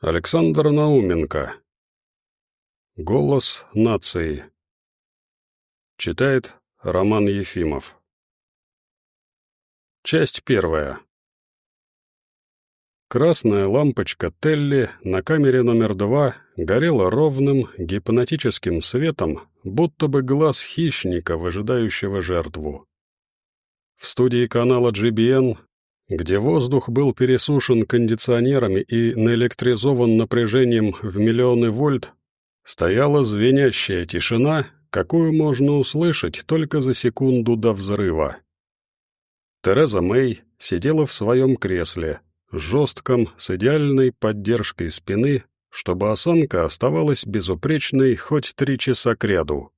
Александр Науменко. Голос нации. Читает Роман Ефимов. Часть первая. Красная лампочка Телли на камере номер два горела ровным гипнотическим светом, будто бы глаз хищника, выжидающего жертву. В студии канала GBN где воздух был пересушен кондиционерами и наэлектризован напряжением в миллионы вольт, стояла звенящая тишина, какую можно услышать только за секунду до взрыва. Тереза Мэй сидела в своем кресле, жестком, с идеальной поддержкой спины, чтобы осанка оставалась безупречной хоть три часа кряду.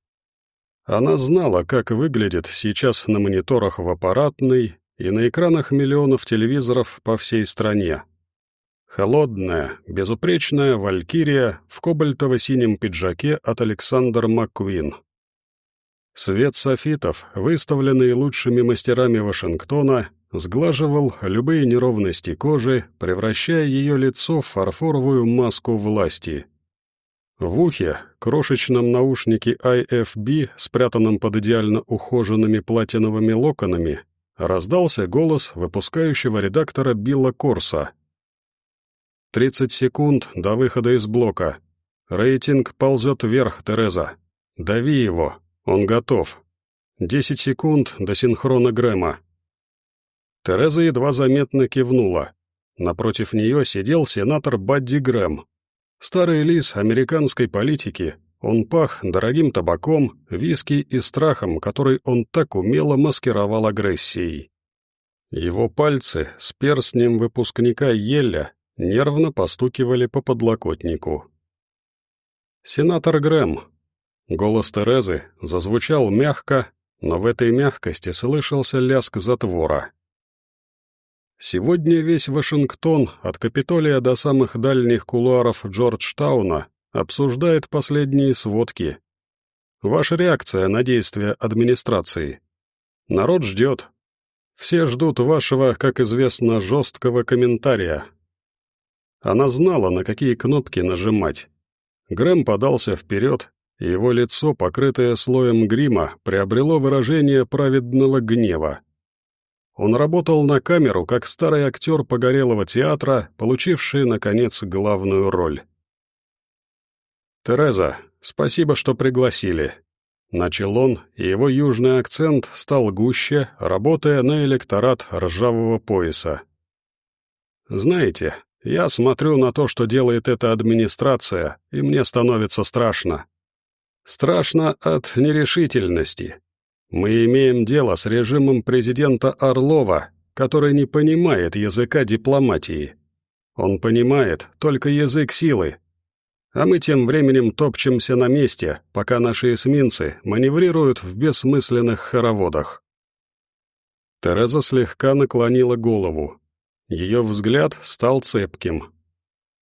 Она знала, как выглядит сейчас на мониторах в аппаратной, и на экранах миллионов телевизоров по всей стране. Холодная, безупречная валькирия в кобальтово-синем пиджаке от Александр Маккуин. Свет софитов, выставленный лучшими мастерами Вашингтона, сглаживал любые неровности кожи, превращая ее лицо в фарфоровую маску власти. В ухе, крошечном наушнике IFB, спрятанном под идеально ухоженными платиновыми локонами, раздался голос выпускающего редактора Билла Корса. «Тридцать секунд до выхода из блока. Рейтинг ползет вверх, Тереза. Дави его, он готов. Десять секунд до синхрона Грэма». Тереза едва заметно кивнула. Напротив нее сидел сенатор Бадди Грэм. Старый лис американской политики, он пах дорогим табаком, виски и страхом, который он так умело маскировал агрессией. Его пальцы с перстнем выпускника Еля нервно постукивали по подлокотнику. «Сенатор Грэм». Голос Терезы зазвучал мягко, но в этой мягкости слышался лязг затвора. Сегодня весь Вашингтон, от Капитолия до самых дальних кулуаров Джорджтауна, обсуждает последние сводки. Ваша реакция на действия администрации. Народ ждет. Все ждут вашего, как известно, жесткого комментария. Она знала, на какие кнопки нажимать. Грэм подался вперед, его лицо, покрытое слоем грима, приобрело выражение праведного гнева. Он работал на камеру, как старый актер погорелого театра, получивший, наконец, главную роль. «Тереза, спасибо, что пригласили». Начал он, и его южный акцент стал гуще, работая на электорат ржавого пояса. «Знаете, я смотрю на то, что делает эта администрация, и мне становится страшно. Страшно от нерешительности. Мы имеем дело с режимом президента Орлова, который не понимает языка дипломатии. Он понимает только язык силы, а мы тем временем топчемся на месте, пока наши эсминцы маневрируют в бессмысленных хороводах. Тереза слегка наклонила голову. Ее взгляд стал цепким.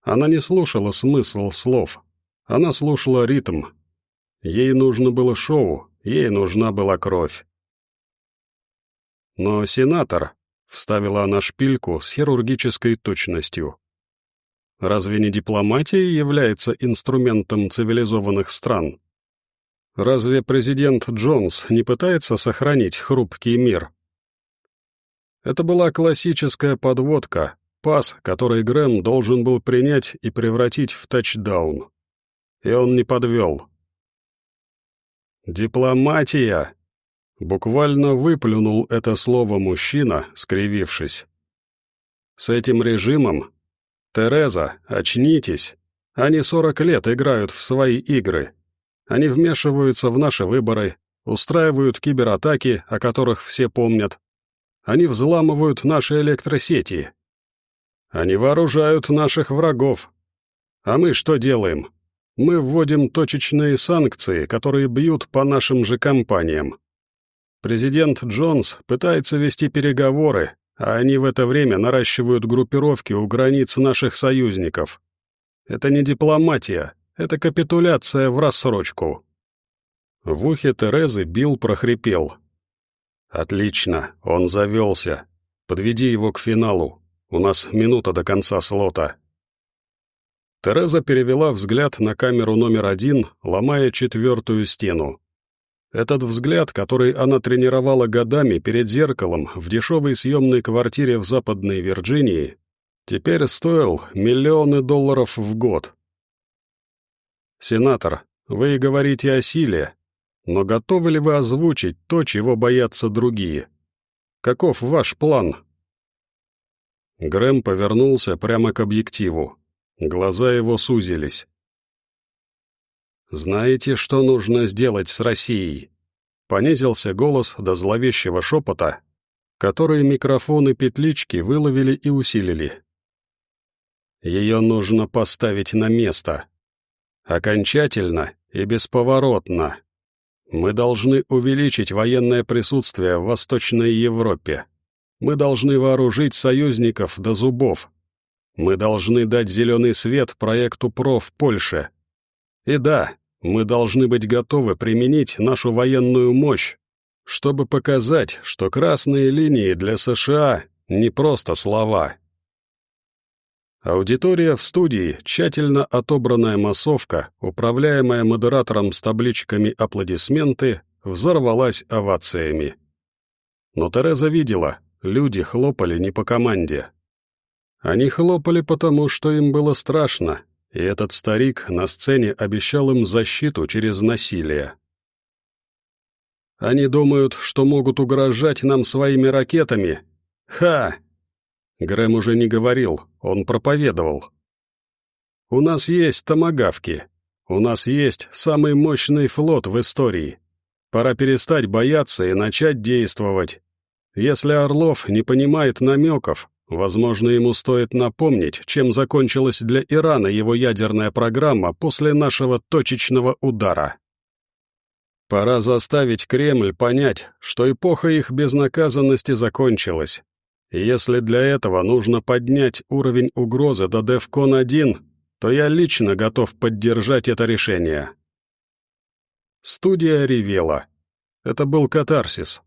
Она не слушала смысл слов. Она слушала ритм. Ей нужно было шоу, ей нужна была кровь. Но сенатор, — вставила она шпильку с хирургической точностью, Разве не дипломатия является инструментом цивилизованных стран? Разве президент Джонс не пытается сохранить хрупкий мир? Это была классическая подводка, пас, который Грэм должен был принять и превратить в тачдаун. И он не подвел. «Дипломатия!» Буквально выплюнул это слово мужчина, скривившись. С этим режимом «Тереза, очнитесь! Они сорок лет играют в свои игры. Они вмешиваются в наши выборы, устраивают кибератаки, о которых все помнят. Они взламывают наши электросети. Они вооружают наших врагов. А мы что делаем? Мы вводим точечные санкции, которые бьют по нашим же компаниям. Президент Джонс пытается вести переговоры, а они в это время наращивают группировки у границ наших союзников. Это не дипломатия, это капитуляция в рассрочку». В ухе Терезы Билл прохрипел. «Отлично, он завелся. Подведи его к финалу. У нас минута до конца слота». Тереза перевела взгляд на камеру номер один, ломая четвертую стену. Этот взгляд, который она тренировала годами перед зеркалом в дешевой съемной квартире в Западной Вирджинии, теперь стоил миллионы долларов в год. «Сенатор, вы говорите о силе, но готовы ли вы озвучить то, чего боятся другие? Каков ваш план?» Грэм повернулся прямо к объективу. Глаза его сузились. «Знаете, что нужно сделать с Россией?» Понизился голос до зловещего шепота, который микрофоны петлички выловили и усилили. Ее нужно поставить на место. Окончательно и бесповоротно. Мы должны увеличить военное присутствие в Восточной Европе. Мы должны вооружить союзников до зубов. Мы должны дать зеленый свет проекту ПРО в Польше. И да, мы должны быть готовы применить нашу военную мощь, чтобы показать, что красные линии для США не просто слова. Аудитория в студии, тщательно отобранная массовка, управляемая модератором с табличками аплодисменты, взорвалась овациями. Но Тереза видела, Люди хлопали не по команде. Они хлопали потому, что им было страшно, и этот старик на сцене обещал им защиту через насилие. Они думают, что могут угрожать нам своими ракетами. Ха! Грэм уже не говорил, он проповедовал. У нас есть томагавки. У нас есть самый мощный флот в истории. Пора перестать бояться и начать действовать. Если Орлов не понимает намеков, возможно, ему стоит напомнить, чем закончилась для Ирана его ядерная программа после нашего точечного удара. Пора заставить Кремль понять, что эпоха их безнаказанности закончилась. Если для этого нужно поднять уровень угрозы до Девкон-1, то я лично готов поддержать это решение. Студия ревела. Это был катарсис.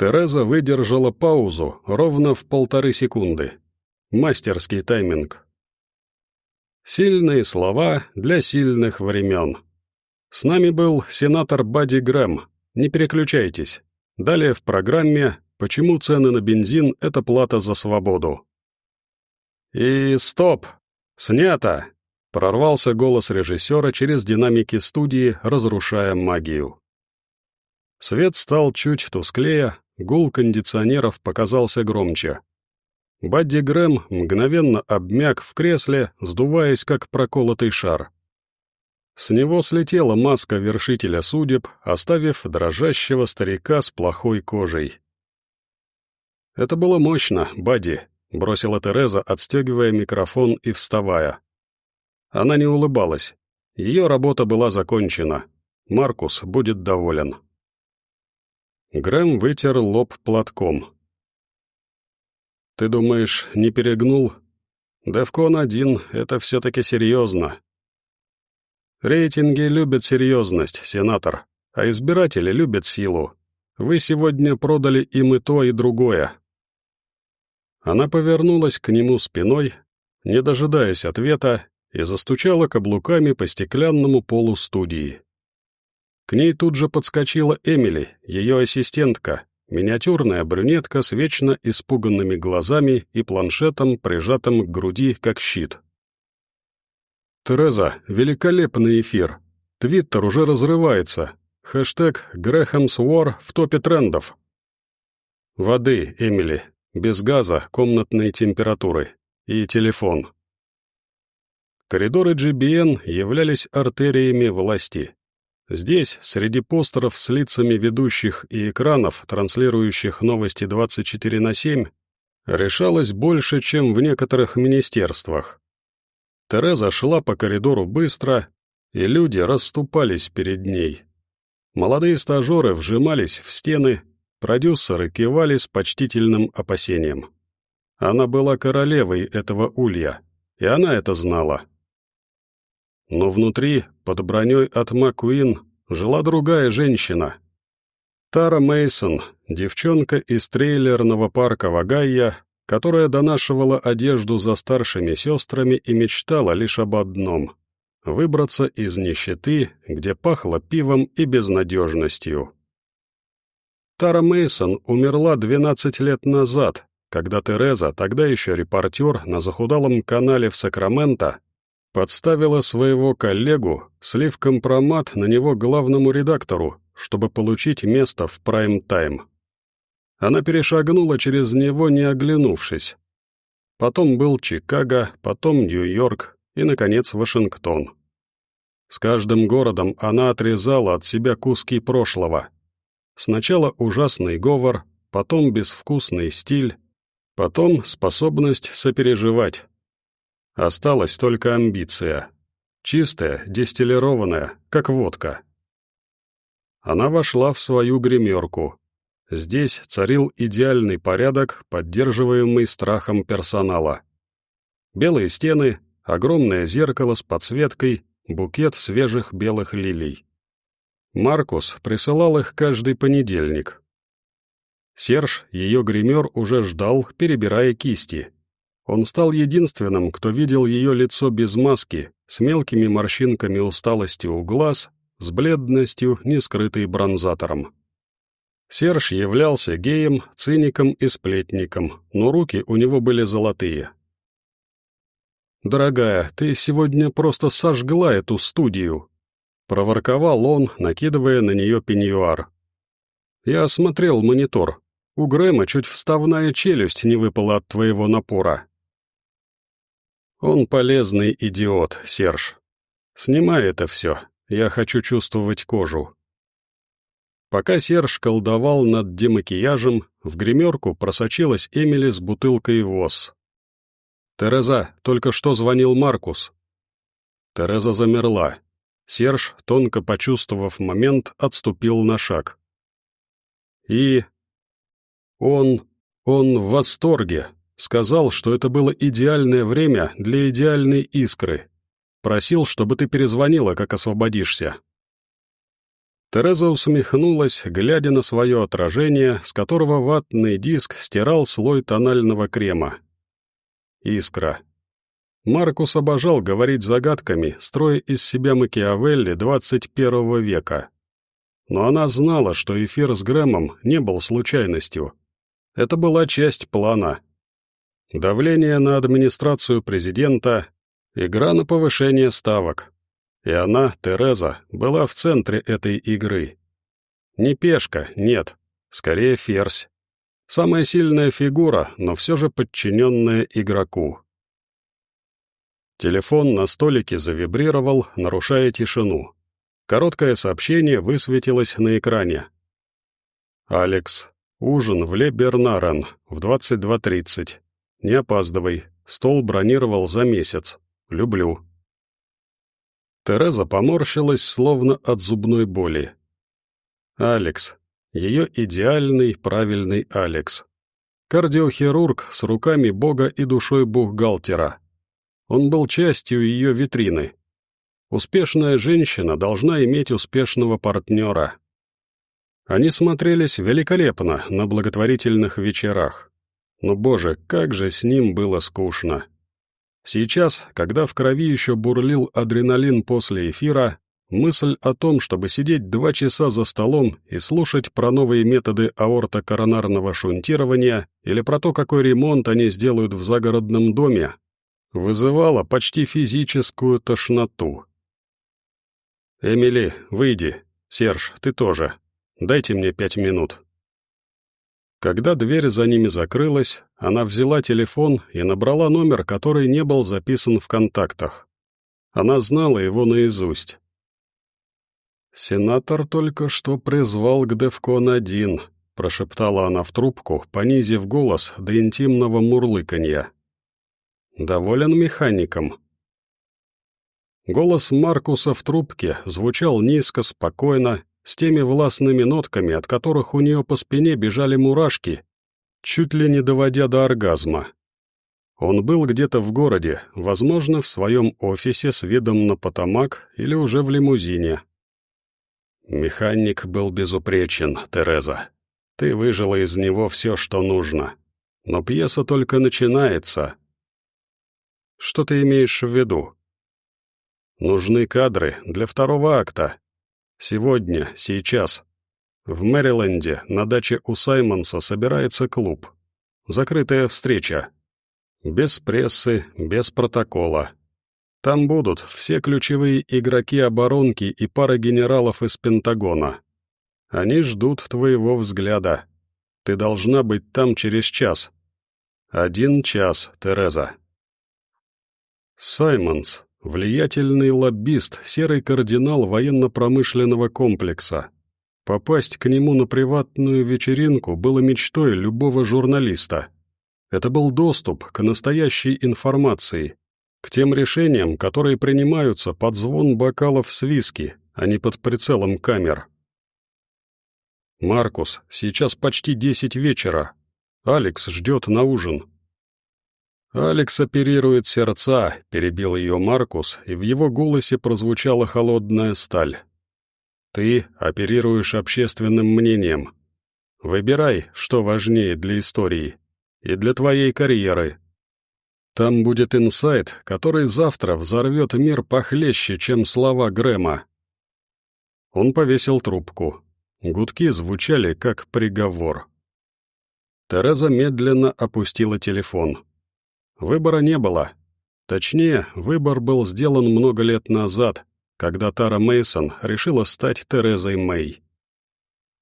Тереза выдержала паузу ровно в полторы секунды. Мастерский тайминг. Сильные слова для сильных времен. С нами был сенатор Бадди Грэм. Не переключайтесь. Далее в программе «Почему цены на бензин – это плата за свободу». И стоп! Снято! Прорвался голос режиссера через динамики студии, разрушая магию. Свет стал чуть тусклее, Гул кондиционеров показался громче. Бадди Грэм мгновенно обмяк в кресле, сдуваясь как проколотый шар. С него слетела маска вершителя судеб, оставив дрожащего старика с плохой кожей. «Это было мощно, Бадди», — бросила Тереза, отстегивая микрофон и вставая. Она не улыбалась. Ее работа была закончена. Маркус будет доволен. Грэм вытер лоб платком. «Ты думаешь, не перегнул? Девкон-1 — это все-таки серьезно. Рейтинги любят серьезность, сенатор, а избиратели любят силу. Вы сегодня продали им и то, и другое». Она повернулась к нему спиной, не дожидаясь ответа, и застучала каблуками по стеклянному полу студии. К ней тут же подскочила Эмили, ее ассистентка, миниатюрная брюнетка с вечно испуганными глазами и планшетом, прижатым к груди, как щит. «Тереза, великолепный эфир. Твиттер уже разрывается. Хэштег «Грэхэмс в топе трендов». «Воды, Эмили. Без газа, комнатной температуры. И телефон». Коридоры GBN являлись артериями власти. Здесь, среди постеров с лицами ведущих и экранов, транслирующих новости 24 на 7, решалось больше, чем в некоторых министерствах. Тереза шла по коридору быстро, и люди расступались перед ней. Молодые стажеры вжимались в стены, продюсеры кивали с почтительным опасением. Она была королевой этого улья, и она это знала. Но внутри, под броней от Маккуин, жила другая женщина. Тара Мейсон, девчонка из трейлерного парка Вагайя, которая донашивала одежду за старшими сестрами и мечтала лишь об одном — выбраться из нищеты, где пахло пивом и безнадежностью. Тара Мейсон умерла 12 лет назад, когда Тереза, тогда еще репортер на захудалом канале в Сакраменто, подставила своего коллегу, слив компромат на него главному редактору, чтобы получить место в прайм-тайм. Она перешагнула через него, не оглянувшись. Потом был Чикаго, потом Нью-Йорк и, наконец, Вашингтон. С каждым городом она отрезала от себя куски прошлого — Сначала ужасный говор, потом безвкусный стиль, потом способность сопереживать. Осталась только амбиция. Чистая, дистиллированная, как водка. Она вошла в свою гримерку. Здесь царил идеальный порядок, поддерживаемый страхом персонала. Белые стены, огромное зеркало с подсветкой, букет свежих белых лилий. Маркус присылал их каждый понедельник. Серж, ее гример, уже ждал, перебирая кисти. Он стал единственным, кто видел ее лицо без маски, с мелкими морщинками усталости у глаз, с бледностью, не скрытой бронзатором. Серж являлся геем, циником и сплетником, но руки у него были золотые. «Дорогая, ты сегодня просто сожгла эту студию», Проворковал он, накидывая на нее пеньюар. «Я осмотрел монитор. У Грэма чуть вставная челюсть не выпала от твоего напора». «Он полезный идиот, Серж. Снимай это все. Я хочу чувствовать кожу». Пока Серж колдовал над демакияжем, в гримерку просочилась Эмили с бутылкой ВОЗ. «Тереза, только что звонил Маркус». Тереза замерла. Серж, тонко почувствовав момент, отступил на шаг. И... Он... он в восторге. Сказал, что это было идеальное время для идеальной искры. Просил, чтобы ты перезвонила, как освободишься. Тереза усмехнулась, глядя на свое отражение, с которого ватный диск стирал слой тонального крема. Искра. Маркус обожал говорить загадками, строя из себя Макиавелли 21 века. Но она знала, что эфир с Грэмом не был случайностью. Это была часть плана. Давление на администрацию президента, игра на повышение ставок. И она, Тереза, была в центре этой игры. Не пешка, нет, скорее ферзь. Самая сильная фигура, но все же подчиненная игроку. Телефон на столике завибрировал, нарушая тишину. Короткое сообщение высветилось на экране. «Алекс, ужин в Ле Бернарен в 22.30. Не опаздывай. Стол бронировал за месяц. Люблю». Тереза поморщилась, словно от зубной боли. Алекс. Ее идеальный, правильный Алекс. Кардиохирург с руками бога и душой бухгалтера. Он был частью ее витрины. Успешная женщина должна иметь успешного партнера. Они смотрелись великолепно на благотворительных вечерах. Но, боже, как же с ним было скучно. Сейчас, когда в крови еще бурлил адреналин после эфира, мысль о том, чтобы сидеть два часа за столом и слушать про новые методы аортокоронарного шунтирования или про то, какой ремонт они сделают в загородном доме, вызывала почти физическую тошноту. «Эмили, выйди. Серж, ты тоже. Дайте мне пять минут». Когда дверь за ними закрылась, она взяла телефон и набрала номер, который не был записан в контактах. Она знала его наизусть. «Сенатор только что призвал к Девкон-1», — прошептала она в трубку, понизив голос до интимного мурлыканья. Доволен механиком. Голос Маркуса в трубке звучал низко, спокойно, с теми властными нотками, от которых у нее по спине бежали мурашки, чуть ли не доводя до оргазма. Он был где-то в городе, возможно, в своем офисе с видом на Потамак или уже в лимузине. «Механик был безупречен, Тереза. Ты выжила из него все, что нужно. Но пьеса только начинается. Что ты имеешь в виду? Нужны кадры для второго акта. Сегодня, сейчас. В Мэриленде на даче у Саймонса собирается клуб. Закрытая встреча. Без прессы, без протокола. Там будут все ключевые игроки оборонки и пара генералов из Пентагона. Они ждут твоего взгляда. Ты должна быть там через час. Один час, Тереза. Саймонс, влиятельный лоббист, серый кардинал военно-промышленного комплекса. Попасть к нему на приватную вечеринку было мечтой любого журналиста. Это был доступ к настоящей информации, к тем решениям, которые принимаются под звон бокалов с виски, а не под прицелом камер. «Маркус, сейчас почти десять вечера. Алекс ждет на ужин». «Алекс оперирует сердца», — перебил ее Маркус, и в его голосе прозвучала холодная сталь. «Ты оперируешь общественным мнением. Выбирай, что важнее для истории и для твоей карьеры. Там будет инсайт, который завтра взорвет мир похлеще, чем слова Грэма». Он повесил трубку. Гудки звучали, как приговор. Тереза медленно опустила телефон. Выбора не было. Точнее, выбор был сделан много лет назад, когда Тара Мейсон решила стать Терезой Мэй.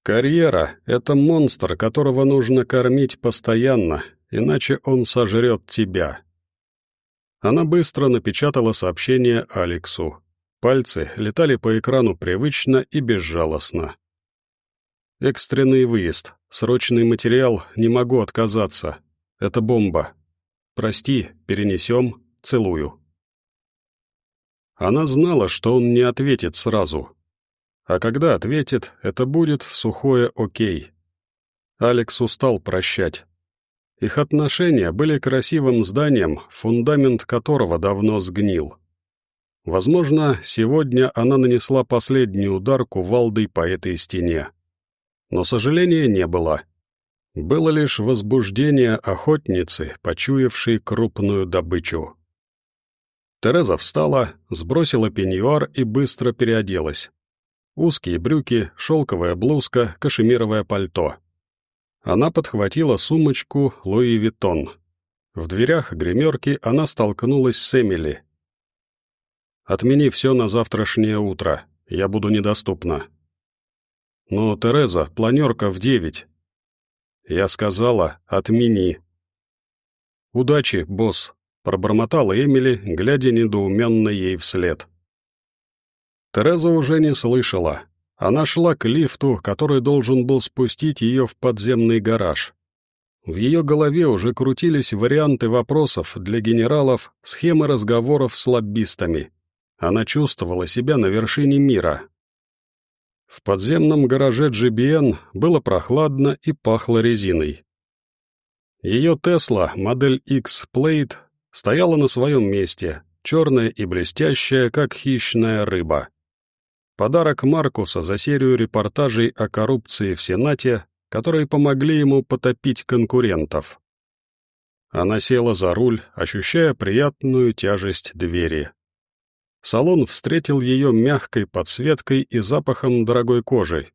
Карьера — это монстр, которого нужно кормить постоянно, иначе он сожрет тебя. Она быстро напечатала сообщение Алексу. Пальцы летали по экрану привычно и безжалостно. Экстренный выезд. Срочный материал. Не могу отказаться. Это бомба. Прости, перенесем. Целую. Она знала, что он не ответит сразу. А когда ответит, это будет сухое «окей». Алекс устал прощать. Их отношения были красивым зданием, фундамент которого давно сгнил. Возможно, сегодня она нанесла последний удар кувалдой по этой стене но сожаления не было. Было лишь возбуждение охотницы, почуявшей крупную добычу. Тереза встала, сбросила пеньюар и быстро переоделась. Узкие брюки, шелковая блузка, кашемировое пальто. Она подхватила сумочку Луи Виттон. В дверях гримерки она столкнулась с Эмили. «Отмени все на завтрашнее утро, я буду недоступна», «Но, Тереза, планерка в девять». Я сказала «отмени». «Удачи, босс», — пробормотала Эмили, глядя недоуменно ей вслед. Тереза уже не слышала. Она шла к лифту, который должен был спустить ее в подземный гараж. В ее голове уже крутились варианты вопросов для генералов, схемы разговоров с лоббистами. Она чувствовала себя на вершине мира, в подземном гараже GBN было прохладно и пахло резиной. Ее Тесла, модель X Plate, стояла на своем месте, черная и блестящая, как хищная рыба. Подарок Маркуса за серию репортажей о коррупции в Сенате, которые помогли ему потопить конкурентов. Она села за руль, ощущая приятную тяжесть двери. Салон встретил ее мягкой подсветкой и запахом дорогой кожи.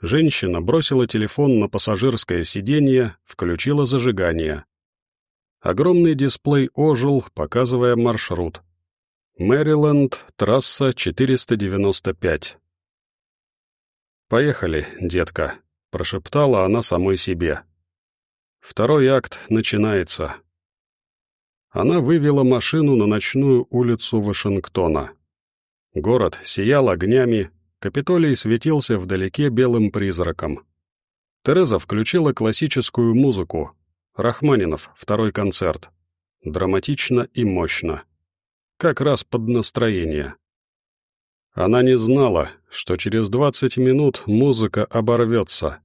Женщина бросила телефон на пассажирское сиденье, включила зажигание. Огромный дисплей ожил, показывая маршрут. Мэриленд, трасса 495. «Поехали, детка», — прошептала она самой себе. Второй акт начинается. Она вывела машину на ночную улицу Вашингтона. Город сиял огнями, Капитолий светился вдалеке белым призраком. Тереза включила классическую музыку. Рахманинов, второй концерт. Драматично и мощно. Как раз под настроение. Она не знала, что через двадцать минут музыка оборвется,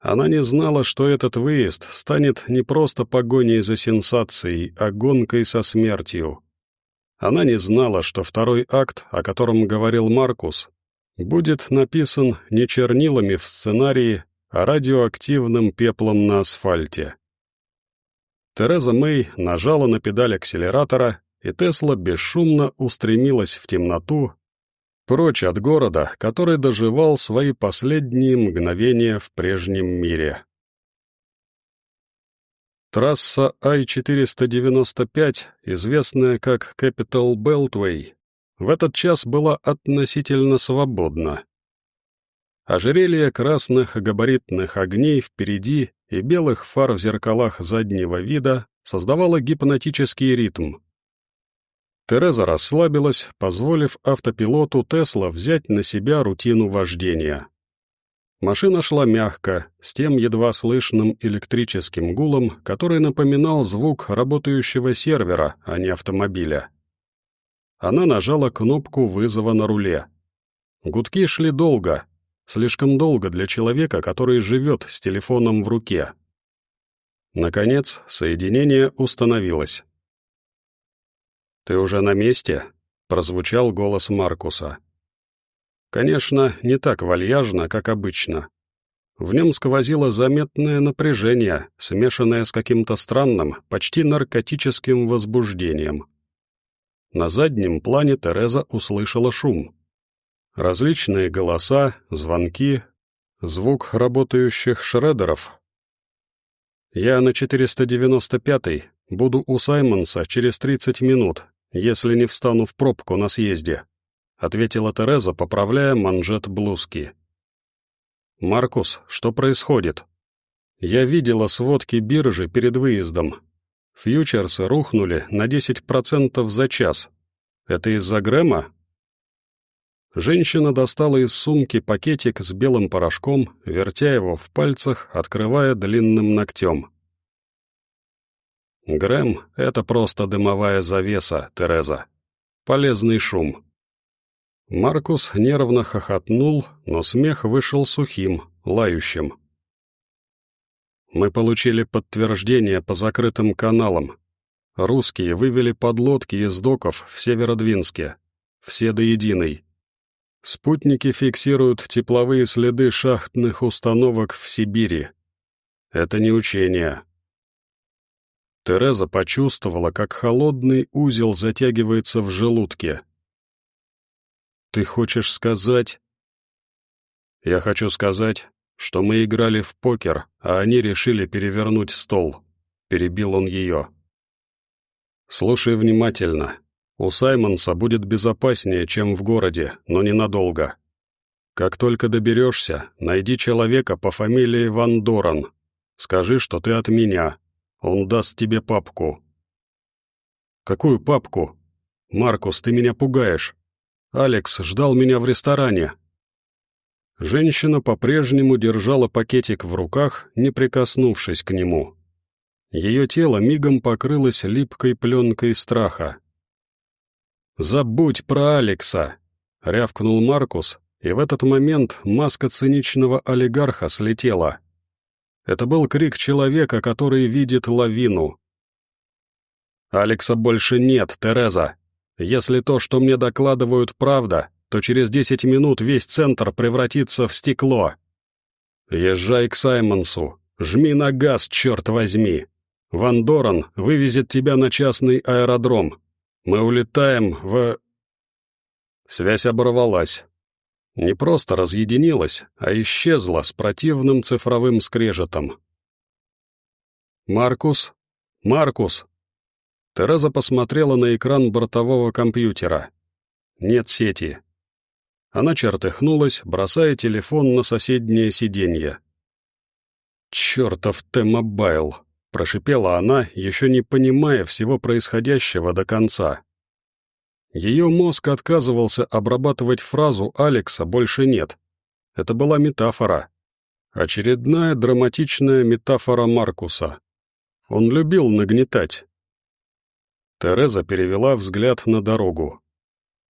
она не знала, что этот выезд станет не просто погоней за сенсацией, а гонкой со смертью. Она не знала, что второй акт, о котором говорил Маркус, будет написан не чернилами в сценарии, а радиоактивным пеплом на асфальте. Тереза Мэй нажала на педаль акселератора, и Тесла бесшумно устремилась в темноту, прочь от города, который доживал свои последние мгновения в прежнем мире. Трасса I-495, известная как Capital Beltway, в этот час была относительно свободна. Ожерелье красных габаритных огней впереди и белых фар в зеркалах заднего вида создавало гипнотический ритм. Тереза расслабилась, позволив автопилоту Тесла взять на себя рутину вождения. Машина шла мягко, с тем едва слышным электрическим гулом, который напоминал звук работающего сервера, а не автомобиля. Она нажала кнопку вызова на руле. Гудки шли долго, слишком долго для человека, который живет с телефоном в руке. Наконец, соединение установилось. «Ты уже на месте?» — прозвучал голос Маркуса. Конечно, не так вальяжно, как обычно. В нем сквозило заметное напряжение, смешанное с каким-то странным, почти наркотическим возбуждением. На заднем плане Тереза услышала шум. Различные голоса, звонки, звук работающих шредеров. «Я на 495-й, буду у Саймонса через 30 минут, если не встану в пробку на съезде», ответила Тереза, поправляя манжет блузки. «Маркус, что происходит?» «Я видела сводки биржи перед выездом. Фьючерсы рухнули на 10% за час. Это из-за Грэма?» Женщина достала из сумки пакетик с белым порошком, вертя его в пальцах, открывая длинным ногтем. Грэм — это просто дымовая завеса, Тереза. Полезный шум. Маркус нервно хохотнул, но смех вышел сухим, лающим. Мы получили подтверждение по закрытым каналам. Русские вывели подлодки из доков в Северодвинске. Все до единой. Спутники фиксируют тепловые следы шахтных установок в Сибири. Это не учение. Тереза почувствовала, как холодный узел затягивается в желудке. «Ты хочешь сказать...» «Я хочу сказать, что мы играли в покер, а они решили перевернуть стол», — перебил он ее. «Слушай внимательно. У Саймонса будет безопаснее, чем в городе, но ненадолго. Как только доберешься, найди человека по фамилии Ван Доран. Скажи, что ты от меня. Он даст тебе папку». «Какую папку? Маркус, ты меня пугаешь. Алекс ждал меня в ресторане». Женщина по-прежнему держала пакетик в руках, не прикоснувшись к нему. Ее тело мигом покрылось липкой пленкой страха. «Забудь про Алекса!» — рявкнул Маркус, и в этот момент маска циничного олигарха слетела. Это был крик человека, который видит лавину. «Алекса больше нет, Тереза. Если то, что мне докладывают, правда, то через десять минут весь центр превратится в стекло. Езжай к Саймонсу, жми на газ, черт возьми. Ван Доран вывезет тебя на частный аэродром, мы улетаем в...» Связь оборвалась. Не просто разъединилась, а исчезла с противным цифровым скрежетом. «Маркус? Маркус!» Тереза посмотрела на экран бортового компьютера. «Нет сети». Она чертыхнулась, бросая телефон на соседнее сиденье. «Чертов T-Mobile!» — прошипела она, еще не понимая всего происходящего до конца. Ее мозг отказывался обрабатывать фразу «Алекса больше нет». Это была метафора. Очередная драматичная метафора Маркуса. Он любил нагнетать. Тереза перевела взгляд на дорогу.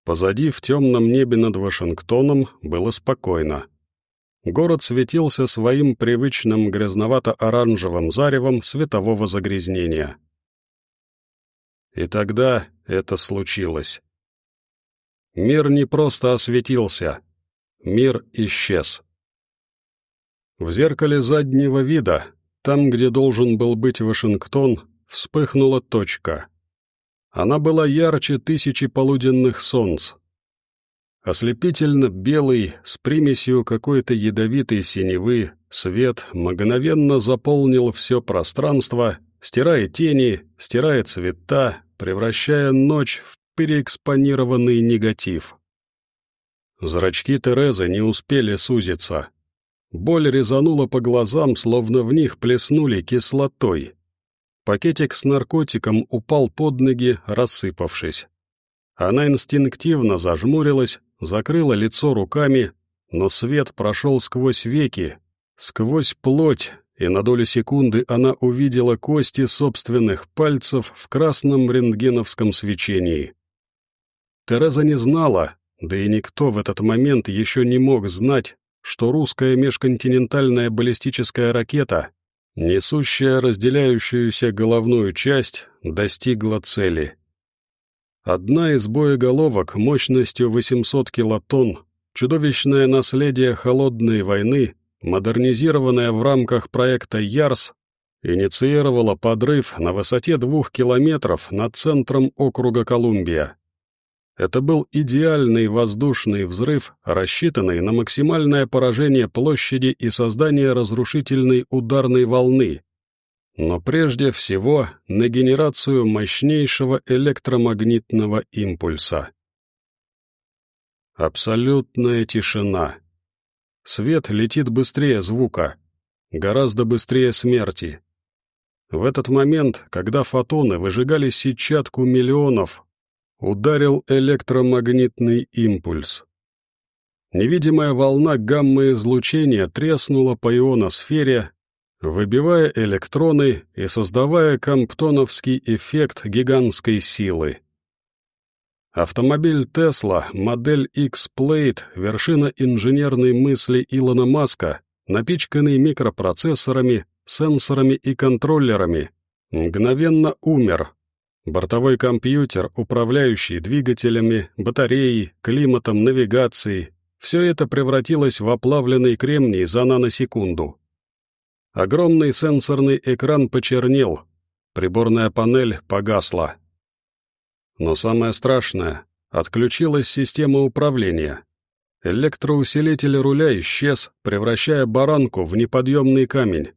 Позади в темном небе над Вашингтоном было спокойно. Город светился своим привычным грязновато-оранжевым заревом светового загрязнения. И тогда это случилось. Мир не просто осветился, мир исчез. В зеркале заднего вида, там, где должен был быть Вашингтон, вспыхнула точка. Она была ярче тысячи полуденных солнц. Ослепительно белый, с примесью какой-то ядовитой синевы, свет мгновенно заполнил все пространство, стирая тени, стирая цвета, превращая ночь в переэкспонированный негатив. Зрачки Терезы не успели сузиться. Боль резанула по глазам, словно в них плеснули кислотой. Пакетик с наркотиком упал под ноги, рассыпавшись. Она инстинктивно зажмурилась, закрыла лицо руками, но свет прошел сквозь веки, сквозь плоть, и на долю секунды она увидела кости собственных пальцев в красном рентгеновском свечении. Тереза не знала, да и никто в этот момент еще не мог знать, что русская межконтинентальная баллистическая ракета, несущая разделяющуюся головную часть, достигла цели. Одна из боеголовок мощностью 800 килотонн, чудовищное наследие холодной войны, модернизированная в рамках проекта «Ярс», инициировала подрыв на высоте двух километров над центром округа Колумбия. Это был идеальный воздушный взрыв, рассчитанный на максимальное поражение площади и создание разрушительной ударной волны, но прежде всего на генерацию мощнейшего электромагнитного импульса. Абсолютная тишина. Свет летит быстрее звука, гораздо быстрее смерти. В этот момент, когда фотоны выжигали сетчатку миллионов, ударил электромагнитный импульс. Невидимая волна гамма-излучения треснула по ионосфере, выбивая электроны и создавая камптоновский эффект гигантской силы. Автомобиль Тесла, модель X-Plate, вершина инженерной мысли Илона Маска, напичканный микропроцессорами, сенсорами и контроллерами, мгновенно умер, Бортовой компьютер, управляющий двигателями, батареей, климатом, навигацией — все это превратилось в оплавленный кремний за наносекунду. Огромный сенсорный экран почернел, приборная панель погасла. Но самое страшное — отключилась система управления. Электроусилитель руля исчез, превращая баранку в неподъемный камень.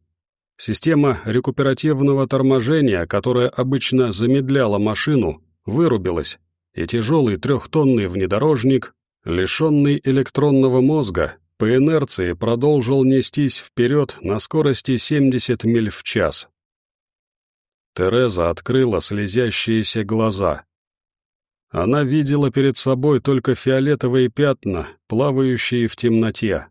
Система рекуперативного торможения, которая обычно замедляла машину, вырубилась, и тяжелый трехтонный внедорожник, лишенный электронного мозга, по инерции продолжил нестись вперед на скорости 70 миль в час. Тереза открыла слезящиеся глаза. Она видела перед собой только фиолетовые пятна, плавающие в темноте.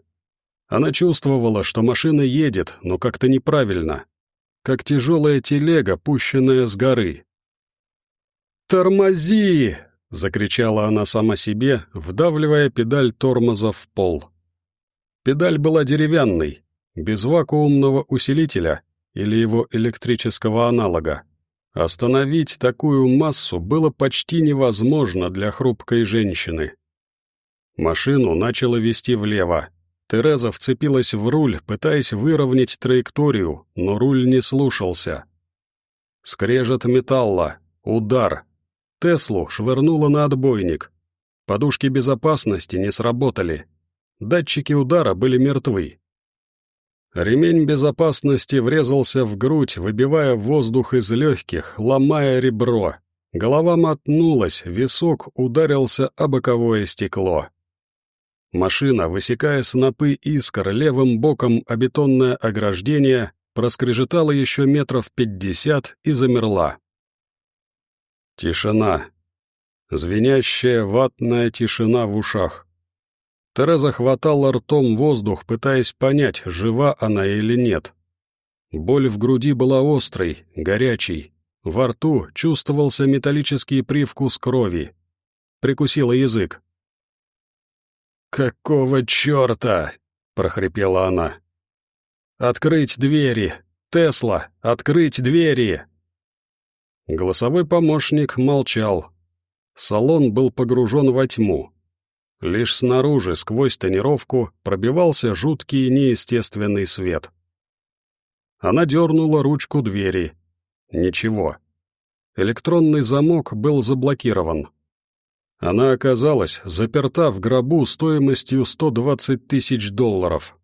Она чувствовала, что машина едет, но как-то неправильно, как тяжелая телега, пущенная с горы. «Тормози!» — закричала она сама себе, вдавливая педаль тормоза в пол. Педаль была деревянной, без вакуумного усилителя или его электрического аналога. Остановить такую массу было почти невозможно для хрупкой женщины. Машину начало вести влево. Тереза вцепилась в руль, пытаясь выровнять траекторию, но руль не слушался. Скрежет металла, удар. Теслу швырнуло на отбойник. Подушки безопасности не сработали. Датчики удара были мертвы. Ремень безопасности врезался в грудь, выбивая воздух из легких, ломая ребро. Голова мотнулась, висок ударился о боковое стекло. Машина, высекая снопы искр левым боком о бетонное ограждение, проскрежетала еще метров пятьдесят и замерла. Тишина. Звенящая ватная тишина в ушах. Тереза хватала ртом воздух, пытаясь понять, жива она или нет. Боль в груди была острой, горячей. Во рту чувствовался металлический привкус крови. Прикусила язык. «Какого черта?» — прохрипела она. «Открыть двери! Тесла, открыть двери!» Голосовой помощник молчал. Салон был погружен во тьму. Лишь снаружи, сквозь тонировку, пробивался жуткий неестественный свет. Она дернула ручку двери. Ничего. Электронный замок был заблокирован. Она оказалась заперта в гробу стоимостью 120 тысяч долларов.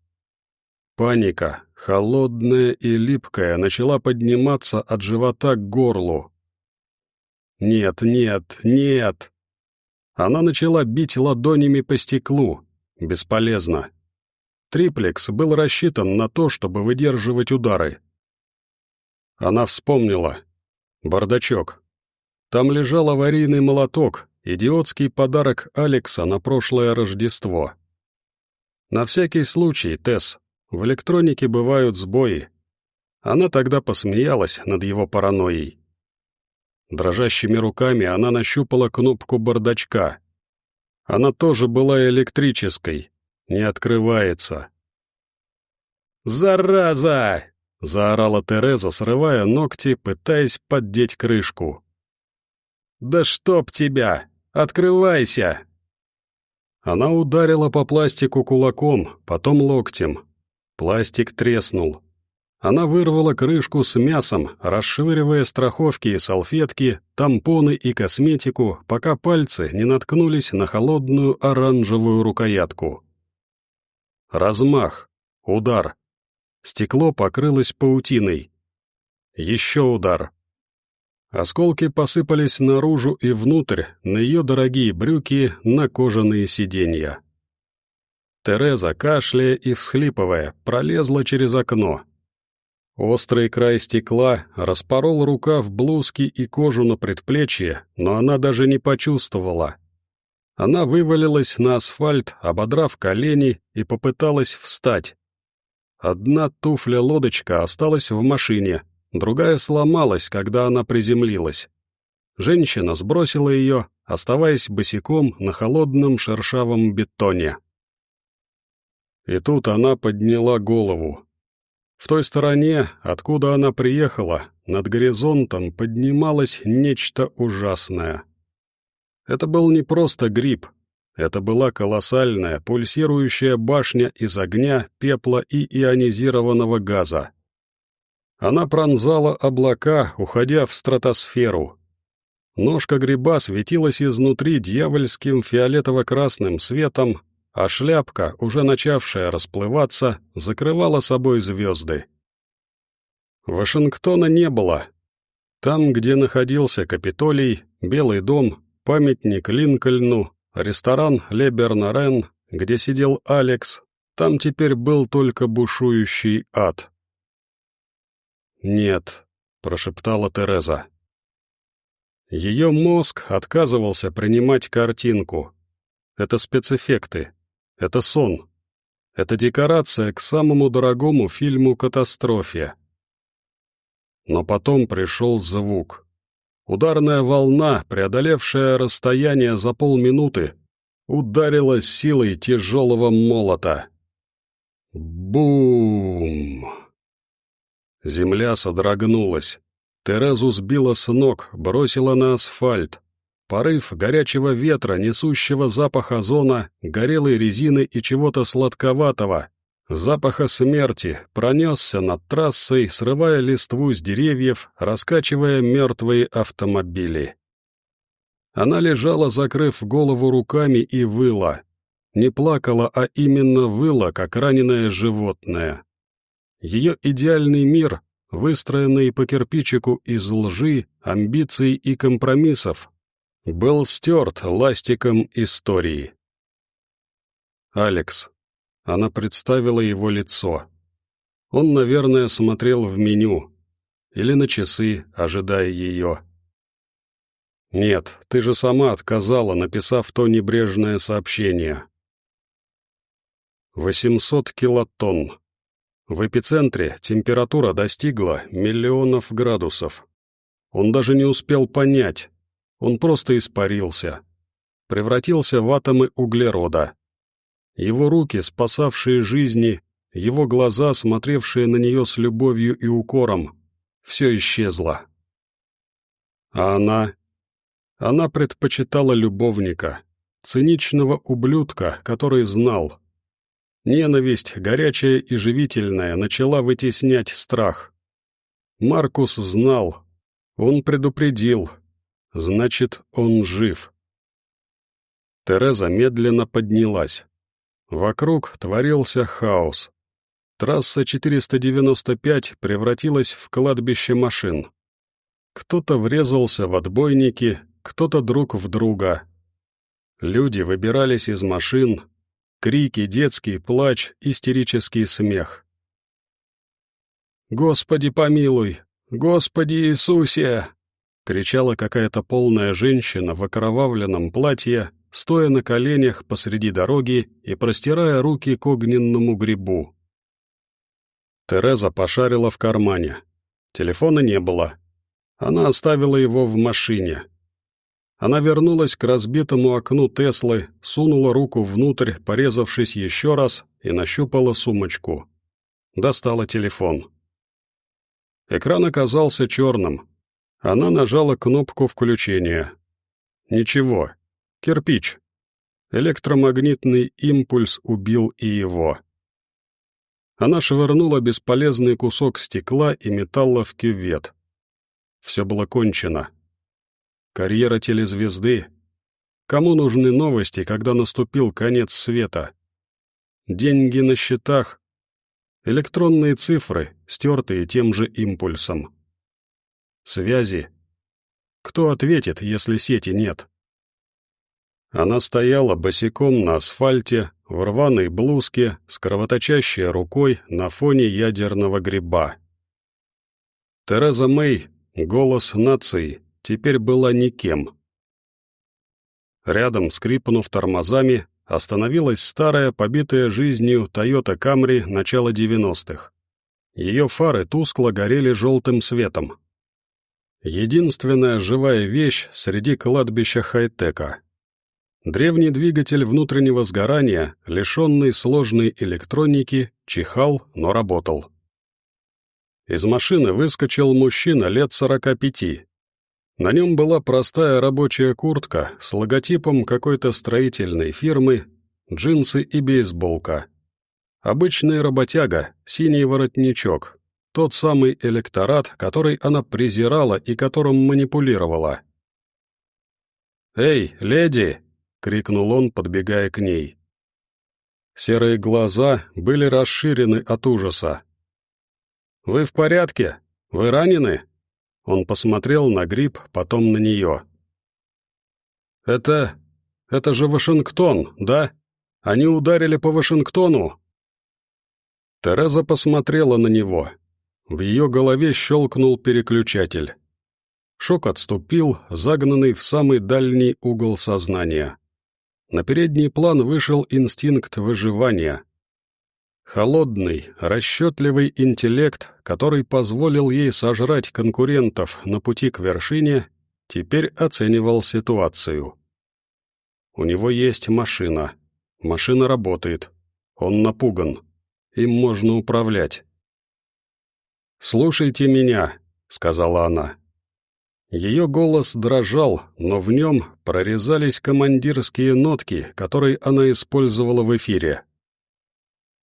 Паника, холодная и липкая, начала подниматься от живота к горлу. «Нет, нет, нет!» Она начала бить ладонями по стеклу. Бесполезно. Триплекс был рассчитан на то, чтобы выдерживать удары. Она вспомнила. Бардачок. Там лежал аварийный молоток, идиотский подарок Алекса на прошлое Рождество. На всякий случай, Тесс, в электронике бывают сбои. Она тогда посмеялась над его паранойей. Дрожащими руками она нащупала кнопку бардачка. Она тоже была электрической. Не открывается. «Зараза!» — заорала Тереза, срывая ногти, пытаясь поддеть крышку. «Да чтоб тебя! Открывайся!» Она ударила по пластику кулаком, потом локтем. Пластик треснул. Она вырвала крышку с мясом, расшвыривая страховки и салфетки, тампоны и косметику, пока пальцы не наткнулись на холодную оранжевую рукоятку. Размах. Удар. Стекло покрылось паутиной. Еще удар. Осколки посыпались наружу и внутрь, на ее дорогие брюки, на кожаные сиденья. Тереза, кашляя и всхлипывая, пролезла через окно. Острый край стекла распорол рукав блузки и кожу на предплечье, но она даже не почувствовала. Она вывалилась на асфальт, ободрав колени, и попыталась встать. Одна туфля-лодочка осталась в машине, другая сломалась, когда она приземлилась. Женщина сбросила ее, оставаясь босиком на холодном шершавом бетоне. И тут она подняла голову. В той стороне, откуда она приехала, над горизонтом поднималось нечто ужасное. Это был не просто гриб, это была колоссальная, пульсирующая башня из огня, пепла и ионизированного газа. Она пронзала облака, уходя в стратосферу. Ножка гриба светилась изнутри дьявольским фиолетово-красным светом, а шляпка, уже начавшая расплываться, закрывала собой звезды. Вашингтона не было. Там, где находился Капитолий, Белый дом, памятник Линкольну, ресторан Ле Бернарен, где сидел Алекс, там теперь был только бушующий ад. «Нет», — прошептала Тереза. Ее мозг отказывался принимать картинку. Это спецэффекты. Это сон. Это декорация к самому дорогому фильму-катастрофе. Но потом пришел звук. Ударная волна, преодолевшая расстояние за полминуты, ударила силой тяжелого молота. Бум! Земля содрогнулась. Терезу сбила с ног, бросила на асфальт. Порыв горячего ветра, несущего запах озона, горелой резины и чего-то сладковатого, запаха смерти, пронесся над трассой, срывая листву с деревьев, раскачивая мертвые автомобили. Она лежала, закрыв голову руками, и выла. Не плакала, а именно выла, как раненое животное. Ее идеальный мир, выстроенный по кирпичику из лжи, амбиций и компромиссов, был стерт ластиком истории. Алекс. Она представила его лицо. Он, наверное, смотрел в меню. Или на часы, ожидая ее. «Нет, ты же сама отказала, написав то небрежное сообщение». 800 килотонн. В эпицентре температура достигла миллионов градусов. Он даже не успел понять, он просто испарился. Превратился в атомы углерода. Его руки, спасавшие жизни, его глаза, смотревшие на нее с любовью и укором, все исчезло. А она... Она предпочитала любовника, циничного ублюдка, который знал. Ненависть, горячая и живительная, начала вытеснять страх. Маркус знал, Он предупредил. Значит, он жив. Тереза медленно поднялась. Вокруг творился хаос. Трасса 495 превратилась в кладбище машин. Кто-то врезался в отбойники, кто-то друг в друга. Люди выбирались из машин. Крики, детский плач, истерический смех. «Господи помилуй! Господи Иисусе!» — кричала какая-то полная женщина в окровавленном платье, стоя на коленях посреди дороги и простирая руки к огненному грибу. Тереза пошарила в кармане. Телефона не было. Она оставила его в машине. Она вернулась к разбитому окну Теслы, сунула руку внутрь, порезавшись еще раз, и нащупала сумочку. Достала телефон. Экран оказался черным. Она нажала кнопку включения. Ничего, Кирпич. Электромагнитный импульс убил и его. Она швырнула бесполезный кусок стекла и металла в кювет. Все было кончено. Карьера телезвезды. Кому нужны новости, когда наступил конец света? Деньги на счетах. Электронные цифры, стертые тем же импульсом. Связи. Кто ответит, если сети нет? Она стояла босиком на асфальте, в рваной блузке, с кровоточащей рукой на фоне ядерного гриба. Тереза Мэй, голос нации, теперь была никем. Рядом, скрипнув тормозами, остановилась старая, побитая жизнью Toyota Camry начала 90-х. Ее фары тускло горели желтым светом. Единственная живая вещь среди кладбища хай-тека — Древний двигатель внутреннего сгорания, лишенный сложной электроники, чихал, но работал. Из машины выскочил мужчина лет сорока пяти. На нем была простая рабочая куртка с логотипом какой-то строительной фирмы, джинсы и бейсболка. Обычный работяга, синий воротничок, тот самый электорат, который она презирала и которым манипулировала. «Эй, леди!» — крикнул он, подбегая к ней. Серые глаза были расширены от ужаса. «Вы в порядке? Вы ранены?» Он посмотрел на гриб, потом на нее. «Это... это же Вашингтон, да? Они ударили по Вашингтону?» Тереза посмотрела на него. В ее голове щелкнул переключатель. Шок отступил, загнанный в самый дальний угол сознания. На передний план вышел инстинкт выживания. Холодный, расчетливый интеллект, который позволил ей сожрать конкурентов на пути к вершине, теперь оценивал ситуацию. У него есть машина. Машина работает. Он напуган. Им можно управлять. «Слушайте меня», — сказала она. Ее голос дрожал, но в нем прорезались командирские нотки, которые она использовала в эфире.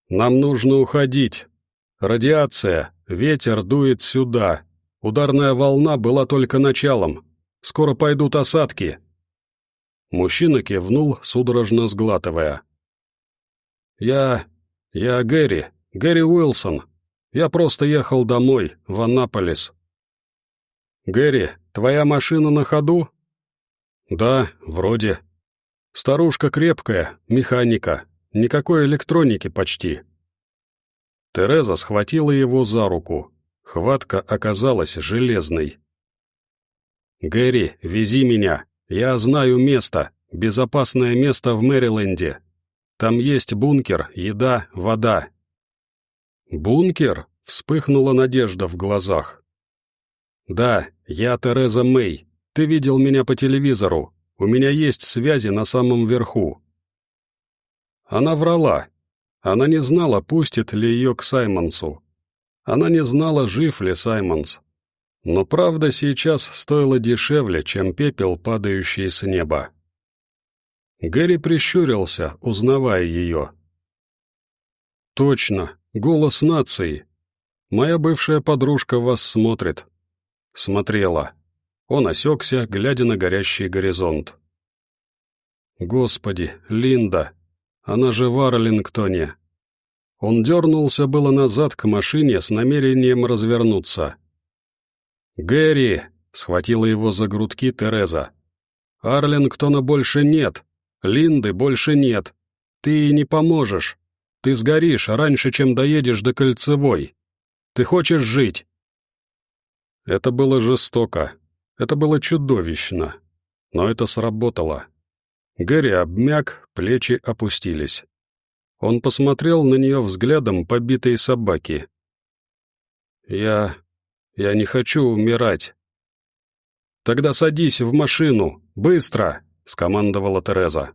«Нам нужно уходить. Радиация, ветер дует сюда. Ударная волна была только началом. Скоро пойдут осадки». Мужчина кивнул, судорожно сглатывая. «Я... я Гэри, Гэри Уилсон. Я просто ехал домой, в Аннаполис». «Гэри, Твоя машина на ходу?» «Да, вроде. Старушка крепкая, механика, никакой электроники почти». Тереза схватила его за руку. Хватка оказалась железной. «Гэри, вези меня. Я знаю место. Безопасное место в Мэриленде. Там есть бункер, еда, вода». «Бункер?» — вспыхнула надежда в глазах. «Да, я Тереза Мэй. Ты видел меня по телевизору. У меня есть связи на самом верху». Она врала. Она не знала, пустит ли ее к Саймонсу. Она не знала, жив ли Саймонс. Но правда сейчас стоила дешевле, чем пепел, падающий с неба. Гэри прищурился, узнавая ее. «Точно, голос нации. Моя бывшая подружка вас смотрит смотрела. Он осекся, глядя на горящий горизонт. «Господи, Линда! Она же в Арлингтоне!» Он дернулся было назад к машине с намерением развернуться. «Гэри!» — схватила его за грудки Тереза. «Арлингтона больше нет! Линды больше нет! Ты не поможешь! Ты сгоришь раньше, чем доедешь до Кольцевой! Ты хочешь жить!» Это было жестоко, это было чудовищно, но это сработало. Гэри обмяк, плечи опустились. Он посмотрел на нее взглядом побитой собаки. «Я... я не хочу умирать». «Тогда садись в машину, быстро!» — скомандовала Тереза.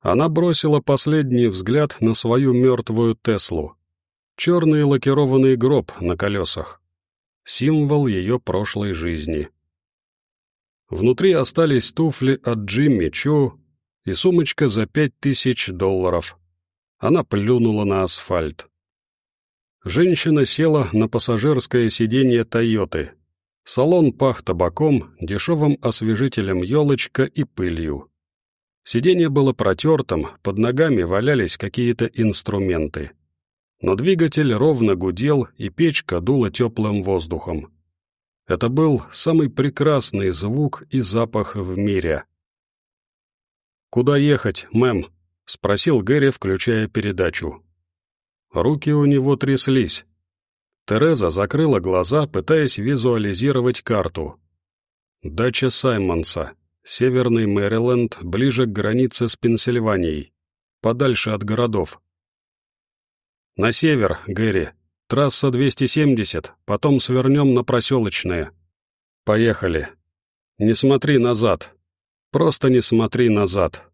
Она бросила последний взгляд на свою мертвую Теслу. Черный лакированный гроб на колесах символ ее прошлой жизни. Внутри остались туфли от Джимми Чу и сумочка за пять тысяч долларов. Она плюнула на асфальт. Женщина села на пассажирское сиденье «Тойоты». Салон пах табаком, дешевым освежителем елочка и пылью. Сиденье было протертым, под ногами валялись какие-то инструменты но двигатель ровно гудел, и печка дула теплым воздухом. Это был самый прекрасный звук и запах в мире. «Куда ехать, мэм?» — спросил Гэри, включая передачу. Руки у него тряслись. Тереза закрыла глаза, пытаясь визуализировать карту. Дача Саймонса, Северный Мэриленд, ближе к границе с Пенсильванией, подальше от городов. «На север, Гэри. Трасса 270, потом свернем на проселочные. Поехали. Не смотри назад. Просто не смотри назад».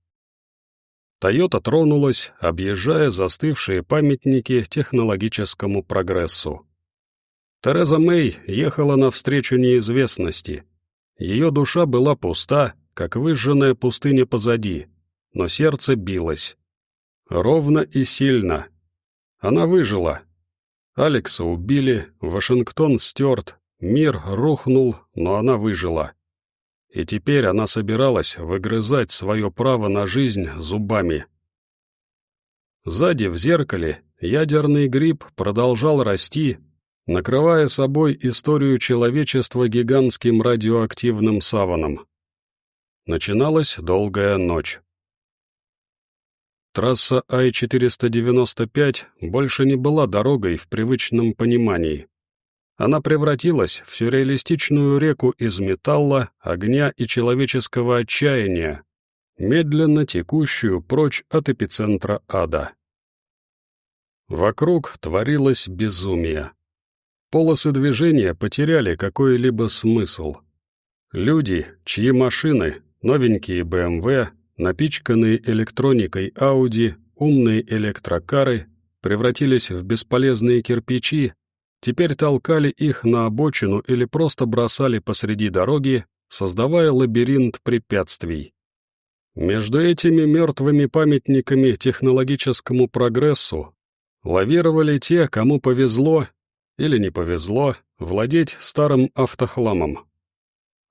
Тойота тронулась, объезжая застывшие памятники технологическому прогрессу. Тереза Мэй ехала навстречу неизвестности. Ее душа была пуста, как выжженная пустыня позади, но сердце билось. Ровно и сильно, она выжила. Алекса убили, Вашингтон стерт, мир рухнул, но она выжила. И теперь она собиралась выгрызать свое право на жизнь зубами. Сзади в зеркале ядерный гриб продолжал расти, накрывая собой историю человечества гигантским радиоактивным саваном. Начиналась долгая ночь. Трасса Ай-495 больше не была дорогой в привычном понимании. Она превратилась в сюрреалистичную реку из металла, огня и человеческого отчаяния, медленно текущую прочь от эпицентра ада. Вокруг творилось безумие. Полосы движения потеряли какой-либо смысл. Люди, чьи машины, новенькие БМВ, Напичканные электроникой Ауди, умные электрокары превратились в бесполезные кирпичи, теперь толкали их на обочину или просто бросали посреди дороги, создавая лабиринт препятствий. Между этими мертвыми памятниками технологическому прогрессу лавировали те, кому повезло или не повезло владеть старым автохламом.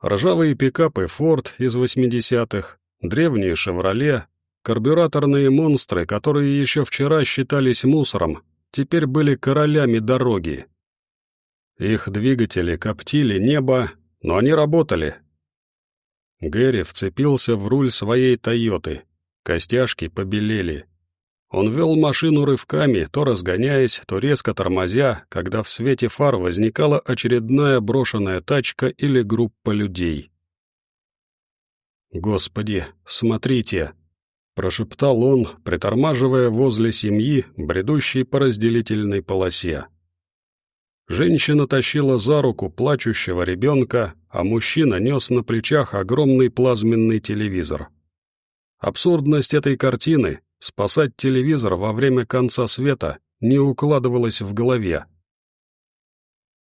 Ржавые пикапы Ford из 80-х, Древние «Шевроле», карбюраторные монстры, которые еще вчера считались мусором, теперь были королями дороги. Их двигатели коптили небо, но они работали. Гэри вцепился в руль своей «Тойоты». Костяшки побелели. Он вел машину рывками, то разгоняясь, то резко тормозя, когда в свете фар возникала очередная брошенная тачка или группа людей. «Господи, смотрите!» — прошептал он, притормаживая возле семьи, бредущей по разделительной полосе. Женщина тащила за руку плачущего ребенка, а мужчина нес на плечах огромный плазменный телевизор. Абсурдность этой картины — спасать телевизор во время конца света — не укладывалась в голове.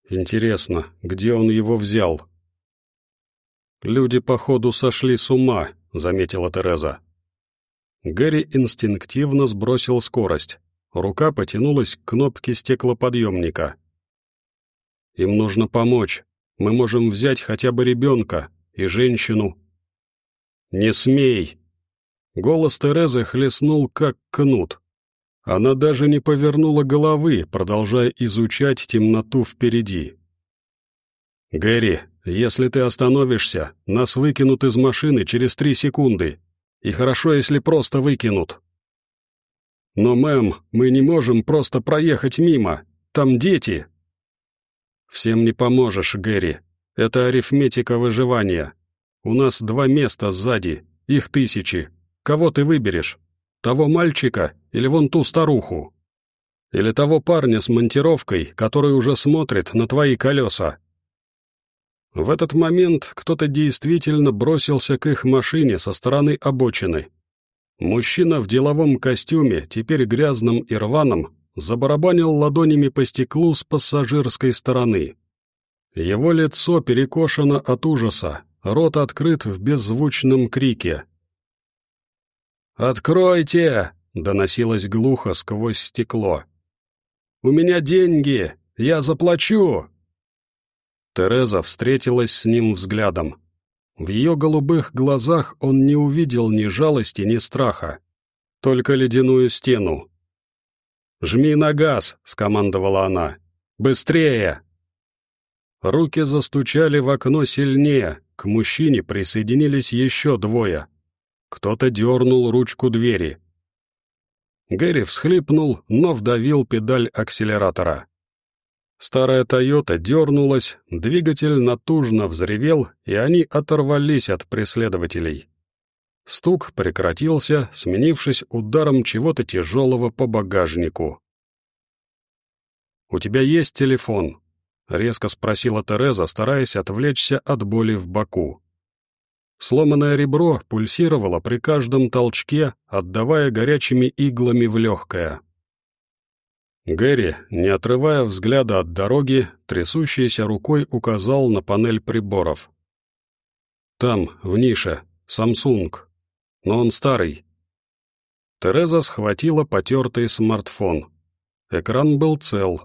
Интересно, где он его взял? «Люди, походу, сошли с ума», — заметила Тереза. Гэри инстинктивно сбросил скорость. Рука потянулась к кнопке стеклоподъемника. «Им нужно помочь. Мы можем взять хотя бы ребенка и женщину». «Не смей!» Голос Терезы хлестнул, как кнут. Она даже не повернула головы, продолжая изучать темноту впереди. «Гэри, если ты остановишься, нас выкинут из машины через три секунды. И хорошо, если просто выкинут». «Но, мэм, мы не можем просто проехать мимо. Там дети». «Всем не поможешь, Гэри. Это арифметика выживания. У нас два места сзади, их тысячи. Кого ты выберешь? Того мальчика или вон ту старуху? Или того парня с монтировкой, который уже смотрит на твои колеса?» В этот момент кто-то действительно бросился к их машине со стороны обочины. Мужчина в деловом костюме, теперь грязном и рваном, забарабанил ладонями по стеклу с пассажирской стороны. Его лицо перекошено от ужаса, рот открыт в беззвучном крике. «Откройте!» — доносилось глухо сквозь стекло. «У меня деньги! Я заплачу!» Тереза встретилась с ним взглядом. В ее голубых глазах он не увидел ни жалости, ни страха, только ледяную стену. «Жми на газ!» — скомандовала она. «Быстрее!» Руки застучали в окно сильнее, к мужчине присоединились еще двое. Кто-то дернул ручку двери. Гэри всхлипнул, но вдавил педаль акселератора. Старая «Тойота» дернулась, двигатель натужно взревел, и они оторвались от преследователей. Стук прекратился, сменившись ударом чего-то тяжелого по багажнику. «У тебя есть телефон?» — резко спросила Тереза, стараясь отвлечься от боли в боку. Сломанное ребро пульсировало при каждом толчке, отдавая горячими иглами в легкое. Гэри, не отрывая взгляда от дороги, трясущейся рукой указал на панель приборов. «Там, в нише, Самсунг. Но он старый». Тереза схватила потертый смартфон. Экран был цел.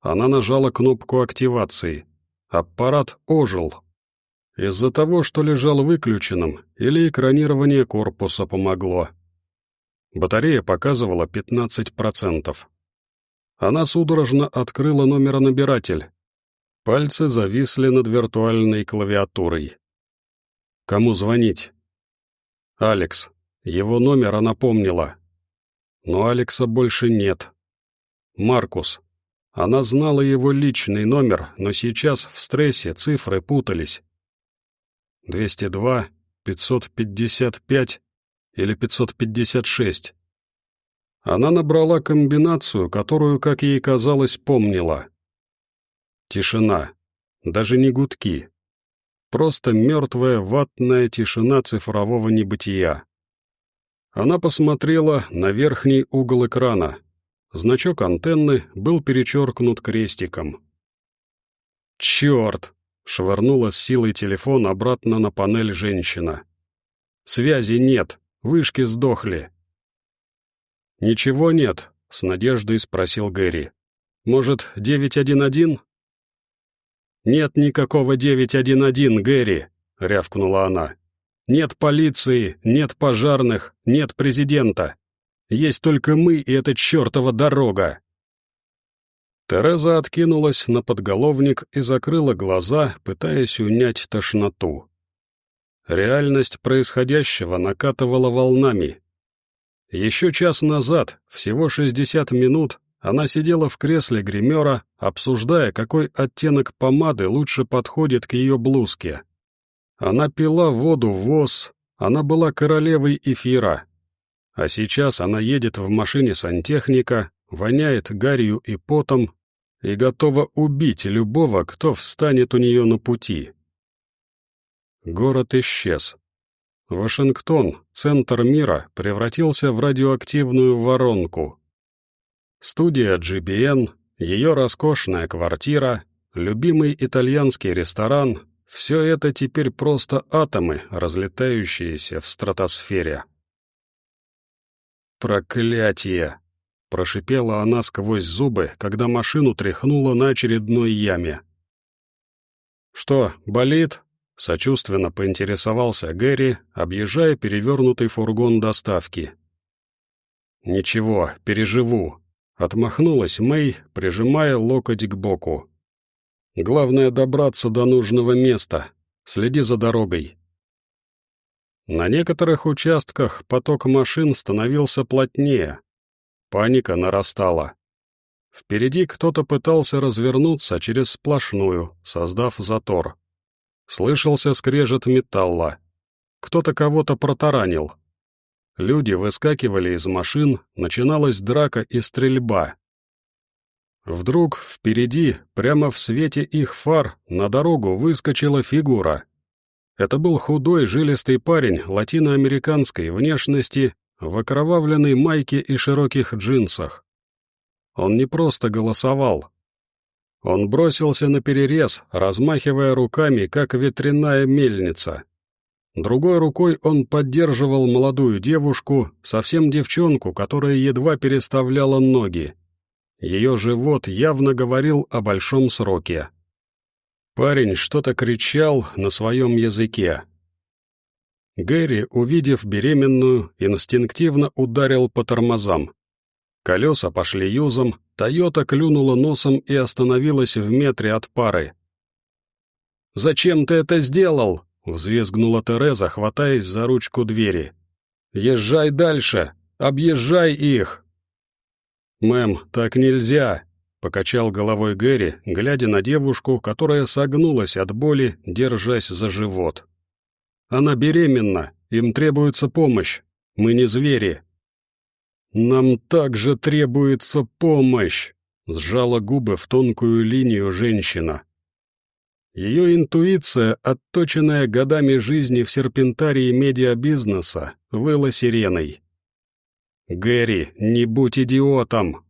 Она нажала кнопку активации. Аппарат ожил. Из-за того, что лежал выключенным, или экранирование корпуса помогло. Батарея показывала 15%. Она судорожно открыла номеронабиратель. Пальцы зависли над виртуальной клавиатурой. Кому звонить? Алекс. Его номер она помнила. Но Алекса больше нет. Маркус. Она знала его личный номер, но сейчас в стрессе цифры путались. 202, 555 или 556. Она набрала комбинацию, которую, как ей казалось, помнила. Тишина. Даже не гудки. Просто мертвая ватная тишина цифрового небытия. Она посмотрела на верхний угол экрана. Значок антенны был перечеркнут крестиком. «Черт!» — швырнула с силой телефон обратно на панель женщина. «Связи нет, вышки сдохли». «Ничего нет?» — с надеждой спросил Гэри. «Может, 911?» «Нет никакого 911, Гэри!» — рявкнула она. «Нет полиции, нет пожарных, нет президента. Есть только мы и эта чертова дорога!» Тереза откинулась на подголовник и закрыла глаза, пытаясь унять тошноту. Реальность происходящего накатывала волнами, еще час назад, всего 60 минут, она сидела в кресле гримера, обсуждая, какой оттенок помады лучше подходит к ее блузке. Она пила воду в ВОЗ, она была королевой эфира. А сейчас она едет в машине сантехника, воняет гарью и потом и готова убить любого, кто встанет у нее на пути. Город исчез. Вашингтон, центр мира, превратился в радиоактивную воронку. Студия GBN, ее роскошная квартира, любимый итальянский ресторан — все это теперь просто атомы, разлетающиеся в стратосфере. «Проклятие!» — прошипела она сквозь зубы, когда машину тряхнуло на очередной яме. «Что, болит?» — сочувственно поинтересовался Гэри, объезжая перевернутый фургон доставки. «Ничего, переживу», — отмахнулась Мэй, прижимая локоть к боку. «Главное добраться до нужного места. Следи за дорогой». На некоторых участках поток машин становился плотнее. Паника нарастала. Впереди кто-то пытался развернуться через сплошную, создав затор. Слышался скрежет металла. Кто-то кого-то протаранил. Люди выскакивали из машин, начиналась драка и стрельба. Вдруг впереди, прямо в свете их фар, на дорогу выскочила фигура. Это был худой, жилистый парень латиноамериканской внешности в окровавленной майке и широких джинсах. Он не просто голосовал. Он бросился на перерез, размахивая руками, как ветряная мельница. Другой рукой он поддерживал молодую девушку, совсем девчонку, которая едва переставляла ноги. Ее живот явно говорил о большом сроке. Парень что-то кричал на своем языке. Гэри, увидев беременную, инстинктивно ударил по тормозам. Колеса пошли юзом, Тойота клюнула носом и остановилась в метре от пары. «Зачем ты это сделал?» — взвизгнула Тереза, хватаясь за ручку двери. «Езжай дальше! Объезжай их!» «Мэм, так нельзя!» — покачал головой Гэри, глядя на девушку, которая согнулась от боли, держась за живот. «Она беременна, им требуется помощь. Мы не звери». «Нам также требуется помощь!» — сжала губы в тонкую линию женщина. Ее интуиция, отточенная годами жизни в серпентарии медиабизнеса, выла сиреной. «Гэри, не будь идиотом!»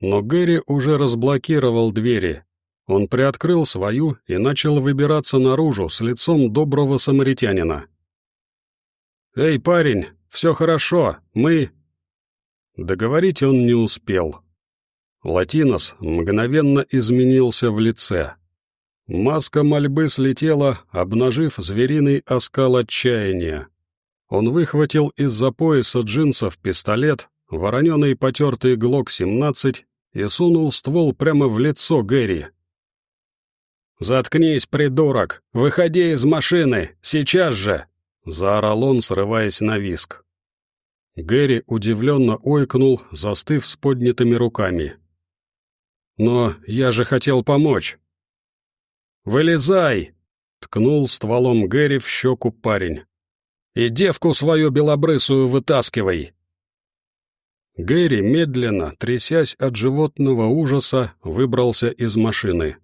Но Гэри уже разблокировал двери. Он приоткрыл свою и начал выбираться наружу с лицом доброго самаритянина. «Эй, парень, все хорошо, мы...» Договорить он не успел. Латинос мгновенно изменился в лице. Маска мольбы слетела, обнажив звериный оскал отчаяния. Он выхватил из-за пояса джинсов пистолет, вороненый потертый ГЛОК-17 и сунул ствол прямо в лицо Гэри. «Заткнись, придурок! Выходи из машины! Сейчас же!» — заорал он, срываясь на виск. Гэри удивленно ойкнул, застыв с поднятыми руками. «Но я же хотел помочь!» «Вылезай!» — ткнул стволом Гэри в щеку парень. «И девку свою белобрысую вытаскивай!» Гэри, медленно, трясясь от животного ужаса, выбрался из машины.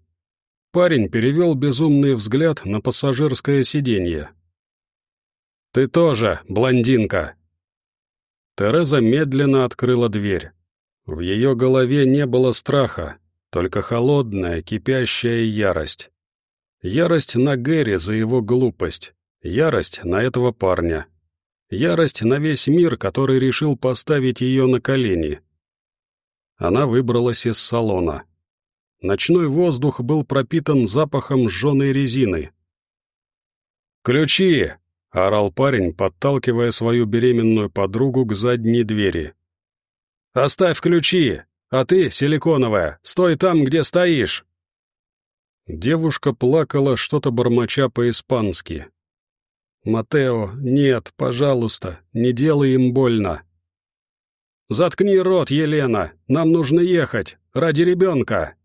Парень перевел безумный взгляд на пассажирское сиденье. «Ты тоже, блондинка!» Тереза медленно открыла дверь. В ее голове не было страха, только холодная, кипящая ярость. Ярость на Гэри за его глупость, ярость на этого парня, Ярость на весь мир, который решил поставить ее на колени. Она выбралась из салона. Ночной воздух был пропитан запахом сжженной резины. «Ключи!» — орал парень, подталкивая свою беременную подругу к задней двери. «Оставь ключи! А ты, силиконовая, стой там, где стоишь!» Девушка плакала, что-то бормоча по-испански. «Матео, нет, пожалуйста, не делай им больно». «Заткни рот, Елена, нам нужно ехать, ради ребенка!»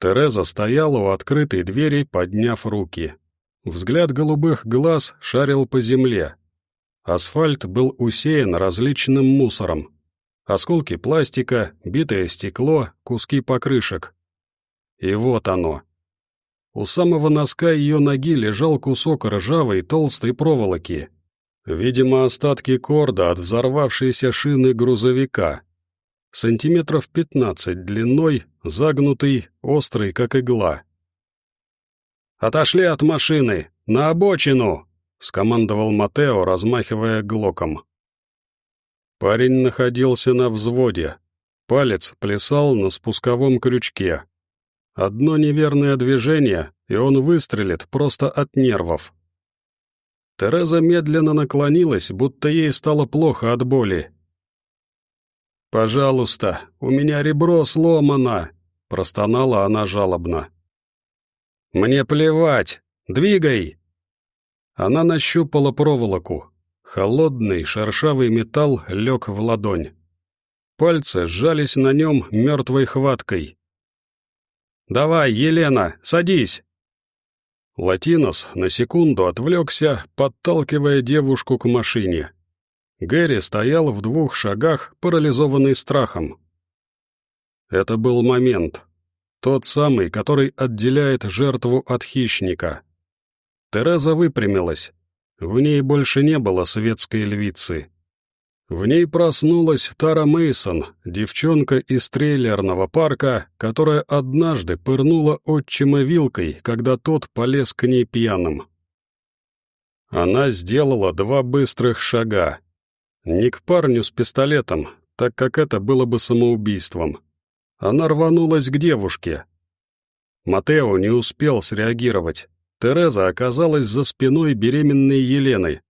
Тереза стояла у открытой двери, подняв руки. Взгляд голубых глаз шарил по земле. Асфальт был усеян различным мусором. Осколки пластика, битое стекло, куски покрышек. И вот оно, у самого носка ее ноги лежал кусок ржавой толстой проволоки. Видимо, остатки корда от взорвавшейся шины грузовика. Сантиметров пятнадцать длиной, загнутый, острый, как игла. «Отошли от машины! На обочину!» — скомандовал Матео, размахивая глоком. Парень находился на взводе. Палец плясал на спусковом крючке. Одно неверное движение, и он выстрелит просто от нервов. Тереза медленно наклонилась, будто ей стало плохо от боли. «Пожалуйста, у меня ребро сломано!» — простонала она жалобно. «Мне плевать! Двигай!» Она нащупала проволоку. Холодный, шершавый металл лег в ладонь. Пальцы сжались на нем мертвой хваткой. «Давай, Елена, садись!» Латинос на секунду отвлекся, подталкивая девушку к машине. Гэри стоял в двух шагах, парализованный страхом. Это был момент. Тот самый, который отделяет жертву от хищника. Тереза выпрямилась. В ней больше не было светской львицы. В ней проснулась Тара Мейсон, девчонка из трейлерного парка, которая однажды пырнула отчима вилкой, когда тот полез к ней пьяным. Она сделала два быстрых шага. Не к парню с пистолетом, так как это было бы самоубийством. Она рванулась к девушке. Матео не успел среагировать. Тереза оказалась за спиной беременной Елены,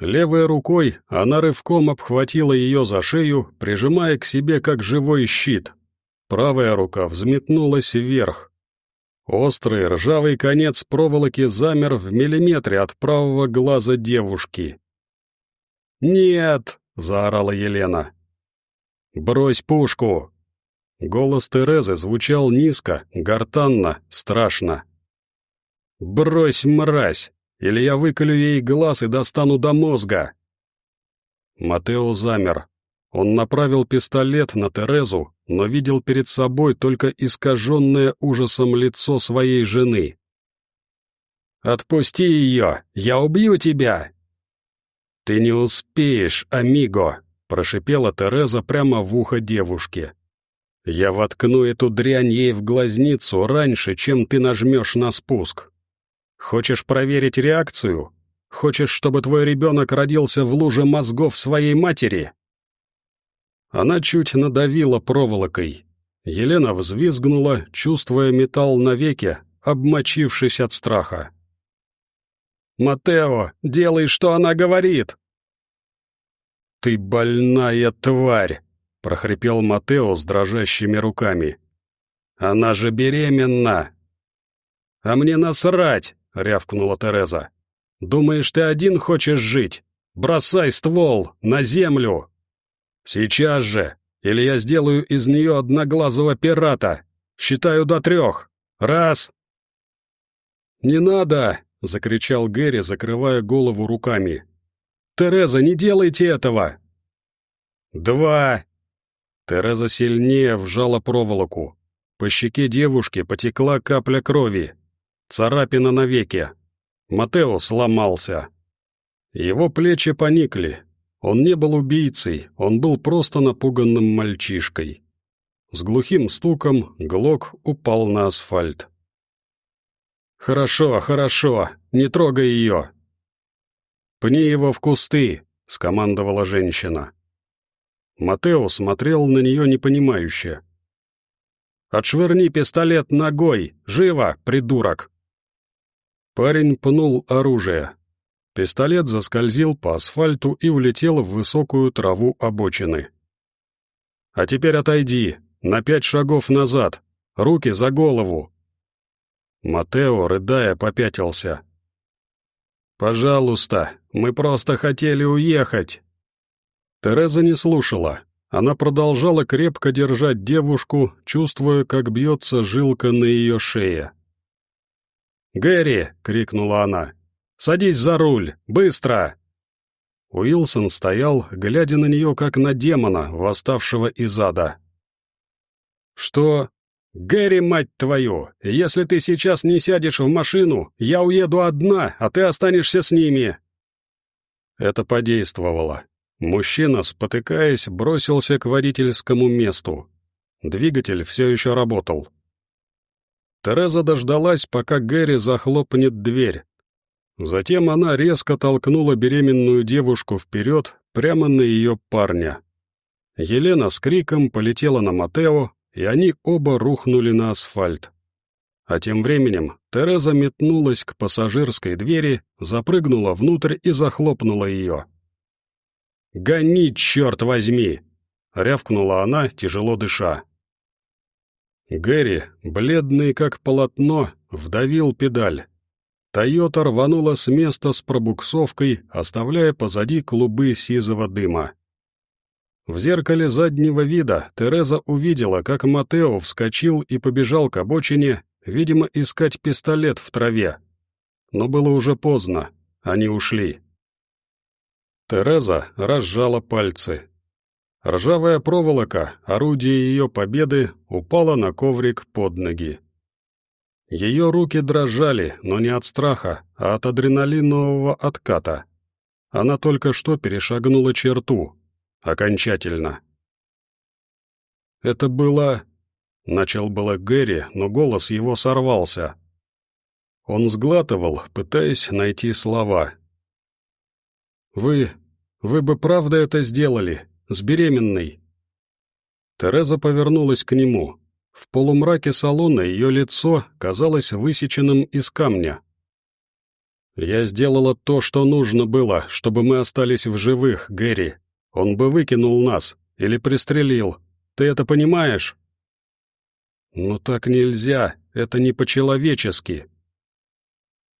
Левой рукой она рывком обхватила ее за шею, прижимая к себе как живой щит. Правая рука взметнулась вверх. Острый ржавый конец проволоки замер в миллиметре от правого глаза девушки. «Нет!» — заорала Елена. «Брось пушку!» Голос Терезы звучал низко, гортанно, страшно. «Брось, мразь! или я выколю ей глаз и достану до мозга!» Матео замер. Он направил пистолет на Терезу, но видел перед собой только искаженное ужасом лицо своей жены. «Отпусти ее! Я убью тебя!» «Ты не успеешь, амиго!» — прошипела Тереза прямо в ухо девушке. «Я воткну эту дрянь ей в глазницу раньше, чем ты нажмешь на спуск. Хочешь проверить реакцию? Хочешь, чтобы твой ребенок родился в луже мозгов своей матери?» Она чуть надавила проволокой. Елена взвизгнула, чувствуя металл навеки, обмочившись от страха. «Матео, делай, что она говорит!» «Ты больная тварь!» — прохрипел Матео с дрожащими руками. «Она же беременна!» «А мне насрать! — рявкнула Тереза. «Думаешь, ты один хочешь жить? Бросай ствол! На землю!» «Сейчас же! Или я сделаю из нее одноглазого пирата! Считаю до трех! Раз!» «Не надо!» — закричал Гэри, закрывая голову руками. «Тереза, не делайте этого!» «Два!» Тереза сильнее вжала проволоку. По щеке девушки потекла капля крови. Царапина на веке. Матео сломался. Его плечи поникли. Он не был убийцей, он был просто напуганным мальчишкой. С глухим стуком Глок упал на асфальт. «Хорошо, хорошо, не трогай ее!» «Пни его в кусты!» — скомандовала женщина. Матео смотрел на нее непонимающе. «Отшвырни пистолет ногой! Живо, придурок!» Парень пнул оружие. Пистолет заскользил по асфальту и улетел в высокую траву обочины. «А теперь отойди, на пять шагов назад, руки за голову!» Матео, рыдая, попятился. «Пожалуйста, мы просто хотели уехать!» Тереза не слушала. Она продолжала крепко держать девушку, чувствуя, как бьется жилка на ее шее. «Гэри!» — крикнула она. «Садись за руль! Быстро!» Уилсон стоял, глядя на нее, как на демона, восставшего из ада. «Что? Гэри, мать твою! Если ты сейчас не сядешь в машину, я уеду одна, а ты останешься с ними!» Это подействовало. Мужчина, спотыкаясь, бросился к водительскому месту. Двигатель все еще работал. Тереза дождалась, пока Гэри захлопнет дверь. Затем она резко толкнула беременную девушку вперед, прямо на ее парня. Елена с криком полетела на Матео, и они оба рухнули на асфальт. А тем временем Тереза метнулась к пассажирской двери, запрыгнула внутрь и захлопнула ее. «Гони, черт возьми!» — рявкнула она, тяжело дыша. Гэри, бледный как полотно, вдавил педаль. «Тойота» рванула с места с пробуксовкой, оставляя позади клубы сизого дыма. В зеркале заднего вида Тереза увидела, как Матео вскочил и побежал к обочине, видимо, искать пистолет в траве. Но было уже поздно, они ушли. Тереза разжала пальцы. Ржавая проволока, орудие ее победы, упала на коврик под ноги. Ее руки дрожали, но не от страха, а от адреналинового отката. Она только что перешагнула черту. Окончательно. Это было... Начал было Гэри, но голос его сорвался. Он сглатывал, пытаясь найти слова. «Вы... вы бы правда это сделали? С беременной?» Тереза повернулась к нему. В полумраке салона ее лицо казалось высеченным из камня. «Я сделала то, что нужно было, чтобы мы остались в живых, Гэри. Он бы выкинул нас или пристрелил. Ты это понимаешь?» «Но так нельзя, это не по-человечески».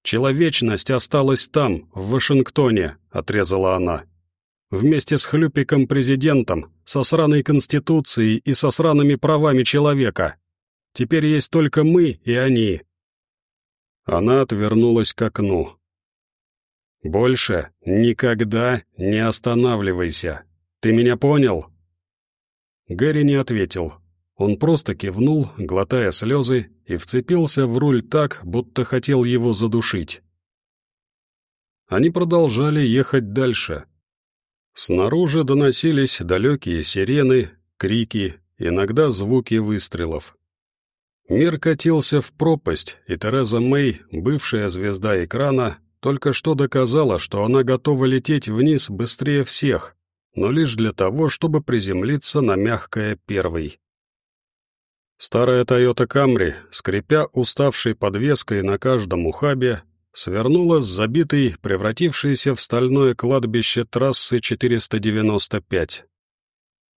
«Человечность осталась там, в Вашингтоне», — отрезала она вместе с хлюпиком-президентом, со сраной конституцией и со сраными правами человека. Теперь есть только мы и они». Она отвернулась к окну. «Больше никогда не останавливайся. Ты меня понял?» Гэри не ответил. Он просто кивнул, глотая слезы, и вцепился в руль так, будто хотел его задушить. Они продолжали ехать дальше, Снаружи доносились далекие сирены, крики, иногда звуки выстрелов. Мир катился в пропасть, и Тереза Мэй, бывшая звезда экрана, только что доказала, что она готова лететь вниз быстрее всех, но лишь для того, чтобы приземлиться на мягкое первой. Старая Toyota Camry, скрипя уставшей подвеской на каждом ухабе, свернула с забитой, превратившейся в стальное кладбище трассы 495.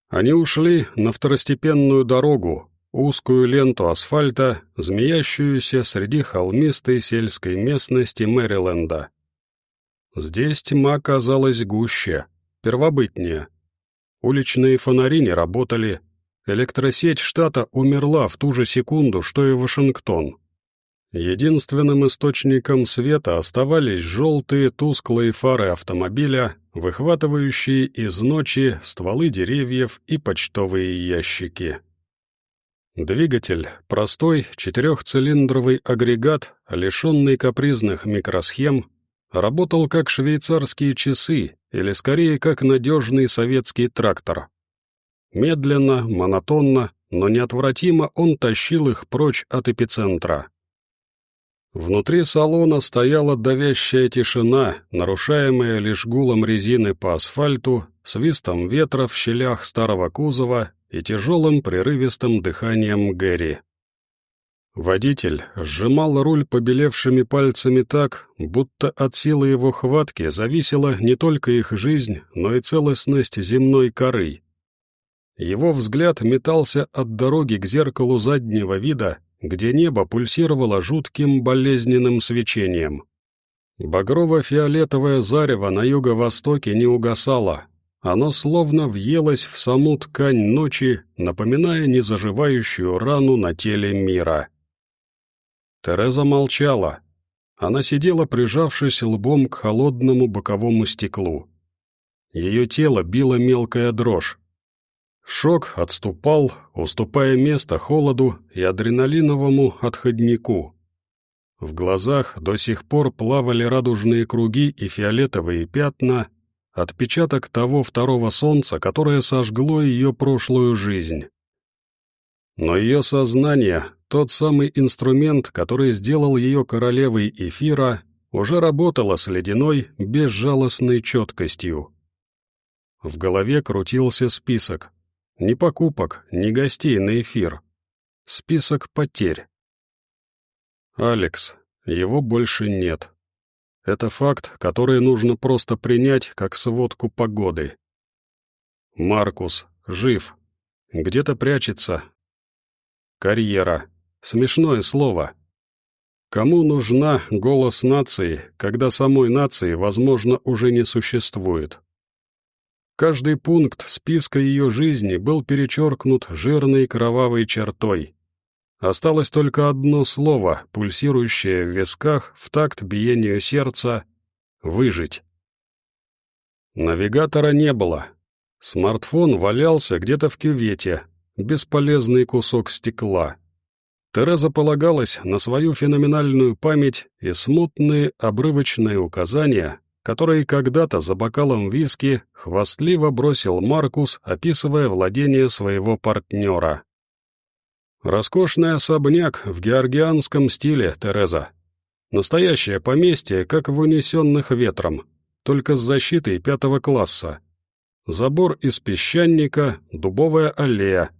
Они ушли на второстепенную дорогу, узкую ленту асфальта, змеящуюся среди холмистой сельской местности Мэриленда. Здесь тьма казалась гуще, первобытнее. Уличные фонари не работали, электросеть штата умерла в ту же секунду, что и Вашингтон. Единственным источником света оставались желтые тусклые фары автомобиля, выхватывающие из ночи стволы деревьев и почтовые ящики. Двигатель, простой четырехцилиндровый агрегат, лишенный капризных микросхем, работал как швейцарские часы или скорее как надежный советский трактор. Медленно, монотонно, но неотвратимо он тащил их прочь от эпицентра. Внутри салона стояла давящая тишина, нарушаемая лишь гулом резины по асфальту, свистом ветра в щелях старого кузова и тяжелым прерывистым дыханием Гэри. Водитель сжимал руль побелевшими пальцами так, будто от силы его хватки зависела не только их жизнь, но и целостность земной коры. Его взгляд метался от дороги к зеркалу заднего вида, где небо пульсировало жутким болезненным свечением. Багрово-фиолетовое зарево на юго-востоке не угасало, оно словно въелось в саму ткань ночи, напоминая незаживающую рану на теле мира. Тереза молчала. Она сидела, прижавшись лбом к холодному боковому стеклу. Ее тело било мелкая дрожь. Шок отступал, уступая место холоду и адреналиновому отходнику. В глазах до сих пор плавали радужные круги и фиолетовые пятна, отпечаток того второго солнца, которое сожгло ее прошлую жизнь. Но ее сознание, тот самый инструмент, который сделал ее королевой эфира, уже работало с ледяной, безжалостной четкостью. В голове крутился список, ни покупок, ни гостей на эфир, Список потерь. Алекс. Его больше нет. Это факт, который нужно просто принять как сводку погоды. Маркус. Жив. Где-то прячется. Карьера. Смешное слово. Кому нужна голос нации, когда самой нации, возможно, уже не существует? Каждый пункт списка ее жизни был перечеркнут жирной кровавой чертой. Осталось только одно слово, пульсирующее в висках в такт биению сердца — «выжить». Навигатора не было. Смартфон валялся где-то в кювете, бесполезный кусок стекла. Тереза полагалась на свою феноменальную память и смутные обрывочные указания, которые когда-то за бокалом виски хвастливо бросил Маркус, описывая владение своего партнера. Роскошный особняк в георгианском стиле, Тереза. Настоящее поместье, как в унесенных ветром, только с защитой пятого класса. Забор из песчаника, дубовая аллея.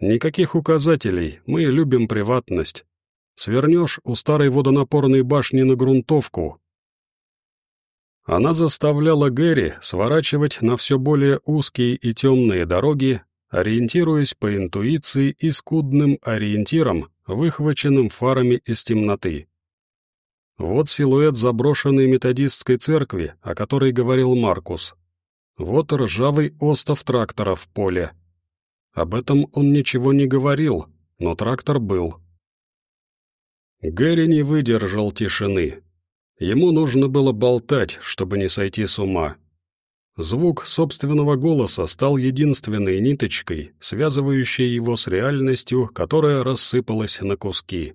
Никаких указателей, мы любим приватность. Свернешь у старой водонапорной башни на грунтовку. Она заставляла Гэри сворачивать на все более узкие и темные дороги, ориентируясь по интуиции и скудным ориентирам, выхваченным фарами из темноты. Вот силуэт заброшенной методистской церкви, о которой говорил Маркус. Вот ржавый остов трактора в поле. Об этом он ничего не говорил, но трактор был. Гэри не выдержал тишины. Ему нужно было болтать, чтобы не сойти с ума. Звук собственного голоса стал единственной ниточкой, связывающей его с реальностью, которая рассыпалась на куски.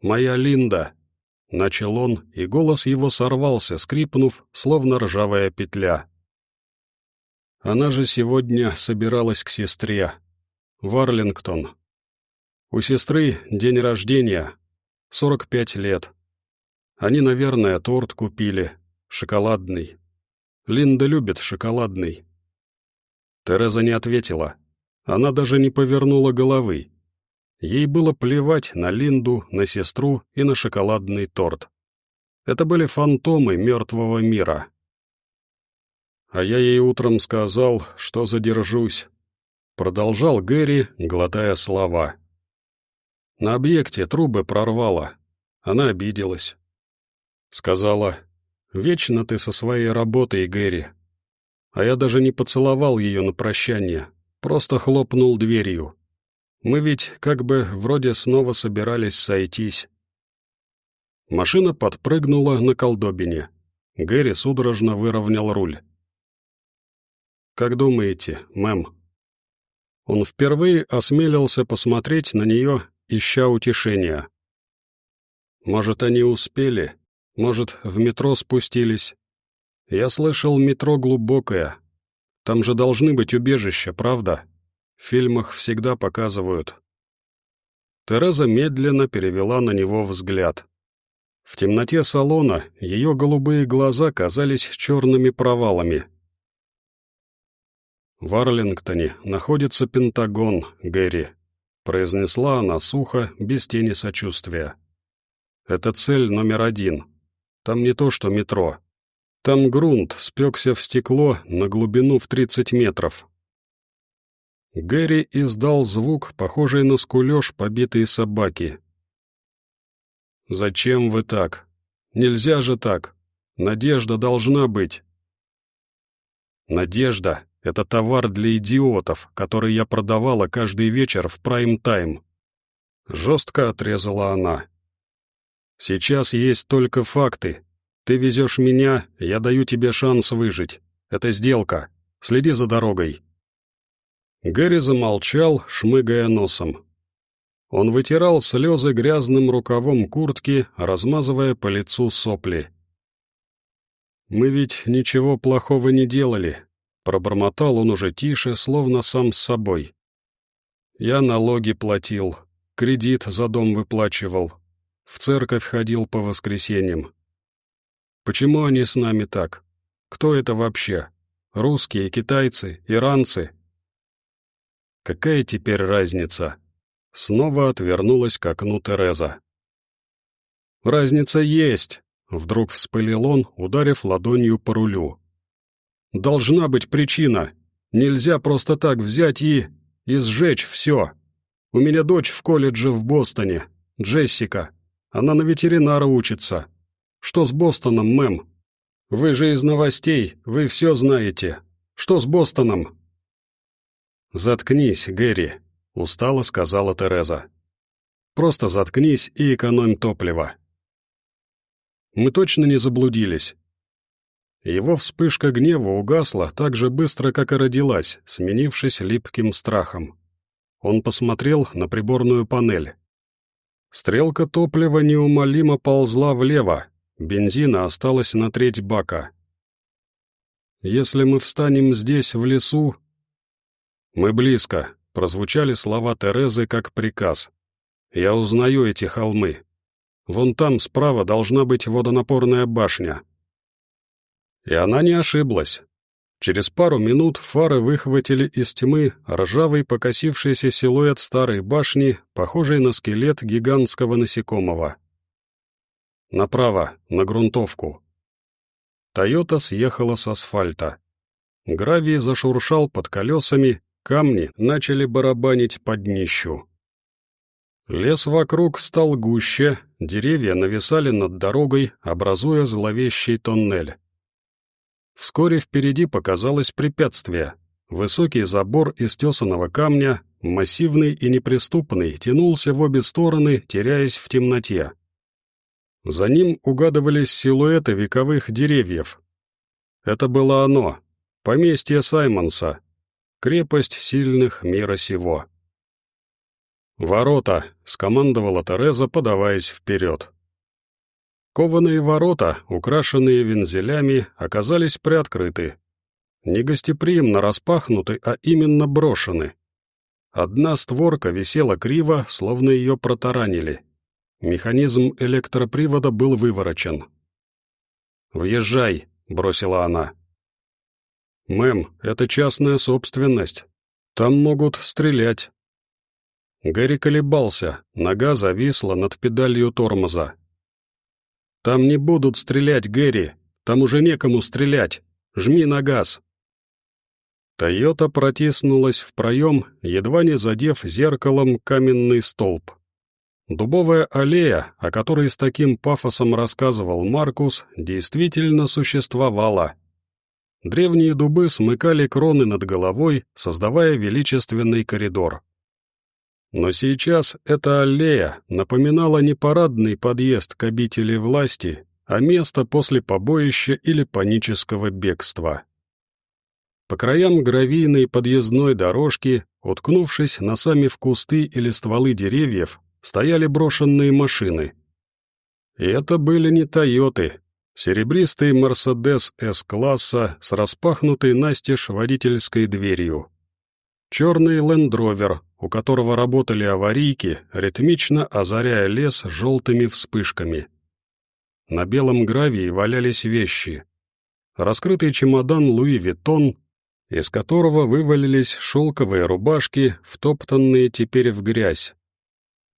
«Моя Линда!» — начал он, и голос его сорвался, скрипнув, словно ржавая петля. Она же сегодня собиралась к сестре. В Арлингтон. У сестры день рождения. Сорок пять лет. Они, наверное, торт купили. Шоколадный. Линда любит шоколадный». Тереза не ответила. Она даже не повернула головы. Ей было плевать на Линду, на сестру и на шоколадный торт. Это были фантомы мертвого мира. А я ей утром сказал, что задержусь. Продолжал Гэри, глотая слова. На объекте трубы прорвало. Она обиделась. Сказала, Вечно ты со своей работой, Гэри. А я даже не поцеловал ее на прощание, просто хлопнул дверью. Мы ведь как бы вроде снова собирались сойтись. Машина подпрыгнула на колдобине. Гэри судорожно выровнял руль. «Как думаете, мэм?» Он впервые осмелился посмотреть на нее, ища утешения. «Может, они успели?» Может, в метро спустились? Я слышал, метро глубокое. Там же должны быть убежища, правда? В фильмах всегда показывают. Тереза медленно перевела на него взгляд. В темноте салона ее голубые глаза казались черными провалами. «В Арлингтоне находится Пентагон, Гэри», — произнесла она сухо, без тени сочувствия. «Это цель номер один. Там не то что метро. Там грунт спекся в стекло на глубину в 30 метров. Гэри издал звук, похожий на скулеж побитой собаки. «Зачем вы так? Нельзя же так. Надежда должна быть». «Надежда — это товар для идиотов, который я продавала каждый вечер в прайм-тайм». Жестко отрезала она. Сейчас есть только факты. Ты везешь меня, я даю тебе шанс выжить. Это сделка. Следи за дорогой». Гэри замолчал, шмыгая носом. Он вытирал слезы грязным рукавом куртки, размазывая по лицу сопли. «Мы ведь ничего плохого не делали», — пробормотал он уже тише, словно сам с собой. «Я налоги платил, кредит за дом выплачивал, в церковь ходил по воскресеньям. Почему они с нами так? Кто это вообще? Русские, китайцы, иранцы? Какая теперь разница? Снова отвернулась к окну Тереза. «Разница есть!» — вдруг вспылил он, ударив ладонью по рулю. «Должна быть причина. Нельзя просто так взять и... и сжечь все. У меня дочь в колледже в Бостоне, Джессика. Она на ветеринара учится. Что с Бостоном, мэм? Вы же из новостей, вы все знаете. Что с Бостоном?» «Заткнись, Гэри», — устало сказала Тереза. «Просто заткнись и экономь топливо». Мы точно не заблудились. Его вспышка гнева угасла так же быстро, как и родилась, сменившись липким страхом. Он посмотрел на приборную панель. Стрелка топлива неумолимо ползла влево, бензина осталось на треть бака. «Если мы встанем здесь, в лесу...» «Мы близко», — прозвучали слова Терезы как приказ. «Я узнаю эти холмы. Вон там справа должна быть водонапорная башня». И она не ошиблась. Через пару минут фары выхватили из тьмы ржавый покосившийся силуэт старой башни, похожий на скелет гигантского насекомого. Направо, на грунтовку. Тойота съехала с асфальта. Гравий зашуршал под колесами, камни начали барабанить под днищу. Лес вокруг стал гуще, деревья нависали над дорогой, образуя зловещий тоннель. Вскоре впереди показалось препятствие. Высокий забор из тесаного камня, массивный и неприступный, тянулся в обе стороны, теряясь в темноте. За ним угадывались силуэты вековых деревьев. Это было оно, поместье Саймонса, крепость сильных мира сего. «Ворота!» — скомандовала Тереза, подаваясь вперед. Кованые ворота, украшенные вензелями, оказались приоткрыты. Не гостеприимно распахнуты, а именно брошены. Одна створка висела криво, словно ее протаранили. Механизм электропривода был выворочен. «Въезжай», — бросила она. «Мэм, это частная собственность. Там могут стрелять». Гэри колебался, нога зависла над педалью тормоза. «Там не будут стрелять, Гэри. Там уже некому стрелять. Жми на газ». Тойота протиснулась в проем, едва не задев зеркалом каменный столб. Дубовая аллея, о которой с таким пафосом рассказывал Маркус, действительно существовала. Древние дубы смыкали кроны над головой, создавая величественный коридор. Но сейчас эта аллея напоминала не парадный подъезд к обители власти, а место после побоища или панического бегства. По краям гравийной подъездной дорожки, уткнувшись носами в кусты или стволы деревьев, стояли брошенные машины. И это были не «Тойоты», серебристый «Мерседес С-класса» с распахнутой настежь водительской дверью. Черный лендровер, у которого работали аварийки, ритмично озаряя лес желтыми вспышками. На белом гравии валялись вещи. Раскрытый чемодан Луи Виттон, из которого вывалились шелковые рубашки, втоптанные теперь в грязь.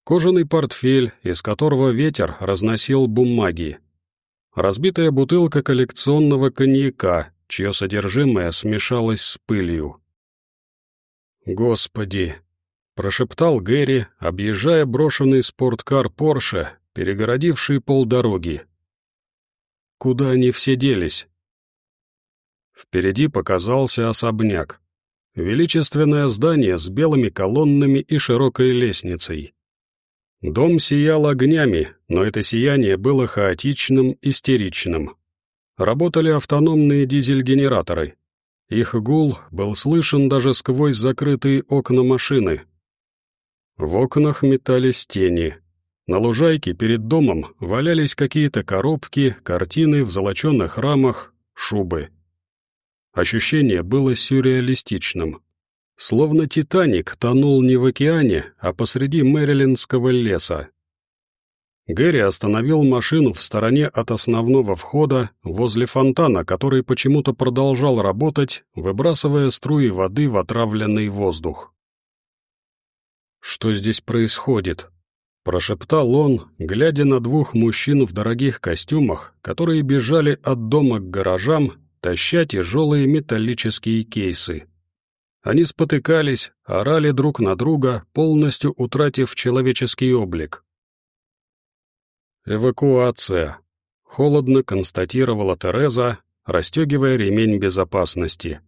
Кожаный портфель, из которого ветер разносил бумаги. Разбитая бутылка коллекционного коньяка, чье содержимое смешалось с пылью. «Господи!» — прошептал Гэри, объезжая брошенный спорткар Порше, перегородивший полдороги. «Куда они все делись?» Впереди показался особняк. Величественное здание с белыми колоннами и широкой лестницей. Дом сиял огнями, но это сияние было хаотичным, истеричным. Работали автономные дизель-генераторы. Их гул был слышен даже сквозь закрытые окна машины. В окнах метались тени. На лужайке перед домом валялись какие-то коробки, картины в золоченных рамах, шубы. Ощущение было сюрреалистичным. Словно «Титаник» тонул не в океане, а посреди Мэрилинского леса. Гэри остановил машину в стороне от основного входа, возле фонтана, который почему-то продолжал работать, выбрасывая струи воды в отравленный воздух. «Что здесь происходит?» — прошептал он, глядя на двух мужчин в дорогих костюмах, которые бежали от дома к гаражам, таща тяжелые металлические кейсы. Они спотыкались, орали друг на друга, полностью утратив человеческий облик. «Эвакуация», — холодно констатировала Тереза, расстегивая ремень безопасности.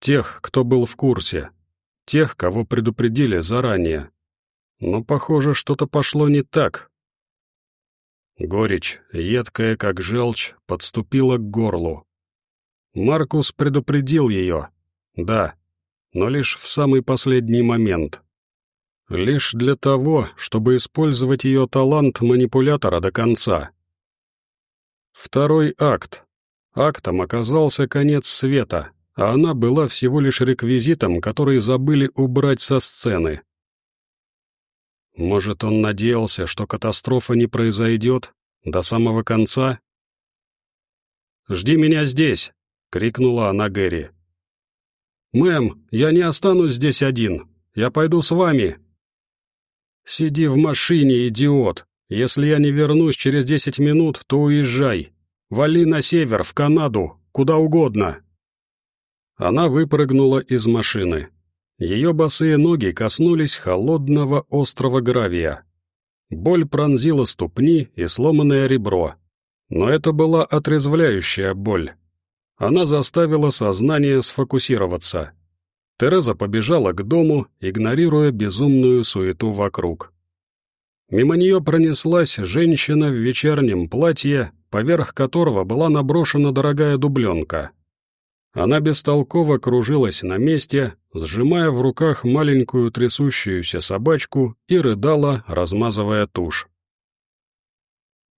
«Тех, кто был в курсе, тех, кого предупредили заранее. Но, похоже, что-то пошло не так». Горечь, едкая как желчь, подступила к горлу. Маркус предупредил ее, да, но лишь в самый последний момент. Лишь для того, чтобы использовать ее талант манипулятора до конца. Второй акт. Актом оказался конец света, а она была всего лишь реквизитом, который забыли убрать со сцены. Может, он надеялся, что катастрофа не произойдет до самого конца? «Жди меня здесь!» — крикнула она Гэри. «Мэм, я не останусь здесь один. Я пойду с вами». «Сиди в машине, идиот. Если я не вернусь через десять минут, то уезжай. Вали на север, в Канаду, куда угодно». Она выпрыгнула из машины. Ее босые ноги коснулись холодного острого гравия. Боль пронзила ступни и сломанное ребро. Но это была отрезвляющая боль. Она заставила сознание сфокусироваться. Тереза побежала к дому, игнорируя безумную суету вокруг. Мимо нее пронеслась женщина в вечернем платье, поверх которого была наброшена дорогая дубленка. Она бестолково кружилась на месте, сжимая в руках маленькую трясущуюся собачку и рыдала, размазывая тушь.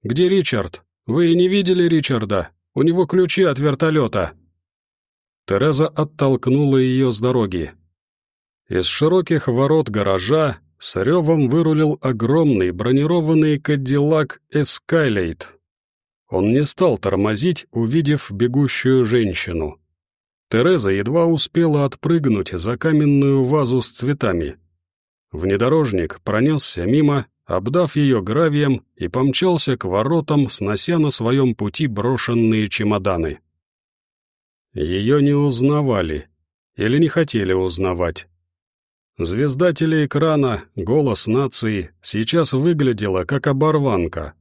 «Где Ричард? Вы не видели Ричарда?» У него ключи от вертолета». Тереза оттолкнула ее с дороги. Из широких ворот гаража с ревом вырулил огромный бронированный кадиллак «Эскайлейт». Он не стал тормозить, увидев бегущую женщину. Тереза едва успела отпрыгнуть за каменную вазу с цветами. Внедорожник пронесся мимо, обдав ее гравием, и помчался к воротам, снося на своем пути брошенные чемоданы. Ее не узнавали или не хотели узнавать. Звезда телеэкрана, голос нации, сейчас выглядела как оборванка.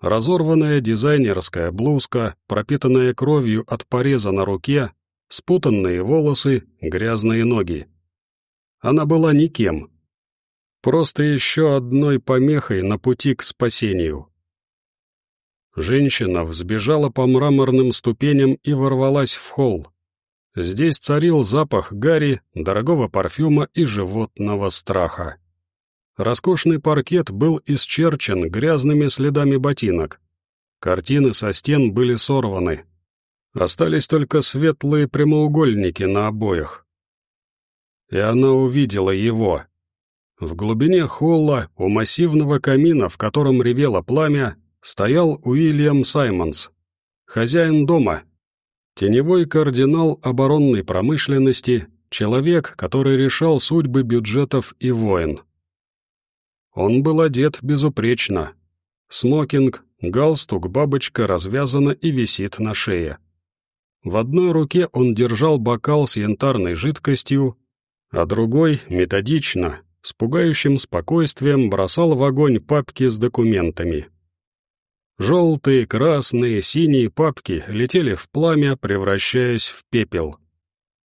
Разорванная дизайнерская блузка, пропитанная кровью от пореза на руке, спутанные волосы, грязные ноги. Она была никем, Просто еще одной помехой на пути к спасению. Женщина взбежала по мраморным ступеням и ворвалась в холл. Здесь царил запах гари, дорогого парфюма и животного страха. Роскошный паркет был исчерчен грязными следами ботинок. Картины со стен были сорваны. Остались только светлые прямоугольники на обоях. И она увидела его. В глубине холла, у массивного камина, в котором ревело пламя, стоял Уильям Саймонс, хозяин дома, теневой кардинал оборонной промышленности, человек, который решал судьбы бюджетов и войн. Он был одет безупречно. Смокинг, галстук, бабочка развязана и висит на шее. В одной руке он держал бокал с янтарной жидкостью, а другой, методично, с пугающим спокойствием бросал в огонь папки с документами. Желтые, красные, синие папки летели в пламя, превращаясь в пепел.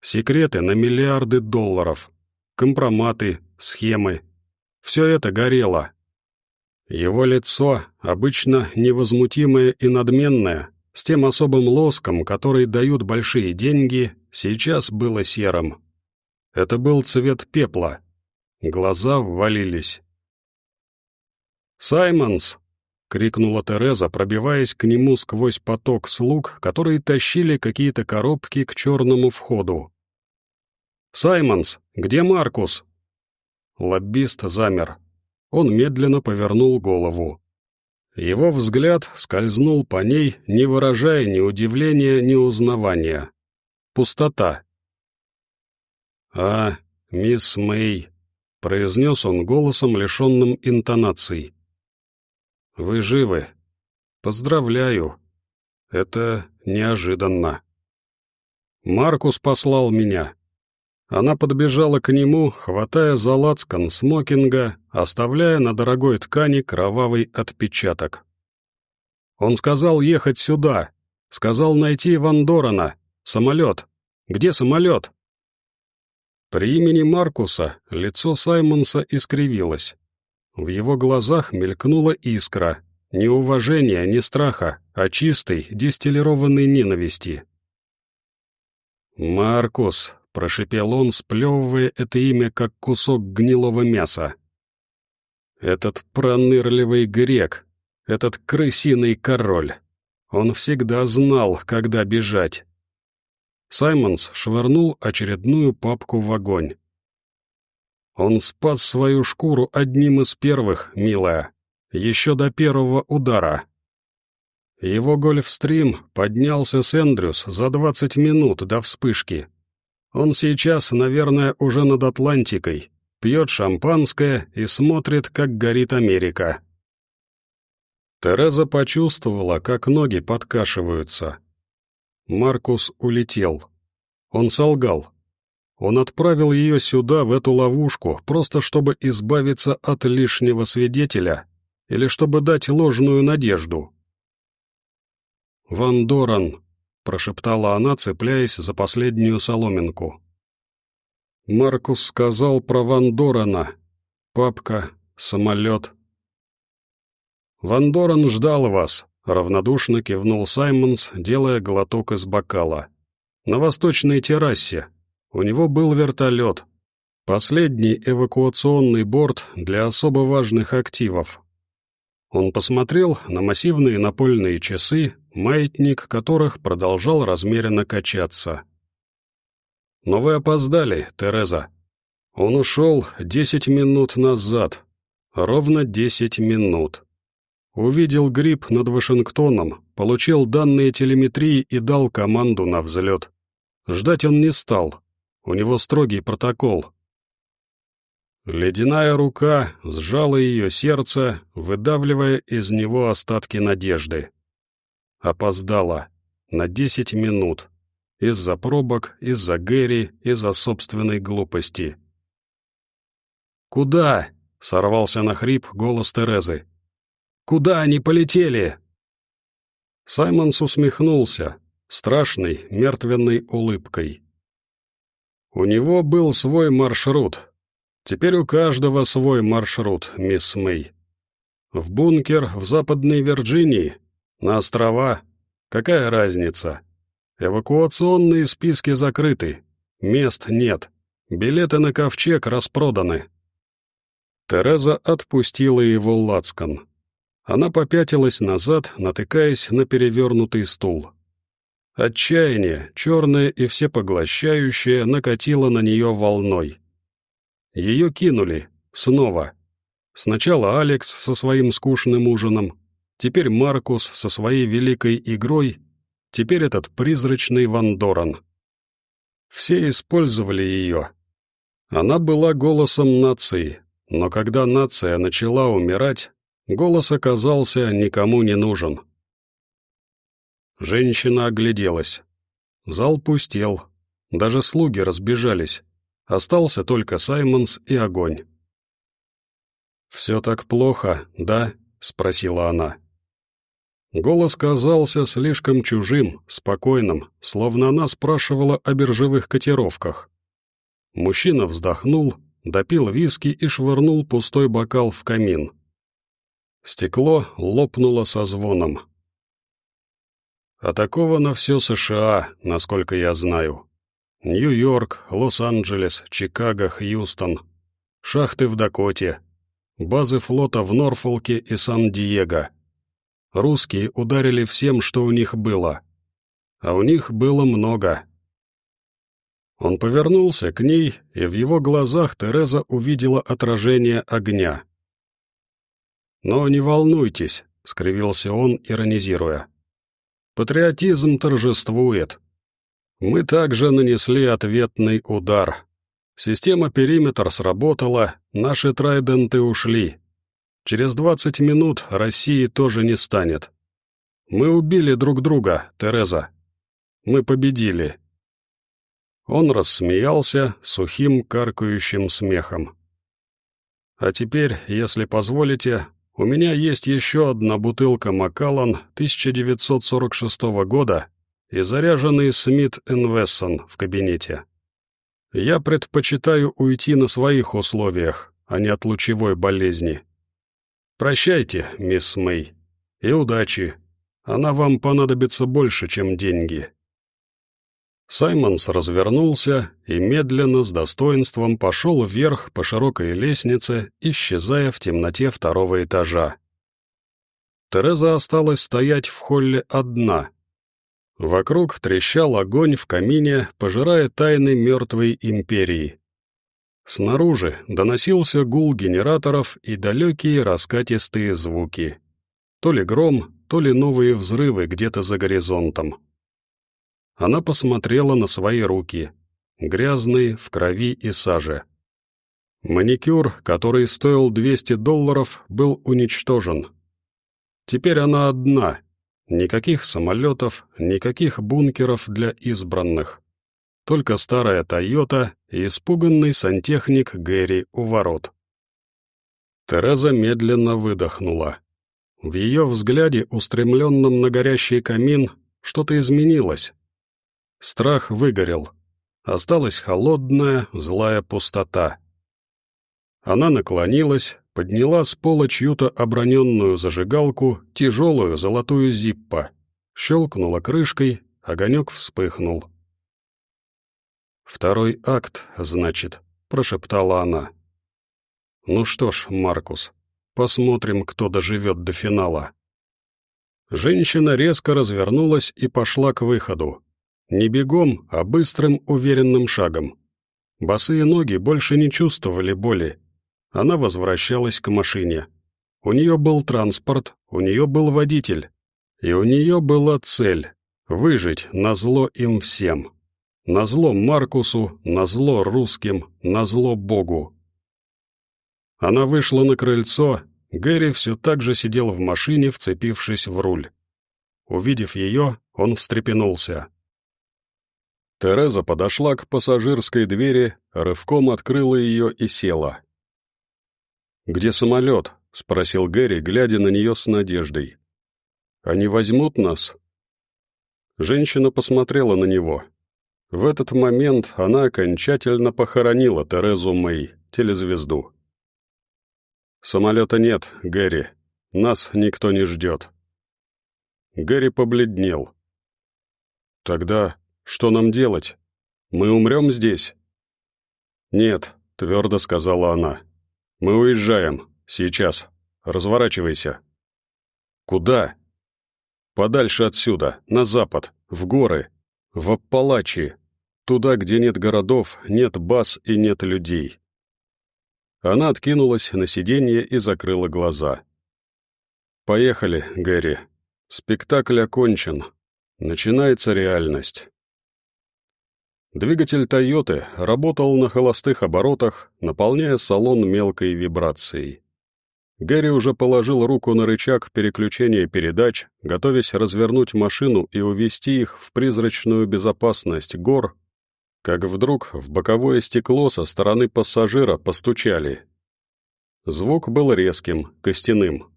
Секреты на миллиарды долларов, компроматы, схемы. Все это горело. Его лицо, обычно невозмутимое и надменное, с тем особым лоском, который дают большие деньги, сейчас было серым. Это был цвет пепла — Глаза ввалились. «Саймонс!» — крикнула Тереза, пробиваясь к нему сквозь поток слуг, которые тащили какие-то коробки к черному входу. «Саймонс, где Маркус?» Лоббист замер. Он медленно повернул голову. Его взгляд скользнул по ней, не выражая ни удивления, ни узнавания. Пустота. «А, мисс Мэй», — произнес он голосом, лишенным интонаций. «Вы живы. Поздравляю. Это неожиданно. Маркус послал меня. Она подбежала к нему, хватая за лацкан смокинга, оставляя на дорогой ткани кровавый отпечаток. Он сказал ехать сюда, сказал найти Ван Дорана, самолет. Где самолет? При имени Маркуса лицо Саймонса искривилось. В его глазах мелькнула искра, ни уважения, ни страха, а чистой, дистиллированной ненависти. «Маркус», — прошипел он, сплевывая это имя, как кусок гнилого мяса. «Этот пронырливый грек, этот крысиный король, он всегда знал, когда бежать». Саймонс швырнул очередную папку в огонь. «Он спас свою шкуру одним из первых, милая», еще до первого удара. Его гольфстрим поднялся с Эндрюс за 20 минут до вспышки. Он сейчас, наверное, уже над Атлантикой, пьет шампанское и смотрит, как горит Америка. Тереза почувствовала, как ноги подкашиваются. Маркус улетел. Он солгал. Он отправил ее сюда, в эту ловушку, просто чтобы избавиться от лишнего свидетеля или чтобы дать ложную надежду. «Ван Доран», — прошептала она, цепляясь за последнюю соломинку. Маркус сказал про Ван Дорана. Папка, самолет. «Ван Доран ждал вас», — равнодушно кивнул Саймонс, делая глоток из бокала. «На восточной террасе. У него был вертолет. Последний эвакуационный борт для особо важных активов. Он посмотрел на массивные напольные часы, маятник которых продолжал размеренно качаться. «Но вы опоздали, Тереза. Он ушел десять минут назад. Ровно десять минут. Увидел гриб над Вашингтоном, получил данные телеметрии и дал команду на взлет. Ждать он не стал. У него строгий протокол, Ледяная рука сжала ее сердце, выдавливая из него остатки надежды. Опоздала. На десять минут. Из-за пробок, из-за Гэри, из-за собственной глупости. «Куда?» — сорвался на хрип голос Терезы. «Куда они полетели?» Саймонс усмехнулся, страшной, мертвенной улыбкой. У него был свой маршрут, Теперь у каждого свой маршрут, мисс Мэй. В бункер в Западной Вирджинии, на острова. Какая разница? Эвакуационные списки закрыты. Мест нет. Билеты на ковчег распроданы. Тереза отпустила его лацкан. Она попятилась назад, натыкаясь на перевернутый стул. Отчаяние, черное и всепоглощающее, накатило на нее волной. Ее кинули. Снова. Сначала Алекс со своим скучным ужином, теперь Маркус со своей великой игрой, теперь этот призрачный Вандоран. Все использовали ее. Она была голосом нации, но когда нация начала умирать, голос оказался никому не нужен. Женщина огляделась. Зал пустел. Даже слуги разбежались. Остался только Саймонс и огонь. «Все так плохо, да?» — спросила она. Голос казался слишком чужим, спокойным, словно она спрашивала о биржевых котировках. Мужчина вздохнул, допил виски и швырнул пустой бокал в камин. Стекло лопнуло со звоном. «Атаковано все США, насколько я знаю», Нью-Йорк, Лос-Анджелес, Чикаго, Хьюстон, шахты в Дакоте, базы флота в Норфолке и Сан-Диего. Русские ударили всем, что у них было. А у них было много. Он повернулся к ней, и в его глазах Тереза увидела отражение огня. «Но не волнуйтесь», — скривился он, иронизируя. «Патриотизм торжествует. Мы также нанесли ответный удар. Система «Периметр» сработала, наши трайденты ушли. Через двадцать минут России тоже не станет. Мы убили друг друга, Тереза. Мы победили». Он рассмеялся сухим каркающим смехом. «А теперь, если позволите, у меня есть еще одна бутылка Макаллан 1946 года и заряженный Смит Вессон в кабинете. Я предпочитаю уйти на своих условиях, а не от лучевой болезни. Прощайте, мисс Мэй, и удачи. Она вам понадобится больше, чем деньги». Саймонс развернулся и медленно, с достоинством, пошел вверх по широкой лестнице, исчезая в темноте второго этажа. Тереза осталась стоять в холле одна. Вокруг трещал огонь в камине, пожирая тайны мертвой империи. Снаружи доносился гул генераторов и далекие раскатистые звуки. То ли гром, то ли новые взрывы где-то за горизонтом. Она посмотрела на свои руки, грязные, в крови и саже. Маникюр, который стоил 200 долларов, был уничтожен. Теперь она одна. Никаких самолетов, никаких бункеров для избранных. Только старая «Тойота» и испуганный сантехник Гэри у ворот. Тереза медленно выдохнула. В ее взгляде, устремленном на горящий камин, что-то изменилось. Страх выгорел. Осталась холодная, злая пустота. Она наклонилась, подняла с пола чью-то оброненную зажигалку, тяжелую золотую зиппа, щелкнула крышкой, огонек вспыхнул. «Второй акт, значит», — прошептала она. «Ну что ж, Маркус, посмотрим, кто доживет до финала». Женщина резко развернулась и пошла к выходу. Не бегом, а быстрым, уверенным шагом. Босые ноги больше не чувствовали боли. Она возвращалась к машине. У нее был транспорт, у нее был водитель. И у нее была цель — выжить на зло им всем. На зло Маркусу, на зло русским, на зло Богу. Она вышла на крыльцо, Гэри все так же сидел в машине, вцепившись в руль. Увидев ее, он встрепенулся. Тереза подошла к пассажирской двери, рывком открыла ее и села. «Где самолет?» — спросил Гэри, глядя на нее с надеждой. «Они возьмут нас?» Женщина посмотрела на него. В этот момент она окончательно похоронила Терезу Мэй, телезвезду. «Самолета нет, Гэри. Нас никто не ждет». Гэри побледнел. «Тогда что нам делать? Мы умрем здесь?» «Нет», — твердо сказала она. «Мы уезжаем. Сейчас. Разворачивайся». «Куда?» «Подальше отсюда, на запад, в горы, в Аппалачи, туда, где нет городов, нет баз и нет людей». Она откинулась на сиденье и закрыла глаза. «Поехали, Гэри. Спектакль окончен. Начинается реальность». Двигатель «Тойоты» работал на холостых оборотах, наполняя салон мелкой вибрацией. Гэри уже положил руку на рычаг переключения передач, готовясь развернуть машину и увести их в призрачную безопасность гор, как вдруг в боковое стекло со стороны пассажира постучали. Звук был резким, костяным.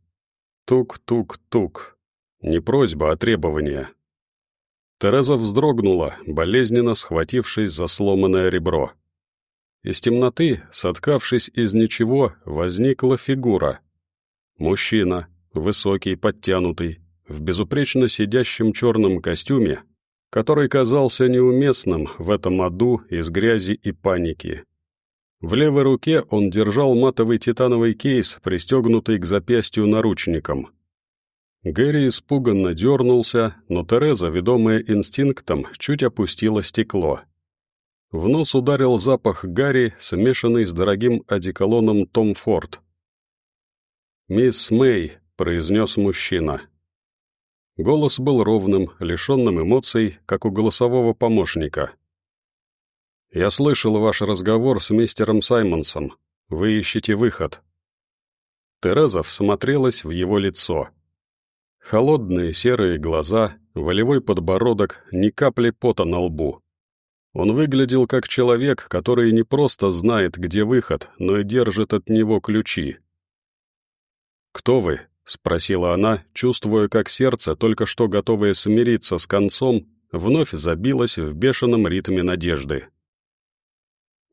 Тук-тук-тук. Не просьба, а требование. Тереза вздрогнула, болезненно схватившись за сломанное ребро. Из темноты, соткавшись из ничего, возникла фигура. Мужчина, высокий, подтянутый, в безупречно сидящем черном костюме, который казался неуместным в этом аду из грязи и паники. В левой руке он держал матовый титановый кейс, пристегнутый к запястью наручником. Гэри испуганно дернулся, но Тереза, ведомая инстинктом, чуть опустила стекло. В нос ударил запах Гарри, смешанный с дорогим одеколоном Том Форд. «Мисс Мэй», — произнес мужчина. Голос был ровным, лишенным эмоций, как у голосового помощника. «Я слышал ваш разговор с мистером Саймонсом. Вы ищете выход». Тереза всмотрелась в его лицо. Холодные серые глаза, волевой подбородок, ни капли пота на лбу. Он выглядел как человек, который не просто знает, где выход, но и держит от него ключи. «Кто вы?» — спросила она, чувствуя, как сердце, только что готовое смириться с концом, вновь забилось в бешеном ритме надежды.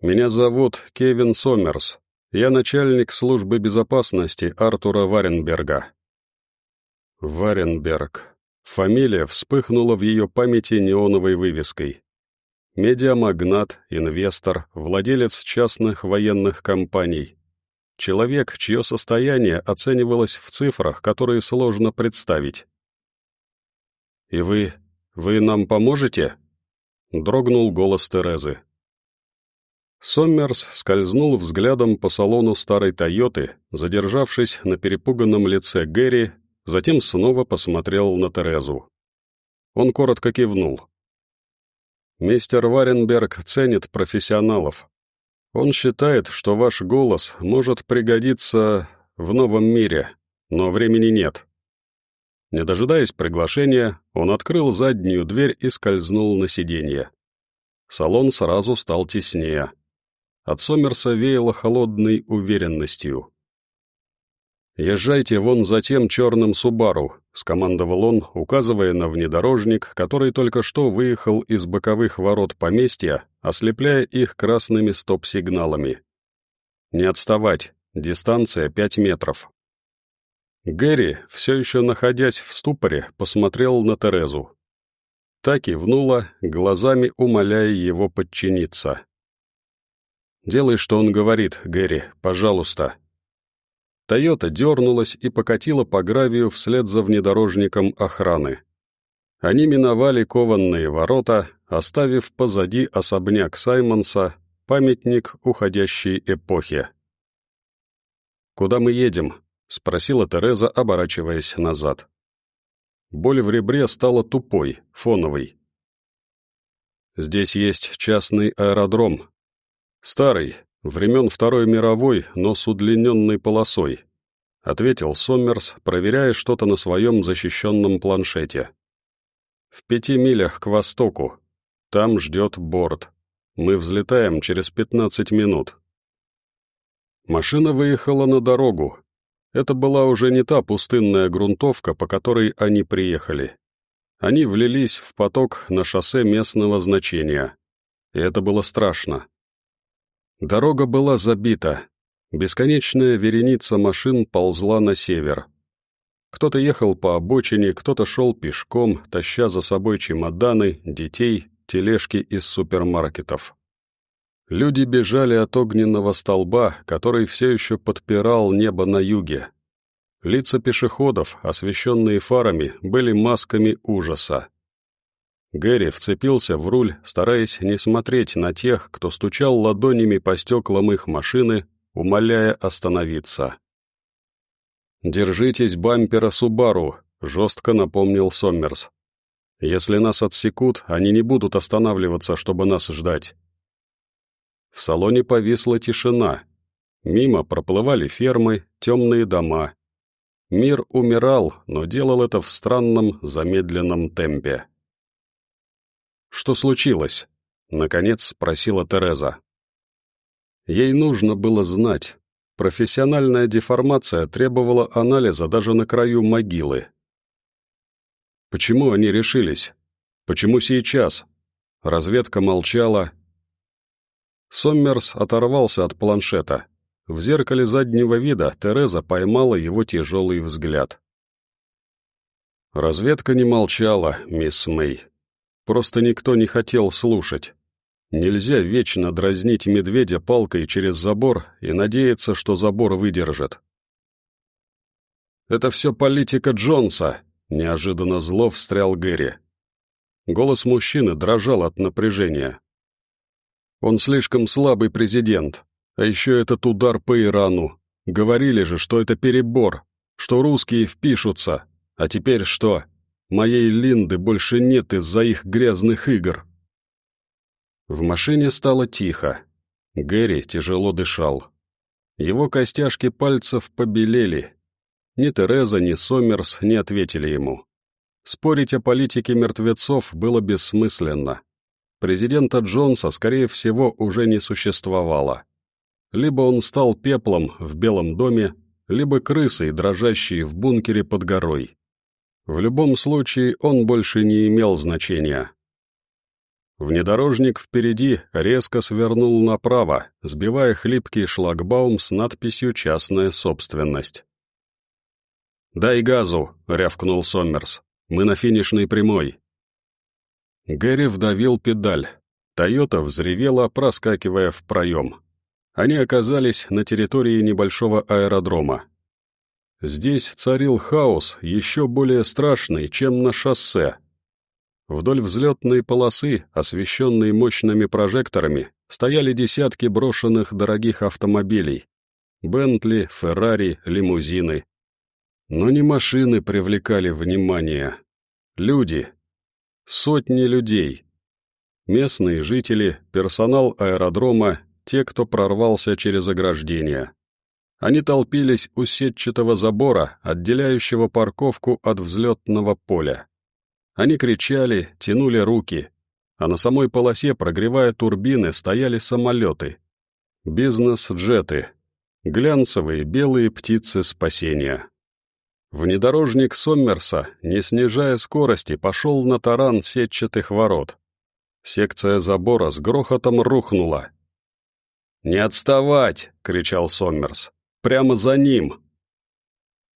«Меня зовут Кевин Сомерс. Я начальник службы безопасности Артура Варенберга». Варенберг. Фамилия вспыхнула в ее памяти неоновой вывеской. Медиамагнат, инвестор, владелец частных военных компаний. Человек, чье состояние оценивалось в цифрах, которые сложно представить. «И вы... вы нам поможете?» — дрогнул голос Терезы. Соммерс скользнул взглядом по салону старой «Тойоты», задержавшись на перепуганном лице Гэри, затем снова посмотрел на Терезу. Он коротко кивнул. «Мистер Варенберг ценит профессионалов. Он считает, что ваш голос может пригодиться в новом мире, но времени нет». Не дожидаясь приглашения, он открыл заднюю дверь и скользнул на сиденье. Салон сразу стал теснее. От Сомерса веяло холодной уверенностью. «Езжайте вон за тем черным Субару», — скомандовал он, указывая на внедорожник, который только что выехал из боковых ворот поместья, ослепляя их красными стоп-сигналами. «Не отставать, дистанция пять метров». Гэри, все еще находясь в ступоре, посмотрел на Терезу. Та кивнула, глазами умоляя его подчиниться. «Делай, что он говорит, Гэри, пожалуйста». Тойота дернулась и покатила по гравию вслед за внедорожником охраны. Они миновали кованные ворота, оставив позади особняк Саймонса, памятник уходящей эпохи. «Куда мы едем?» — спросила Тереза, оборачиваясь назад. Боль в ребре стала тупой, фоновой. «Здесь есть частный аэродром», «Старый, времен Второй мировой, но с удлиненной полосой», — ответил Соммерс, проверяя что-то на своем защищенном планшете. «В пяти милях к востоку. Там ждет борт. Мы взлетаем через пятнадцать минут». Машина выехала на дорогу. Это была уже не та пустынная грунтовка, по которой они приехали. Они влились в поток на шоссе местного значения. И это было страшно. Дорога была забита. Бесконечная вереница машин ползла на север. Кто-то ехал по обочине, кто-то шел пешком, таща за собой чемоданы, детей, тележки из супермаркетов. Люди бежали от огненного столба, который все еще подпирал небо на юге. Лица пешеходов, освещенные фарами, были масками ужаса. Гэри вцепился в руль, стараясь не смотреть на тех, кто стучал ладонями по стеклам их машины, умоляя остановиться. «Держитесь бампера Субару», — жестко напомнил Соммерс. «Если нас отсекут, они не будут останавливаться, чтобы нас ждать». В салоне повисла тишина. Мимо проплывали фермы, темные дома. Мир умирал, но делал это в странном, замедленном темпе. «Что случилось?» — наконец спросила Тереза. Ей нужно было знать. Профессиональная деформация требовала анализа даже на краю могилы. Почему они решились? Почему сейчас? Разведка молчала. Соммерс оторвался от планшета. В зеркале заднего вида Тереза поймала его тяжелый взгляд. Разведка не молчала, мисс Мэй. Просто никто не хотел слушать. Нельзя вечно дразнить медведя палкой через забор и надеяться, что забор выдержит. «Это все политика Джонса», — неожиданно зло встрял Гэри. Голос мужчины дрожал от напряжения. «Он слишком слабый президент, а еще этот удар по Ирану. Говорили же, что это перебор, что русские впишутся. А теперь что? Моей Линды больше нет из-за их грязных игр. В машине стало тихо. Гэри тяжело дышал. Его костяшки пальцев побелели. Ни Тереза, ни Сомерс не ответили ему. Спорить о политике мертвецов было бессмысленно. Президента Джонса, скорее всего, уже не существовало. Либо он стал пеплом в Белом доме, либо крысой, дрожащей в бункере под горой. В любом случае он больше не имел значения. Внедорожник впереди резко свернул направо, сбивая хлипкий шлагбаум с надписью «Частная собственность». «Дай газу!» — рявкнул Сомерс. Мы на финишной прямой». Гэри вдавил педаль. «Тойота» взревела, проскакивая в проем. Они оказались на территории небольшого аэродрома. Здесь царил хаос, еще более страшный, чем на шоссе. Вдоль взлетной полосы, освещенной мощными прожекторами, стояли десятки брошенных дорогих автомобилей. Бентли, Феррари, лимузины, но не машины привлекали внимание. Люди. Сотни людей. Местные жители, персонал аэродрома, те, кто прорвался через ограждение. Они толпились у сетчатого забора, отделяющего парковку от взлетного поля. Они кричали, тянули руки, а на самой полосе, прогревая турбины, стояли самолеты. Бизнес-джеты. Глянцевые белые птицы спасения. Внедорожник Соммерса, не снижая скорости, пошел на таран сетчатых ворот. Секция забора с грохотом рухнула. «Не отставать!» — кричал Соммерс. «Прямо за ним!»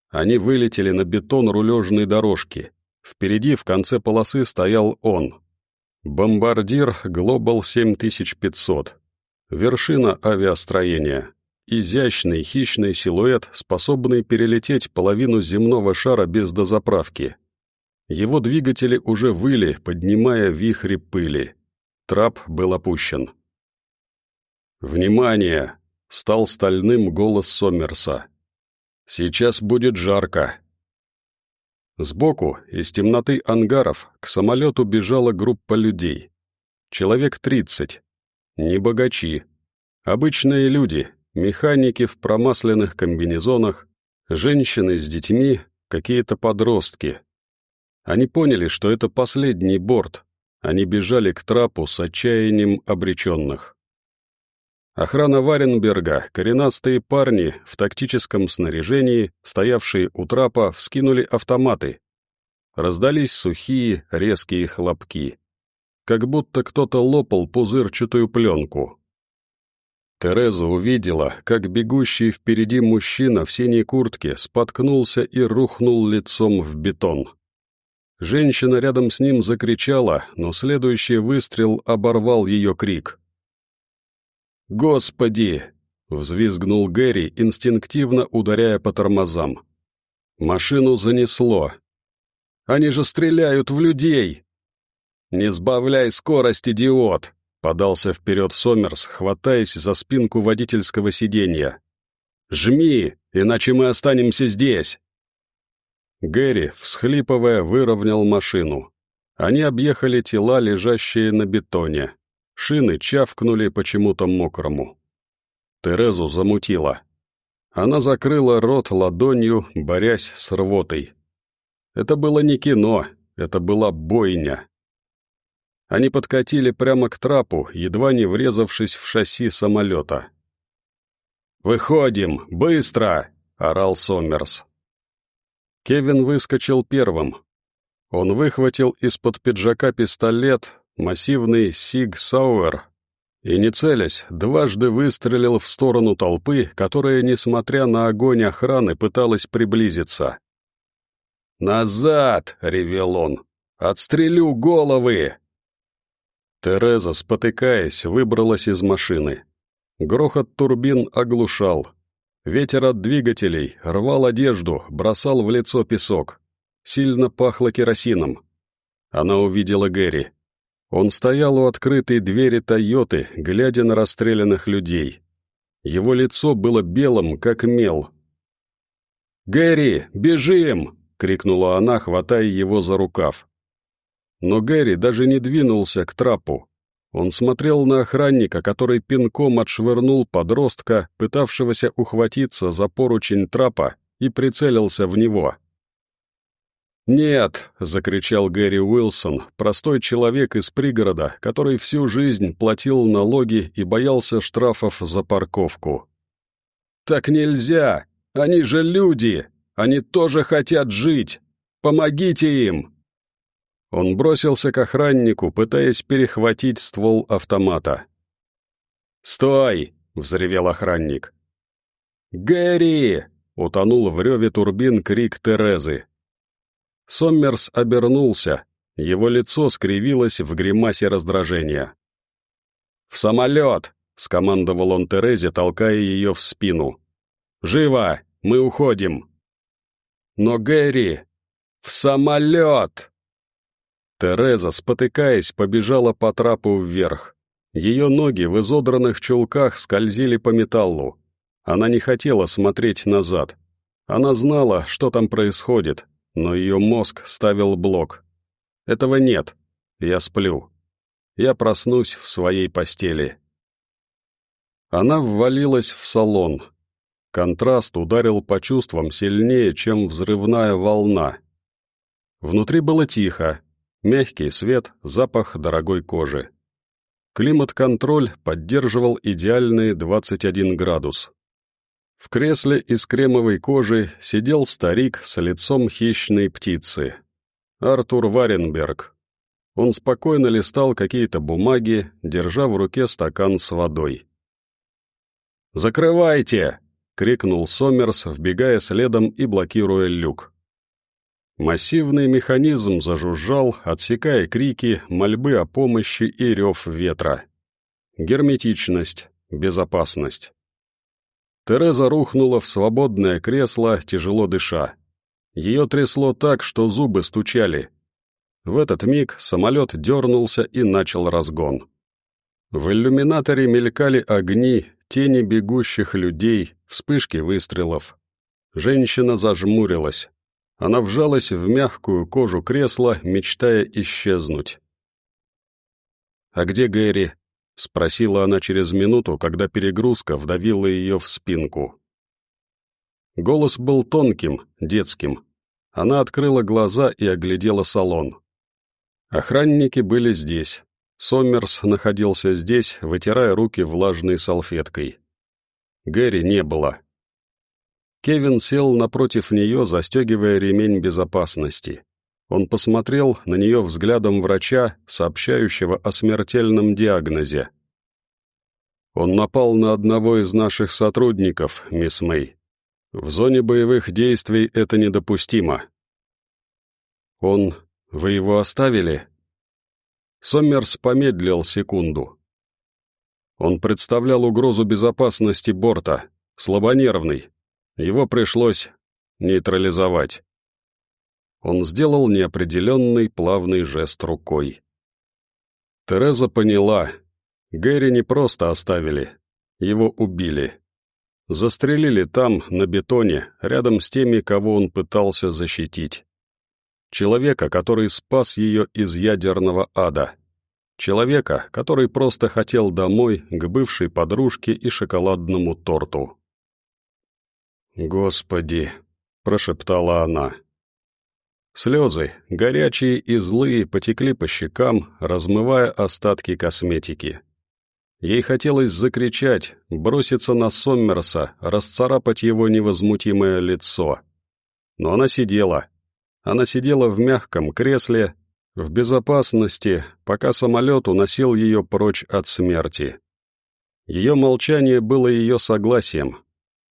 Они вылетели на бетон рулежной дорожки. Впереди в конце полосы стоял он. Бомбардир Global 7500. Вершина авиастроения. Изящный хищный силуэт, способный перелететь половину земного шара без дозаправки. Его двигатели уже выли, поднимая вихри пыли. Трап был опущен. «Внимание!» — стал стальным голос Сомерса. «Сейчас будет жарко». Сбоку, из темноты ангаров, к самолету бежала группа людей. Человек тридцать. Не богачи. Обычные люди, Механики в промасленных комбинезонах, женщины с детьми, какие-то подростки. Они поняли, что это последний борт. Они бежали к трапу с отчаянием обреченных. Охрана Варенберга, коренастые парни в тактическом снаряжении, стоявшие у трапа, вскинули автоматы. Раздались сухие, резкие хлопки. Как будто кто-то лопал пузырчатую пленку. Тереза увидела, как бегущий впереди мужчина в синей куртке споткнулся и рухнул лицом в бетон. Женщина рядом с ним закричала, но следующий выстрел оборвал ее крик. «Господи!» — взвизгнул Гэри, инстинктивно ударяя по тормозам. Машину занесло. «Они же стреляют в людей!» «Не сбавляй скорость, идиот!» Подался вперед Сомерс, хватаясь за спинку водительского сиденья. «Жми, иначе мы останемся здесь!» Гэри, всхлипывая, выровнял машину. Они объехали тела, лежащие на бетоне. Шины чавкнули почему-то мокрому. Терезу замутила. Она закрыла рот ладонью, борясь с рвотой. Это было не кино, это была бойня. Они подкатили прямо к трапу, едва не врезавшись в шасси самолета. «Выходим! Быстро!» — орал Сомерс. Кевин выскочил первым. Он выхватил из-под пиджака пистолет, массивный Сиг Сауэр, и, не целясь, дважды выстрелил в сторону толпы, которая, несмотря на огонь охраны, пыталась приблизиться. «Назад!» — ревел он. «Отстрелю головы!» Тереза, спотыкаясь, выбралась из машины. Грохот турбин оглушал. Ветер от двигателей рвал одежду, бросал в лицо песок. Сильно пахло керосином. Она увидела Гэри. Он стоял у открытой двери «Тойоты», глядя на расстрелянных людей. Его лицо было белым, как мел. «Гэри, бежим!» — крикнула она, хватая его за рукав. Но Гэри даже не двинулся к трапу. Он смотрел на охранника, который пинком отшвырнул подростка, пытавшегося ухватиться за поручень трапа, и прицелился в него. «Нет!» — закричал Гэри Уилсон, простой человек из пригорода, который всю жизнь платил налоги и боялся штрафов за парковку. «Так нельзя! Они же люди! Они тоже хотят жить! Помогите им!» Он бросился к охраннику, пытаясь перехватить ствол автомата. «Стой!» — взревел охранник. «Гэри!» — утонул в реве турбин крик Терезы. Соммерс обернулся, его лицо скривилось в гримасе раздражения. «В самолет!» — скомандовал он Терезе, толкая ее в спину. «Живо! Мы уходим!» «Но Гэри! В самолет!» Тереза, спотыкаясь, побежала по трапу вверх. Ее ноги в изодранных чулках скользили по металлу. Она не хотела смотреть назад. Она знала, что там происходит, но ее мозг ставил блок. Этого нет. Я сплю. Я проснусь в своей постели. Она ввалилась в салон. Контраст ударил по чувствам сильнее, чем взрывная волна. Внутри было тихо. Мягкий свет, запах дорогой кожи. Климат-контроль поддерживал идеальные 21 градус. В кресле из кремовой кожи сидел старик с лицом хищной птицы. Артур Варенберг. Он спокойно листал какие-то бумаги, держа в руке стакан с водой. «Закрывайте!» — крикнул Сомерс, вбегая следом и блокируя люк. Массивный механизм зажужжал, отсекая крики, мольбы о помощи и рев ветра. Герметичность, безопасность. Тереза рухнула в свободное кресло, тяжело дыша. Ее трясло так, что зубы стучали. В этот миг самолет дернулся и начал разгон. В иллюминаторе мелькали огни, тени бегущих людей, вспышки выстрелов. Женщина зажмурилась. Она вжалась в мягкую кожу кресла, мечтая исчезнуть. «А где Гэри?» — спросила она через минуту, когда перегрузка вдавила ее в спинку. Голос был тонким, детским. Она открыла глаза и оглядела салон. Охранники были здесь. Соммерс находился здесь, вытирая руки влажной салфеткой. Гэри не было. Кевин сел напротив нее, застегивая ремень безопасности. Он посмотрел на нее взглядом врача, сообщающего о смертельном диагнозе. «Он напал на одного из наших сотрудников, мисс Мэй. В зоне боевых действий это недопустимо». «Он... Вы его оставили?» Соммерс помедлил секунду. Он представлял угрозу безопасности борта, слабонервный. Его пришлось нейтрализовать. Он сделал неопределенный плавный жест рукой. Тереза поняла. Гэри не просто оставили. Его убили. Застрелили там, на бетоне, рядом с теми, кого он пытался защитить. Человека, который спас ее из ядерного ада. Человека, который просто хотел домой к бывшей подружке и шоколадному торту. «Господи!» — прошептала она. Слезы, горячие и злые, потекли по щекам, размывая остатки косметики. Ей хотелось закричать, броситься на Соммерса, расцарапать его невозмутимое лицо. Но она сидела. Она сидела в мягком кресле, в безопасности, пока самолет уносил ее прочь от смерти. Ее молчание было ее согласием.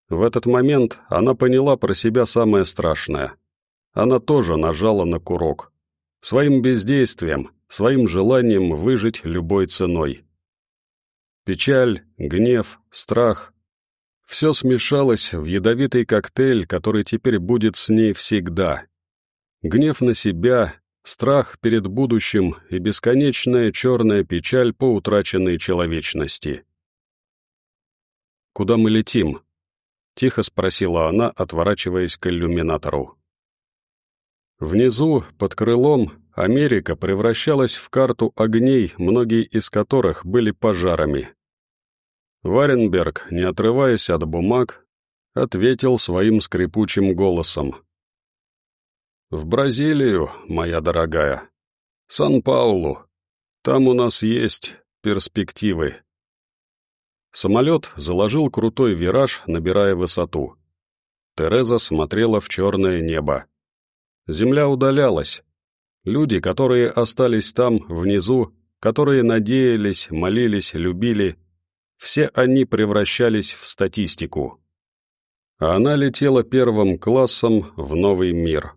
В этот момент она поняла про себя самое страшное — она тоже нажала на курок. Своим бездействием, своим желанием выжить любой ценой. Печаль, гнев, страх — все смешалось в ядовитый коктейль, который теперь будет с ней всегда. Гнев на себя, страх перед будущим и бесконечная черная печаль по утраченной человечности. «Куда мы летим?» — тихо спросила она, отворачиваясь к иллюминатору. Внизу, под крылом, Америка превращалась в карту огней, многие из которых были пожарами. Варенберг, не отрываясь от бумаг, ответил своим скрипучим голосом. «В Бразилию, моя дорогая. Сан-Паулу. Там у нас есть перспективы». Самолет заложил крутой вираж, набирая высоту. Тереза смотрела в черное небо. Земля удалялась. Люди, которые остались там, внизу, которые надеялись, молились, любили, все они превращались в статистику. А она летела первым классом в новый мир.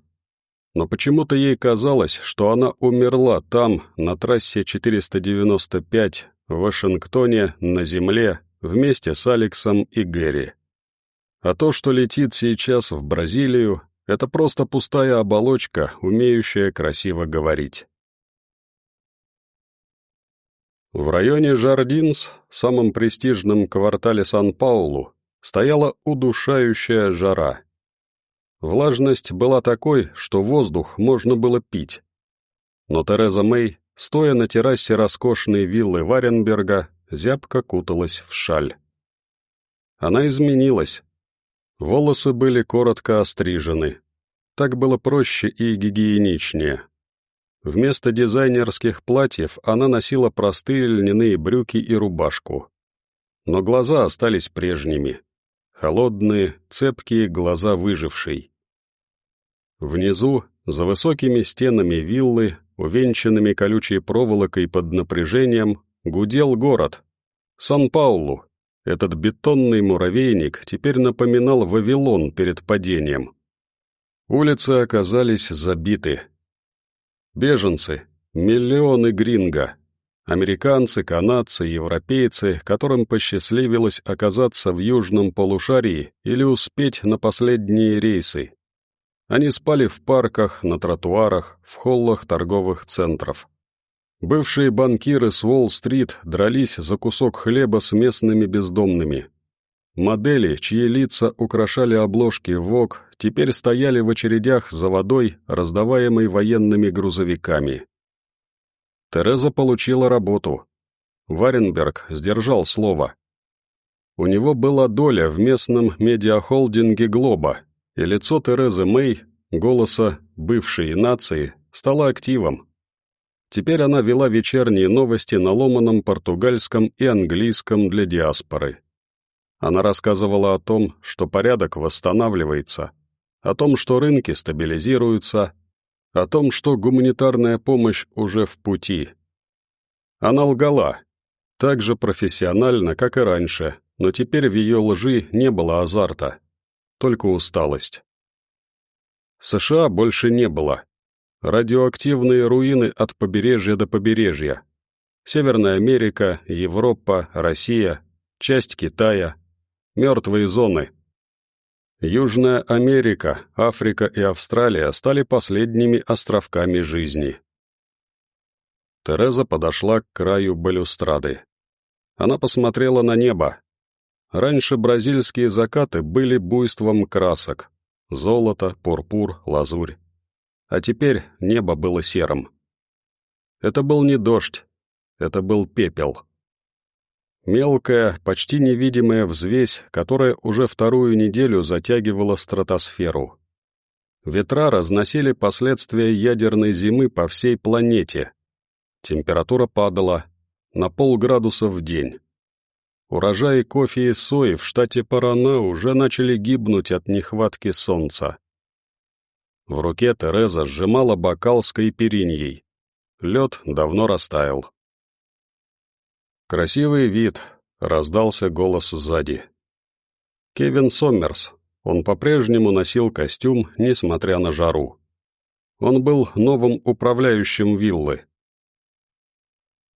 Но почему-то ей казалось, что она умерла там, на трассе 495, в Вашингтоне, на Земле, вместе с Алексом и Гэри. А то, что летит сейчас в Бразилию, это просто пустая оболочка, умеющая красиво говорить. В районе Жардинс, самом престижном квартале Сан-Паулу, стояла удушающая жара. Влажность была такой, что воздух можно было пить. Но Тереза Мэй, стоя на террасе роскошной виллы Варенберга, зябко куталась в шаль. Она изменилась. Волосы были коротко острижены. Так было проще и гигиеничнее. Вместо дизайнерских платьев она носила простые льняные брюки и рубашку. Но глаза остались прежними. Холодные, цепкие глаза выжившей. Внизу, за высокими стенами виллы, увенчанными колючей проволокой под напряжением, гудел город. Сан-Паулу. Этот бетонный муравейник теперь напоминал Вавилон перед падением. Улицы оказались забиты. Беженцы, миллионы гринго, американцы, канадцы, европейцы, которым посчастливилось оказаться в южном полушарии или успеть на последние рейсы. Они спали в парках, на тротуарах, в холлах торговых центров. Бывшие банкиры с Уолл-стрит дрались за кусок хлеба с местными бездомными. Модели, чьи лица украшали обложки ВОК, теперь стояли в очередях за водой, раздаваемой военными грузовиками. Тереза получила работу. Варенберг сдержал слово. У него была доля в местном медиахолдинге «Глоба», и лицо Терезы Мэй, голоса бывшей нации, стало активом. Теперь она вела вечерние новости на ломаном португальском и английском для диаспоры. Она рассказывала о том, что порядок восстанавливается, о том, что рынки стабилизируются, о том, что гуманитарная помощь уже в пути. Она лгала, так же профессионально, как и раньше, но теперь в ее лжи не было азарта только усталость. США больше не было. Радиоактивные руины от побережья до побережья. Северная Америка, Европа, Россия, часть Китая, мертвые зоны. Южная Америка, Африка и Австралия стали последними островками жизни. Тереза подошла к краю балюстрады. Она посмотрела на небо, Раньше бразильские закаты были буйством красок. Золото, пурпур, лазурь. А теперь небо было серым. Это был не дождь, это был пепел. Мелкая, почти невидимая взвесь, которая уже вторую неделю затягивала стратосферу. Ветра разносили последствия ядерной зимы по всей планете. Температура падала на полградуса в день. Урожаи кофе и сои в штате Парана уже начали гибнуть от нехватки солнца. В руке Тереза сжимала бокал с кайпериньей. Лед давно растаял. «Красивый вид», — раздался голос сзади. Кевин Сомерс. Он по-прежнему носил костюм, несмотря на жару. Он был новым управляющим виллы.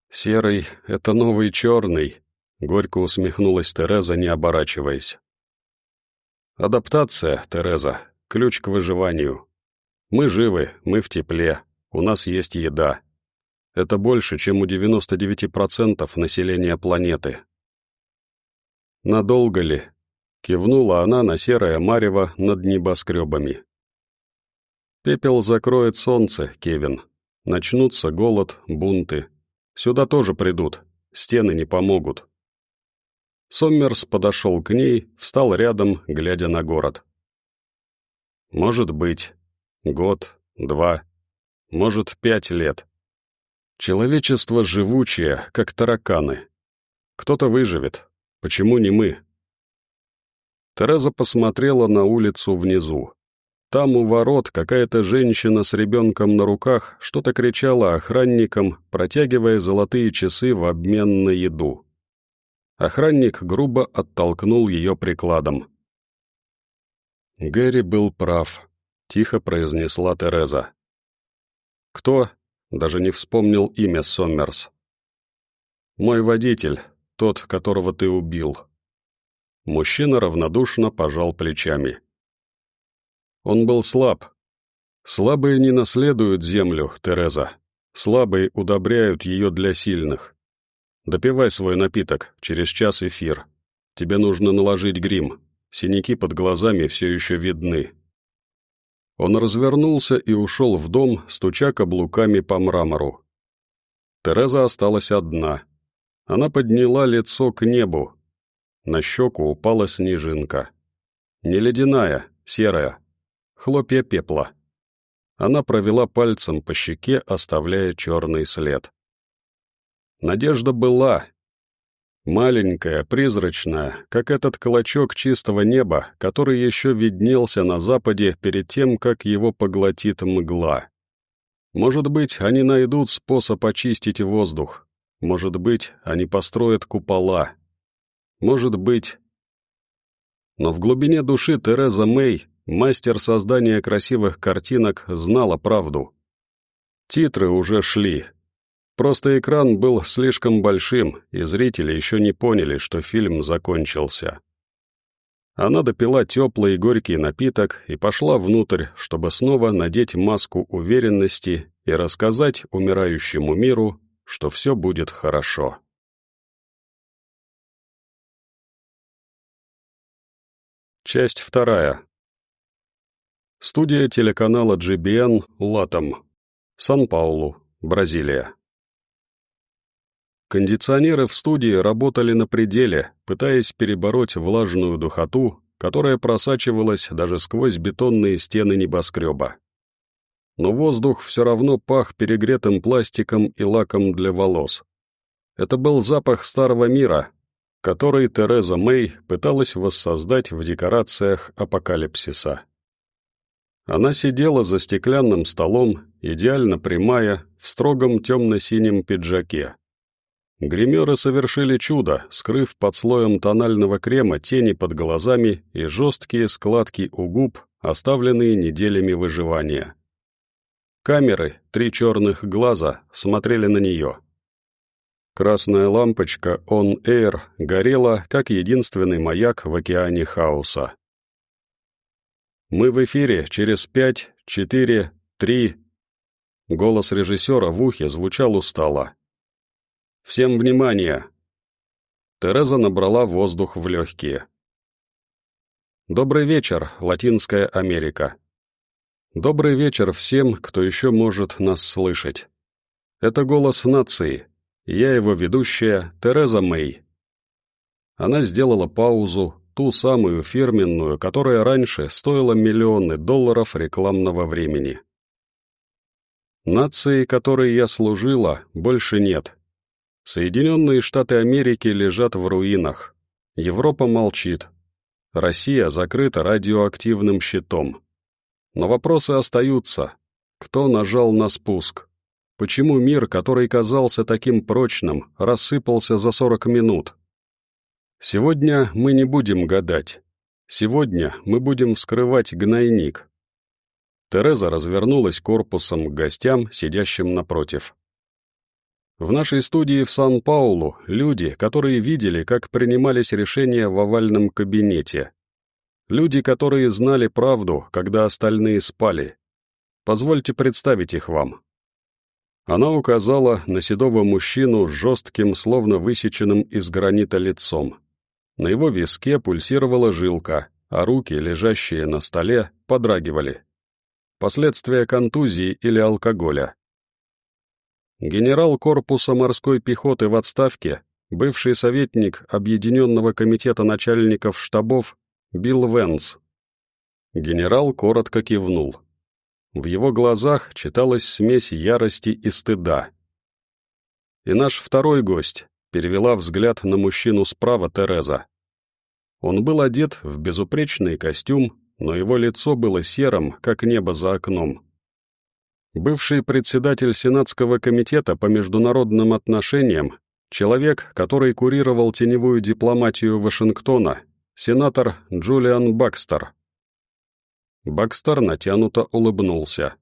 «Серый — это новый черный», Горько усмехнулась Тереза, не оборачиваясь. «Адаптация, Тереза, ключ к выживанию. Мы живы, мы в тепле, у нас есть еда. Это больше, чем у 99% населения планеты». «Надолго ли?» — кивнула она на серое марево над небоскребами. «Пепел закроет солнце, Кевин. Начнутся голод, бунты. Сюда тоже придут, стены не помогут. Соммерс подошел к ней, встал рядом, глядя на город. Может быть, год, два, может, пять лет. Человечество живучее, как тараканы. Кто-то выживет. Почему не мы? Тереза посмотрела на улицу внизу. Там у ворот какая-то женщина с ребенком на руках что-то кричала охранникам, протягивая золотые часы в обмен на еду. Охранник грубо оттолкнул ее прикладом. «Гэри был прав», — тихо произнесла Тереза. «Кто?» — даже не вспомнил имя Соммерс. «Мой водитель, тот, которого ты убил». Мужчина равнодушно пожал плечами. Он был слаб. Слабые не наследуют землю, Тереза. Слабые удобряют ее для сильных. Допивай свой напиток, через час эфир. Тебе нужно наложить грим. Синяки под глазами все еще видны. Он развернулся и ушел в дом, стуча каблуками по мрамору. Тереза осталась одна. Она подняла лицо к небу. На щеку упала снежинка. Не ледяная, серая, хлопья пепла. Она провела пальцем по щеке, оставляя черный след. Надежда была. Маленькая, призрачная, как этот клочок чистого неба, который еще виднелся на западе перед тем, как его поглотит мгла. Может быть, они найдут способ очистить воздух. Может быть, они построят купола. Может быть... Но в глубине души Тереза Мэй, мастер создания красивых картинок, знала правду. Титры уже шли, Просто экран был слишком большим, и зрители еще не поняли, что фильм закончился. Она допила теплый и горький напиток и пошла внутрь, чтобы снова надеть маску уверенности и рассказать умирающему миру, что все будет хорошо. Часть вторая. Студия телеканала GBN «Латом», Сан-Паулу, Бразилия. Кондиционеры в студии работали на пределе, пытаясь перебороть влажную духоту, которая просачивалась даже сквозь бетонные стены небоскреба. Но воздух все равно пах перегретым пластиком и лаком для волос. Это был запах старого мира, который Тереза Мэй пыталась воссоздать в декорациях апокалипсиса. Она сидела за стеклянным столом, идеально прямая, в строгом темно-синем пиджаке. Гримеры совершили чудо, скрыв под слоем тонального крема тени под глазами и жесткие складки у губ, оставленные неделями выживания. Камеры, три черных глаза, смотрели на нее. Красная лампочка On Air горела, как единственный маяк в океане хаоса. «Мы в эфире через пять, четыре, три...» Голос режиссера в ухе звучал устало. Всем внимание!» Тереза набрала воздух в легкие. «Добрый вечер, Латинская Америка. Добрый вечер всем, кто еще может нас слышать. Это голос нации. Я его ведущая, Тереза Мэй». Она сделала паузу, ту самую фирменную, которая раньше стоила миллионы долларов рекламного времени. Нации, которой я служила, больше нет. Соединенные Штаты Америки лежат в руинах. Европа молчит. Россия закрыта радиоактивным щитом. Но вопросы остаются. Кто нажал на спуск? Почему мир, который казался таким прочным, рассыпался за 40 минут? Сегодня мы не будем гадать. Сегодня мы будем вскрывать гнойник. Тереза развернулась корпусом к гостям, сидящим напротив. В нашей студии в Сан-Паулу люди, которые видели, как принимались решения в овальном кабинете. Люди, которые знали правду, когда остальные спали. Позвольте представить их вам. Она указала на седого мужчину с жестким, словно высеченным из гранита лицом. На его виске пульсировала жилка, а руки, лежащие на столе, подрагивали. Последствия контузии или алкоголя. Генерал корпуса морской пехоты в отставке, бывший советник Объединенного комитета начальников штабов Билл Венс. Генерал коротко кивнул. В его глазах читалась смесь ярости и стыда. И наш второй гость перевела взгляд на мужчину справа Тереза. Он был одет в безупречный костюм, но его лицо было серым, как небо за окном. Бывший председатель Сенатского комитета по международным отношениям, человек, который курировал теневую дипломатию Вашингтона, сенатор Джулиан Бакстер. Бакстер натянуто улыбнулся.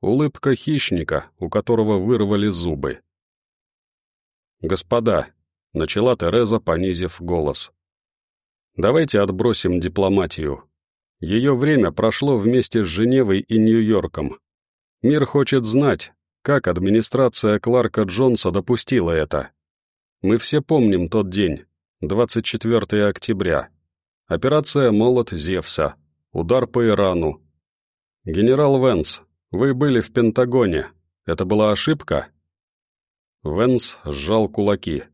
Улыбка хищника, у которого вырвали зубы. «Господа», — начала Тереза, понизив голос, — «давайте отбросим дипломатию. Ее время прошло вместе с Женевой и Нью-Йорком. Мир хочет знать, как администрация Кларка Джонса допустила это. Мы все помним тот день, 24 октября. Операция «Молот Зевса», удар по Ирану. Генерал Венс, вы были в Пентагоне. Это была ошибка? Венс сжал кулаки.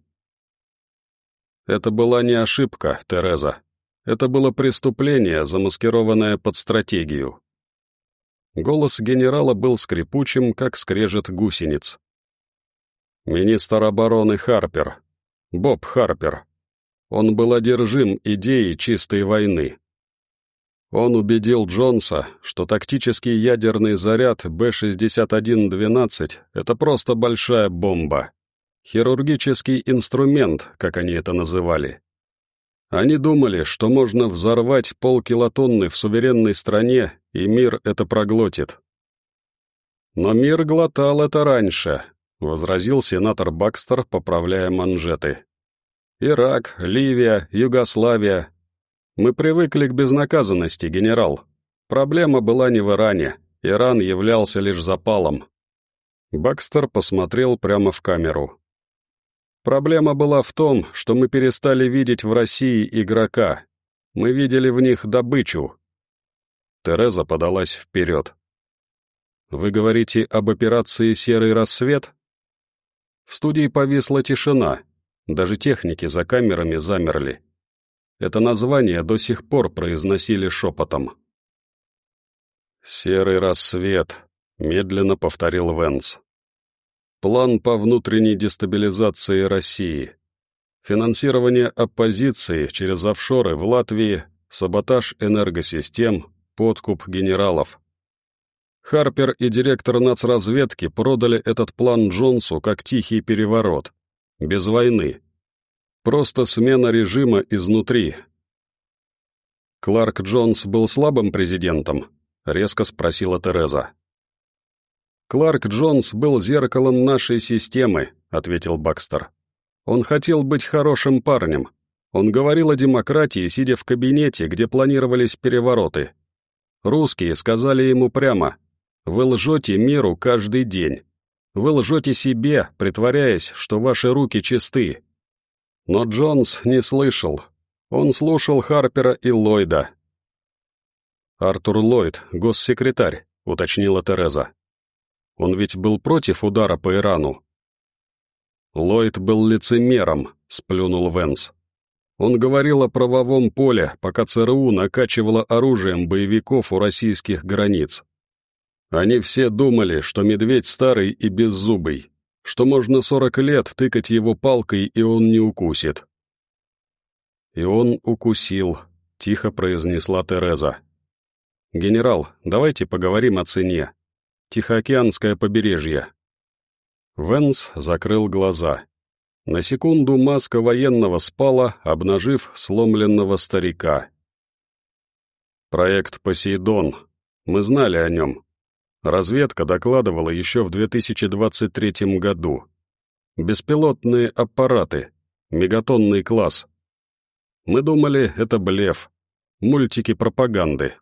Это была не ошибка, Тереза. Это было преступление, замаскированное под стратегию. Голос генерала был скрипучим, как скрежет гусениц. Министр обороны Харпер. Боб Харпер. Он был одержим идеей чистой войны. Он убедил Джонса, что тактический ядерный заряд Б-6112 — это просто большая бомба. Хирургический инструмент, как они это называли. Они думали, что можно взорвать полкилотонны в суверенной стране, и мир это проглотит. Но мир глотал это раньше, возразил сенатор Бакстер, поправляя манжеты. Ирак, Ливия, Югославия. Мы привыкли к безнаказанности, генерал. Проблема была не в Иране. Иран являлся лишь запалом. Бакстер посмотрел прямо в камеру. Проблема была в том, что мы перестали видеть в России игрока. Мы видели в них добычу. Тереза подалась вперед. «Вы говорите об операции «Серый рассвет»?» В студии повисла тишина. Даже техники за камерами замерли. Это название до сих пор произносили шепотом. «Серый рассвет», — медленно повторил Венс. План по внутренней дестабилизации России. Финансирование оппозиции через офшоры в Латвии, саботаж энергосистем, подкуп генералов. Харпер и директор нацразведки продали этот план Джонсу как тихий переворот. Без войны. Просто смена режима изнутри. Кларк Джонс был слабым президентом? Резко спросила Тереза. «Кларк Джонс был зеркалом нашей системы», — ответил Бакстер. «Он хотел быть хорошим парнем. Он говорил о демократии, сидя в кабинете, где планировались перевороты. Русские сказали ему прямо, «Вы лжете миру каждый день. Вы лжете себе, притворяясь, что ваши руки чисты». Но Джонс не слышал. Он слушал Харпера и Ллойда. «Артур Ллойд, госсекретарь», — уточнила Тереза. Он ведь был против удара по Ирану. Ллойд был лицемером, сплюнул Венс. Он говорил о правовом поле, пока ЦРУ накачивало оружием боевиков у российских границ. Они все думали, что медведь старый и беззубый, что можно сорок лет тыкать его палкой, и он не укусит. И он укусил, тихо произнесла Тереза. «Генерал, давайте поговорим о цене. Тихоокеанское побережье. Венс закрыл глаза. На секунду маска военного спала, обнажив сломленного старика. Проект «Посейдон». Мы знали о нем. Разведка докладывала еще в 2023 году. Беспилотные аппараты, мегатонный класс. Мы думали, это блеф, мультики пропаганды.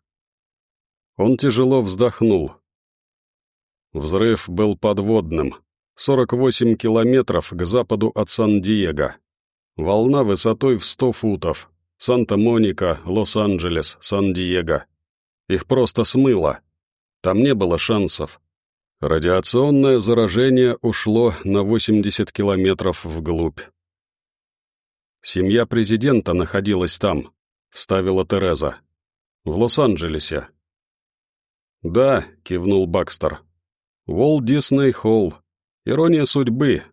Он тяжело вздохнул, Взрыв был подводным. 48 километров к западу от Сан-Диего. Волна высотой в 100 футов. Санта-Моника, Лос-Анджелес, Сан-Диего. Их просто смыло. Там не было шансов. Радиационное заражение ушло на 80 километров вглубь. «Семья президента находилась там», — вставила Тереза. «В Лос-Анджелесе». «Да», — кивнул Бакстер. «Уолт Дисней Холл. Ирония судьбы.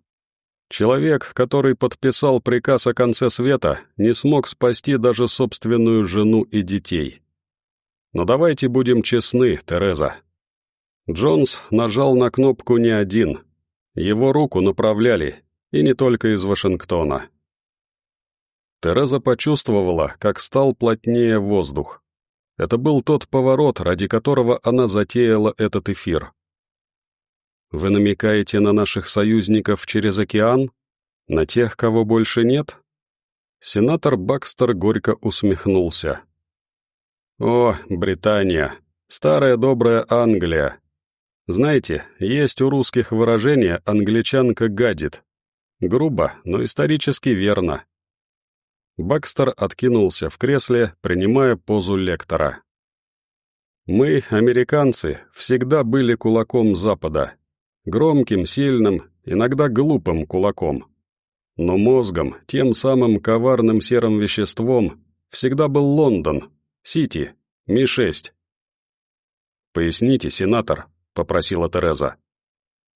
Человек, который подписал приказ о конце света, не смог спасти даже собственную жену и детей. Но давайте будем честны, Тереза. Джонс нажал на кнопку не один. Его руку направляли, и не только из Вашингтона. Тереза почувствовала, как стал плотнее воздух. Это был тот поворот, ради которого она затеяла этот эфир. «Вы намекаете на наших союзников через океан? На тех, кого больше нет?» Сенатор Бакстер горько усмехнулся. «О, Британия! Старая добрая Англия! Знаете, есть у русских выражение «англичанка гадит». Грубо, но исторически верно. Бакстер откинулся в кресле, принимая позу лектора. «Мы, американцы, всегда были кулаком Запада. Громким, сильным, иногда глупым кулаком. Но мозгом, тем самым коварным серым веществом, всегда был Лондон, Сити, Ми-6. Поясните, сенатор, попросила Тереза.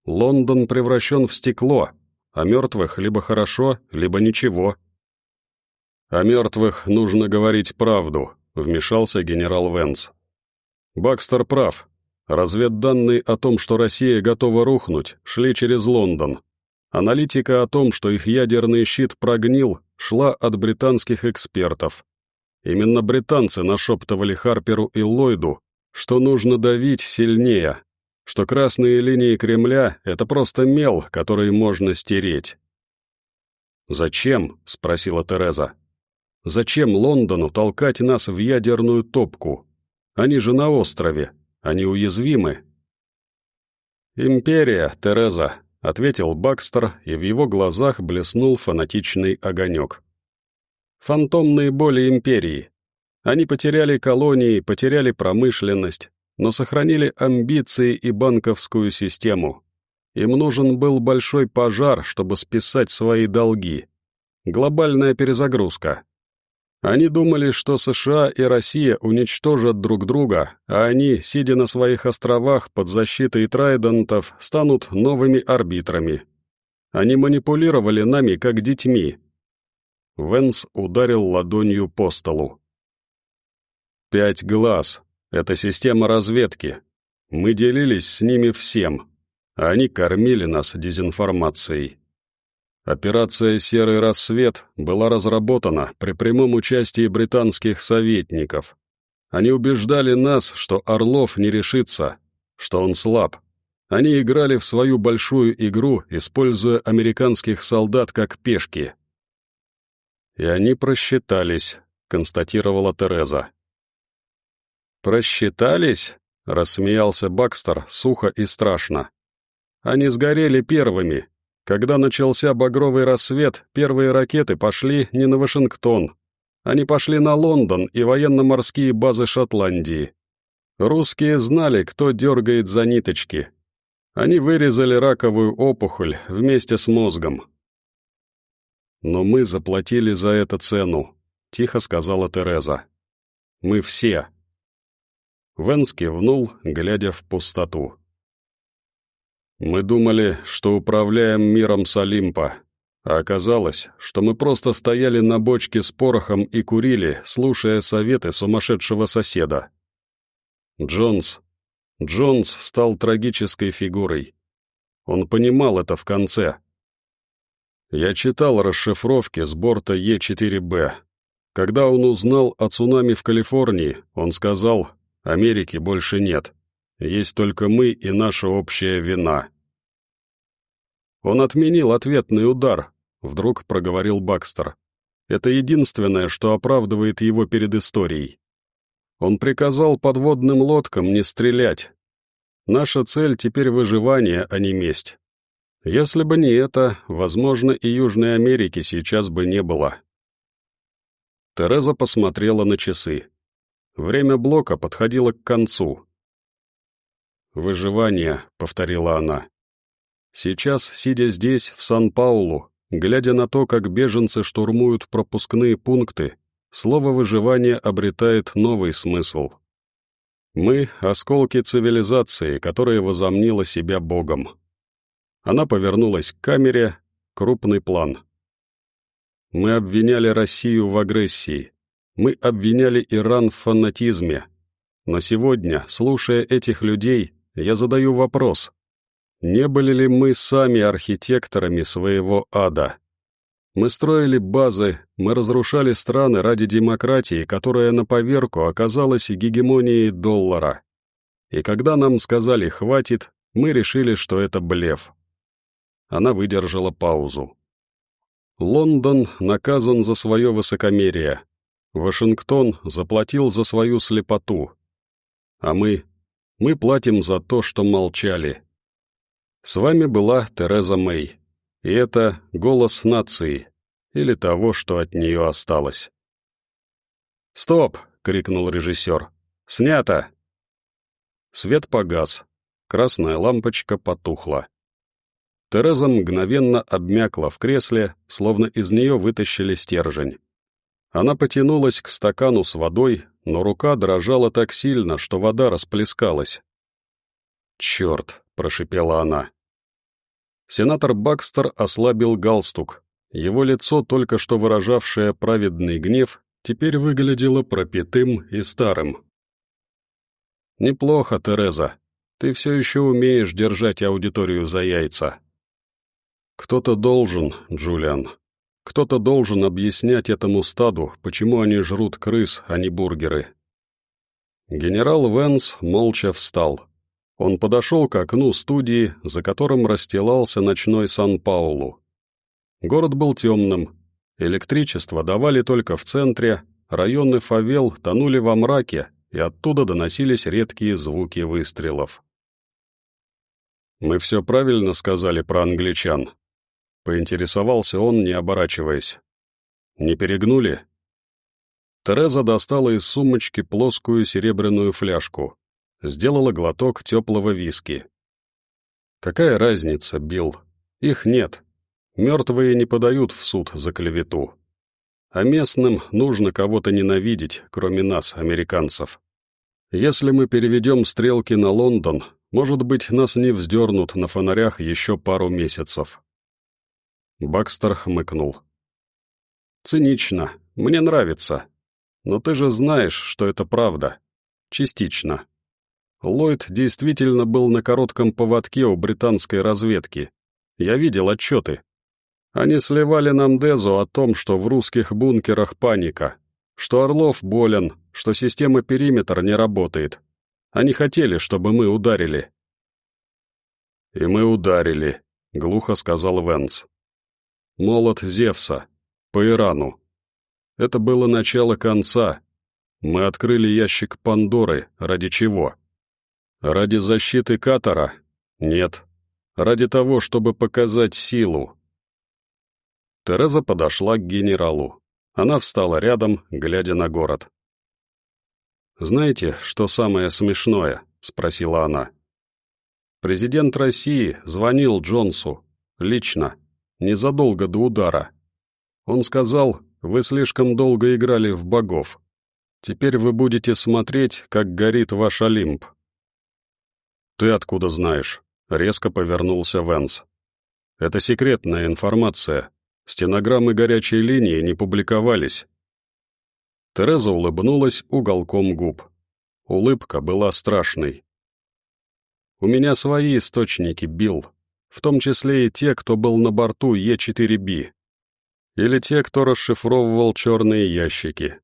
«Лондон превращен в стекло, а мертвых либо хорошо, либо ничего». «О мертвых нужно говорить правду», — вмешался генерал Венс. «Бакстер прав. Разведданные о том, что Россия готова рухнуть, шли через Лондон. Аналитика о том, что их ядерный щит прогнил, шла от британских экспертов. Именно британцы нашептывали Харперу и Ллойду, что нужно давить сильнее, что красные линии Кремля — это просто мел, который можно стереть. «Зачем?» — спросила Тереза. «Зачем Лондону толкать нас в ядерную топку? Они же на острове, они уязвимы». «Империя, Тереза», — ответил Бакстер, и в его глазах блеснул фанатичный огонек. «Фантомные боли империи. Они потеряли колонии, потеряли промышленность, но сохранили амбиции и банковскую систему. Им нужен был большой пожар, чтобы списать свои долги. Глобальная перезагрузка. Они думали, что США и Россия уничтожат друг друга, а они, сидя на своих островах под защитой трайдентов, станут новыми арбитрами. Они манипулировали нами, как детьми. Венс ударил ладонью по столу. «Пять глаз», это система разведки. Мы делились с ними всем, они кормили нас дезинформацией. Операция «Серый рассвет» была разработана при прямом участии британских советников. Они убеждали нас, что Орлов не решится, что он слаб. Они играли в свою большую игру, используя американских солдат как пешки. «И они просчитались», — констатировала Тереза. «Просчитались?» — рассмеялся Бакстер сухо и страшно. «Они сгорели первыми. Когда начался багровый рассвет, первые ракеты пошли не на Вашингтон. Они пошли на Лондон и военно-морские базы Шотландии. Русские знали, кто дергает за ниточки. Они вырезали раковую опухоль вместе с мозгом. «Но мы заплатили за это цену», — тихо сказала Тереза. «Мы все». Венс кивнул, глядя в пустоту. «Мы думали, что управляем миром с Олимпа, а оказалось, что мы просто стояли на бочке с порохом и курили, слушая советы сумасшедшего соседа. Джонс. Джонс стал трагической фигурой. Он понимал это в конце. Я читал расшифровки с борта Е4Б. Когда он узнал о цунами в Калифорнии, он сказал, Америки больше нет. Есть только мы и наша общая вина. Он отменил ответный удар, вдруг проговорил Бакстер. Это единственное, что оправдывает его перед историей. Он приказал подводным лодкам не стрелять. Наша цель теперь выживание, а не месть. Если бы не это, возможно, и Южной Америки сейчас бы не было. Тереза посмотрела на часы. Время блока подходило к концу. выживание», — повторила она. Сейчас, сидя здесь, в Сан-Паулу, глядя на то, как беженцы штурмуют пропускные пункты, слово «выживание» обретает новый смысл. Мы — осколки цивилизации, которая возомнила себя Богом. Она повернулась к камере, крупный план. Мы обвиняли Россию в агрессии. Мы обвиняли Иран в фанатизме. Но сегодня, слушая этих людей, я задаю вопрос, не были ли мы сами архитекторами своего ада? Мы строили базы, мы разрушали страны ради демократии, которая на поверку оказалась гегемонией доллара. И когда нам сказали «хватит», мы решили, что это блеф. Она выдержала паузу. Лондон наказан за свое высокомерие. Вашингтон заплатил за свою слепоту. А мы... мы платим за то, что молчали. С вами была Тереза Мэй. И это голос нации, или того, что от нее осталось. «Стоп!» — крикнул режиссер. «Снято!» Свет погас. Красная лампочка потухла. Тереза мгновенно обмякла в кресле, словно из нее вытащили стержень. Она потянулась к стакану с водой, но рука дрожала так сильно, что вода расплескалась. «Черт!» — прошипела она. Сенатор Бакстер ослабил галстук. Его лицо, только что выражавшее праведный гнев, теперь выглядело пропитым и старым. «Неплохо, Тереза. Ты все еще умеешь держать аудиторию за яйца». «Кто-то должен, Джулиан. Кто-то должен объяснять этому стаду, почему они жрут крыс, а не бургеры». Генерал Венс молча встал. Он подошел к окну студии, за которым расстилался ночной Сан-Паулу. Город был темным. Электричество давали только в центре, районы фавел тонули во мраке, и оттуда доносились редкие звуки выстрелов. «Мы все правильно сказали про англичан?» Поинтересовался он, не оборачиваясь. «Не перегнули?» Тереза достала из сумочки плоскую серебряную фляжку сделала глоток теплого виски. Какая разница, Билл? Их нет. Мертвые не подают в суд за клевету. А местным нужно кого-то ненавидеть, кроме нас, американцев. Если мы переведем стрелки на Лондон, может быть, нас не вздернут на фонарях еще пару месяцев. Бакстер хмыкнул. «Цинично. Мне нравится. Но ты же знаешь, что это правда. Частично. Ллойд действительно был на коротком поводке у британской разведки. Я видел отчеты. Они сливали нам Дезу о том, что в русских бункерах паника, что Орлов болен, что система периметр не работает. Они хотели, чтобы мы ударили. «И мы ударили», — глухо сказал Венс. «Молот Зевса. По Ирану. Это было начало конца. Мы открыли ящик Пандоры. Ради чего?» Ради защиты Катара? Нет. Ради того, чтобы показать силу. Тереза подошла к генералу. Она встала рядом, глядя на город. «Знаете, что самое смешное?» — спросила она. «Президент России звонил Джонсу. Лично. Незадолго до удара. Он сказал, вы слишком долго играли в богов. Теперь вы будете смотреть, как горит ваш Олимп. «Ты откуда знаешь?» — резко повернулся Венс. «Это секретная информация. Стенограммы горячей линии не публиковались». Тереза улыбнулась уголком губ. Улыбка была страшной. «У меня свои источники, Билл, в том числе и те, кто был на борту Е4Б, или те, кто расшифровывал черные ящики.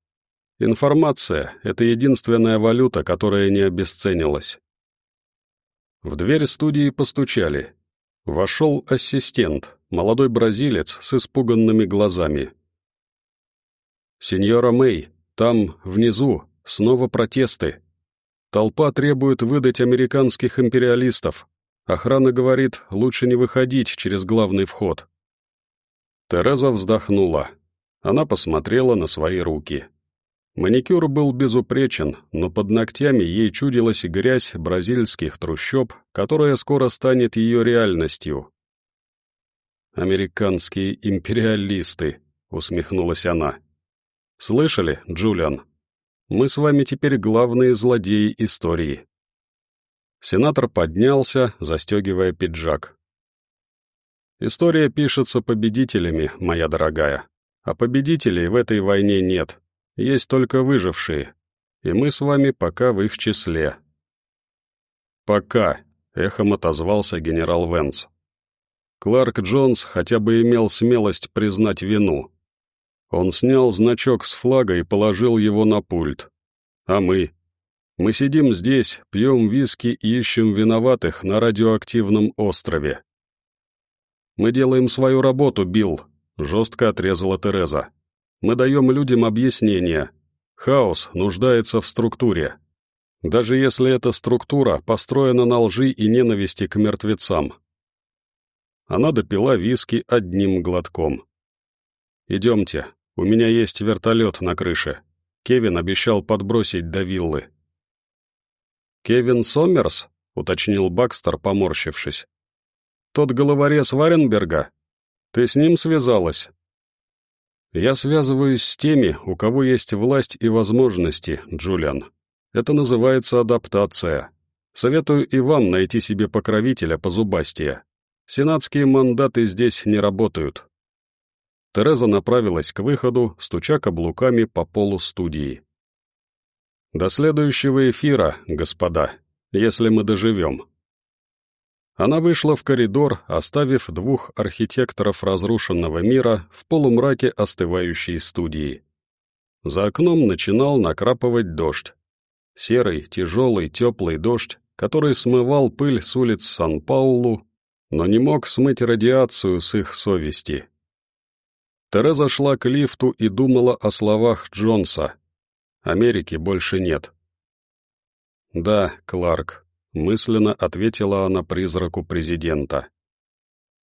Информация — это единственная валюта, которая не обесценилась. В дверь студии постучали. Вошел ассистент, молодой бразилец с испуганными глазами. «Сеньора Мэй, там, внизу, снова протесты. Толпа требует выдать американских империалистов. Охрана говорит, лучше не выходить через главный вход». Тереза вздохнула. Она посмотрела на свои руки. Маникюр был безупречен, но под ногтями ей чудилась грязь бразильских трущоб, которая скоро станет ее реальностью. «Американские империалисты», — усмехнулась она. «Слышали, Джулиан? Мы с вами теперь главные злодеи истории». Сенатор поднялся, застегивая пиджак. «История пишется победителями, моя дорогая, а победителей в этой войне нет. Есть только выжившие, и мы с вами пока в их числе». «Пока», — эхом отозвался генерал Венс. Кларк Джонс хотя бы имел смелость признать вину. Он снял значок с флага и положил его на пульт. А мы? Мы сидим здесь, пьем виски и ищем виноватых на радиоактивном острове. «Мы делаем свою работу, Билл», — жестко отрезала Тереза. Мы даем людям объяснение. Хаос нуждается в структуре. Даже если эта структура построена на лжи и ненависти к мертвецам. Она допила виски одним глотком. «Идемте, у меня есть вертолет на крыше. Кевин обещал подбросить до виллы». «Кевин Сомерс?» — уточнил Бакстер, поморщившись. «Тот головорез Варенберга? Ты с ним связалась?» Я связываюсь с теми, у кого есть власть и возможности, Джулиан. Это называется адаптация. Советую и вам найти себе покровителя по зубастия. Сенатские мандаты здесь не работают. Тереза направилась к выходу, стуча каблуками по полу студии. До следующего эфира, господа, если мы доживем. Она вышла в коридор, оставив двух архитекторов разрушенного мира в полумраке остывающей студии. За окном начинал накрапывать дождь. Серый, тяжелый, теплый дождь, который смывал пыль с улиц Сан-Паулу, но не мог смыть радиацию с их совести. Тереза шла к лифту и думала о словах Джонса. «Америки больше нет». «Да, Кларк, мысленно ответила она призраку президента.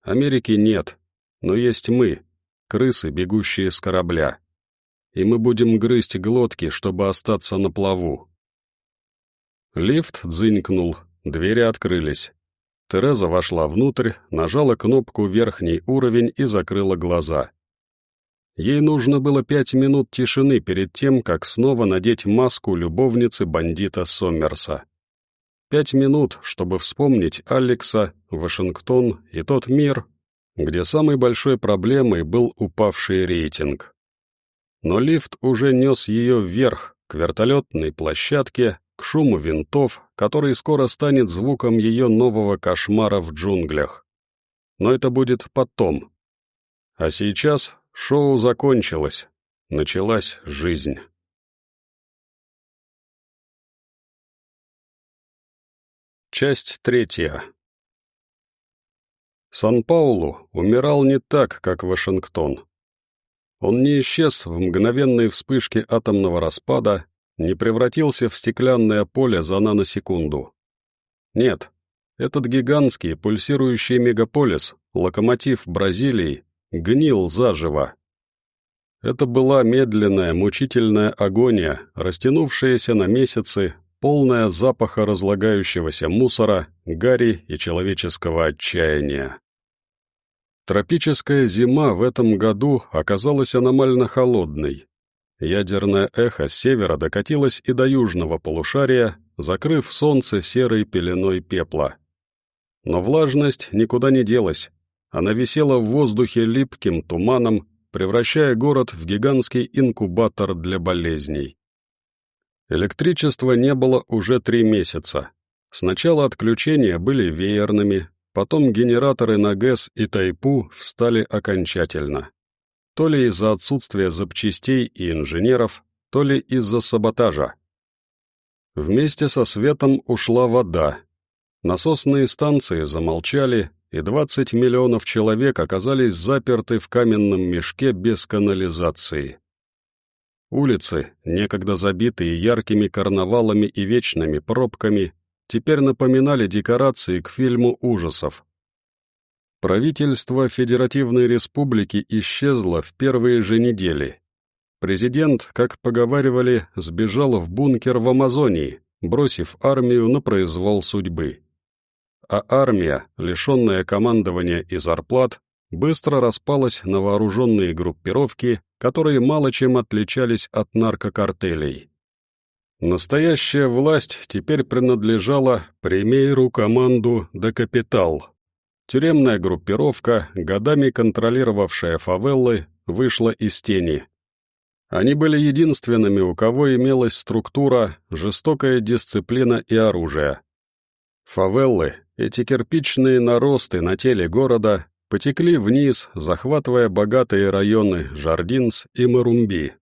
Америки нет, но есть мы, крысы, бегущие с корабля. И мы будем грызть глотки, чтобы остаться на плаву. Лифт дзынькнул, двери открылись. Тереза вошла внутрь, нажала кнопку «Верхний уровень» и закрыла глаза. Ей нужно было пять минут тишины перед тем, как снова надеть маску любовницы бандита Сомерса. Пять минут, чтобы вспомнить Алекса, Вашингтон и тот мир, где самой большой проблемой был упавший рейтинг. Но лифт уже нес ее вверх, к вертолетной площадке, к шуму винтов, который скоро станет звуком ее нового кошмара в джунглях. Но это будет потом. А сейчас шоу закончилось, началась жизнь. Часть третья. Сан-Паулу умирал не так, как Вашингтон. Он не исчез в мгновенной вспышке атомного распада, не превратился в стеклянное поле за наносекунду. Нет, этот гигантский пульсирующий мегаполис, локомотив Бразилии, гнил заживо. Это была медленная, мучительная агония, растянувшаяся на месяцы, полная запаха разлагающегося мусора, гари и человеческого отчаяния. Тропическая зима в этом году оказалась аномально холодной. Ядерное эхо с севера докатилось и до южного полушария, закрыв солнце серой пеленой пепла. Но влажность никуда не делась. Она висела в воздухе липким туманом, превращая город в гигантский инкубатор для болезней. Электричества не было уже три месяца. Сначала отключения были веерными, потом генераторы на ГЭС и Тайпу встали окончательно. То ли из-за отсутствия запчастей и инженеров, то ли из-за саботажа. Вместе со светом ушла вода. Насосные станции замолчали, и 20 миллионов человек оказались заперты в каменном мешке без канализации. Улицы, некогда забитые яркими карнавалами и вечными пробками, теперь напоминали декорации к фильму ужасов. Правительство Федеративной Республики исчезло в первые же недели. президент, как поговаривали, сбежал в бункер в Амазонии, бросив армию на произвол судьбы. А армия, лишенная командования и зарплат, быстро распалась на вооруженные группировки, которые мало чем отличались от наркокартелей. Настоящая власть теперь принадлежала премьеру команду «Де Капитал». Тюремная группировка, годами контролировавшая фавеллы, вышла из тени. Они были единственными, у кого имелась структура, жестокая дисциплина и оружие. Фавелы, эти кирпичные наросты на теле города, потекли вниз, захватывая богатые районы Жардинс и Марумби.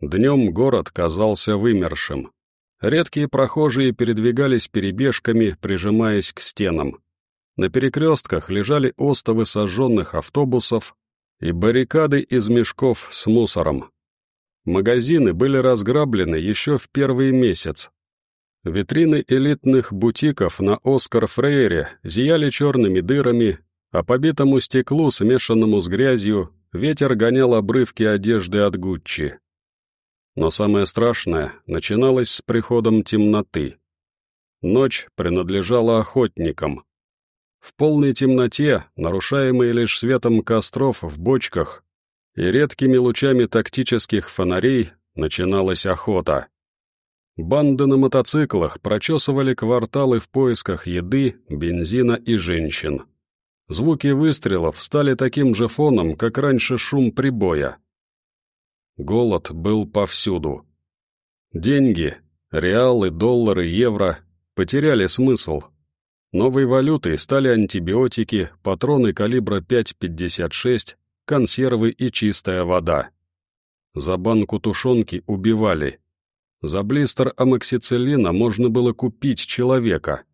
Днем город казался вымершим. Редкие прохожие передвигались перебежками, прижимаясь к стенам. На перекрестках лежали остовы сожженных автобусов и баррикады из мешков с мусором. Магазины были разграблены еще в первый месяц. Витрины элитных бутиков на Оскар-Фрейре зияли черными дырами, а по битому стеклу, смешанному с грязью, ветер гонял обрывки одежды от Гуччи. Но самое страшное начиналось с приходом темноты. Ночь принадлежала охотникам. В полной темноте, нарушаемой лишь светом костров в бочках и редкими лучами тактических фонарей, начиналась охота. Банды на мотоциклах прочесывали кварталы в поисках еды, бензина и женщин. Звуки выстрелов стали таким же фоном, как раньше шум прибоя. Голод был повсюду. Деньги, реалы, доллары, евро потеряли смысл. Новой валютой стали антибиотики, патроны калибра 5,56, консервы и чистая вода. За банку тушенки убивали. За блистер амоксициллина можно было купить человека.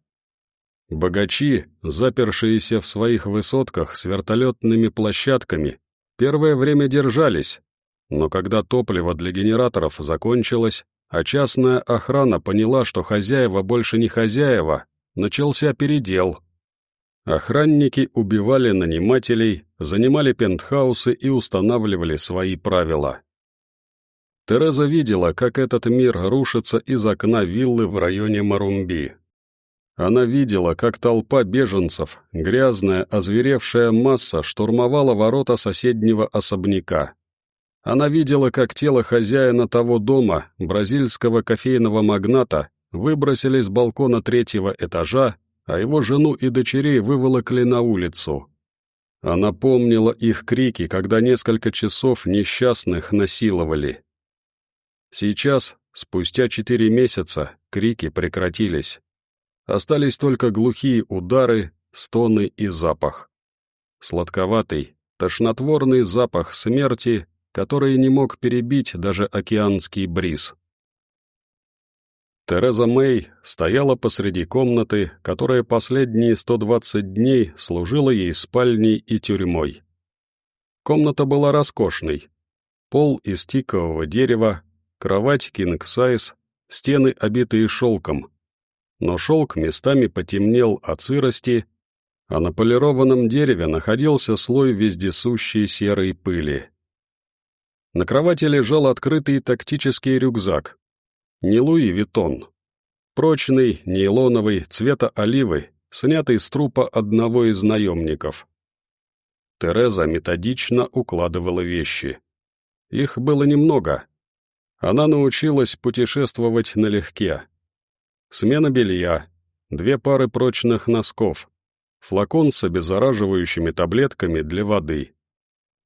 Богачи, запершиеся в своих высотках с вертолетными площадками, первое время держались, но когда топливо для генераторов закончилось, а частная охрана поняла, что хозяева больше не хозяева, начался передел. Охранники убивали нанимателей, занимали пентхаусы и устанавливали свои правила. Тереза видела, как этот мир рушится из окна виллы в районе Марумби. Она видела, как толпа беженцев, грязная, озверевшая масса, штурмовала ворота соседнего особняка. Она видела, как тело хозяина того дома, бразильского кофейного магната, выбросили с балкона третьего этажа, а его жену и дочерей выволокли на улицу. Она помнила их крики, когда несколько часов несчастных насиловали. Сейчас, спустя четыре месяца, крики прекратились. Остались только глухие удары, стоны и запах. Сладковатый, тошнотворный запах смерти который не мог перебить даже океанский бриз. Тереза Мэй стояла посреди комнаты, которая последние 120 дней служила ей спальней и тюрьмой. Комната была роскошной. Пол из тикового дерева, кровать кинг-сайз, стены, обитые шелком. Но шелк местами потемнел от сырости, а на полированном дереве находился слой вездесущей серой пыли. На кровати лежал открытый тактический рюкзак. Не Луи Витон. Прочный, нейлоновый, цвета оливы, снятый с трупа одного из наемников. Тереза методично укладывала вещи. Их было немного. Она научилась путешествовать налегке. Смена белья, две пары прочных носков, флакон с обеззараживающими таблетками для воды,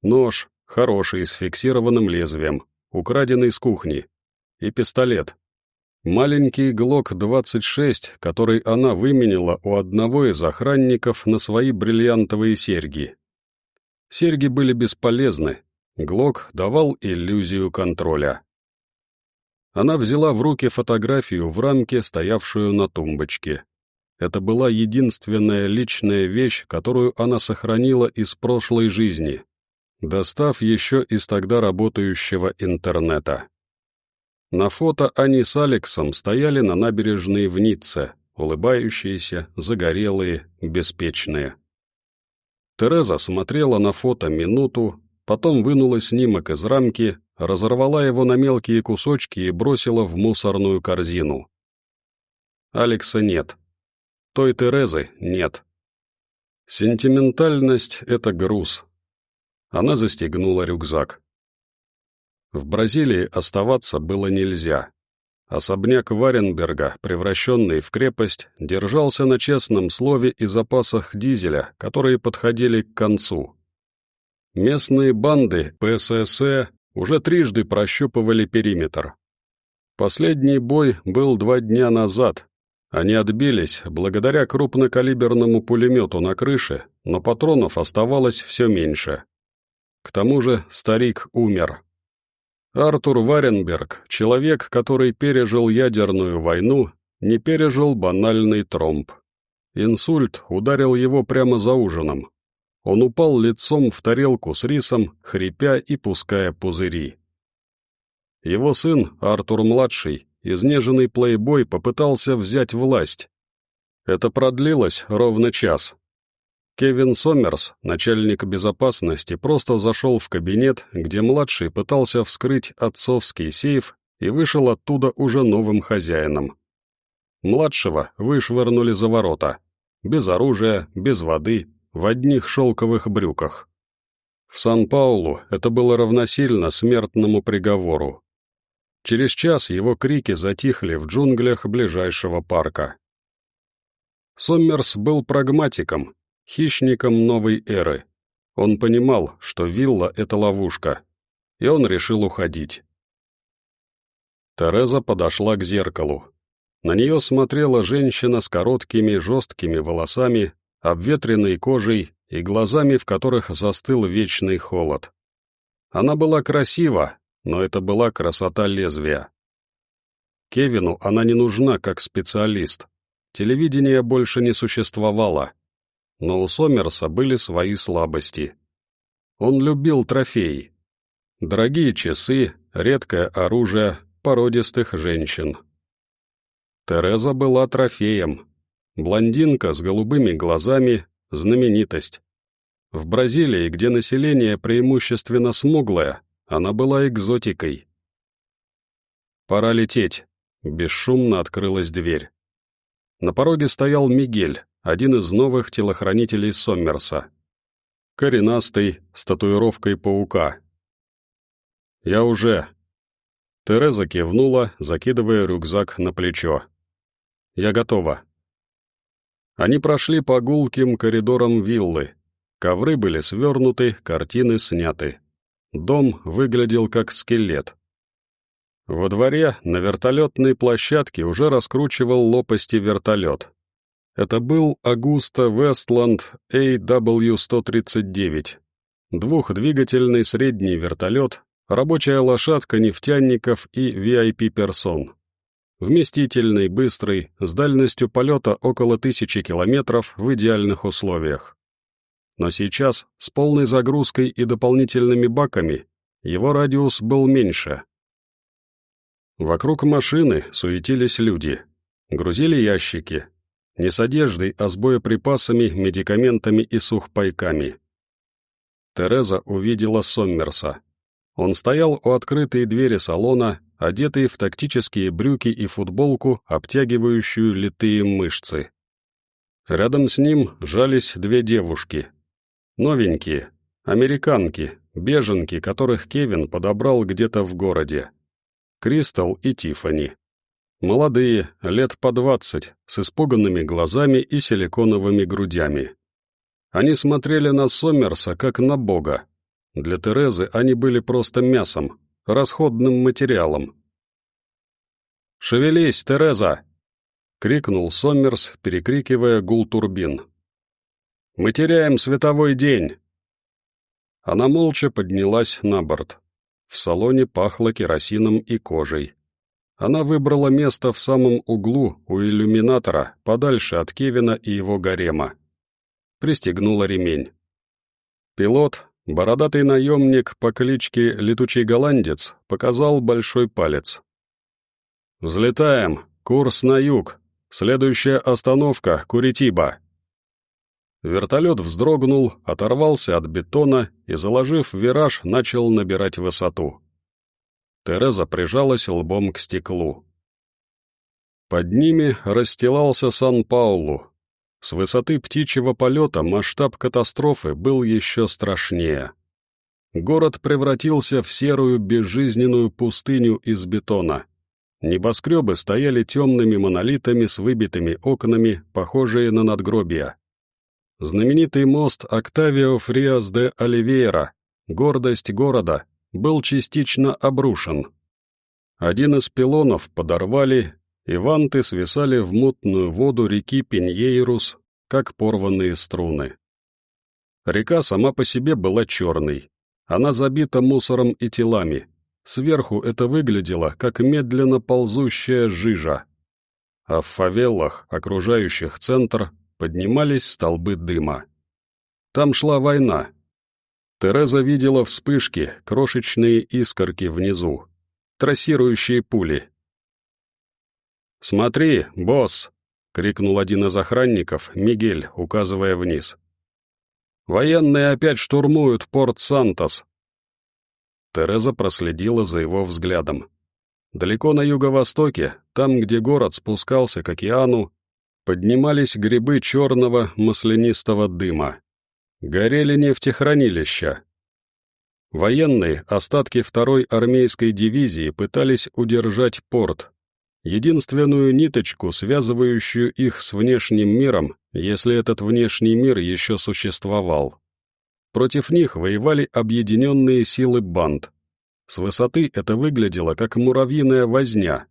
нож, хороший, с фиксированным лезвием, украденный с кухни, и пистолет. Маленький ГЛОК-26, который она выменила у одного из охранников на свои бриллиантовые серьги. Серьги были бесполезны, ГЛОК давал иллюзию контроля. Она взяла в руки фотографию в рамке, стоявшую на тумбочке. Это была единственная личная вещь, которую она сохранила из прошлой жизни, достав еще из тогда работающего интернета. На фото они с Алексом стояли на набережной в Ницце, улыбающиеся, загорелые, беспечные. Тереза смотрела на фото минуту, потом вынула снимок из рамки, разорвала его на мелкие кусочки и бросила в мусорную корзину. Алекса нет. Той Терезы нет. Сентиментальность — это груз. Она застегнула рюкзак. В Бразилии оставаться было нельзя. Особняк Варенберга, превращенный в крепость, держался на честном слове и запасах дизеля, которые подходили к концу. Местные банды ПСС уже трижды прощупывали периметр. Последний бой был два дня назад, они отбились благодаря крупнокалиберному пулемету на крыше, но патронов оставалось все меньше. К тому же старик умер. Артур Варенберг, человек, который пережил ядерную войну, не пережил банальный тромб. Инсульт ударил его прямо за ужином. Он упал лицом в тарелку с рисом, хрипя и пуская пузыри. Его сын, Артур-младший, изнеженный плейбой попытался взять власть. Это продлилось ровно час. Кевин Сомерс, начальник безопасности, просто зашел в кабинет, где младший пытался вскрыть отцовский сейф и вышел оттуда уже новым хозяином. Младшего вышвырнули за ворота. Без оружия, без воды, в одних шелковых брюках. В Сан-Паулу это было равносильно смертному приговору. Через час его крики затихли в джунглях ближайшего парка. Соммерс был прагматиком, хищником новой эры. Он понимал, что вилла — это ловушка, и он решил уходить. Тереза подошла к зеркалу. На нее смотрела женщина с короткими жесткими волосами, обветренной кожей и глазами, в которых застыл вечный холод. Она была красива, но это была красота лезвия. Кевину она не нужна как специалист. Телевидение больше не существовало. Но у Сомерса были свои слабости. Он любил трофеи. Дорогие часы, редкое оружие, породистых женщин. Тереза была трофеем. Блондинка с голубыми глазами, знаменитость. В Бразилии, где население преимущественно смуглое, она была экзотикой. «Пора лететь», — бесшумно открылась дверь. На пороге стоял Мигель, один из новых телохранителей Соммерса. Коренастый, с татуировкой паука. «Я уже». Тереза кивнула, закидывая рюкзак на плечо. «Я готова». Они прошли по гулким коридорам виллы. Ковры были свернуты, картины сняты. Дом выглядел как скелет. Во дворе на вертолетной площадке уже раскручивал лопасти вертолет. Это был Агуста Вестланд AW-139. Двухдвигательный средний вертолет, рабочая лошадка нефтяников и VIP-персон. Вместительный, быстрый, с дальностью полета около тысячи километров в идеальных условиях но сейчас, с полной загрузкой и дополнительными баками, его радиус был меньше. Вокруг машины суетились люди, грузили ящики, не с одеждой, а с боеприпасами, медикаментами и сухпайками. Тереза увидела Соммерса. Он стоял у открытой двери салона, одетый в тактические брюки и футболку, обтягивающую литые мышцы. Рядом с ним жались две девушки, Новенькие, американки, беженки, которых Кевин подобрал где-то в городе. Кристал и Тифани. Молодые, лет по двадцать, с испуганными глазами и силиконовыми грудями. Они смотрели на Сомерса как на бога. Для Терезы они были просто мясом, расходным материалом. «Шевелись, Тереза!» — крикнул Сомерс, перекрикивая гул турбин. Мы теряем световой день!» Она молча поднялась на борт. В салоне пахло керосином и кожей. Она выбрала место в самом углу у иллюминатора, подальше от Кевина и его гарема. Пристегнула ремень. Пилот, бородатый наемник по кличке Летучий Голландец, показал большой палец. «Взлетаем! Курс на юг! Следующая остановка — Куритиба!» Вертолет вздрогнул, оторвался от бетона и, заложив вираж, начал набирать высоту. Тереза прижалась лбом к стеклу. Под ними расстилался Сан-Паулу. С высоты птичьего полета масштаб катастрофы был еще страшнее. Город превратился в серую безжизненную пустыню из бетона. Небоскребы стояли темными монолитами с выбитыми окнами, похожие на надгробия. Знаменитый мост Октавио Фриас де Оливейра, гордость города, был частично обрушен. Один из пилонов подорвали, и ванты свисали в мутную воду реки Пиньейрус, как порванные струны. Река сама по себе была черной. Она забита мусором и телами. Сверху это выглядело, как медленно ползущая жижа. А в фавелах, окружающих центр, поднимались столбы дыма. Там шла война. Тереза видела вспышки, крошечные искорки внизу, трассирующие пули. «Смотри, босс!» — крикнул один из охранников, Мигель, указывая вниз. «Военные опять штурмуют порт Сантос!» Тереза проследила за его взглядом. Далеко на юго-востоке, там, где город спускался к океану, поднимались грибы черного маслянистого дыма. Горели нефтехранилища. Военные, остатки второй армейской дивизии пытались удержать порт, единственную ниточку, связывающую их с внешним миром, если этот внешний мир еще существовал. Против них воевали объединенные силы банд. С высоты это выглядело как муравьиная возня.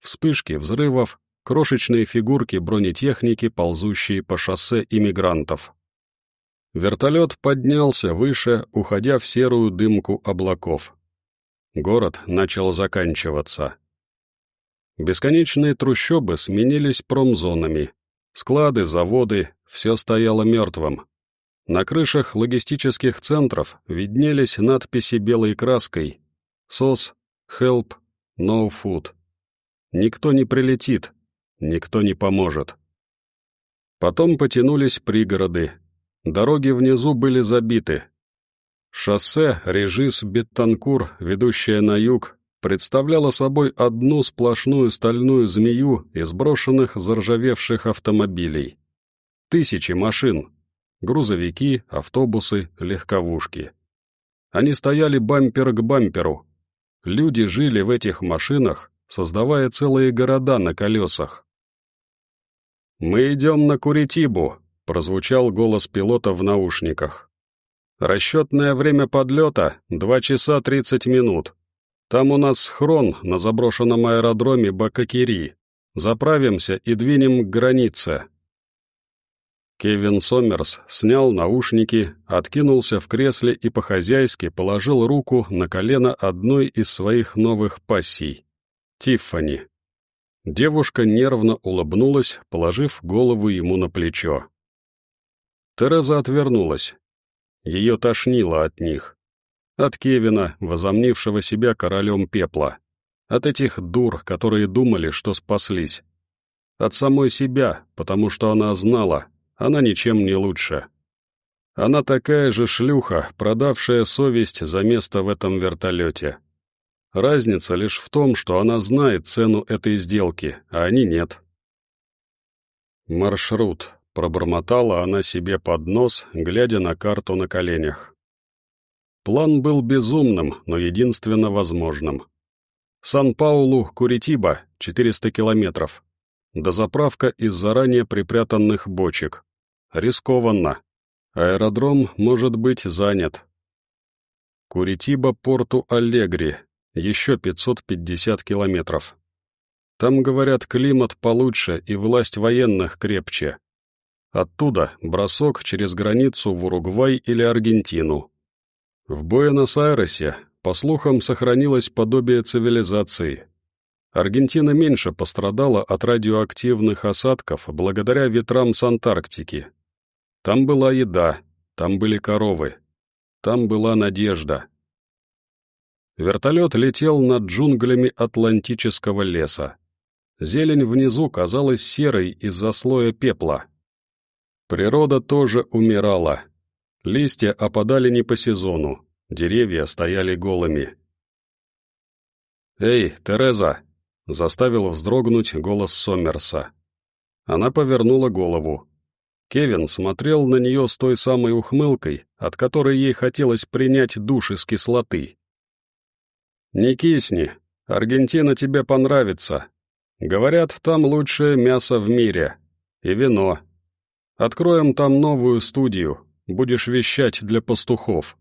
Вспышки взрывов, крошечные фигурки бронетехники, ползущие по шоссе иммигрантов. Вертолет поднялся выше, уходя в серую дымку облаков. Город начал заканчиваться. Бесконечные трущобы сменились промзонами. Склады, заводы, все стояло мертвым. На крышах логистических центров виднелись надписи белой краской «СОС», «Help», «No Food». Никто не прилетит, Никто не поможет. Потом потянулись пригороды. Дороги внизу были забиты. Шоссе Режис-Беттанкур, ведущее на юг, представляло собой одну сплошную стальную змею из брошенных заржавевших автомобилей. Тысячи машин. Грузовики, автобусы, легковушки. Они стояли бампер к бамперу. Люди жили в этих машинах, создавая целые города на колесах. «Мы идем на Куритибу», — прозвучал голос пилота в наушниках. «Расчетное время подлета — два часа тридцать минут. Там у нас схрон на заброшенном аэродроме Бакакири. Заправимся и двинем к границе». Кевин Сомерс снял наушники, откинулся в кресле и по-хозяйски положил руку на колено одной из своих новых пассий — Тиффани. Девушка нервно улыбнулась, положив голову ему на плечо. Тереза отвернулась. Ее тошнило от них. От Кевина, возомнившего себя королем пепла. От этих дур, которые думали, что спаслись. От самой себя, потому что она знала, она ничем не лучше. Она такая же шлюха, продавшая совесть за место в этом вертолете. Разница лишь в том, что она знает цену этой сделки, а они нет. «Маршрут», — пробормотала она себе под нос, глядя на карту на коленях. План был безумным, но единственно возможным. Сан-Паулу, Куритиба, 400 километров. Дозаправка из заранее припрятанных бочек. Рискованно. Аэродром может быть занят. Куритиба, порту Аллегри, еще 550 километров. Там, говорят, климат получше и власть военных крепче. Оттуда бросок через границу в Уругвай или Аргентину. В Буэнос-Айресе, по слухам, сохранилось подобие цивилизации. Аргентина меньше пострадала от радиоактивных осадков благодаря ветрам с Антарктики. Там была еда, там были коровы, там была надежда. Вертолет летел над джунглями Атлантического леса. Зелень внизу казалась серой из-за слоя пепла. Природа тоже умирала. Листья опадали не по сезону, деревья стояли голыми. «Эй, Тереза!» — заставил вздрогнуть голос Сомерса. Она повернула голову. Кевин смотрел на нее с той самой ухмылкой, от которой ей хотелось принять душ из кислоты. «Не кисни, Аргентина тебе понравится. Говорят, там лучшее мясо в мире. И вино. Откроем там новую студию, будешь вещать для пастухов».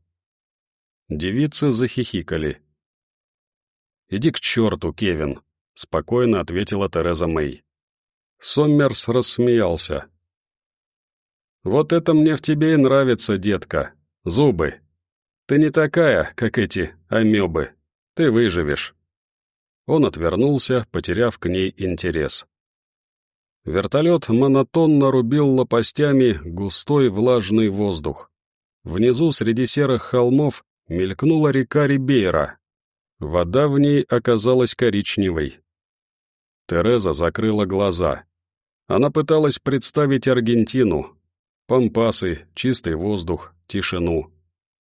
Девицы захихикали. «Иди к черту, Кевин», — спокойно ответила Тереза Мэй. Соммерс рассмеялся. «Вот это мне в тебе и нравится, детка. Зубы. Ты не такая, как эти амебы. Ты выживешь». Он отвернулся, потеряв к ней интерес. Вертолет монотонно рубил лопастями густой влажный воздух. Внизу, среди серых холмов, мелькнула река Рибейра. Вода в ней оказалась коричневой. Тереза закрыла глаза. Она пыталась представить Аргентину. Пампасы, чистый воздух, тишину.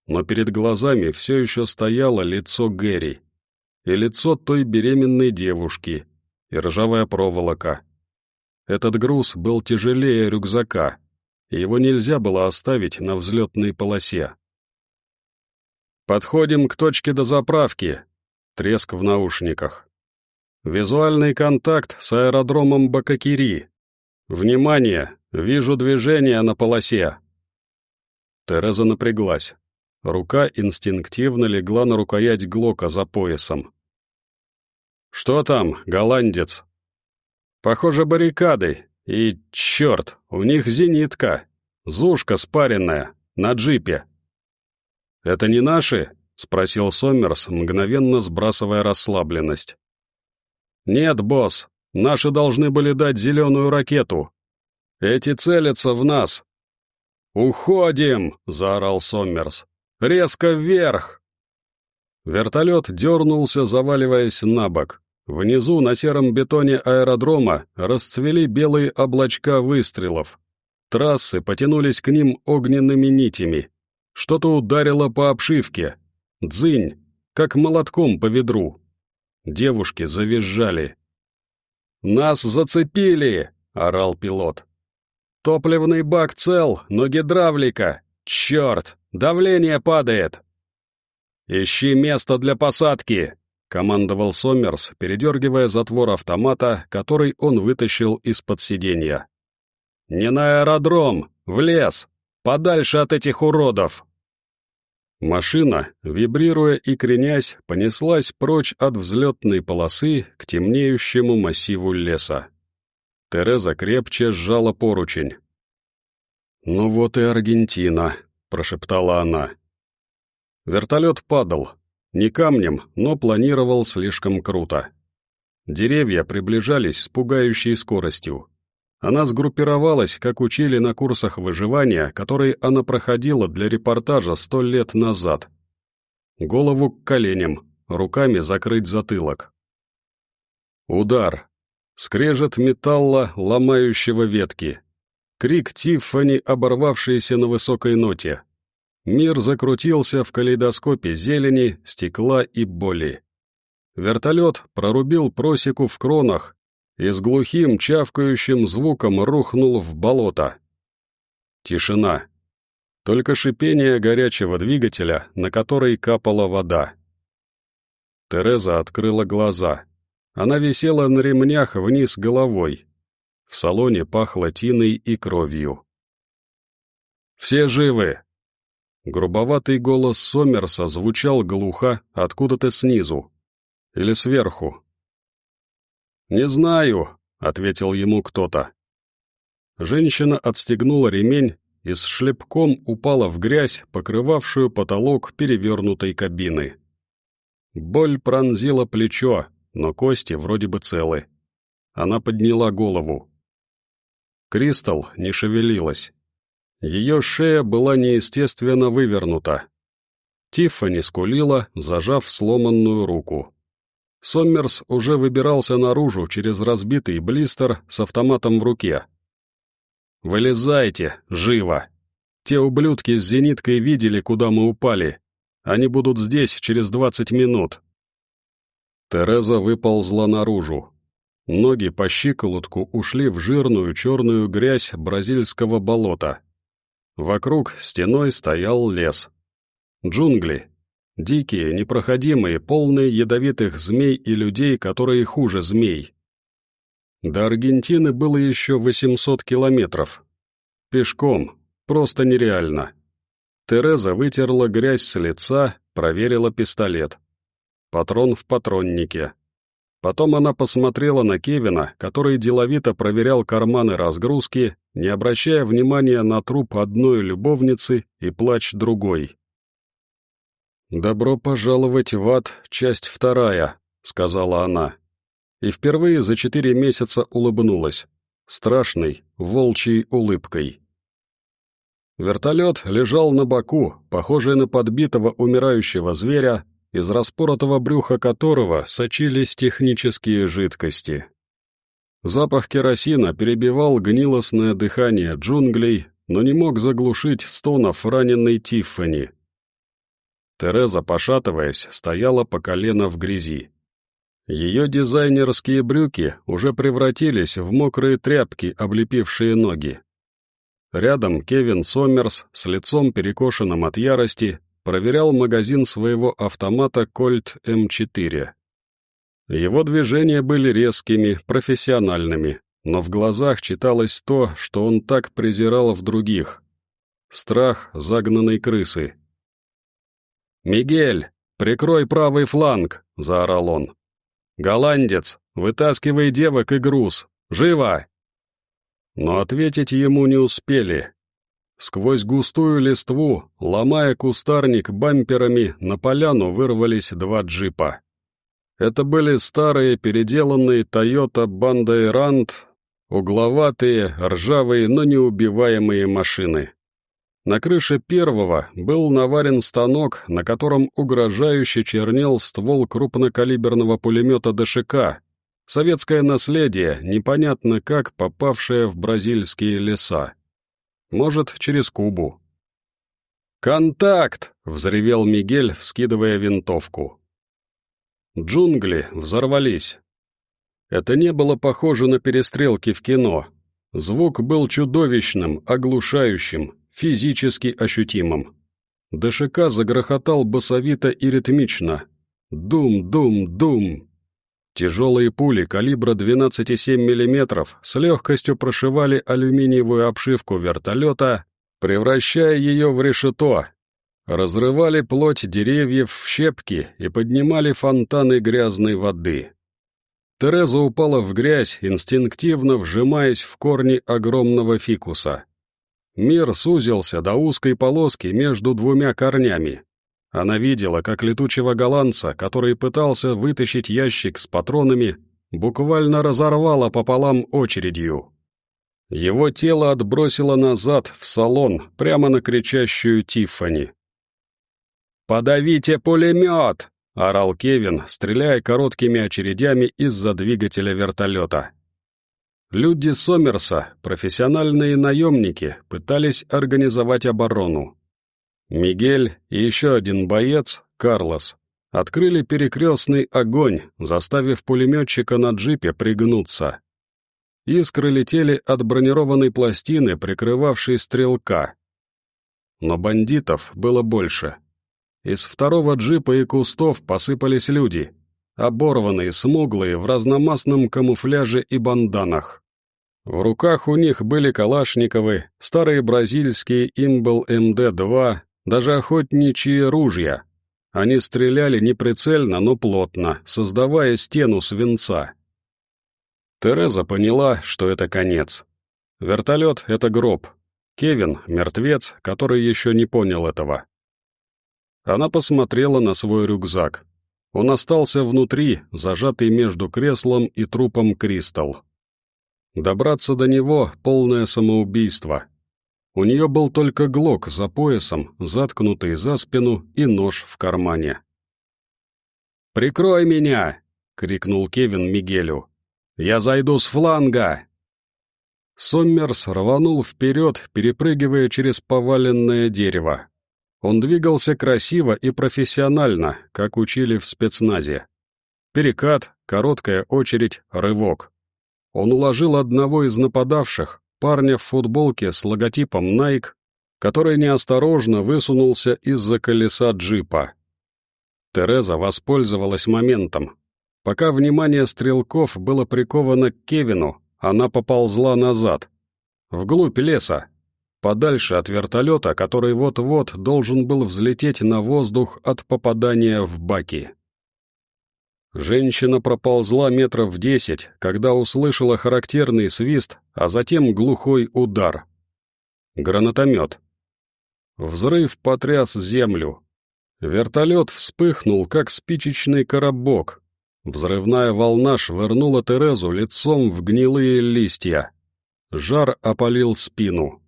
Но перед глазами все еще стояло лицо Гэри. И лицо той беременной девушки. И ржавая проволока. Этот груз был тяжелее рюкзака, и его нельзя было оставить на взлетной полосе. «Подходим к точке дозаправки», — треск в наушниках. «Визуальный контакт с аэродромом Бакакири. Внимание, вижу движение на полосе». Тереза напряглась. Рука инстинктивно легла на рукоять Глока за поясом. «Что там, голландец?» «Похоже, баррикады. И, черт, у них зенитка. Зушка спаренная, на джипе». «Это не наши?» — спросил Сомерс, мгновенно сбрасывая расслабленность. «Нет, босс, наши должны были дать зеленую ракету. Эти целятся в нас». «Уходим!» — заорал Сомерс. «Резко вверх!» Вертолет дернулся, заваливаясь на бок. Внизу, на сером бетоне аэродрома, расцвели белые облачка выстрелов. Трассы потянулись к ним огненными нитями. Что-то ударило по обшивке. Дзынь, как молотком по ведру. Девушки завизжали. «Нас зацепили!» — орал пилот. «Топливный бак цел, но гидравлика! Черт, давление падает!» «Ищи место для посадки!» — командовал Сомерс, передергивая затвор автомата, который он вытащил из-под сиденья. «Не на аэродром! В лес! Подальше от этих уродов!» Машина, вибрируя и кренясь, понеслась прочь от взлетной полосы к темнеющему массиву леса. Тереза крепче сжала поручень. «Ну вот и Аргентина», — прошептала она. Вертолет падал. Не камнем, но планировал слишком круто. Деревья приближались с пугающей скоростью. Она сгруппировалась, как учили на курсах выживания, которые она проходила для репортажа сто лет назад. Голову к коленям, руками закрыть затылок. Удар. Скрежет металла, ломающего ветки. Крик Тиффани, оборвавшийся на высокой ноте. Мир закрутился в калейдоскопе зелени, стекла и боли. Вертолет прорубил просеку в кронах, и с глухим чавкающим звуком рухнул в болото. Тишина. Только шипение горячего двигателя, на который капала вода. Тереза открыла глаза. Она висела на ремнях вниз головой. В салоне пахло тиной и кровью. «Все живы!» Грубоватый голос Сомерса звучал глухо откуда-то снизу. Или сверху, «Не знаю», — ответил ему кто-то. Женщина отстегнула ремень и с шлепком упала в грязь, покрывавшую потолок перевернутой кабины. Боль пронзила плечо, но кости вроде бы целы. Она подняла голову. Кристал не шевелилась. Ее шея была неестественно вывернута. Тиффани скулила, зажав сломанную руку. Соммерс уже выбирался наружу через разбитый блистер с автоматом в руке. Вылезайте, живо! Те ублюдки с зениткой видели, куда мы упали. Они будут здесь через двадцать минут». Тереза выползла наружу. Ноги по щиколотку ушли в жирную черную грязь бразильского болота. Вокруг стеной стоял лес. Джунгли. Дикие, непроходимые, полные ядовитых змей и людей, которые хуже змей. До Аргентины было еще 800 километров. Пешком. Просто нереально. Тереза вытерла грязь с лица, проверила пистолет. Патрон в патроннике. Потом она посмотрела на Кевина, который деловито проверял карманы разгрузки, не обращая внимания на труп одной любовницы и плач другой. «Добро пожаловать в ад, часть вторая», — сказала она. И впервые за четыре месяца улыбнулась. Страшной, волчьей улыбкой. Вертолет лежал на боку, похожий на подбитого умирающего зверя, из распоротого брюха которого сочились технические жидкости. Запах керосина перебивал гнилостное дыхание джунглей, но не мог заглушить стонов раненой Тиффани. Тереза, пошатываясь, стояла по колено в грязи. Ее дизайнерские брюки уже превратились в мокрые тряпки, облепившие ноги. Рядом Кевин Сомерс с лицом перекошенным от ярости проверял магазин своего автомата Colt M4. Его движения были резкими, профессиональными, но в глазах читалось то, что он так презирал в других. Страх загнанной крысы. «Мигель, прикрой правый фланг!» — заорал он. «Голландец, вытаскивай девок и груз! Живо!» Но ответить ему не успели. Сквозь густую листву, ломая кустарник бамперами, на поляну вырвались два джипа. Это были старые переделанные Toyota Bandairant, угловатые, ржавые, но неубиваемые машины. На крыше первого был наварен станок, на котором угрожающе чернел ствол крупнокалиберного пулемета ДШК, советское наследие, непонятно как попавшее в бразильские леса. Может, через Кубу. «Контакт!» — взревел Мигель, вскидывая винтовку. Джунгли взорвались. Это не было похоже на перестрелки в кино. Звук был чудовищным, оглушающим, физически ощутимым. ДШК загрохотал басовито и ритмично. Дум-дум-дум. Тяжелые пули калибра 12,7 мм с легкостью прошивали алюминиевую обшивку вертолета, превращая ее в решето, разрывали плоть деревьев в щепки и поднимали фонтаны грязной воды. Тереза упала в грязь, инстинктивно вжимаясь в корни огромного фикуса. Мир сузился до узкой полоски между двумя корнями. Она видела, как летучего голландца, который пытался вытащить ящик с патронами, буквально разорвало пополам очередью. Его тело отбросило назад, в салон, прямо на кричащую Тиффани. «Подавите пулемет!» — орал Кевин, стреляя короткими очередями из-за двигателя вертолета. Люди Сомерса, профессиональные наемники, пытались организовать оборону. Мигель и еще один боец, Карлос, открыли перекрестный огонь, заставив пулеметчика на джипе пригнуться. Искры летели от бронированной пластины, прикрывавшей стрелка. Но бандитов было больше. Из второго джипа и кустов посыпались люди, оборванные, смуглые, в разномастном камуфляже и банданах. В руках у них были калашниковы, старые бразильские имбл МД-2, даже охотничьи ружья. Они стреляли не прицельно, но плотно, создавая стену свинца. Тереза поняла, что это конец. Вертолет — это гроб. Кевин — мертвец, который еще не понял этого. Она посмотрела на свой рюкзак. Он остался внутри, зажатый между креслом и трупом Кристал. Добраться до него — полное самоубийство. У нее был только глок за поясом, заткнутый за спину и нож в кармане. «Прикрой меня!» — крикнул Кевин Мигелю. «Я зайду с фланга!» Соммерс рванул вперед, перепрыгивая через поваленное дерево. Он двигался красиво и профессионально, как учили в спецназе. Перекат, короткая очередь, рывок. Он уложил одного из нападавших, парня в футболке с логотипом Nike, который неосторожно высунулся из-за колеса джипа. Тереза воспользовалась моментом. Пока внимание стрелков было приковано к Кевину, она поползла назад, вглубь леса, подальше от вертолета, который вот-вот должен был взлететь на воздух от попадания в баки. Женщина проползла метров десять, когда услышала характерный свист, а затем глухой удар. Гранатомет. Взрыв потряс землю. Вертолет вспыхнул, как спичечный коробок. Взрывная волна швырнула Терезу лицом в гнилые листья. Жар опалил спину.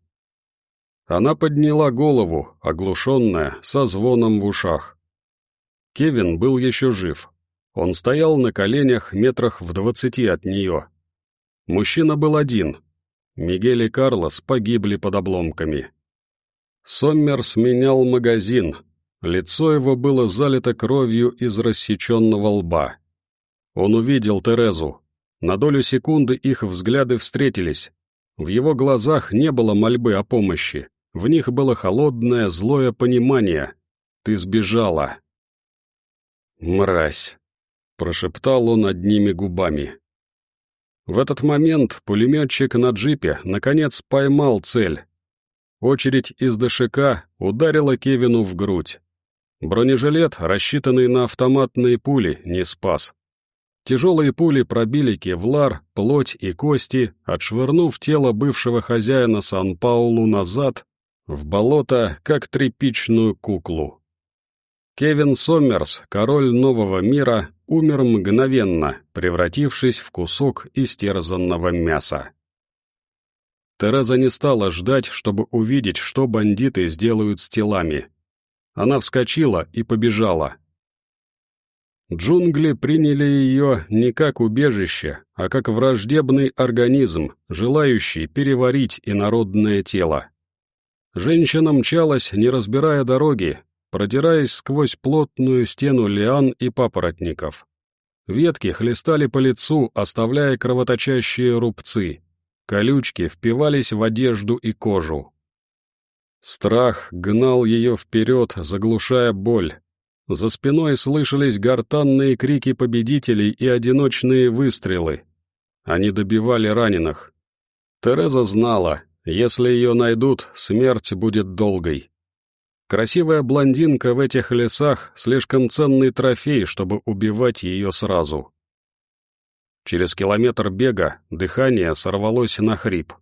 Она подняла голову, оглушенная, со звоном в ушах. Кевин был еще жив, он стоял на коленях метрах в двадцати от нее. Мужчина был один. Мигель и Карлос погибли под обломками. Соммерс менял магазин. Лицо его было залито кровью из рассеченного лба. Он увидел Терезу. На долю секунды их взгляды встретились. В его глазах не было мольбы о помощи. В них было холодное, злое понимание. «Ты сбежала». «Мразь», — прошептал он одними губами. В этот момент пулеметчик на джипе наконец поймал цель. Очередь из ДШК ударила Кевину в грудь. Бронежилет, рассчитанный на автоматные пули, не спас. Тяжелые пули пробили кевлар, плоть и кости, отшвырнув тело бывшего хозяина Сан-Паулу назад, в болото, как тряпичную куклу. Кевин Сомерс, король нового мира, умер мгновенно, превратившись в кусок истерзанного мяса. Тереза не стала ждать, чтобы увидеть, что бандиты сделают с телами. Она вскочила и побежала. Джунгли приняли ее не как убежище, а как враждебный организм, желающий переварить инородное тело. Женщина мчалась, не разбирая дороги, продираясь сквозь плотную стену лиан и папоротников. Ветки хлестали по лицу, оставляя кровоточащие рубцы. Колючки впивались в одежду и кожу. Страх гнал ее вперед, заглушая боль. За спиной слышались гортанные крики победителей и одиночные выстрелы. Они добивали раненых. Тереза знала, если ее найдут, смерть будет долгой. Красивая блондинка в этих лесах — слишком ценный трофей, чтобы убивать ее сразу. Через километр бега дыхание сорвалось на хрип.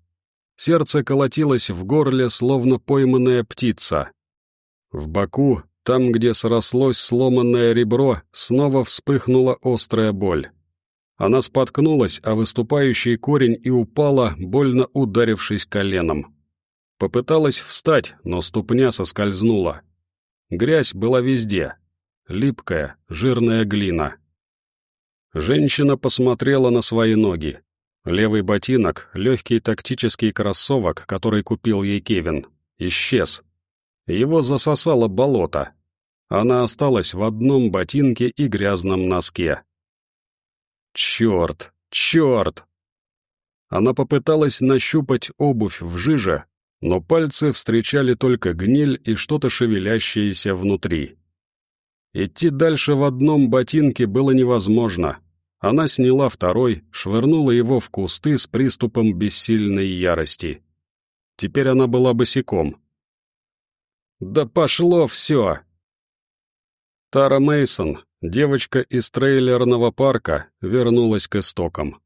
Сердце колотилось в горле, словно пойманная птица. В боку, там, где срослось сломанное ребро, снова вспыхнула острая боль. Она споткнулась о выступающий корень и упала, больно ударившись коленом. Попыталась встать, но ступня соскользнула. Грязь была везде. Липкая, жирная глина. Женщина посмотрела на свои ноги. Левый ботинок, легкий тактический кроссовок, который купил ей Кевин, исчез. Его засосало болото. Она осталась в одном ботинке и грязном носке. Черт, черт! Она попыталась нащупать обувь в жиже, но пальцы встречали только гниль и что-то шевелящееся внутри. Идти дальше в одном ботинке было невозможно. Она сняла второй, швырнула его в кусты с приступом бессильной ярости. Теперь она была босиком. «Да пошло все!» Тара Мейсон, девочка из трейлерного парка, вернулась к истокам.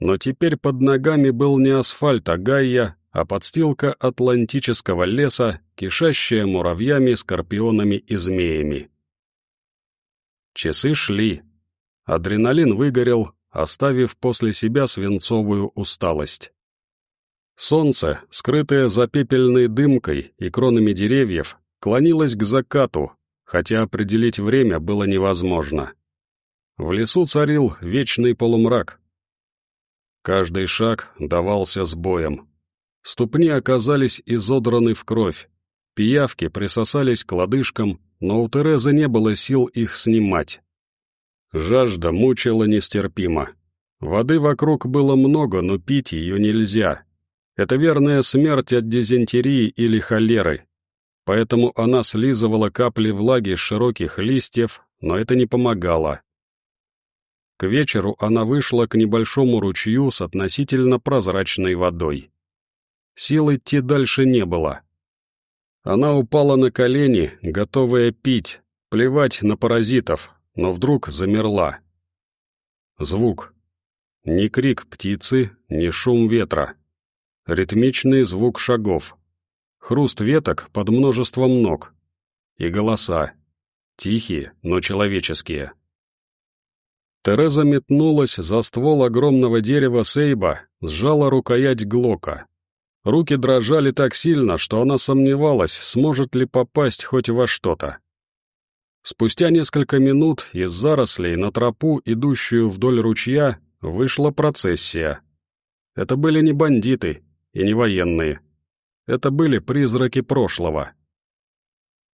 Но теперь под ногами был не асфальт, а гайя, а подстилка атлантического леса, кишащая муравьями, скорпионами и змеями. Часы шли. Адреналин выгорел, оставив после себя свинцовую усталость. Солнце, скрытое за пепельной дымкой и кронами деревьев, клонилось к закату, хотя определить время было невозможно. В лесу царил вечный полумрак, Каждый шаг давался с боем. Ступни оказались изодраны в кровь. Пиявки присосались к лодыжкам, но у Терезы не было сил их снимать. Жажда мучила нестерпимо. Воды вокруг было много, но пить ее нельзя. Это верная смерть от дизентерии или холеры. Поэтому она слизывала капли влаги с широких листьев, но это не помогало. К вечеру она вышла к небольшому ручью с относительно прозрачной водой. Сил идти дальше не было. Она упала на колени, готовая пить, плевать на паразитов, но вдруг замерла. Звук. Ни крик птицы, ни шум ветра. Ритмичный звук шагов. Хруст веток под множеством ног. И голоса. Тихие, но человеческие. Тереза метнулась за ствол огромного дерева Сейба, сжала рукоять Глока. Руки дрожали так сильно, что она сомневалась, сможет ли попасть хоть во что-то. Спустя несколько минут из зарослей на тропу, идущую вдоль ручья, вышла процессия. Это были не бандиты и не военные. Это были призраки прошлого.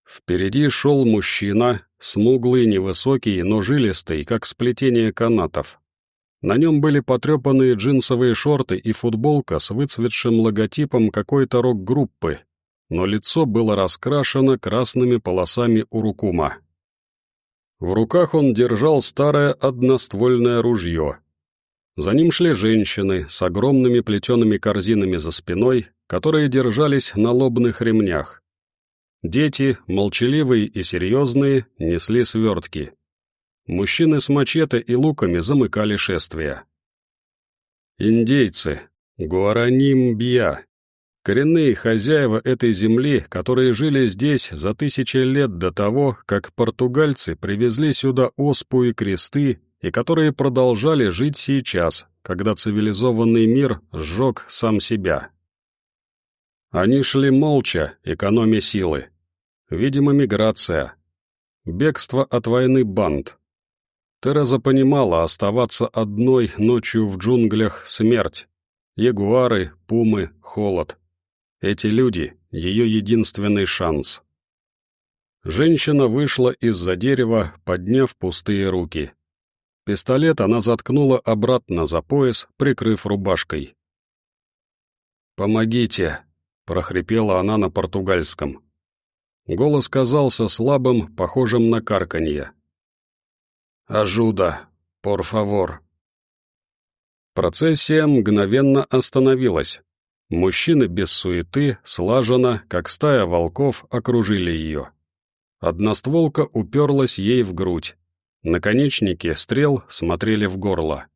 Впереди шел мужчина, смуглый, невысокий, но жилистый, как сплетение канатов. На нем были потрепанные джинсовые шорты и футболка с выцветшим логотипом какой-то рок-группы, но лицо было раскрашено красными полосами урукума. В руках он держал старое одноствольное ружье. За ним шли женщины с огромными плетеными корзинами за спиной, которые держались на лобных ремнях. Дети, молчаливые и серьезные, несли свертки. Мужчины с мачете и луками замыкали шествие. Индейцы, гуаранимбия, коренные хозяева этой земли, которые жили здесь за тысячи лет до того, как португальцы привезли сюда оспу и кресты, и которые продолжали жить сейчас, когда цивилизованный мир сжег сам себя. Они шли молча, экономя силы. Видимо, миграция. Бегство от войны банд. Тереза понимала, оставаться одной ночью в джунглях — смерть. Ягуары, пумы, холод. Эти люди — ее единственный шанс. Женщина вышла из-за дерева, подняв пустые руки. Пистолет она заткнула обратно за пояс, прикрыв рубашкой. «Помогите!» — прохрипела она на португальском. Голос казался слабым, похожим на карканье. «Ажуда, пор фавор». Процессия мгновенно остановилась. Мужчины без суеты, слаженно, как стая волков, окружили ее. Одностволка уперлась ей в грудь. Наконечники стрел смотрели в горло.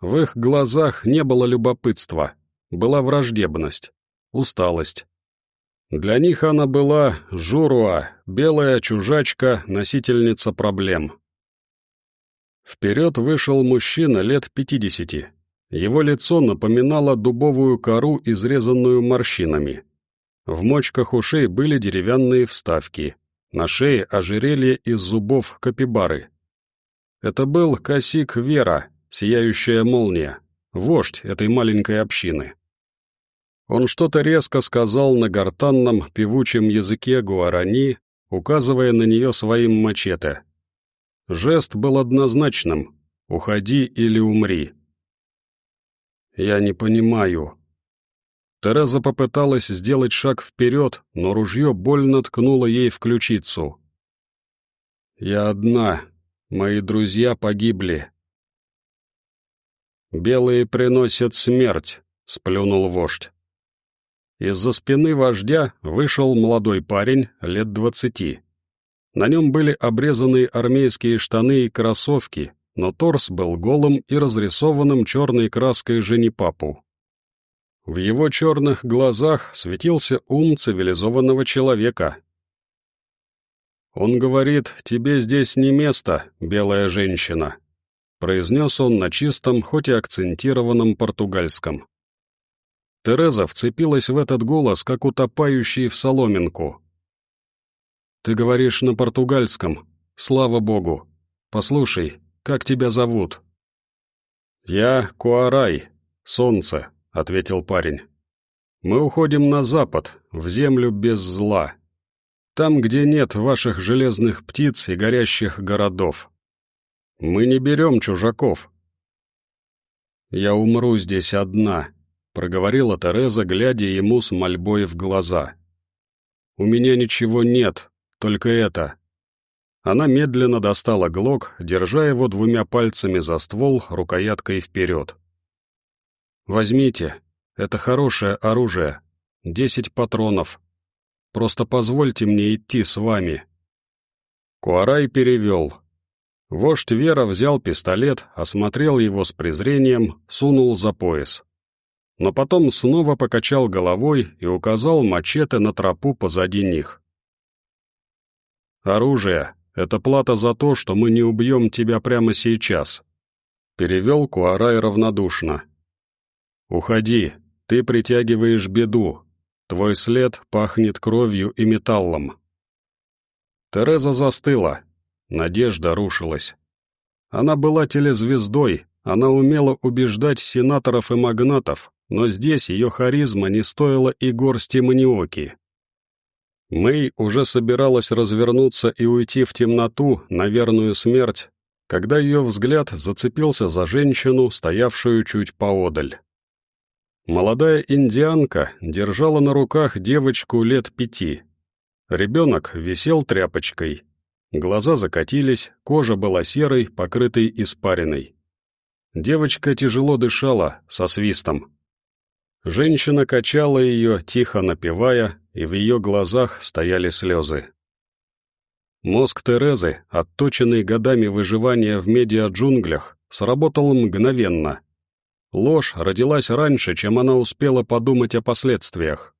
В их глазах не было любопытства, была враждебность, усталость. Для них она была журуа, белая чужачка, носительница проблем. Вперед вышел мужчина лет пятидесяти. Его лицо напоминало дубовую кору, изрезанную морщинами. В мочках ушей были деревянные вставки, на шее ожерелье из зубов капибары. Это был косик Вера, сияющая молния, вождь этой маленькой общины. Он что-то резко сказал на гортанном певучем языке гуарани, указывая на нее своим мачете. Жест был однозначным «Уходи или умри». «Я не понимаю». Тереза попыталась сделать шаг вперед, но ружье больно ткнуло ей в ключицу. «Я одна. Мои друзья погибли». «Белые приносят смерть», — сплюнул вождь. Из-за спины вождя вышел молодой парень лет двадцати. На нем были обрезанные армейские штаны и кроссовки, но торс был голым и разрисованным черной краской женипапу. В его черных глазах светился ум цивилизованного человека. «Он говорит, тебе здесь не место, белая женщина», произнес он на чистом, хоть и акцентированном португальском. Тереза вцепилась в этот голос, как утопающий в соломинку. «Ты говоришь на португальском. Слава богу. Послушай, как тебя зовут?» «Я Куарай, солнце», — ответил парень. «Мы уходим на запад, в землю без зла. Там, где нет ваших железных птиц и горящих городов. Мы не берем чужаков». «Я умру здесь одна», — проговорила Тереза, глядя ему с мольбой в глаза. «У меня ничего нет, только это». Она медленно достала глок, держа его двумя пальцами за ствол, рукояткой вперед. «Возьмите, это хорошее оружие. Десять патронов. Просто позвольте мне идти с вами». Куарай перевел. Вождь Вера взял пистолет, осмотрел его с презрением, сунул за пояс. Но потом снова покачал головой и указал мачете на тропу позади них. «Оружие — это плата за то, что мы не убьем тебя прямо сейчас», — перевел Куарай равнодушно. «Уходи, ты притягиваешь беду. Твой след пахнет кровью и металлом». Тереза застыла. Надежда рушилась. Она была телезвездой, она умела убеждать сенаторов и магнатов, но здесь ее харизма не стоила и горсти маниоки. Мэй уже собиралась развернуться и уйти в темноту на верную смерть, когда ее взгляд зацепился за женщину, стоявшую чуть поодаль. Молодая индианка держала на руках девочку лет пяти. Ребенок висел тряпочкой. Глаза закатились, кожа была серой, покрытой испариной. Девочка тяжело дышала, со свистом. Женщина качала ее, тихо напевая, и в ее глазах стояли слезы. Мозг Терезы, отточенный годами выживания в медиа-джунглях, сработал мгновенно — Ложь родилась раньше, чем она успела подумать о последствиях.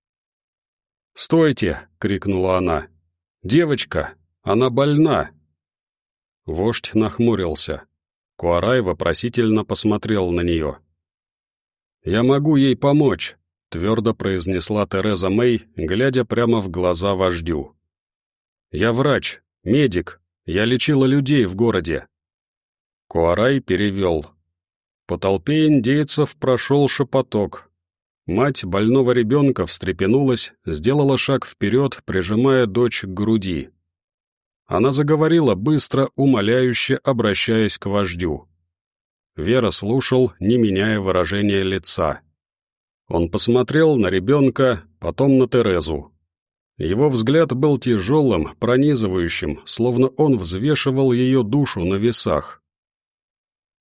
«Стойте!» — крикнула она. «Девочка! Она больна!» Вождь нахмурился. Куарай вопросительно посмотрел на нее. «Я могу ей помочь», — твердо произнесла Тереза Мэй, глядя прямо в глаза вождю. «Я врач, медик, я лечила людей в городе». Куарай перевел. По толпе индейцев прошел шепоток. Мать больного ребенка встрепенулась, сделала шаг вперед, прижимая дочь к груди. Она заговорила быстро, умоляюще, обращаясь к вождю. Вера слушал, не меняя выражения лица. Он посмотрел на ребенка, потом на Терезу. Его взгляд был тяжелым, пронизывающим, словно он взвешивал ее душу на весах.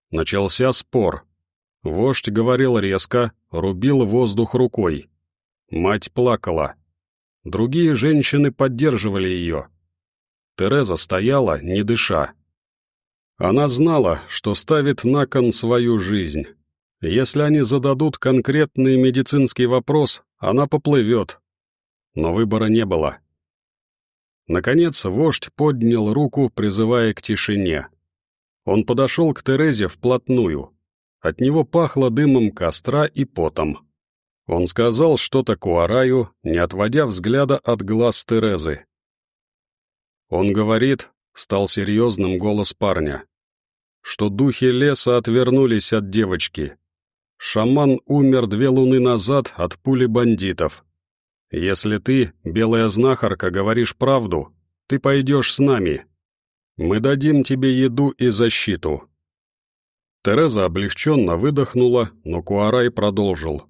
Начался спор. Вождь говорил резко, рубил воздух рукой. Мать плакала. Другие женщины поддерживали ее. Тереза стояла, не дыша. Она знала, что ставит на кон свою жизнь. Если они зададут конкретный медицинский вопрос, она поплывет. Но выбора не было. Наконец вождь поднял руку, призывая к тишине. Он подошел к Терезе вплотную. От него пахло дымом костра и потом. Он сказал что-то Куараю, не отводя взгляда от глаз Терезы. Он говорит, стал серьезным голос парня, что духи леса отвернулись от девочки. Шаман умер две луны назад от пули бандитов. Если ты, белая знахарка, говоришь правду, ты пойдешь с нами, мы дадим тебе еду и защиту». Тереза облегченно выдохнула, но Куарай продолжил.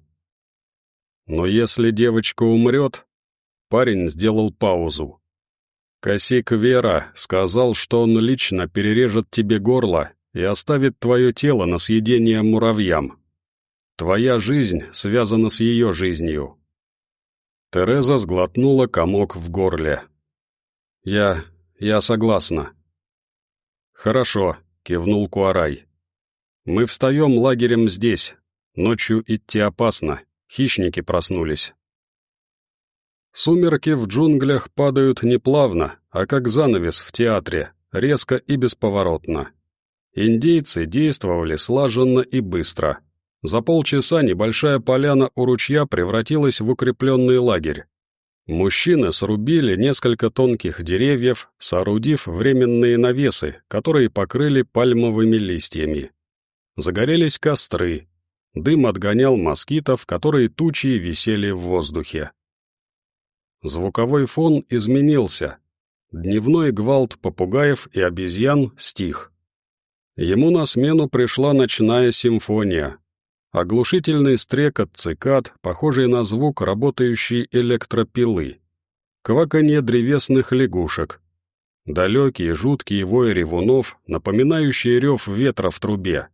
«Но если девочка умрет...» Парень сделал паузу. Косик Вера сказал, что он лично перережет тебе горло и оставит твое тело на съедение муравьям. Твоя жизнь связана с ее жизнью. Тереза сглотнула комок в горле. «Я... я согласна», «Хорошо», — кивнул Куарай. «Мы встаем лагерем здесь. Ночью идти опасно. Хищники проснулись». Сумерки в джунглях падают не плавно, а как занавес в театре, резко и бесповоротно. Индейцы действовали слаженно и быстро. За полчаса небольшая поляна у ручья превратилась в укрепленный лагерь. Мужчины срубили несколько тонких деревьев, соорудив временные навесы, которые покрыли пальмовыми листьями. Загорелись костры. Дым отгонял москитов, которые тучи висели в воздухе. Звуковой фон изменился. Дневной гвалт попугаев и обезьян стих. Ему на смену пришла ночная симфония. Оглушительный стрекот цикад, похожий на звук работающей электропилы. Кваканье древесных лягушек. Далекий жуткий вой ревунов, напоминающий рев ветра в трубе.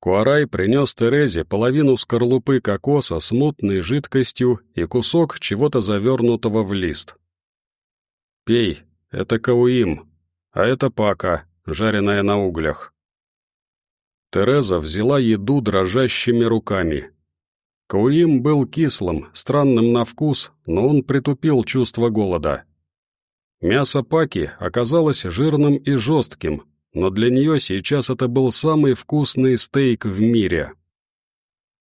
Куарай принес Терезе половину скорлупы кокоса с мутной жидкостью и кусок чего-то завернутого в лист. «Пей, это кауим, а это пака, жареная на углях». Тереза взяла еду дрожащими руками. Кауим был кислым, странным на вкус, но он притупил чувство голода. Мясо паки оказалось жирным и жестким, но для нее сейчас это был самый вкусный стейк в мире.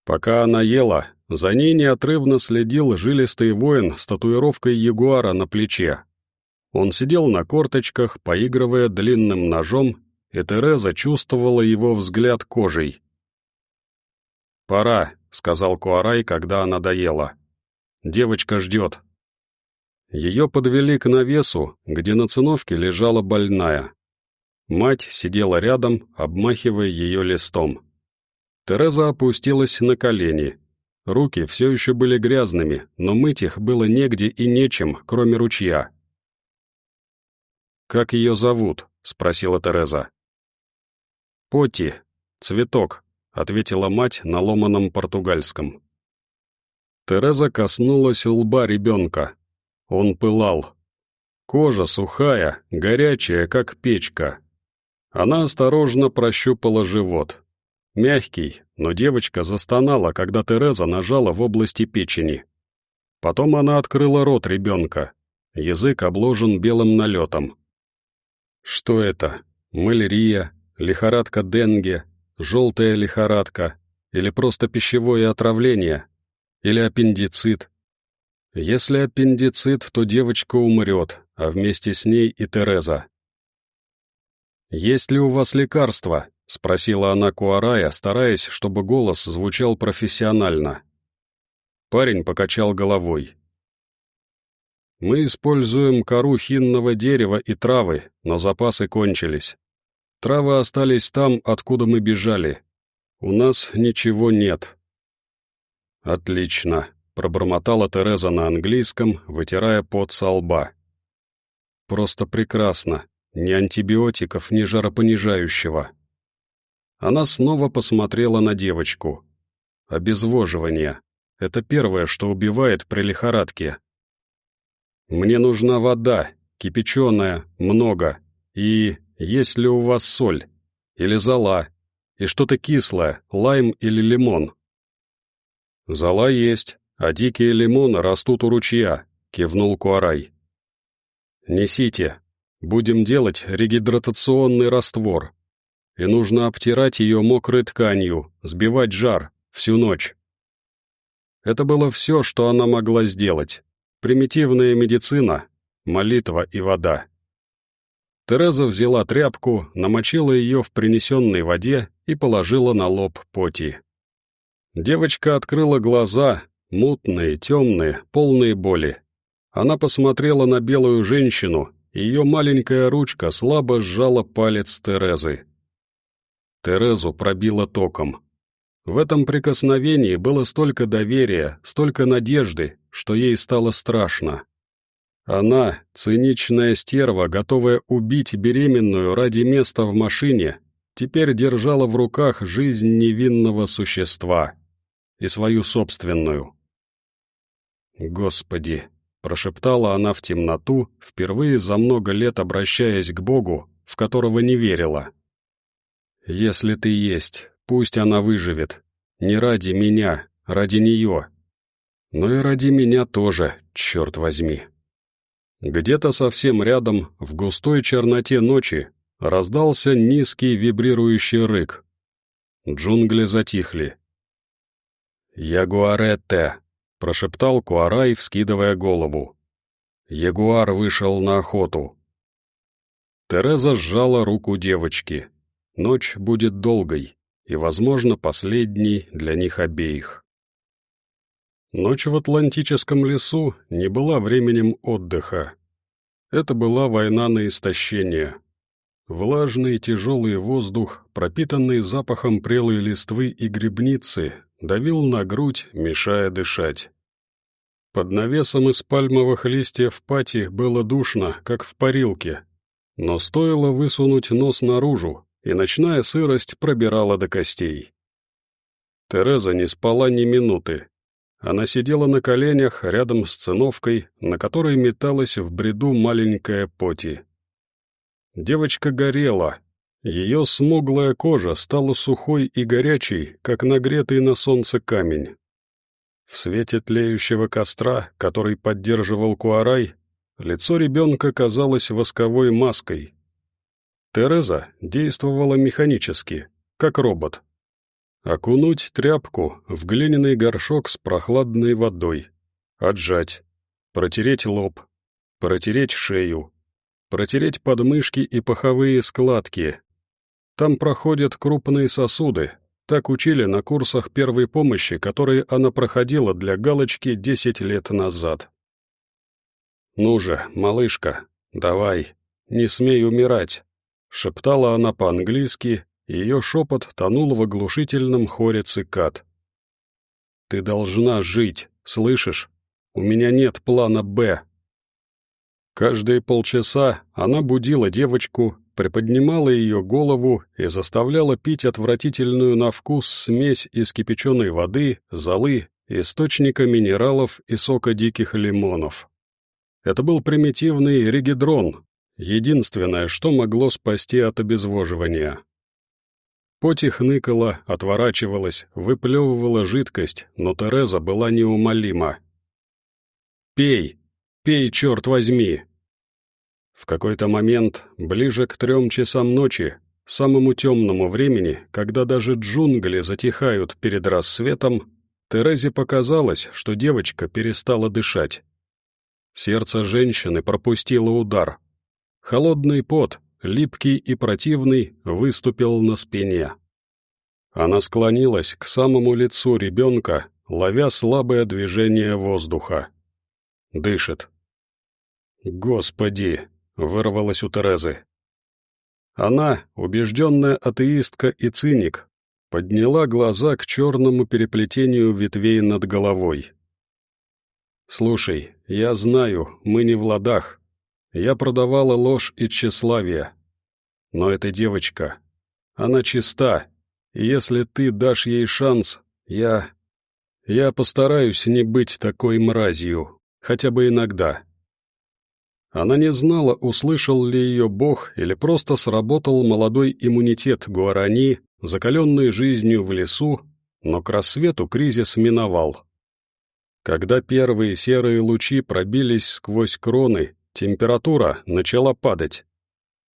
Пока она ела, за ней неотрывно следил жилистый воин с татуировкой ягуара на плече. Он сидел на корточках, поигрывая длинным ножом, и Тереза чувствовала его взгляд кожей. «Пора», — сказал Куарай, когда она доела. «Девочка ждет». Ее подвели к навесу, где на циновке лежала больная. Мать сидела рядом, обмахивая ее листом. Тереза опустилась на колени. Руки все еще были грязными, но мыть их было негде и нечем, кроме ручья. «Как ее зовут?» — спросила Тереза. «Поти, цветок», — ответила мать на ломаном португальском. Тереза коснулась лба ребенка. Он пылал. Кожа сухая, горячая, как печка. Она осторожно прощупала живот. Мягкий, но девочка застонала, когда Тереза нажала в области печени. Потом она открыла рот ребенка. Язык обложен белым налетом. Что это? Малярия, лихорадка Денге, желтая лихорадка или просто пищевое отравление? Или аппендицит? Если аппендицит, то девочка умрет, а вместе с ней и Тереза. «Есть ли у вас лекарства?» — спросила она Куарая, стараясь, чтобы голос звучал профессионально. Парень покачал головой. «Мы используем кору хинного дерева и травы, но запасы кончились. Травы остались там, откуда мы бежали. У нас ничего нет». «Отлично», — пробормотала Тереза на английском, вытирая пот со лба. «Просто прекрасно. Ни антибиотиков, ни жаропонижающего. Она снова посмотрела на девочку. Обезвоживание. Это первое, что убивает при лихорадке. Мне нужна вода, кипяченая, много. И есть ли у вас соль? Или зола? И что-то кислое, лайм или лимон? Зола есть, а дикие лимоны растут у ручья, кивнул Куарай. Несите, Будем делать регидратационный раствор. И нужно обтирать ее мокрой тканью, сбивать жар, всю ночь. Это было все, что она могла сделать. Примитивная медицина, молитва и вода. Тереза взяла тряпку, намочила ее в принесенной воде и положила на лоб поти. Девочка открыла глаза, мутные, темные, полные боли. Она посмотрела на белую женщину ее маленькая ручка слабо сжала палец Терезы. Терезу пробило током. В этом прикосновении было столько доверия, столько надежды, что ей стало страшно. Она, циничная стерва, готовая убить беременную ради места в машине, теперь держала в руках жизнь невинного существа и свою собственную. Господи, прошептала она в темноту, впервые за много лет обращаясь к Богу, в которого не верила. «Если ты есть, пусть она выживет. Не ради меня, ради нее. Но и ради меня тоже, черт возьми». Где-то совсем рядом, в густой черноте ночи, раздался низкий вибрирующий рык. Джунгли затихли. «Ягуаретте!» — прошептал Куарай, вскидывая голову. Ягуар вышел на охоту. Тереза сжала руку девочки. Ночь будет долгой. И, возможно, последний для них обеих. Ночь в Атлантическом лесу не была временем отдыха. Это была война на истощение. Влажный тяжелый воздух, пропитанный запахом прелой листвы и грибницы, давил на грудь, мешая дышать. Под навесом из пальмовых листьев пати было душно, как в парилке, но стоило высунуть нос наружу, и ночная сырость пробирала до костей. Тереза не спала ни минуты. Она сидела на коленях рядом с циновкой, на которой металась в бреду маленькая поти. Девочка горела. Ее смуглая кожа стала сухой и горячей, как нагретый на солнце камень. В свете тлеющего костра, который поддерживал Куарай, лицо ребенка казалось восковой маской, Тереза действовала механически, как робот. Окунуть тряпку в глиняный горшок с прохладной водой, отжать, протереть лоб, протереть шею, протереть подмышки и паховые складки. Там проходят крупные сосуды, так учили на курсах первой помощи, которые она проходила для галочки 10 лет назад. «Ну же, малышка, давай, не смей умирать, Шептала она по-английски, и ее шепот тонул в оглушительном хоре цикад. «Ты должна жить, слышишь? У меня нет плана «Б». Каждые полчаса она будила девочку, приподнимала ее голову и заставляла пить отвратительную на вкус смесь из кипяченой воды, золы, источника минералов и сока диких лимонов. Это был примитивный регидрон, Единственное, что могло спасти от обезвоживания. Поти хныкала, отворачивалась, выплевывала жидкость, но Тереза была неумолима. «Пей! Пей, черт возьми!» В какой-то момент, ближе к трем часам ночи, самому темному времени, когда даже джунгли затихают перед рассветом, Терезе показалось, что девочка перестала дышать. Сердце женщины пропустило удар, Холодный пот, липкий и противный, выступил на спине. Она склонилась к самому лицу ребенка, ловя слабое движение воздуха. Дышит. «Господи!» — вырвалось у Терезы. Она, убежденная атеистка и циник, подняла глаза к черному переплетению ветвей над головой. «Слушай, я знаю, мы не в ладах, я продавала ложь и тщеславие. Но эта девочка, она чиста, и если ты дашь ей шанс, я... Я постараюсь не быть такой мразью, хотя бы иногда. Она не знала, услышал ли ее Бог или просто сработал молодой иммунитет Гуарани, закаленный жизнью в лесу, но к рассвету кризис миновал. Когда первые серые лучи пробились сквозь кроны, Температура начала падать.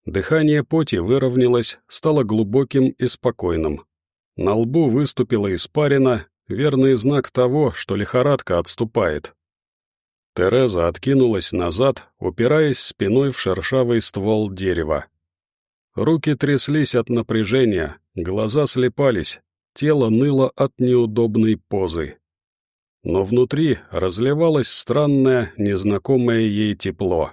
Дыхание поти выровнялось, стало глубоким и спокойным. На лбу выступила испарина, верный знак того, что лихорадка отступает. Тереза откинулась назад, упираясь спиной в шершавый ствол дерева. Руки тряслись от напряжения, глаза слепались, тело ныло от неудобной позы но внутри разливалось странное, незнакомое ей тепло.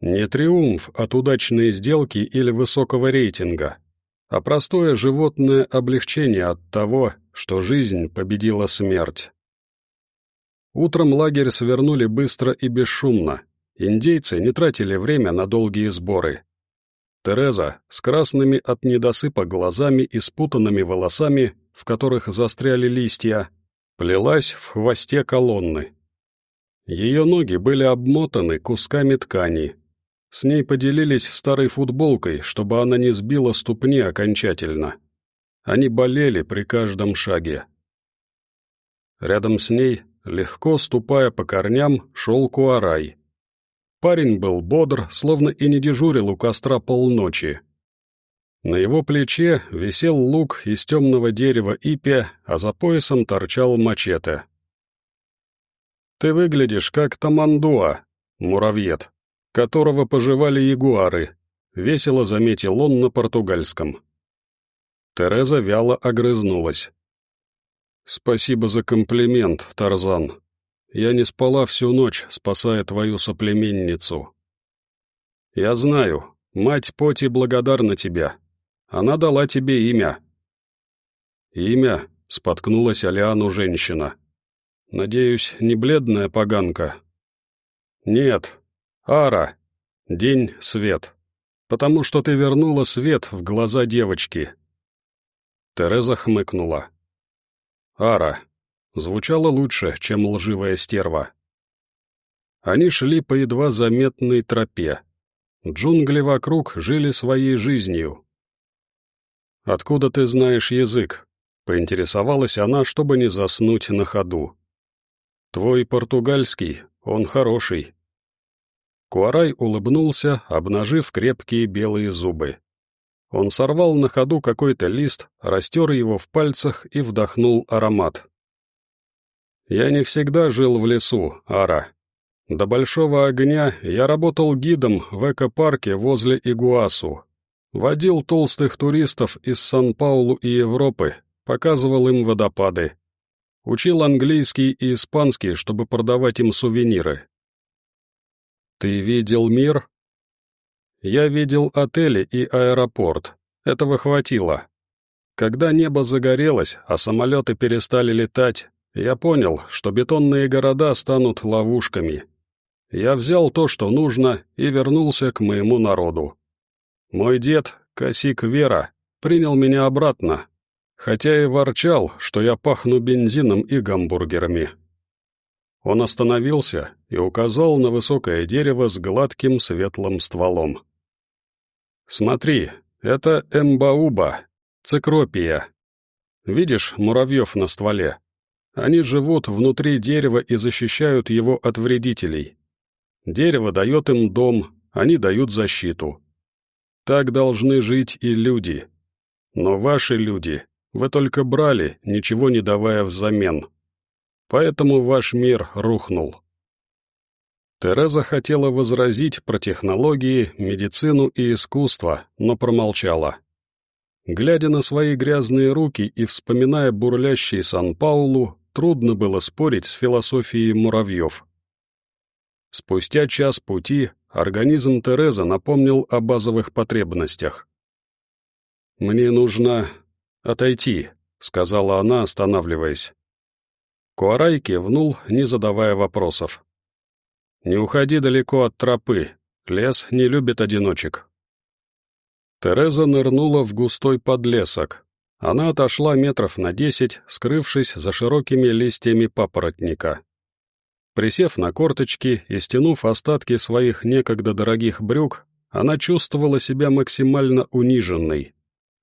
Не триумф от удачной сделки или высокого рейтинга, а простое животное облегчение от того, что жизнь победила смерть. Утром лагерь свернули быстро и бесшумно. Индейцы не тратили время на долгие сборы. Тереза с красными от недосыпа глазами и спутанными волосами, в которых застряли листья, плелась в хвосте колонны. Ее ноги были обмотаны кусками ткани. С ней поделились старой футболкой, чтобы она не сбила ступни окончательно. Они болели при каждом шаге. Рядом с ней, легко ступая по корням, шел Куарай. Парень был бодр, словно и не дежурил у костра полночи. На его плече висел лук из темного дерева ипе, а за поясом торчал мачете. «Ты выглядишь как Тамандуа, муравьед, которого пожевали ягуары», — весело заметил он на португальском. Тереза вяло огрызнулась. «Спасибо за комплимент, Тарзан. Я не спала всю ночь, спасая твою соплеменницу. Я знаю, мать Поти благодарна тебе. Она дала тебе имя». «Имя?» — споткнулась Алиану женщина. «Надеюсь, не бледная поганка?» «Нет, Ара. День, свет. Потому что ты вернула свет в глаза девочки». Тереза хмыкнула. «Ара». Звучало лучше, чем лживая стерва. Они шли по едва заметной тропе. Джунгли вокруг жили своей жизнью. «Откуда ты знаешь язык?» — поинтересовалась она, чтобы не заснуть на ходу. «Твой португальский, он хороший». Куарай улыбнулся, обнажив крепкие белые зубы. Он сорвал на ходу какой-то лист, растер его в пальцах и вдохнул аромат. «Я не всегда жил в лесу, Ара. До большого огня я работал гидом в экопарке возле Игуасу. Водил толстых туристов из Сан-Паулу и Европы, показывал им водопады. Учил английский и испанский, чтобы продавать им сувениры. «Ты видел мир?» Я видел отели и аэропорт. Этого хватило. Когда небо загорелось, а самолеты перестали летать, я понял, что бетонные города станут ловушками. Я взял то, что нужно, и вернулся к моему народу. Мой дед, Косик Вера, принял меня обратно, хотя и ворчал, что я пахну бензином и гамбургерами. Он остановился и указал на высокое дерево с гладким светлым стволом. Смотри, это эмбауба, цикропия. Видишь муравьев на стволе? Они живут внутри дерева и защищают его от вредителей. Дерево дает им дом, они дают защиту. Так должны жить и люди. Но ваши люди, вы только брали, ничего не давая взамен. Поэтому ваш мир рухнул. Тереза хотела возразить про технологии, медицину и искусство, но промолчала. Глядя на свои грязные руки и вспоминая бурлящий Сан-Паулу, трудно было спорить с философией муравьев. Спустя час пути организм Тереза напомнил о базовых потребностях. «Мне нужно отойти», — сказала она, останавливаясь. Куарай кивнул, не задавая вопросов. «Не уходи далеко от тропы. Лес не любит одиночек». Тереза нырнула в густой подлесок. Она отошла метров на десять, скрывшись за широкими листьями папоротника. Присев на корточки и стянув остатки своих некогда дорогих брюк, она чувствовала себя максимально униженной.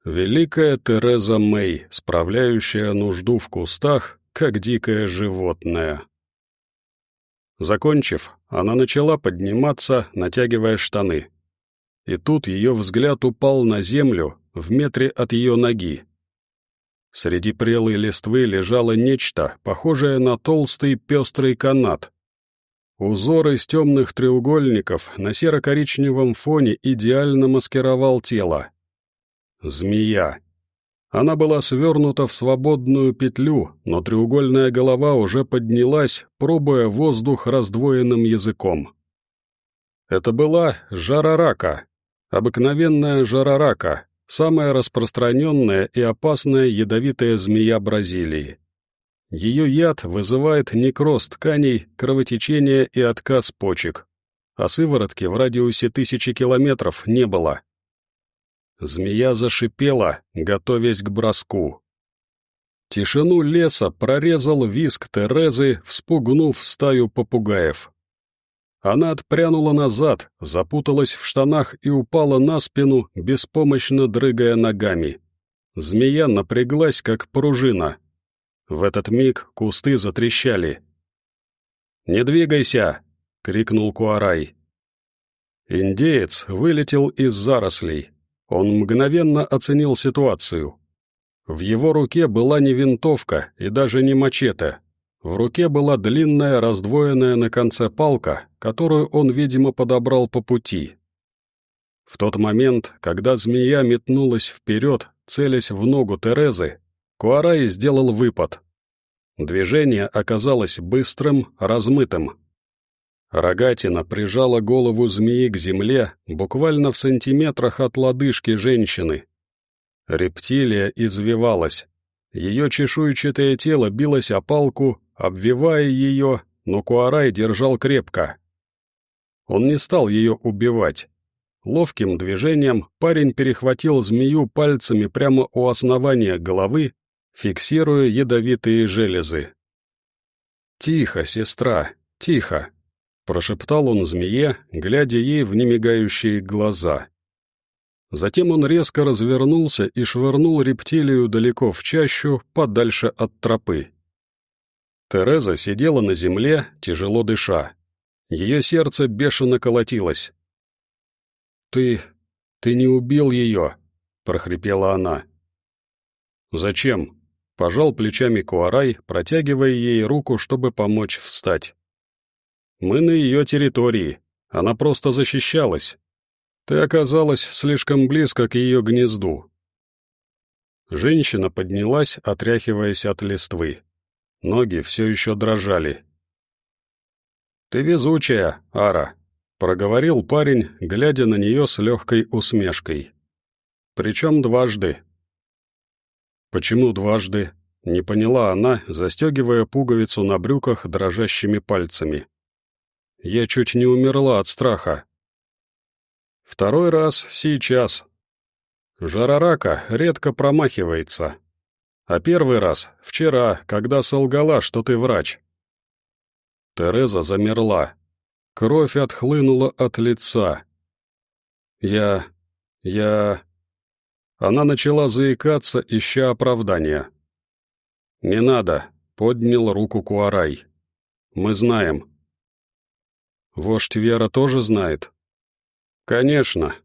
Великая Тереза Мэй, справляющая нужду в кустах, как дикое животное. Закончив, она начала подниматься, натягивая штаны. И тут ее взгляд упал на землю в метре от ее ноги. Среди прелой листвы лежало нечто, похожее на толстый пестрый канат. Узор из темных треугольников на серо-коричневом фоне идеально маскировал тело. Змея. Она была свернута в свободную петлю, но треугольная голова уже поднялась, пробуя воздух раздвоенным языком. Это была жарарака, обыкновенная жарарака, самая распространенная и опасная ядовитая змея Бразилии. Ее яд вызывает некроз тканей, кровотечение и отказ почек, а сыворотки в радиусе тысячи километров не было. Змея зашипела, готовясь к броску. Тишину леса прорезал виск Терезы, вспугнув стаю попугаев. Она отпрянула назад, запуталась в штанах и упала на спину, беспомощно дрыгая ногами. Змея напряглась, как пружина. В этот миг кусты затрещали. «Не двигайся!» — крикнул Куарай. Индеец вылетел из зарослей. Он мгновенно оценил ситуацию. В его руке была не винтовка и даже не мачете. В руке была длинная, раздвоенная на конце палка, которую он, видимо, подобрал по пути. В тот момент, когда змея метнулась вперед, целясь в ногу Терезы, Куарай сделал выпад. Движение оказалось быстрым, размытым. Рогатина прижала голову змеи к земле буквально в сантиметрах от лодыжки женщины. Рептилия извивалась. Ее чешуйчатое тело билось о палку, обвивая ее, но Куарай держал крепко. Он не стал ее убивать. Ловким движением парень перехватил змею пальцами прямо у основания головы, фиксируя ядовитые железы. «Тихо, сестра, тихо!» — прошептал он змее, глядя ей в немигающие глаза. Затем он резко развернулся и швырнул рептилию далеко в чащу, подальше от тропы. Тереза сидела на земле, тяжело дыша. Ее сердце бешено колотилось. «Ты... ты не убил ее!» — прохрипела она. «Зачем?» — пожал плечами Куарай, протягивая ей руку, чтобы помочь встать. «Мы на ее территории. Она просто защищалась. Ты оказалась слишком близко к ее гнезду». Женщина поднялась, отряхиваясь от листвы. Ноги все еще дрожали. «Ты везучая, Ара», проговорил парень, глядя на нее с легкой усмешкой. Причем дважды. Почему дважды? Не поняла она, застегивая пуговицу на брюках дрожащими пальцами. Я чуть не умерла от страха. Второй раз сейчас. Жарарака редко промахивается. А первый раз вчера, когда солгала, что ты врач. Тереза замерла, Кровь отхлынула от лица. Я... я... Она начала заикаться, ища оправдания. «Не надо», — поднял руку Куарай. «Мы знаем». «Вождь Вера тоже знает?» «Конечно.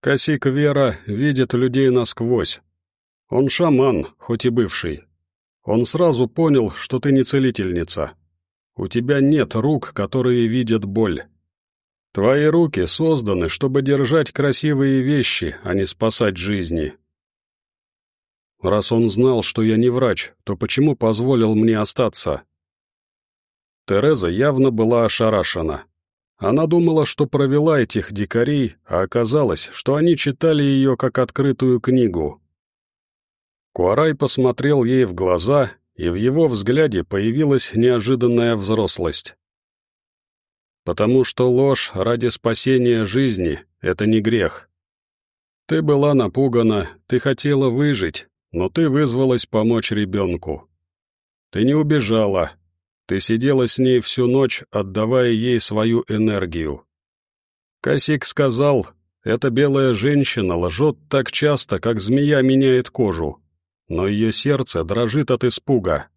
Косик Вера видит людей насквозь. Он шаман, хоть и бывший. Он сразу понял, что ты не целительница. У тебя нет рук, которые видят боль. Твои руки созданы, чтобы держать красивые вещи, а не спасать жизни. Раз он знал, что я не врач, то почему позволил мне остаться? Тереза явно была ошарашена. Она думала, что провела этих дикарей, а оказалось, что они читали ее как открытую книгу. Куарай посмотрел ей в глаза и в его взгляде появилась неожиданная взрослость. Потому что ложь ради спасения жизни — это не грех. Ты была напугана, ты хотела выжить, но ты вызвалась помочь ребенку. Ты не убежала, ты сидела с ней всю ночь, отдавая ей свою энергию. Косик сказал, эта белая женщина лжет так часто, как змея меняет кожу но ее сердце дрожит от испуга.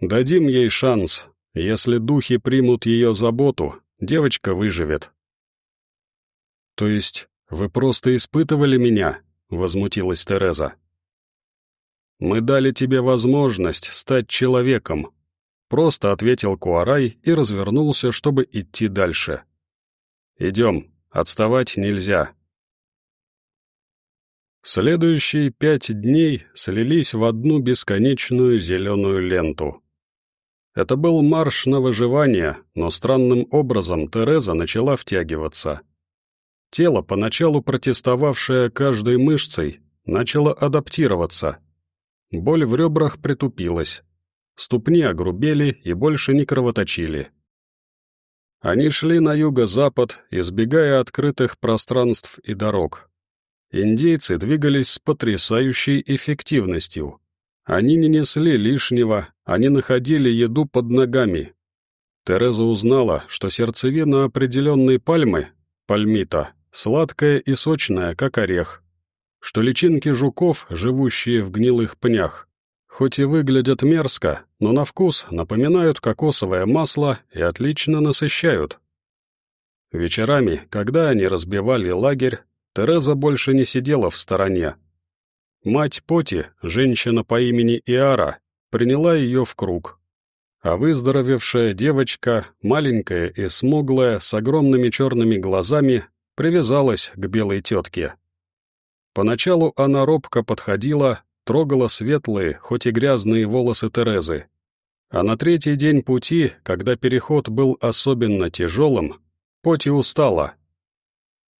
Дадим ей шанс. Если духи примут ее заботу, девочка выживет. «То есть вы просто испытывали меня?» — возмутилась Тереза. «Мы дали тебе возможность стать человеком», — просто ответил Куарай и развернулся, чтобы идти дальше. «Идем, отставать нельзя». Следующие пять дней слились в одну бесконечную зеленую ленту. Это был марш на выживание, но странным образом Тереза начала втягиваться. Тело, поначалу протестовавшее каждой мышцей, начало адаптироваться. Боль в ребрах притупилась. Ступни огрубели и больше не кровоточили. Они шли на юго-запад, избегая открытых пространств и дорог. Индейцы двигались с потрясающей эффективностью. Они не несли лишнего, они находили еду под ногами. Тереза узнала, что сердцевина определенной пальмы, пальмита, сладкая и сочная, как орех, что личинки жуков, живущие в гнилых пнях, хоть и выглядят мерзко, но на вкус напоминают кокосовое масло и отлично насыщают. Вечерами, когда они разбивали лагерь, Тереза больше не сидела в стороне. Мать Поти, женщина по имени Иара, приняла ее в круг. А выздоровевшая девочка, маленькая и смуглая, с огромными черными глазами, привязалась к белой тетке. Поначалу она робко подходила, трогала светлые, хоть и грязные волосы Терезы. А на третий день пути, когда переход был особенно тяжелым, Поти устала.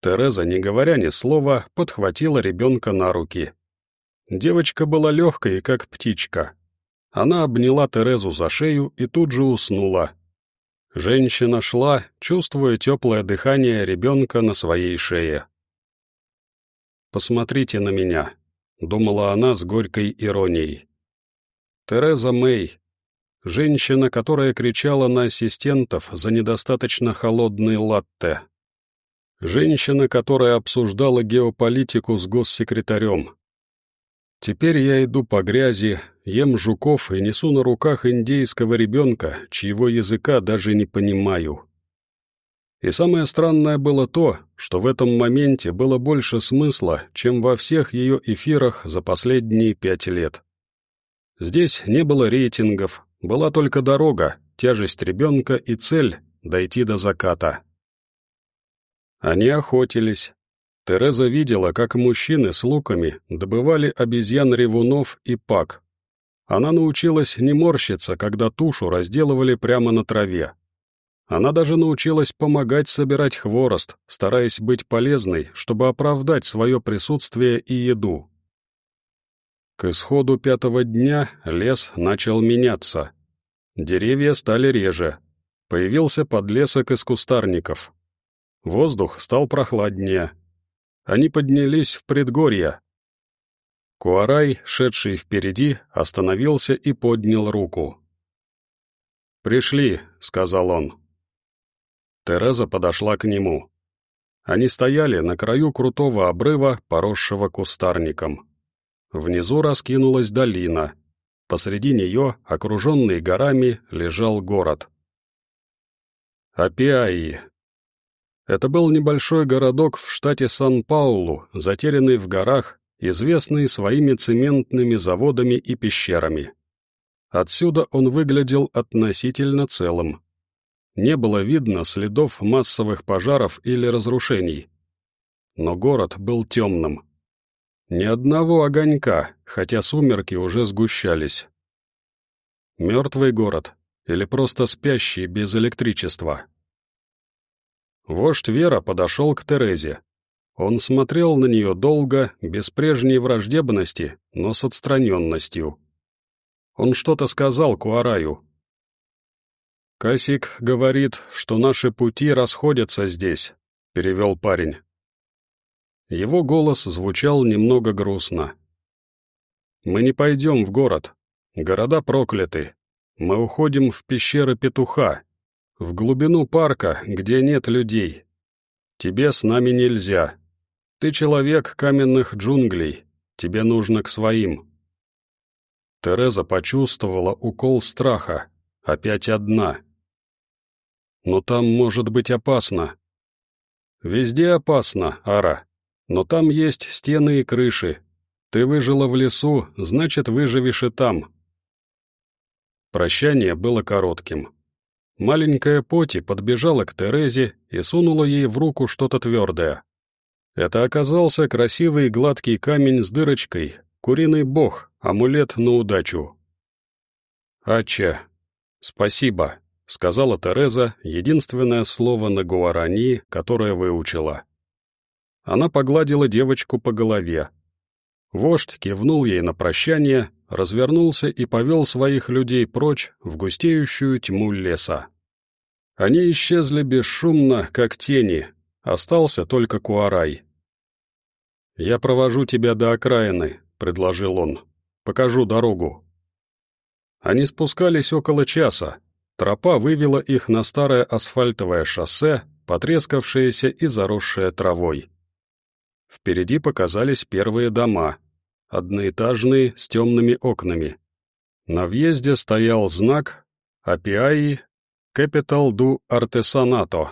Тереза, не говоря ни слова, подхватила ребенка на руки. Девочка была легкой, как птичка. Она обняла Терезу за шею и тут же уснула. Женщина шла, чувствуя теплое дыхание ребенка на своей шее. «Посмотрите на меня», — думала она с горькой иронией. Тереза Мэй, женщина, которая кричала на ассистентов за недостаточно холодный латте. Женщина, которая обсуждала геополитику с госсекретарем. Теперь я иду по грязи, ем жуков и несу на руках индейского ребенка, чьего языка даже не понимаю. И самое странное было то, что в этом моменте было больше смысла, чем во всех ее эфирах за последние пять лет. Здесь не было рейтингов, была только дорога, тяжесть ребенка и цель — дойти до заката. Они охотились. Тереза видела, как мужчины с луками добывали обезьян-ревунов и пак. Она научилась не морщиться, когда тушу разделывали прямо на траве. Она даже научилась помогать собирать хворост, стараясь быть полезной, чтобы оправдать свое присутствие и еду. К исходу пятого дня лес начал меняться. Деревья стали реже. Появился подлесок из кустарников. Воздух стал прохладнее. Они поднялись в предгорье. Куарай, шедший впереди, остановился и поднял руку. «Пришли», — сказал он. Тереза подошла к нему. Они стояли на краю крутого обрыва, поросшего кустарником. Внизу раскинулась долина. Посреди нее, окруженный горами, лежал город. Апиаи. Это был небольшой городок в штате Сан-Паулу, затерянный в горах, известный своими цементными заводами и пещерами. Отсюда он выглядел относительно целым. Не было видно следов массовых пожаров или разрушений. Но город был темным. Ни одного огонька, хотя сумерки уже сгущались. Мертвый город или просто спящий без электричества. Вождь Вера подошел к Терезе. Он смотрел на нее долго, без прежней враждебности, но с отстраненностью. Он что-то сказал Куараю. «Касик говорит, что наши пути расходятся здесь», — перевел парень. Его голос звучал немного грустно. «Мы не пойдем в город. Города прокляты. Мы уходим в пещеры петуха, в глубину парка, где нет людей. Тебе с нами нельзя. Ты человек каменных джунглей. Тебе нужно к своим». Тереза почувствовала укол страха. Опять одна. «Но там может быть опасно». «Везде опасно, Ара», но там есть стены и крыши. Ты выжила в лесу, значит, выживешь и там. Прощание было коротким. Маленькая Поти подбежала к Терезе и сунула ей в руку что-то твердое. Это оказался красивый гладкий камень с дырочкой, куриный бог, амулет на удачу. «Ача, спасибо», — сказала Тереза, единственное слово на гуарани, которое выучила. Она погладила девочку по голове. Вождь кивнул ей на прощание, развернулся и повел своих людей прочь в густеющую тьму леса. Они исчезли бесшумно, как тени, остался только Куарай. «Я провожу тебя до окраины», — предложил он. «Покажу дорогу». Они спускались около часа. Тропа вывела их на старое асфальтовое шоссе, потрескавшееся и заросшее травой. Впереди показались первые дома, одноэтажные с темными окнами. На въезде стоял знак «API Capital du Artesanato».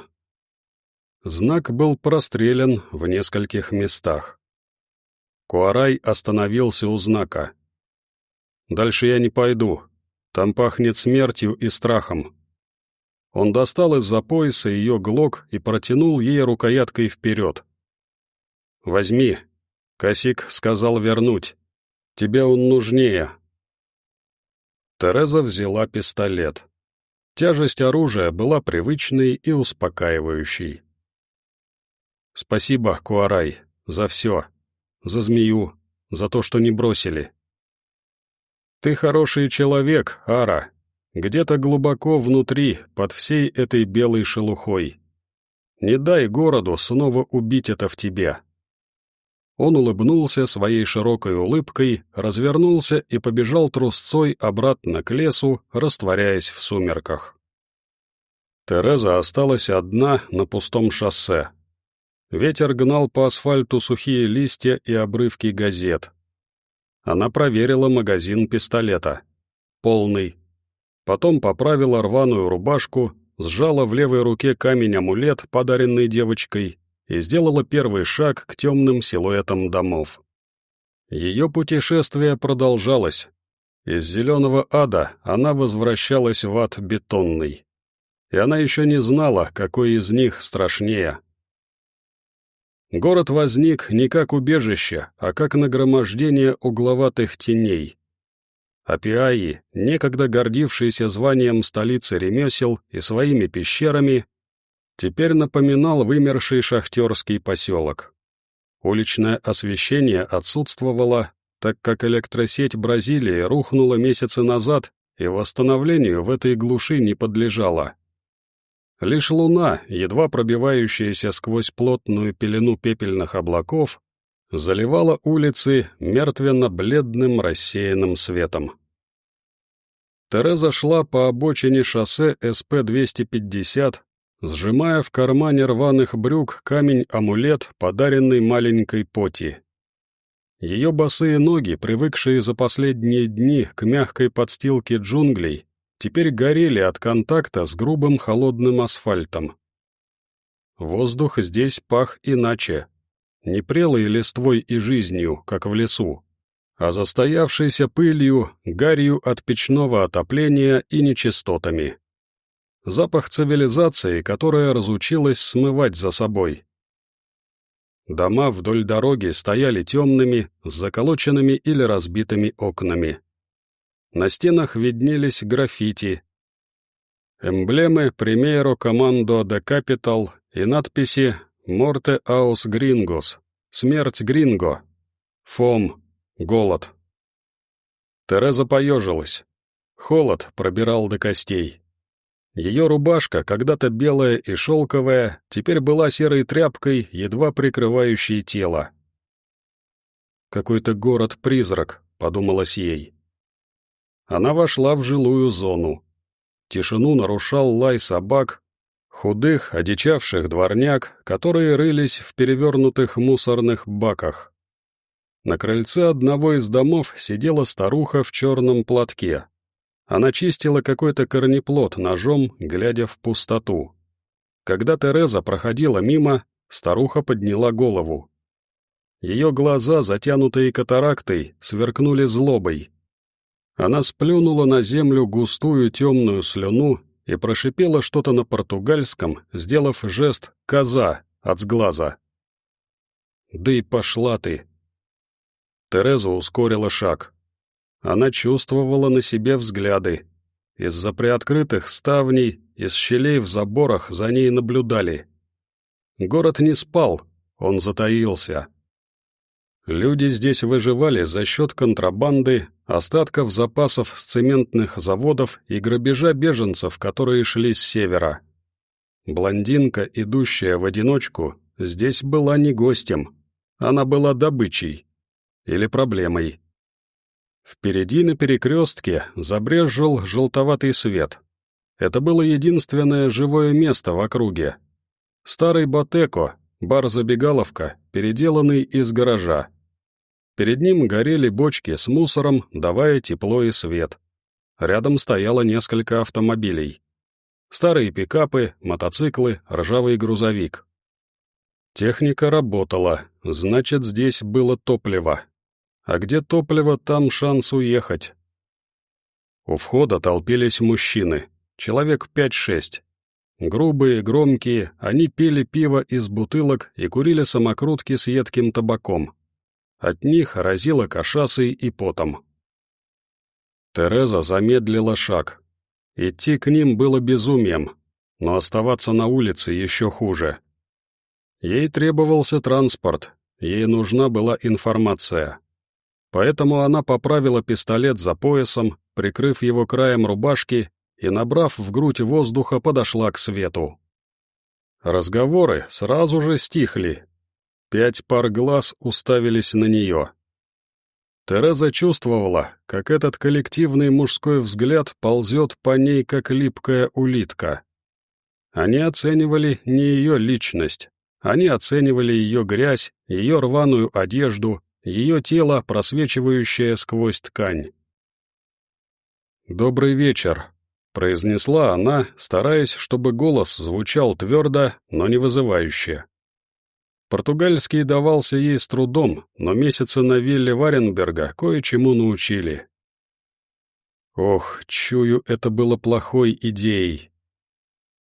Знак был прострелен в нескольких местах. Куарай остановился у знака. «Дальше я не пойду. Там пахнет смертью и страхом». Он достал из-за пояса ее глок и протянул ей рукояткой вперед. «Возьми». Косик сказал вернуть. Тебе он нужнее». Тереза взяла пистолет. Тяжесть оружия была привычной и успокаивающей. «Спасибо, Куарай, за все. За змею, за то, что не бросили. Ты хороший человек, Ара, где-то глубоко внутри, под всей этой белой шелухой. Не дай городу снова убить это в тебе». Он улыбнулся своей широкой улыбкой, развернулся и побежал трусцой обратно к лесу, растворяясь в сумерках. Тереза осталась одна на пустом шоссе. Ветер гнал по асфальту сухие листья и обрывки газет. Она проверила магазин пистолета. Полный. Потом поправила рваную рубашку, сжала в левой руке камень-амулет, подаренный девочкой, и сделала первый шаг к темным силуэтам домов. Ее путешествие продолжалось. Из зеленого ада она возвращалась в ад бетонный. И она еще не знала, какой из них страшнее. Город возник не как убежище, а как нагромождение угловатых теней. Апиаи, некогда гордившийся званием столицы ремесел и своими пещерами, теперь напоминал вымерший шахтерский поселок. Уличное освещение отсутствовало, так как электросеть Бразилии рухнула месяцы назад и восстановлению в этой глуши не подлежала. Лишь луна, едва пробивающаяся сквозь плотную пелену пепельных облаков, заливала улицы мертвенно-бледным рассеянным светом. Тереза шла по обочине шоссе СП-250, сжимая в кармане рваных брюк камень-амулет, подаренный маленькой Поти. Ее босые ноги, привыкшие за последние дни к мягкой подстилке джунглей, теперь горели от контакта с грубым холодным асфальтом. Воздух здесь пах иначе, не прелой листвой и жизнью, как в лесу, а застоявшейся пылью, гарью от печного отопления и нечистотами запах цивилизации, которая разучилась смывать за собой. Дома вдоль дороги стояли темными, с заколоченными или разбитыми окнами. На стенах виднелись граффити, эмблемы «Примеро Командо де Капитал» и надписи «Морте аус Грингос» — «Смерть Гринго», «Фом», «Голод». Тереза поежилась. Холод пробирал до костей. Ее рубашка, когда-то белая и шелковая, теперь была серой тряпкой, едва прикрывающей тело. «Какой-то город-призрак», — подумалось ей. Она вошла в жилую зону. Тишину нарушал лай собак, худых, одичавших дворняк, которые рылись в перевернутых мусорных баках. На крыльце одного из домов сидела старуха в черном платке. Она чистила какой-то корнеплод ножом, глядя в пустоту. Когда Тереза проходила мимо, старуха подняла голову. Ее глаза, затянутые катарактой, сверкнули злобой. Она сплюнула на землю густую темную слюну и прошипела что-то на португальском, сделав жест «коза» от сглаза. «Да и пошла ты!» Тереза ускорила шаг. Она чувствовала на себе взгляды. Из-за приоткрытых ставней, из щелей в заборах за ней наблюдали. Город не спал, он затаился. Люди здесь выживали за счет контрабанды, остатков запасов с цементных заводов и грабежа беженцев, которые шли с севера. Блондинка, идущая в одиночку, здесь была не гостем. Она была добычей. Или проблемой. Впереди на перекрестке забрезжил желтоватый свет. Это было единственное живое место в округе. Старый Ботеко, бар-забегаловка, переделанный из гаража. Перед ним горели бочки с мусором, давая тепло и свет. Рядом стояло несколько автомобилей. Старые пикапы, мотоциклы, ржавый грузовик. Техника работала, значит, здесь было топливо. А где топливо, там шанс уехать. У входа толпились мужчины, человек пять-шесть. Грубые, громкие, они пили пиво из бутылок и курили самокрутки с едким табаком. От них разило кашасой и потом. Тереза замедлила шаг. Идти к ним было безумием, но оставаться на улице еще хуже. Ей требовался транспорт, ей нужна была информация. Поэтому она поправила пистолет за поясом, прикрыв его краем рубашки и, набрав в грудь воздуха, подошла к свету. Разговоры сразу же стихли. Пять пар глаз уставились на нее. Тереза чувствовала, как этот коллективный мужской взгляд ползет по ней, как липкая улитка. Они оценивали не ее личность, они оценивали ее грязь, ее рваную одежду, ее тело, просвечивающее сквозь ткань. «Добрый вечер», — произнесла она, стараясь, чтобы голос звучал твердо, но не вызывающе. Португальский давался ей с трудом, но месяцы на вилле Варенберга кое-чему научили. Ох, чую, это было плохой идеей.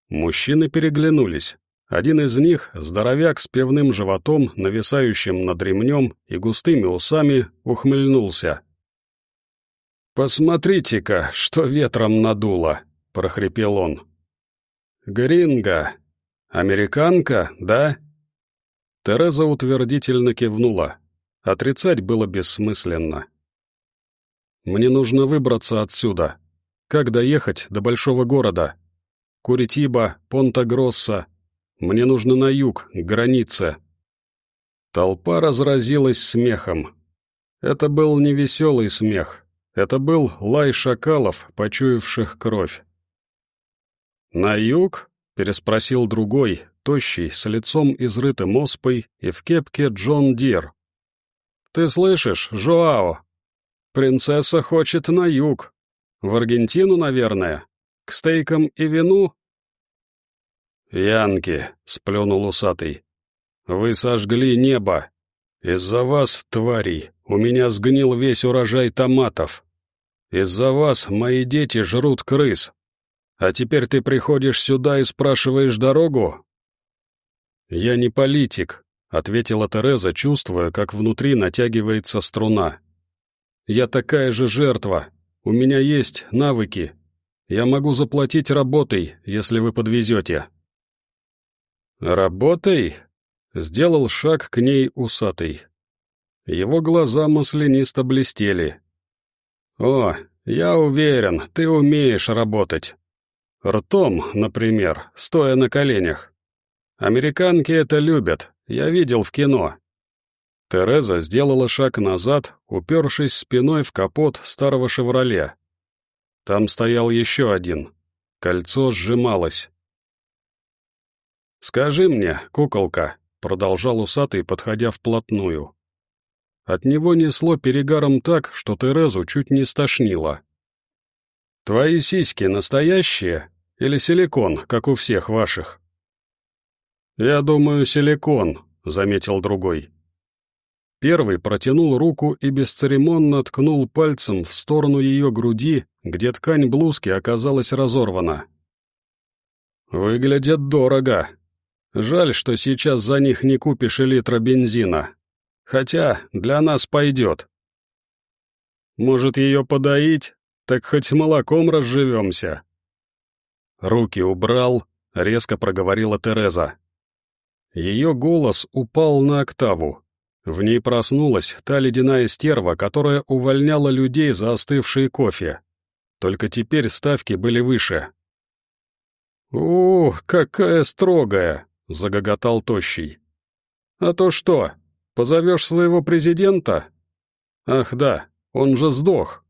Мужчины переглянулись. Один из них, здоровяк с певным животом, нависающим над ремнем и густыми усами, ухмыльнулся. «Посмотрите-ка, что ветром надуло!» — прохрипел он. «Гринго! Американка, да?» Тереза утвердительно кивнула. Отрицать было бессмысленно. «Мне нужно выбраться отсюда. Как доехать до большого города? Куритиба, Понта-Гросса. Мне нужно на юг, к границе». Толпа разразилась смехом. Это был не веселый смех. Это был лай шакалов, почуявших кровь. «На юг?» — переспросил другой, тощий, с лицом изрытым оспой и в кепке John Deere. «Ты слышишь, Жоао? Принцесса хочет на юг. В Аргентину, наверное. К стейкам и вину?» «Янки», — сплюнул усатый, — «вы сожгли небо. Из-за вас, тварей, у меня сгнил весь урожай томатов. Из-за вас мои дети жрут крыс. А теперь ты приходишь сюда и спрашиваешь дорогу? «Я не политик», — ответила Тереза, чувствуя, как внутри натягивается струна. «Я такая же жертва. У меня есть навыки. Я могу заплатить работой, если вы подвезете». «Работой?» — сделал шаг к ней усатый. Его глаза маслянисто блестели. «О, я уверен, ты умеешь работать. Ртом, например, стоя на коленях. Американки это любят, я видел в кино». Тереза сделала шаг назад, упершись спиной в капот старого «Шевроле». Там стоял еще один. Кольцо сжималось. «Скажи мне, куколка», — продолжал усатый, подходя вплотную. От него несло перегаром так, что Терезу чуть не стошнило. «Твои сиськи настоящие или силикон, как у всех ваших?» «Я думаю, силикон», — заметил другой. Первый протянул руку и бесцеремонно ткнул пальцем в сторону ее груди, где ткань блузки оказалась разорвана. «Выглядят дорого. Жаль, что сейчас за них не купишь и литра бензина. Хотя для нас пойдет. Может, ее подоить? Так хоть молоком разживемся». Руки убрал, резко проговорила Тереза. Ее голос упал на октаву. В ней проснулась та ледяная стерва, которая увольняла людей за остывший кофе. Только теперь ставки были выше. «Ух, какая строгая!» — загоготал Тощий. «А то что, позовешь своего президента? Ах да, он же сдох!»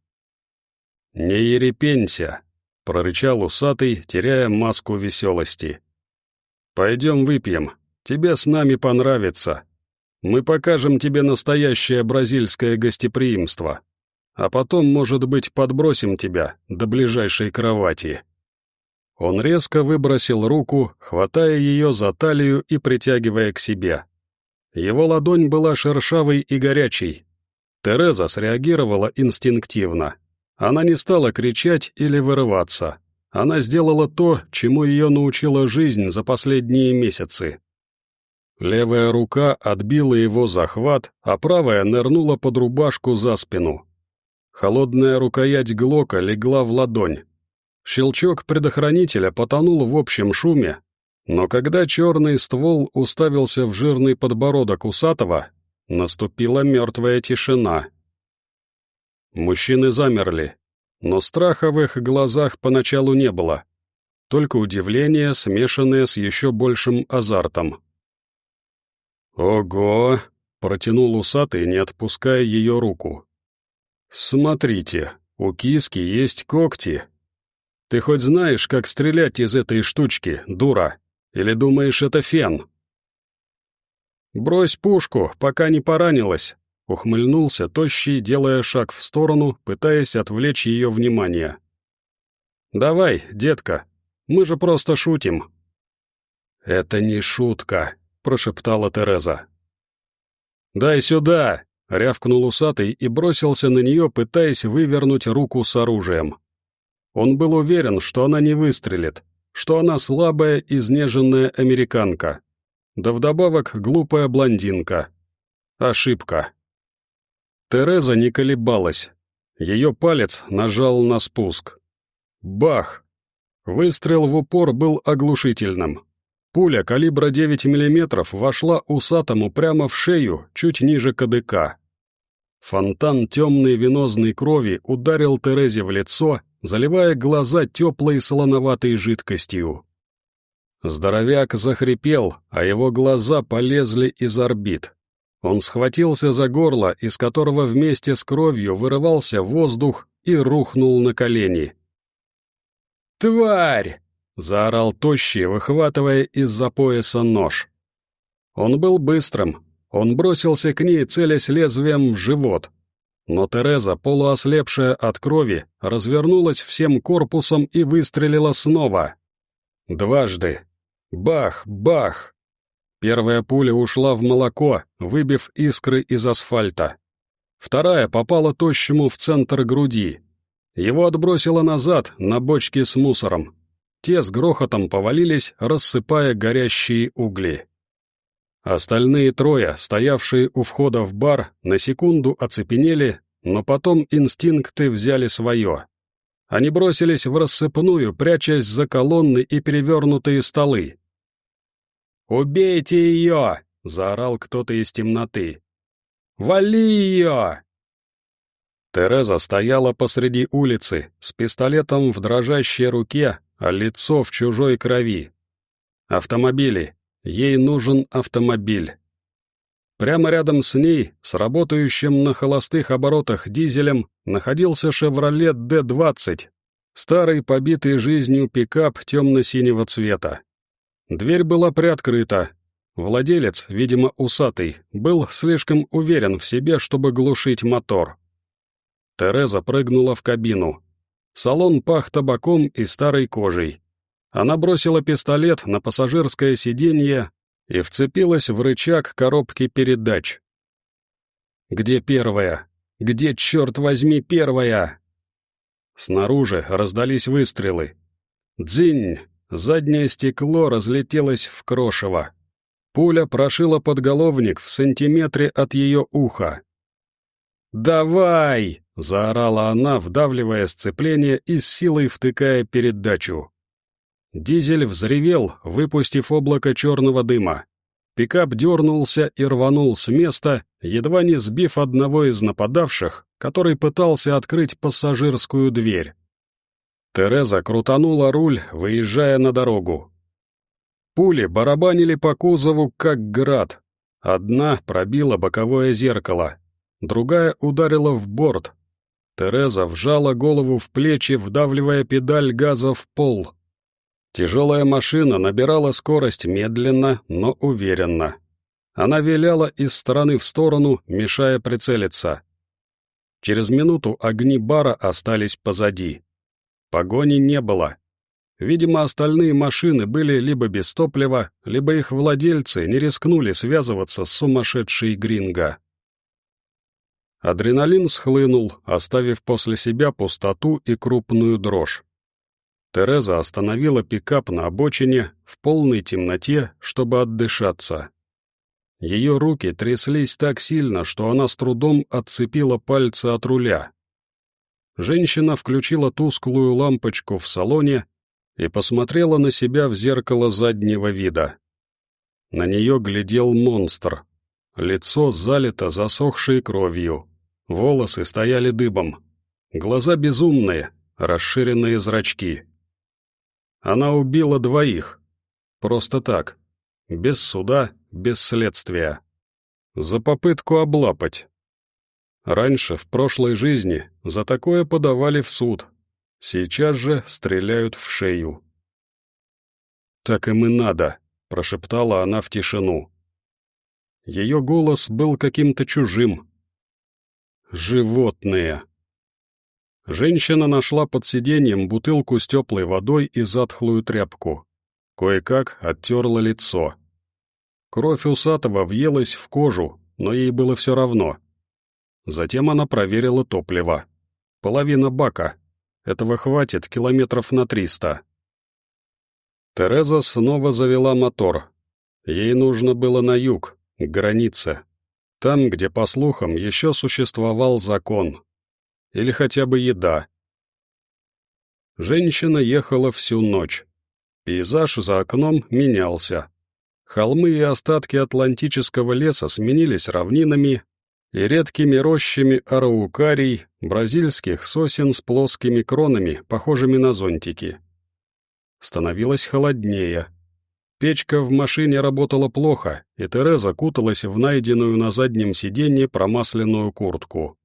«Не ерепенься!» — прорычал усатый, теряя маску веселости. «Пойдем выпьем, Тебе с нами понравится. Мы покажем тебе настоящее бразильское гостеприимство. А потом, может быть, подбросим тебя до ближайшей кровати». Он резко выбросил руку, хватая ее за талию и притягивая к себе. Его ладонь была шершавой и горячей. Тереза среагировала инстинктивно. Она не стала кричать или вырываться. Она сделала то, чему ее научила жизнь за последние месяцы. Левая рука отбила его захват, а правая нырнула под рубашку за спину. Холодная рукоять Глока легла в ладонь. Щелчок предохранителя потонул в общем шуме, но когда черный ствол уставился в жирный подбородок усатого, наступила мертвая тишина. Мужчины замерли, но страха в их глазах поначалу не было, только удивление, смешанное с еще большим азартом. «Ого!» — протянул усатый, не отпуская ее руку. «Смотрите, у киски есть когти. Ты хоть знаешь, как стрелять из этой штучки, дура? Или думаешь, это фен?» «Брось пушку, пока не поранилась», — ухмыльнулся тощий, делая шаг в сторону, пытаясь отвлечь ее внимание. «Давай, детка, мы же просто шутим». «Это не шутка», прошептала Тереза. «Дай сюда!» — рявкнул усатый и бросился на нее, пытаясь вывернуть руку с оружием. Он был уверен, что она не выстрелит, что она слабая, изнеженная американка. Да вдобавок глупая блондинка. Ошибка. Тереза не колебалась. Ее палец нажал на спуск. Бах! Выстрел в упор был оглушительным. Пуля калибра 9 мм вошла усатому прямо в шею, чуть ниже кадыка. Фонтан темной венозной крови ударил Терезе в лицо, заливая глаза теплой солоноватой жидкостью. Здоровяк захрипел, а его глаза полезли из орбит. Он схватился за горло, из которого вместе с кровью вырывался воздух и рухнул на колени. «Тварь!» — заорал Тощий, выхватывая из-за пояса нож. Он был быстрым, он бросился к ней, целясь лезвием в живот. Но Тереза, полуослепшая от крови, развернулась всем корпусом и выстрелила снова. Дважды. Бах, бах. Первая пуля ушла в молоко, выбив искры из асфальта. Вторая попала тощему в центр груди. Его отбросило назад, на бочке с мусором. Те с грохотом повалились, рассыпая горящие угли. Остальные трое, стоявшие у входа в бар, на секунду оцепенели, но потом инстинкты взяли свое. Они бросились в рассыпную, прячась за колонны и перевернутые столы. «Убейте ее!» — заорал кто-то из темноты. «Вали ее!» Тереза стояла посреди улицы, с пистолетом в дрожащей руке, а лицо в чужой крови. Автомобили. Ей нужен автомобиль. Прямо рядом с ней, с работающим на холостых оборотах дизелем, находился «Шевролет Д-20», старый побитый жизнью пикап темно-синего цвета. Дверь была приоткрыта. Владелец, видимо, усатый, был слишком уверен в себе, чтобы глушить мотор. Тереза прыгнула в кабину. Салон пах табаком и старой кожей. Она бросила пистолет на пассажирское сиденье и вцепилась в рычаг коробки передач. «Где первая? Где, черт возьми, первая?» Снаружи раздались выстрелы. «Дзинь!» Заднее стекло разлетелось в крошево. Пуля прошила подголовник в сантиметре от ее уха. «Давай!» — заорала она, вдавливая сцепление и с силой втыкая передачу. Дизель взревел, выпустив облако черного дыма. Пикап дернулся и рванул с места, едва не сбив одного из нападавших, который пытался открыть пассажирскую дверь. Тереза крутанула руль, выезжая на дорогу. Пули барабанили по кузову, как град. Одна пробила боковое зеркало, другая ударила в борт. Тереза вжала голову в плечи, вдавливая педаль газа в пол. Тяжелая машина набирала скорость медленно, но уверенно. Она виляла из стороны в сторону, мешая прицелиться. Через минуту огни бара остались позади. Погони не было. Видимо, остальные машины были либо без топлива, либо их владельцы не рискнули связываться с сумасшедшей Гринго. Адреналин схлынул, оставив после себя пустоту и крупную дрожь. Тереза остановила пикап на обочине в полной темноте, чтобы отдышаться. Ее руки тряслись так сильно, что она с трудом отцепила пальцы от руля. Женщина включила тусклую лампочку в салоне и посмотрела на себя в зеркало заднего вида. На нее глядел монстр. Лицо залито засохшей кровью. Волосы стояли дыбом. Глаза безумные, расширенные зрачки. Она убила двоих. Просто так. Без суда, без следствия. За попытку облапать. Раньше, в прошлой жизни, за такое подавали в суд. Сейчас же стреляют в шею. «Так им и надо», — прошептала она в тишину. Ее голос был каким-то чужим. «Животные!» Женщина нашла под сиденьем бутылку с теплой водой и затхлую тряпку. Кое-как оттерла лицо. Кровь усатого въелась в кожу, но ей было все равно. Затем она проверила топливо. Половина бака. Этого хватит километров на триста. Тереза снова завела мотор. Ей нужно было на юг, к границе. Там, где, по слухам, еще существовал закон. Или хотя бы еда. Женщина ехала всю ночь. Пейзаж за окном менялся. Холмы и остатки атлантического леса сменились равнинами и редкими рощами араукарий, бразильских сосен с плоскими кронами, похожими на зонтики. Становилось холоднее. Печка в машине работала плохо, и Тереза куталась в найденную на заднем сиденье промасленную куртку.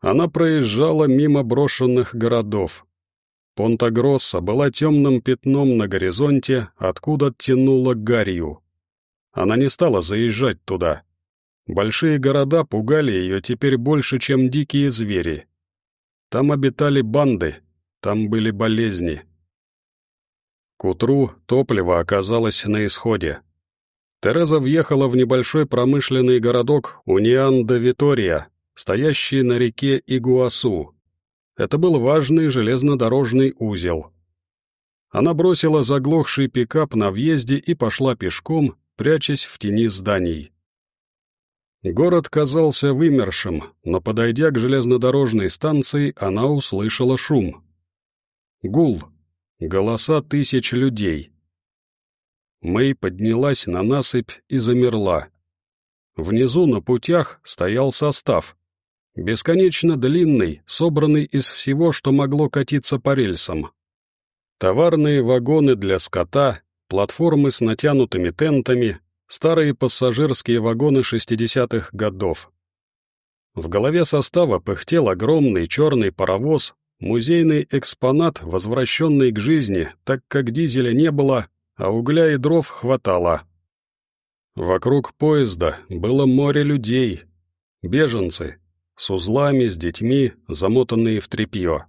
Она проезжала мимо брошенных городов, Понта-Гросса была темным пятном на горизонте, откуда тянуло гарью. Она не стала заезжать туда. Большие города пугали ее теперь больше, чем дикие звери. Там обитали банды, там были болезни. К утру топливо оказалось на исходе. Тереза въехала в небольшой промышленный городок Униан-де-Витория, стоящий на реке Игуасу, это был важный железнодорожный узел. Она бросила заглохший пикап на въезде и пошла пешком, прячась в тени зданий. Город казался вымершим, но, подойдя к железнодорожной станции, она услышала шум. Гул. Голоса тысяч людей. Мэй поднялась на насыпь и замерла. Внизу на путях стоял состав, Бесконечно длинный, собранный из всего, что могло катиться по рельсам. Товарные вагоны для скота, платформы с натянутыми тентами, старые пассажирские вагоны 60-х годов. В голове состава пыхтел огромный черный паровоз, музейный экспонат, возвращенный к жизни, так как дизеля не было, а угля и дров хватало. Вокруг поезда было море людей, беженцы, с узлами, с детьми, замотанные в тряпье.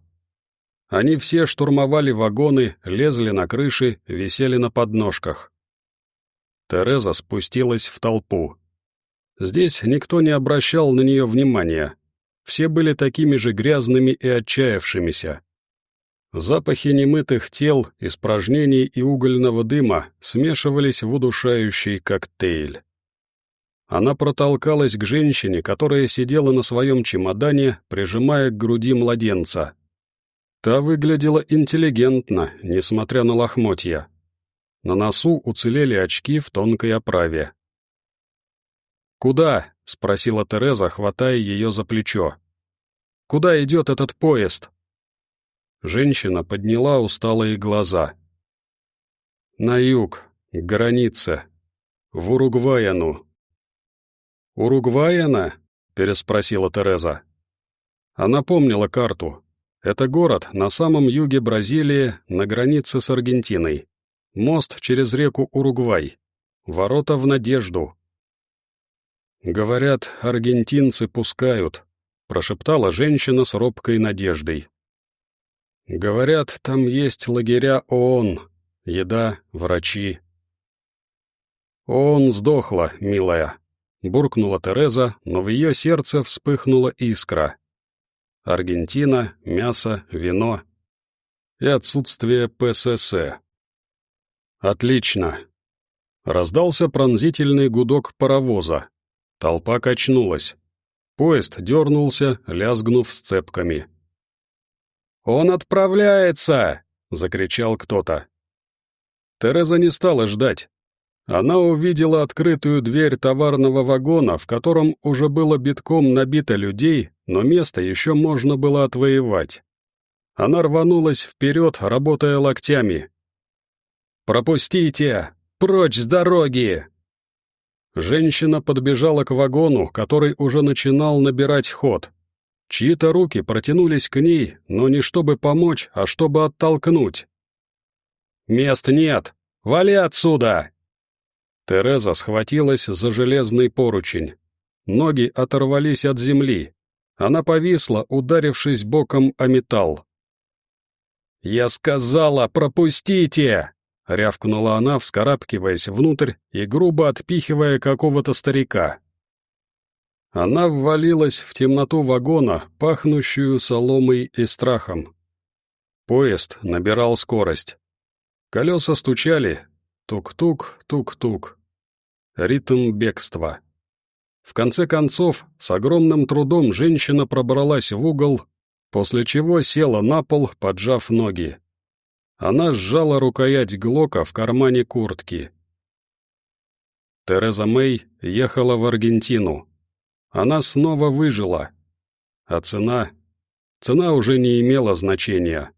Они все штурмовали вагоны, лезли на крыши, висели на подножках. Тереза спустилась в толпу. Здесь никто не обращал на нее внимания. Все были такими же грязными и отчаявшимися. Запахи немытых тел, испражнений и угольного дыма смешивались в удушающий коктейль. Она протолкалась к женщине, которая сидела на своем чемодане, прижимая к груди младенца. Та выглядела интеллигентно, несмотря на лохмотья. На носу уцелели очки в тонкой оправе. «Куда?» — спросила Тереза, хватая ее за плечо. «Куда идет этот поезд?» Женщина подняла усталые глаза. «На юг, к границе, в Уругваяну, «Уругвай она?» — переспросила Тереза. Она помнила карту. Это город на самом юге Бразилии, на границе с Аргентиной. Мост через реку Уругвай. Ворота в надежду. «Говорят, аргентинцы пускают», — прошептала женщина с робкой надеждой. «Говорят, там есть лагеря ООН, еда, врачи». «ООН сдохла, милая», буркнула Тереза, но в ее сердце вспыхнула искра. Аргентина, мясо, вино и отсутствие ПСС. Отлично. Раздался пронзительный гудок паровоза. Толпа качнулась. Поезд дернулся, лязгнув сцепками. «Он отправляется!» — закричал кто-то. Тереза не стала ждать. Она увидела открытую дверь товарного вагона, в котором уже было битком набито людей, но место еще можно было отвоевать. Она рванулась вперед, работая локтями. «Пропустите! Прочь с дороги!» Женщина подбежала к вагону, который уже начинал набирать ход. Чьи-то руки протянулись к ней, но не чтобы помочь, а чтобы оттолкнуть. «Мест нет! Вали отсюда!» Тереза схватилась за железный поручень. Ноги оторвались от земли. Она повисла, ударившись боком о металл. «Я сказала, пропустите!» — рявкнула она, вскарабкиваясь внутрь и грубо отпихивая какого-то старика. Она ввалилась в темноту вагона, пахнущую соломой и страхом. Поезд набирал скорость. Колеса стучали. Тук-тук, тук-тук. Ритм бегства. В конце концов, с огромным трудом женщина пробралась в угол, после чего села на пол, поджав ноги. Она сжала рукоять Глока в кармане куртки. Тереза Мэй ехала в Аргентину. Она снова выжила. А цена? Цена уже не имела значения.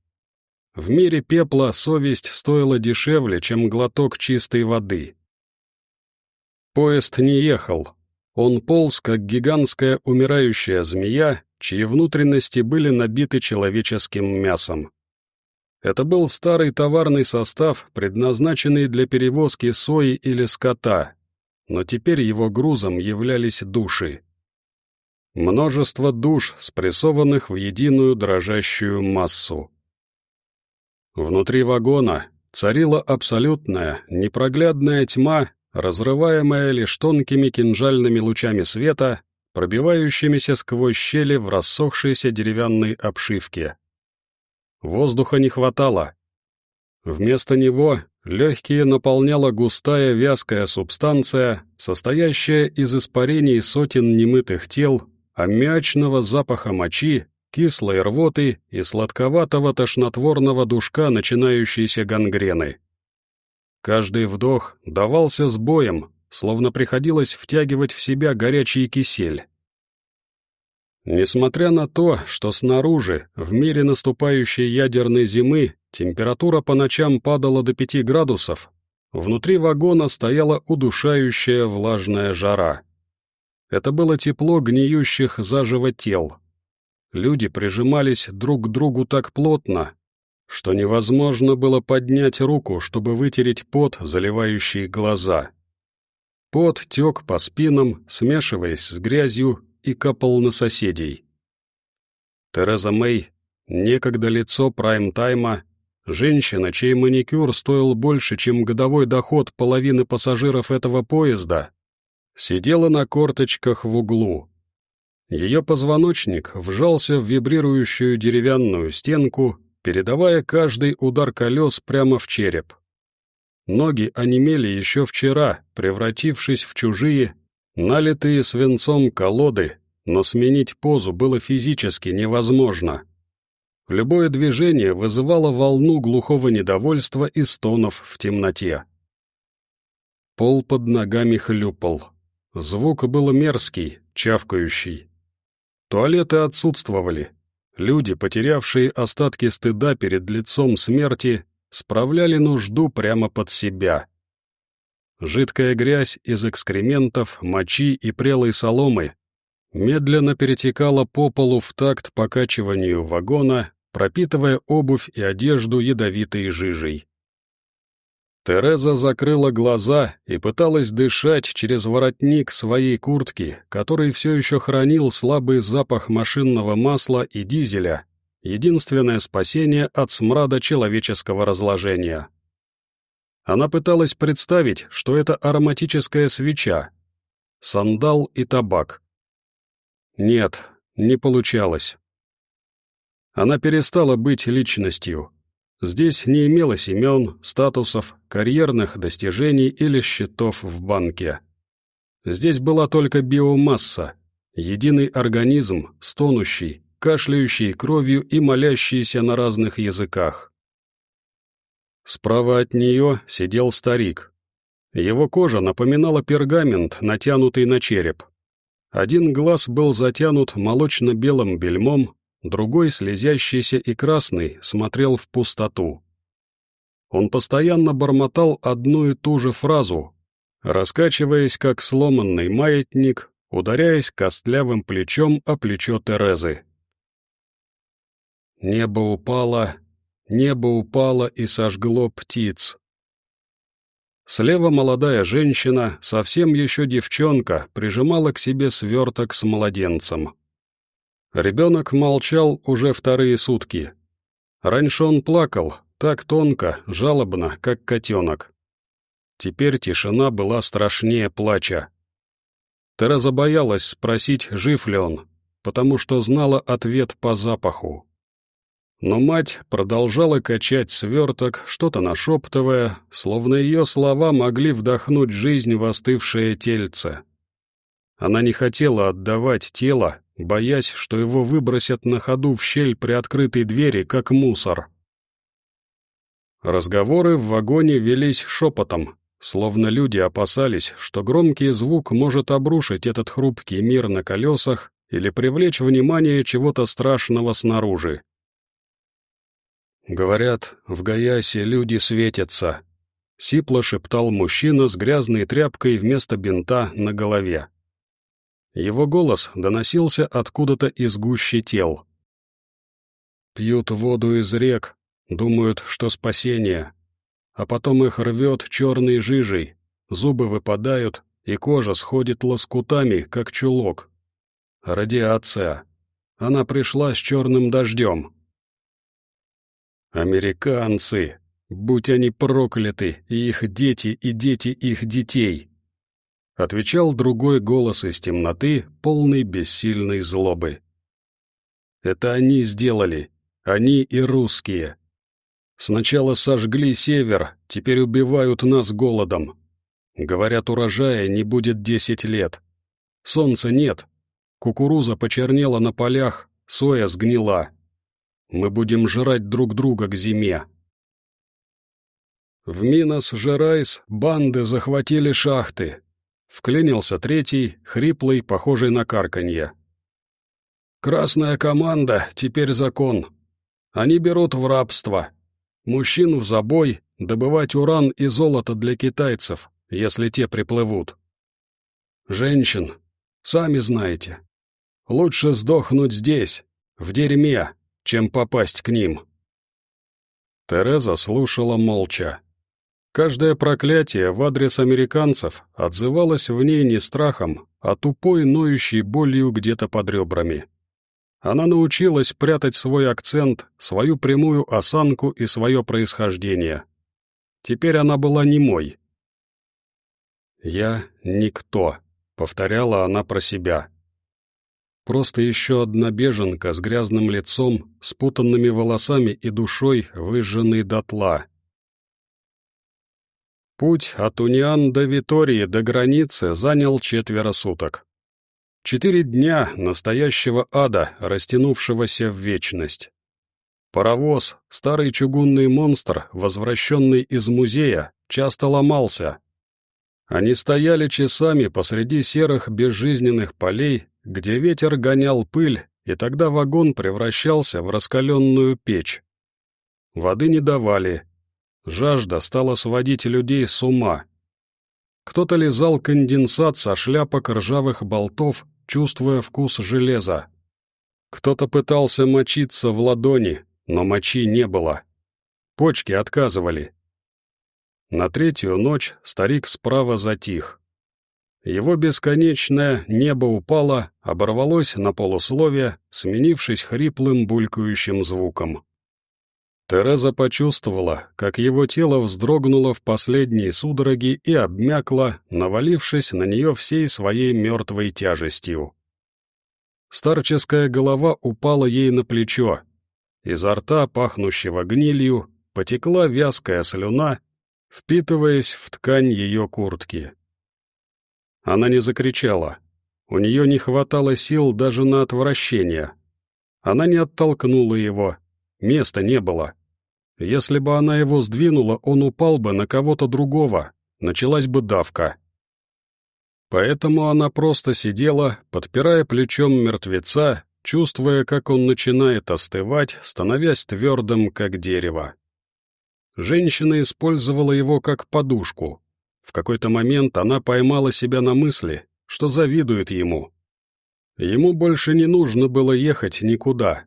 В мире пепла совесть стоила дешевле, чем глоток чистой воды. Поезд не ехал. Он полз, как гигантская умирающая змея, чьи внутренности были набиты человеческим мясом. Это был старый товарный состав, предназначенный для перевозки сои или скота, но теперь его грузом являлись души. Множество душ, спрессованных в единую дрожащую массу. Внутри вагона царила абсолютная, непроглядная тьма, разрываемая лишь тонкими кинжальными лучами света, пробивающимися сквозь щели в рассохшейся деревянной обшивке. Воздуха не хватало. Вместо него легкие наполняла густая вязкая субстанция, состоящая из испарений сотен немытых тел, аммиачного запаха мочи, кислой рвоты и сладковатого тошнотворного душка начинающейся гангрены. Каждый вдох давался с боем, словно приходилось втягивать в себя горячий кисель. Несмотря на то, что снаружи, в мире наступающей ядерной зимы, температура по ночам падала до 5 градусов, внутри вагона стояла удушающая влажная жара. Это было тепло гниющих заживо тел. Люди прижимались друг к другу так плотно, что невозможно было поднять руку, чтобы вытереть пот, заливающий глаза. Пот тек по спинам, смешиваясь с грязью и капал на соседей. Тереза Мэй, некогда лицо прайм-тайма, женщина, чей маникюр стоил больше, чем годовой доход половины пассажиров этого поезда, сидела на корточках в углу. Ее позвоночник вжался в вибрирующую деревянную стенку, передавая каждый удар колес прямо в череп. Ноги онемели еще вчера, превратившись в чужие, Налитые свинцом колоды, но сменить позу было физически невозможно. Любое движение вызывало волну глухого недовольства и стонов в темноте. Пол под ногами хлюпал. Звук был мерзкий, чавкающий. Туалеты отсутствовали. Люди, потерявшие остатки стыда перед лицом смерти, справляли нужду прямо под себя. Жидкая грязь из экскрементов, мочи и прелой соломы медленно перетекала по полу в такт покачиванию вагона, пропитывая обувь и одежду ядовитой жижей. Тереза закрыла глаза и пыталась дышать через воротник своей куртки, который все еще хранил слабый запах машинного масла и дизеля, единственное спасение от смрада человеческого разложения. Она пыталась представить, что это ароматическая свеча, сандал и табак. Нет, не получалось. Она перестала быть личностью. Здесь не имелось имен, статусов, карьерных достижений или счетов в банке. Здесь была только биомасса, единый организм, стонущий, кашляющий кровью и молящийся на разных языках. Справа от нее сидел старик. Его кожа напоминала пергамент, натянутый на череп. Один глаз был затянут молочно-белым бельмом, другой, слезящийся и красный, смотрел в пустоту. Он постоянно бормотал одну и ту же фразу, раскачиваясь, как сломанный маятник, ударяясь костлявым плечом о плечо Терезы. Небо упало, небо упало и сожгло птиц. Слева молодая женщина, совсем еще девчонка, прижимала к себе сверток с младенцем. Ребенок молчал уже вторые сутки. Раньше он плакал, так тонко, жалобно, как котенок. Теперь тишина была страшнее плача. Тереза боялась спросить, жив ли он, потому что знала ответ по запаху. Но мать продолжала качать сверток, что-то нашептывая, словно ее слова могли вдохнуть жизнь в остывшее тельце. Она не хотела отдавать тело, боясь, что его выбросят на ходу в щель при открытой двери, как мусор. Разговоры в вагоне велись шепотом, словно люди опасались, что громкий звук может обрушить этот хрупкий мир на колесах или привлечь внимание чего-то страшного снаружи. «Говорят, в Гаясе люди светятся», — сипло шептал мужчина с грязной тряпкой вместо бинта на голове. Его голос доносился откуда-то из гущи тел. Пьют воду из рек, думают, что спасение, а потом их рвет черной жижей, зубы выпадают, и кожа сходит лоскутами, как чулок. Радиация. Она пришла с черным дождем. Американцы, будь они прокляты, и их дети, и дети их детей отвечал другой голос из темноты, полный бессильной злобы. Это они сделали, они и русские. Сначала сожгли север, теперь убивают нас голодом. Говорят, урожая не будет десять лет. Солнца нет, кукуруза почернела на полях, соя сгнила. Мы будем жрать друг друга к зиме. В Минас-Жерайс банды захватили шахты, Вклинился третий, хриплый, похожий на карканье. «Красная команда, теперь закон. Они берут в рабство. Мужчин в забой, добывать уран и золото для китайцев, если те приплывут. Женщин, сами знаете. Лучше сдохнуть здесь, в дерьме, чем попасть к ним». Тереза слушала молча. Каждое проклятие в адрес американцев отзывалось в ней не страхом, а тупой ноющей болью где-то под ребрами. Она научилась прятать свой акцент, свою прямую осанку и свое происхождение. Теперь она была немой. «Я никто», — повторяла она про себя. Просто еще одна беженка с грязным лицом, спутанными волосами и душой, выжженной дотла, Путь от Униан до Витории до границы занял четверо суток. Четыре дня настоящего ада, растянувшегося в вечность. Паровоз, старый чугунный монстр, возвращенный из музея, часто ломался. Они стояли часами посреди серых безжизненных полей, где ветер гонял пыль, и тогда вагон превращался в раскаленную печь. Воды не давали, Жажда стала сводить людей с ума. Кто-то лизал конденсат со шляпок ржавых болтов, чувствуя вкус железа. Кто-то пытался мочиться в ладони, но мочи не было. Почки отказывали. На третью ночь старик справа затих. Его бесконечное небо упало, оборвалось на полусловие, сменившись хриплым булькающим звуком. Тереза почувствовала, как его тело вздрогнуло в последние судороги и обмякло, навалившись на нее всей своей мертвой тяжестью. Старческая голова упала ей на плечо. Изо рта, пахнущего гнилью, потекла вязкая слюна, впитываясь в ткань ее куртки. Она не закричала. У нее не хватало сил даже на отвращение. Она не оттолкнула его. Места не было. Если бы она его сдвинула, он упал бы на кого-то другого. Началась бы давка. Поэтому она просто сидела, подпирая плечом мертвеца, чувствуя, как он начинает остывать, становясь твердым, как дерево. Женщина использовала его как подушку. В какой-то момент она поймала себя на мысли, что завидует ему. Ему больше не нужно было ехать никуда.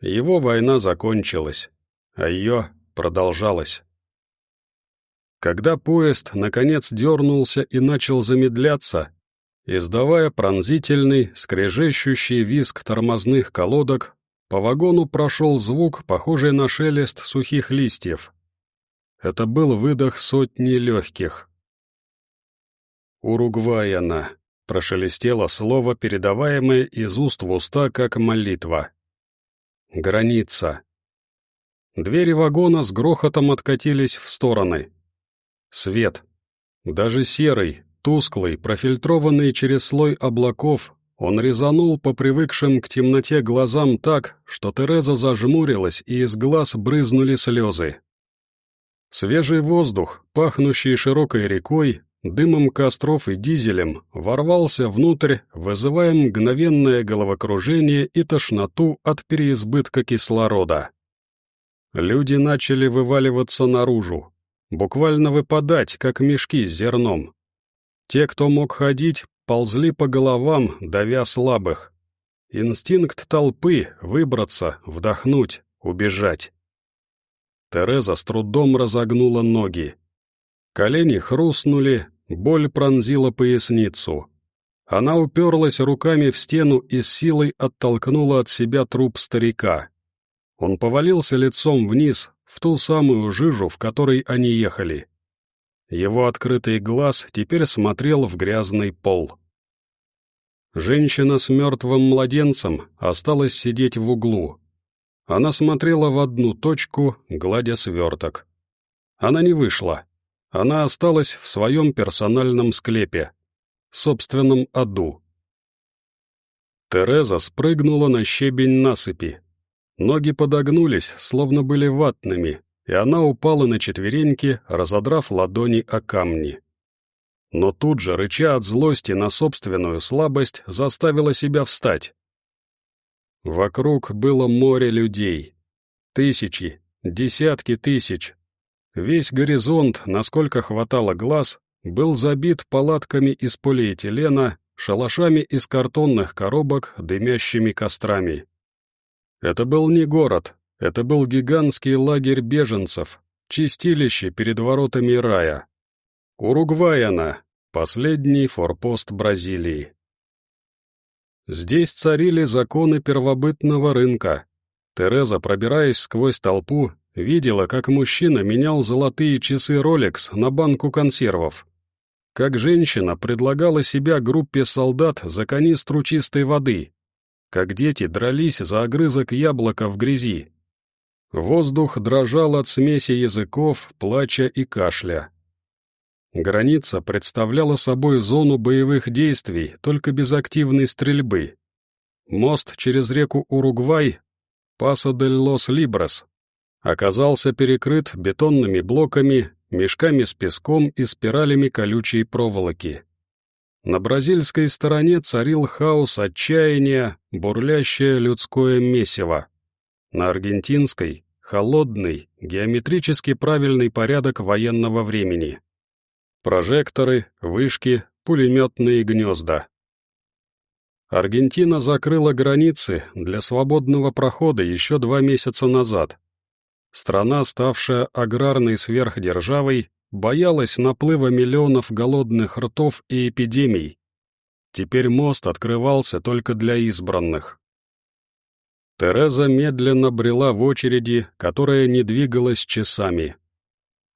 Его война закончилась, а ее продолжалась. Когда поезд, наконец, дернулся и начал замедляться, издавая пронзительный, скрежещущий визг тормозных колодок, по вагону прошел звук, похожий на шелест сухих листьев. Это был выдох сотни легких. «Уругваяна», — прошелестело слово, передаваемое из уст в уста, как молитва. «Граница». Двери вагона с грохотом откатились в стороны. Свет. Даже серый, тусклый, профильтрованный через слой облаков, он резанул по привыкшим к темноте глазам так, что Тереза зажмурилась, и из глаз брызнули слезы. Свежий воздух, пахнущий широкой рекой, дымом костров и дизелем, ворвался внутрь, вызывая мгновенное головокружение и тошноту от переизбытка кислорода. Люди начали вываливаться наружу, буквально выпадать, как мешки с зерном. Те, кто мог ходить, ползли по головам, давя слабых. Инстинкт толпы — выбраться, вдохнуть, убежать. Тереза с трудом разогнула ноги. Колени хрустнули, боль пронзила поясницу. Она уперлась руками в стену и с силой оттолкнула от себя труп старика. Он повалился лицом вниз, в ту самую жижу, в которой они ехали. Его открытый глаз теперь смотрел в грязный пол. Женщина с мертвым младенцем осталась сидеть в углу. Она смотрела в одну точку, гладя сверток. Она не вышла. Она осталась в своем персональном склепе, собственном аду. Тереза спрыгнула на щебень насыпи, Ноги подогнулись, словно были ватными, и она упала на четвереньки, разодрав ладони о камни. Но тут же, рыча от злости на собственную слабость, заставила себя встать. Вокруг было море людей. Тысячи, десятки тысяч. Весь горизонт, насколько хватало глаз, был забит палатками из полиэтилена, шалашами из картонных коробок, дымящими кострами. Это был не город, это был гигантский лагерь беженцев, чистилище перед воротами рая. Уругвайана, последний форпост Бразилии. Здесь царили законы первобытного рынка. Тереза, пробираясь сквозь толпу, видела, как мужчина менял золотые часы Rolex на банку консервов. Как женщина предлагала себя группе солдат за канистру чистой воды, как дети дрались за огрызок яблока в грязи. Воздух дрожал от смеси языков, плача и кашля. Граница представляла собой зону боевых действий, только без активной стрельбы. Мост через реку Уругвай, Пасо дель Лос Либрес, оказался перекрыт бетонными блоками, мешками с песком и спиралями колючей проволоки. На бразильской стороне царил хаос отчаяния, бурлящее людское месиво. На аргентинской — холодный, геометрически правильный порядок военного времени. Прожекторы, вышки, пулеметные гнезда. Аргентина закрыла границы для свободного прохода еще два месяца назад. Страна, ставшая аграрной сверхдержавой, боялась наплыва миллионов голодных ртов и эпидемий. Теперь мост открывался только для избранных. Тереза медленно брела в очереди, которая не двигалась часами.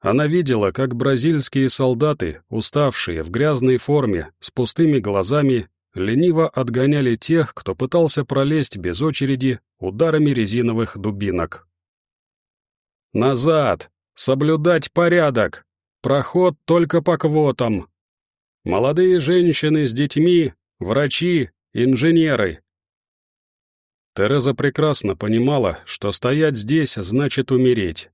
Она видела, как бразильские солдаты, уставшие, в грязной форме, с пустыми глазами, лениво отгоняли тех, кто пытался пролезть без очереди ударами резиновых дубинок. Назад! Соблюдать порядок! Проход только по квотам! Молодые женщины с детьми, врачи, инженеры!» Тереза прекрасно понимала, что стоять здесь значит умереть.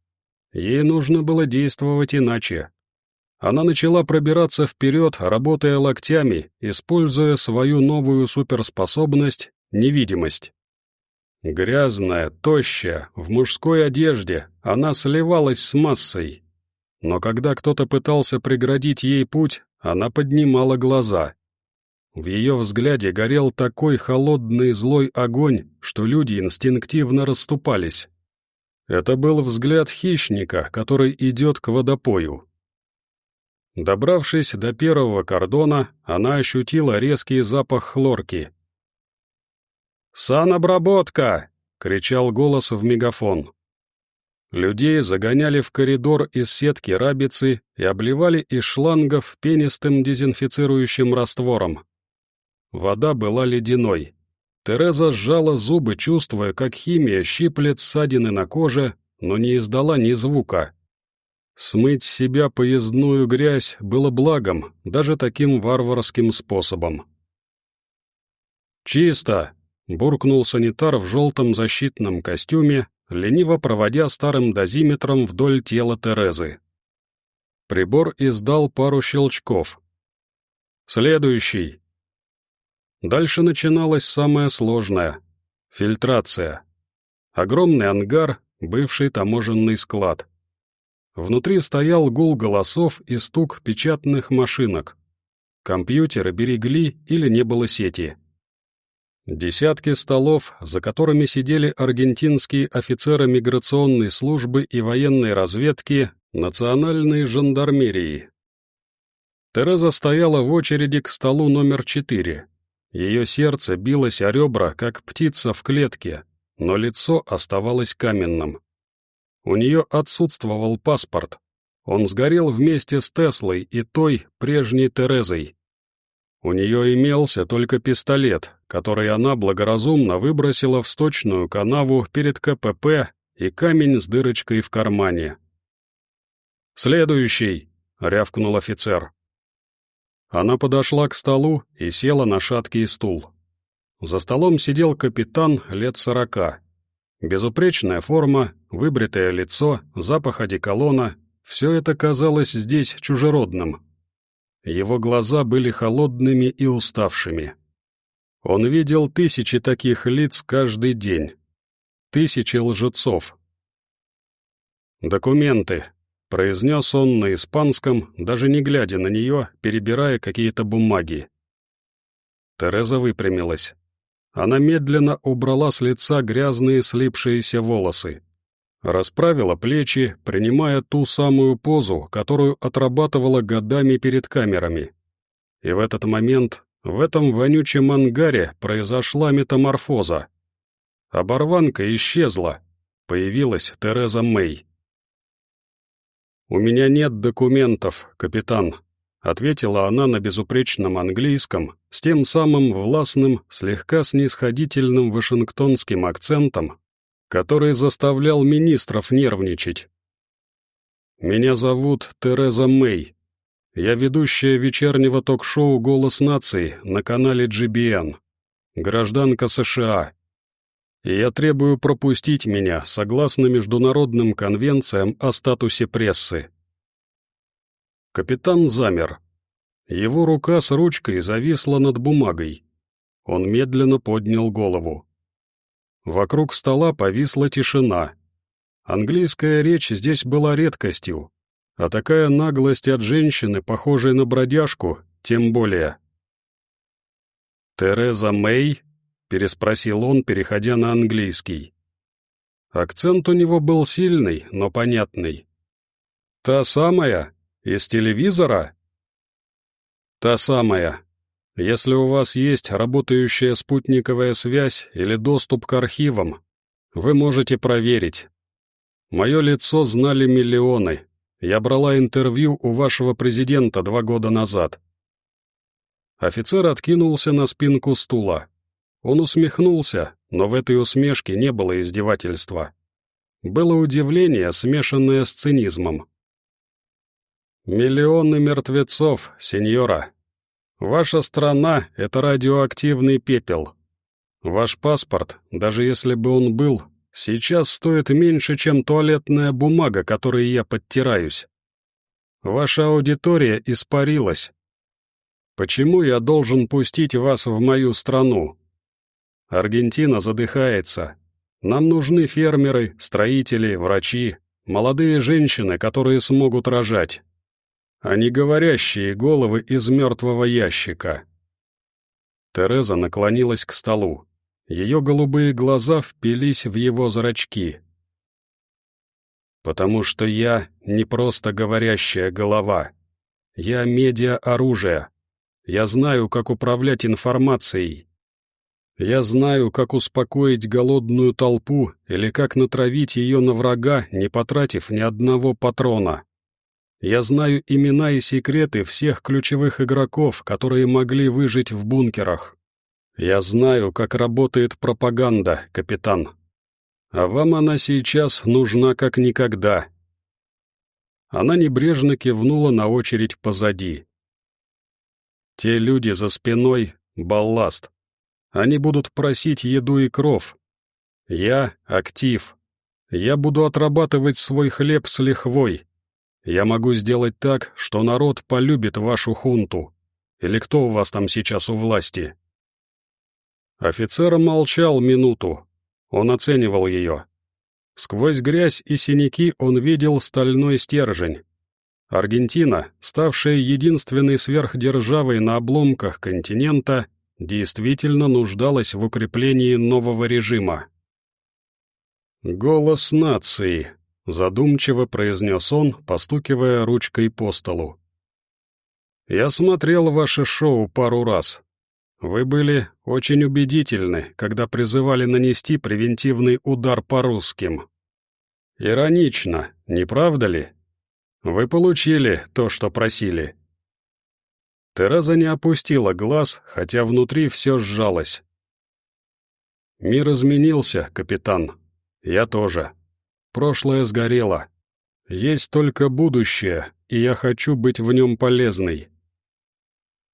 Ей нужно было действовать иначе. Она начала пробираться вперед, работая локтями, используя свою новую суперспособность — невидимость. Грязная, тощая, в мужской одежде, она сливалась с массой. Но когда кто-то пытался преградить ей путь, она поднимала глаза. В ее взгляде горел такой холодный злой огонь, что люди инстинктивно расступались. Это был взгляд хищника, который идет к водопою. Добравшись до первого кордона, она ощутила резкий запах хлорки. «Санобработка!» — кричал голос в мегафон. Людей загоняли в коридор из сетки рабицы и обливали из шлангов пенистым дезинфицирующим раствором. Вода была ледяной. Тереза сжала зубы, чувствуя, как химия щиплет ссадины на коже, но не издала ни звука. Смыть с себя поездную грязь было благом, даже таким варварским способом. «Чисто!» — буркнул санитар в желтом защитном костюме, лениво проводя старым дозиметром вдоль тела Терезы. Прибор издал пару щелчков. «Следующий!» Дальше начиналось самое сложное — фильтрация. Огромный ангар, бывший таможенный склад. Внутри стоял гул голосов и стук печатных машинок. Компьютеры берегли или не было сети. Десятки столов, за которыми сидели аргентинские офицеры миграционной службы и военной разведки национальной жандармерии. Тереза стояла в очереди к столу номер четыре. Ее сердце билось о ребра, как птица в клетке, но лицо оставалось каменным. У нее отсутствовал паспорт. Он сгорел вместе с Теслой и той, прежней Терезой. У нее имелся только пистолет, который она благоразумно выбросила в сточную канаву перед КПП и камень с дырочкой в кармане. «Следующий!» — рявкнул офицер. Она подошла к столу и села на шаткий стул. За столом сидел капитан лет сорока. Безупречная форма, выбритое лицо, запах одеколона — все это казалось здесь чужеродным. Его глаза были холодными и уставшими. Он видел тысячи таких лиц каждый день. Тысячи лжецов. «Документы», — произнес он на испанском, даже не глядя на нее, перебирая какие-то бумаги. Тереза выпрямилась. Она медленно убрала с лица грязные слипшиеся волосы. Расправила плечи, принимая ту самую позу, которую отрабатывала годами перед камерами. И в этот момент, в этом вонючем ангаре, произошла метаморфоза. Оборванка исчезла. Появилась Тереза Мэй. «У меня нет документов, капитан», — ответила она на безупречном английском, с тем самым властным, слегка снисходительным вашингтонским акцентом, который заставлял министров нервничать. «Меня зовут Тереза Мэй. Я ведущая вечернего ток-шоу «Голос нации» на канале GBN, гражданка США. И я требую пропустить меня согласно международным конвенциям о статусе прессы». Капитан замер. Его рука с ручкой зависла над бумагой. Он медленно поднял голову. Вокруг стола повисла тишина. Английская речь здесь была редкостью, а такая наглость от женщины, похожей на бродяжку, тем более. «Тереза Мэй?» — переспросил он, переходя на английский. Акцент у него был сильный, но понятный. «Та самая?» Из телевизора? Та самая. Если у вас есть работающая спутниковая связь или доступ к архивам, вы можете проверить. Мое лицо знали миллионы. Я брала интервью у вашего президента два года назад. Офицер откинулся на спинку стула. Он усмехнулся, но в этой усмешке не было издевательства. было удивление, смешанное с цинизмом. «Миллионы мертвецов, сеньора. Ваша страна — это радиоактивный пепел. Ваш паспорт, даже если бы он был, сейчас стоит меньше, чем туалетная бумага, которой я подтираюсь. Ваша аудитория испарилась. Почему я должен пустить вас в мою страну? Аргентина задыхается. Нам нужны фермеры, строители, врачи, молодые женщины, которые смогут рожать, а не говорящие головы из мертвого ящика. Тереза наклонилась к столу. Ее голубые глаза впились в его зрачки. «Потому что я не просто говорящая голова. Я медиа-оружие. Я знаю, как управлять информацией. Я знаю, как успокоить голодную толпу или как натравить ее на врага, не потратив ни одного патрона. Я знаю имена и секреты всех ключевых игроков, которые могли выжить в бункерах. Я знаю, как работает пропаганда, капитан. А вам она сейчас нужна как никогда. Она небрежно кивнула на очередь позади. Те люди за спиной — балласт. Они будут просить еду и кров. Я — актив. Я буду отрабатывать свой хлеб с лихвой. Я могу сделать так, что народ полюбит вашу хунту. Или кто у вас там сейчас у власти?» Офицер молчал минуту. Он оценивал ее. Сквозь грязь и синяки он видел стальной стержень. Аргентина, ставшая единственной сверхдержавой на обломках континента, действительно нуждалась в укреплении нового режима. «Голос нации», — задумчиво произнес он, постукивая ручкой по столу. «Я смотрел ваше шоу пару раз. Вы были очень убедительны, когда призывали нанести превентивный удар по русским. Иронично, не правда ли? Вы получили то, что просили». Тереза не опустила глаз, хотя внутри все сжалось. «Мир изменился, капитан. Я тоже. Прошлое сгорело. Есть только будущее, и я хочу быть в нем полезной».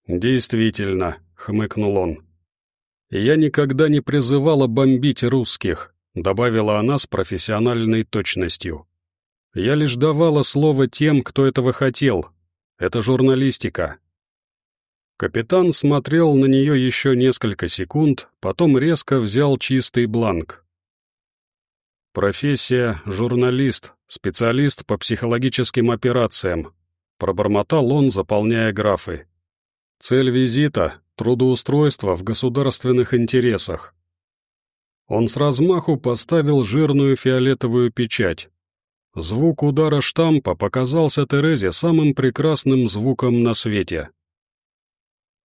«Действительно», — хмыкнул он. «Я никогда не призывала бомбить русских», — добавила она с профессиональной точностью. «Я лишь давала слово тем, кто этого хотел. Это журналистика, Капитан смотрел на нее еще несколько секунд, потом резко взял чистый бланк. «Профессия — журналист, специалист по психологическим операциям», — пробормотал он, заполняя графы. «Цель визита — трудоустройство в государственных интересах». Он с размаху поставил жирную фиолетовую печать. Звук удара штампа показался Терезе самым прекрасным звуком на свете.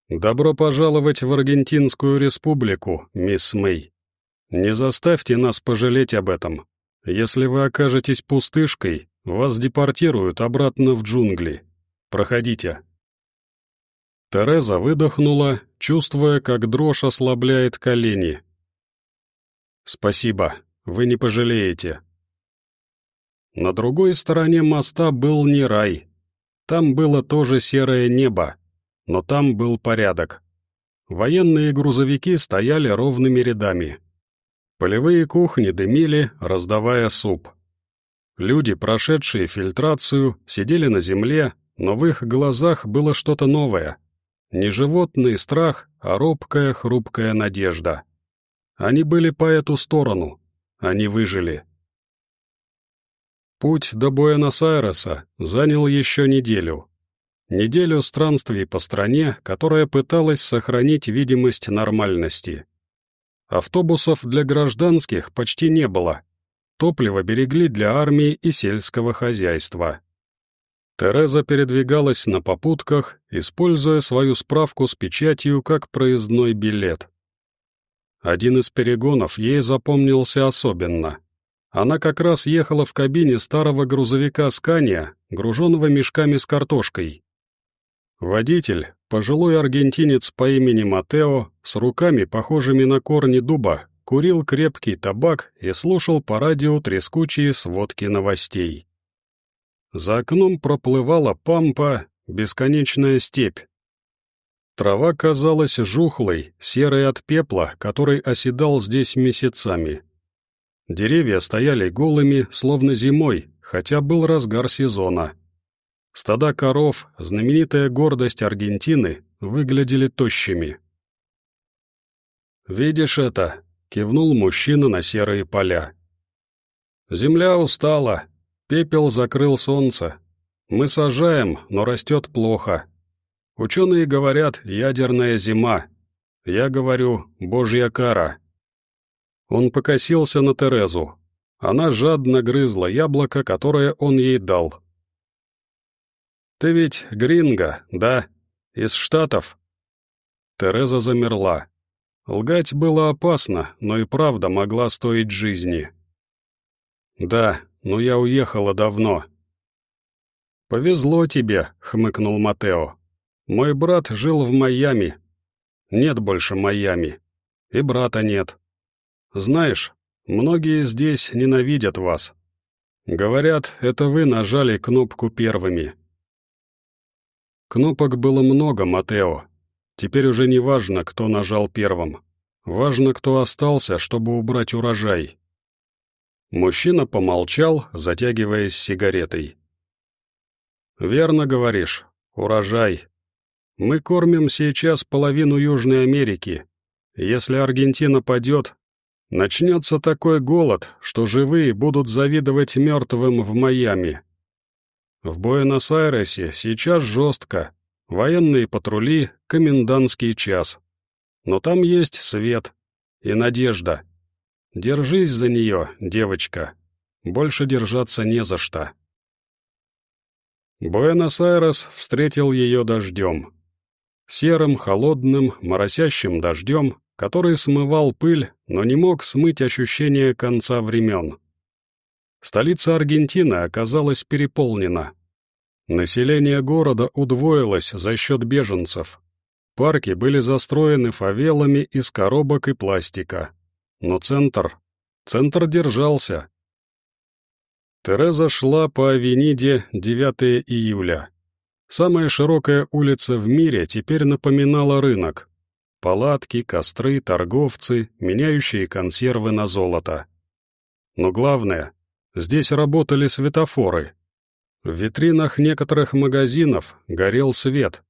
«Добро пожаловать в Аргентинскую республику, мисс Мэй. Не заставьте нас пожалеть об этом. Если вы окажетесь пустышкой, вас депортируют обратно в джунгли. Проходите». Тереза выдохнула, чувствуя, как дрожь ослабляет колени. «Спасибо, вы не пожалеете». На другой стороне моста был не рай. Там было тоже серое небо, но там был порядок. Военные грузовики стояли ровными рядами. Полевые кухни дымили, раздавая суп. Люди, прошедшие фильтрацию, сидели на земле, но в их глазах было что-то новое. Не животный страх, а робкая, хрупкая надежда. Они были по эту сторону. Они выжили. Путь до Буэнос-Айреса занял еще неделю. Неделю странствий по стране, которая пыталась сохранить видимость нормальности. Автобусов для гражданских почти не было. Топливо берегли для армии и сельского хозяйства. Тереза передвигалась на попутках, используя свою справку с печатью как проездной билет. Один из перегонов ей запомнился особенно. Она как раз ехала в кабине старого грузовика «Скания», груженного мешками с картошкой. Водитель, пожилой аргентинец по имени Матео, с руками, похожими на корни дуба, курил крепкий табак и слушал по радио трескучие сводки новостей. За окном проплывала пампа, бесконечная степь. Трава казалась жухлой, серой от пепла, который оседал здесь месяцами. Деревья стояли голыми, словно зимой, хотя был разгар сезона. Стада коров, знаменитая гордость Аргентины, выглядели тощими. «Видишь это?» — кивнул мужчина на серые поля. «Земля устала, пепел закрыл солнце. Мы сажаем, но растет плохо. Ученые говорят, ядерная зима. Я говорю, божья кара». Он покосился на Терезу. Она жадно грызла яблоко, которое он ей дал. «Ты ведь гринго, да? Из Штатов?» Тереза замерла. Лгать было опасно, но и правда могла стоить жизни. «Да, но я уехала давно». «Повезло тебе», — хмыкнул Матео. «Мой брат жил в Майами. Нет больше Майами. И брата нет. Знаешь, многие здесь ненавидят вас. Говорят, это вы нажали кнопку первыми». Кнопок было много, Матео, Теперь уже не важно, кто нажал первым. Важно, кто остался, чтобы убрать урожай. Мужчина помолчал, затягиваясь сигаретой. «Верно говоришь. Урожай. Мы кормим сейчас половину Южной Америки. Если Аргентина падет, начнется такой голод, что живые будут завидовать мертвым в Майами. В Буэнос-Айресе сейчас жестко, военные патрули, комендантский час. Но там есть свет и надежда. Держись за нее, девочка. Больше держаться не за что. Буэнос-Айрес встретил ее дождем. Серым, холодным, моросящим дождем, который смывал пыль, но не мог смыть ощущение конца времен. Столица Аргентины оказалась переполнена. Население города удвоилось за счет беженцев. Парки были застроены фавелами из коробок и пластика. Но центр... Центр держался. Тереза шла по Авениде 9 июля. Самая широкая улица в мире теперь напоминала рынок. Палатки, костры, торговцы, меняющие консервы на золото. Но главное, здесь работали светофоры — в витринах некоторых магазинов горел свет.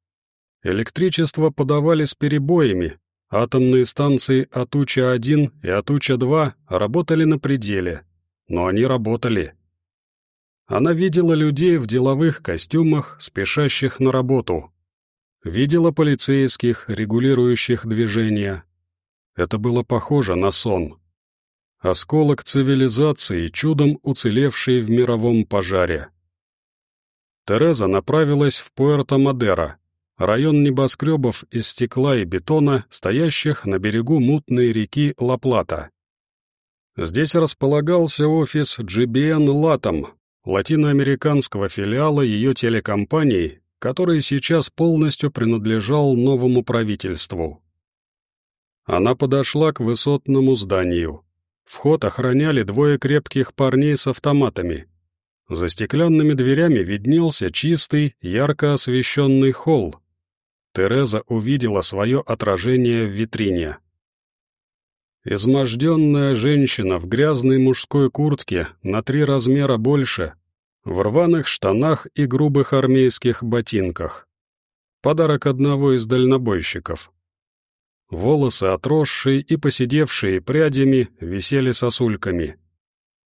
Электричество подавали с перебоями. Атомные станции Атуча-1 и Атуча-2 работали на пределе, но они работали. Она видела людей в деловых костюмах, спешащих на работу. Видела полицейских, регулирующих движения. Это было похоже на сон. Осколок цивилизации, чудом уцелевший в мировом пожаре. Тереза направилась в Пуэрто-Мадеро, район небоскребов из стекла и бетона, стоящих на берегу мутной реки Ла-Плата. Здесь располагался офис GBN Latam, латиноамериканского филиала ее телекомпании, который сейчас полностью принадлежал новому правительству. Она подошла к высотному зданию. Вход охраняли двое крепких парней с автоматами — за стеклянными дверями виднелся чистый, ярко освещенный холл. Тереза увидела свое отражение в витрине. Изможденная женщина в грязной мужской куртке на три размера больше, в рваных штанах и грубых армейских ботинках. Подарок одного из дальнобойщиков. Волосы, отросшие и посидевшие прядями, висели сосульками.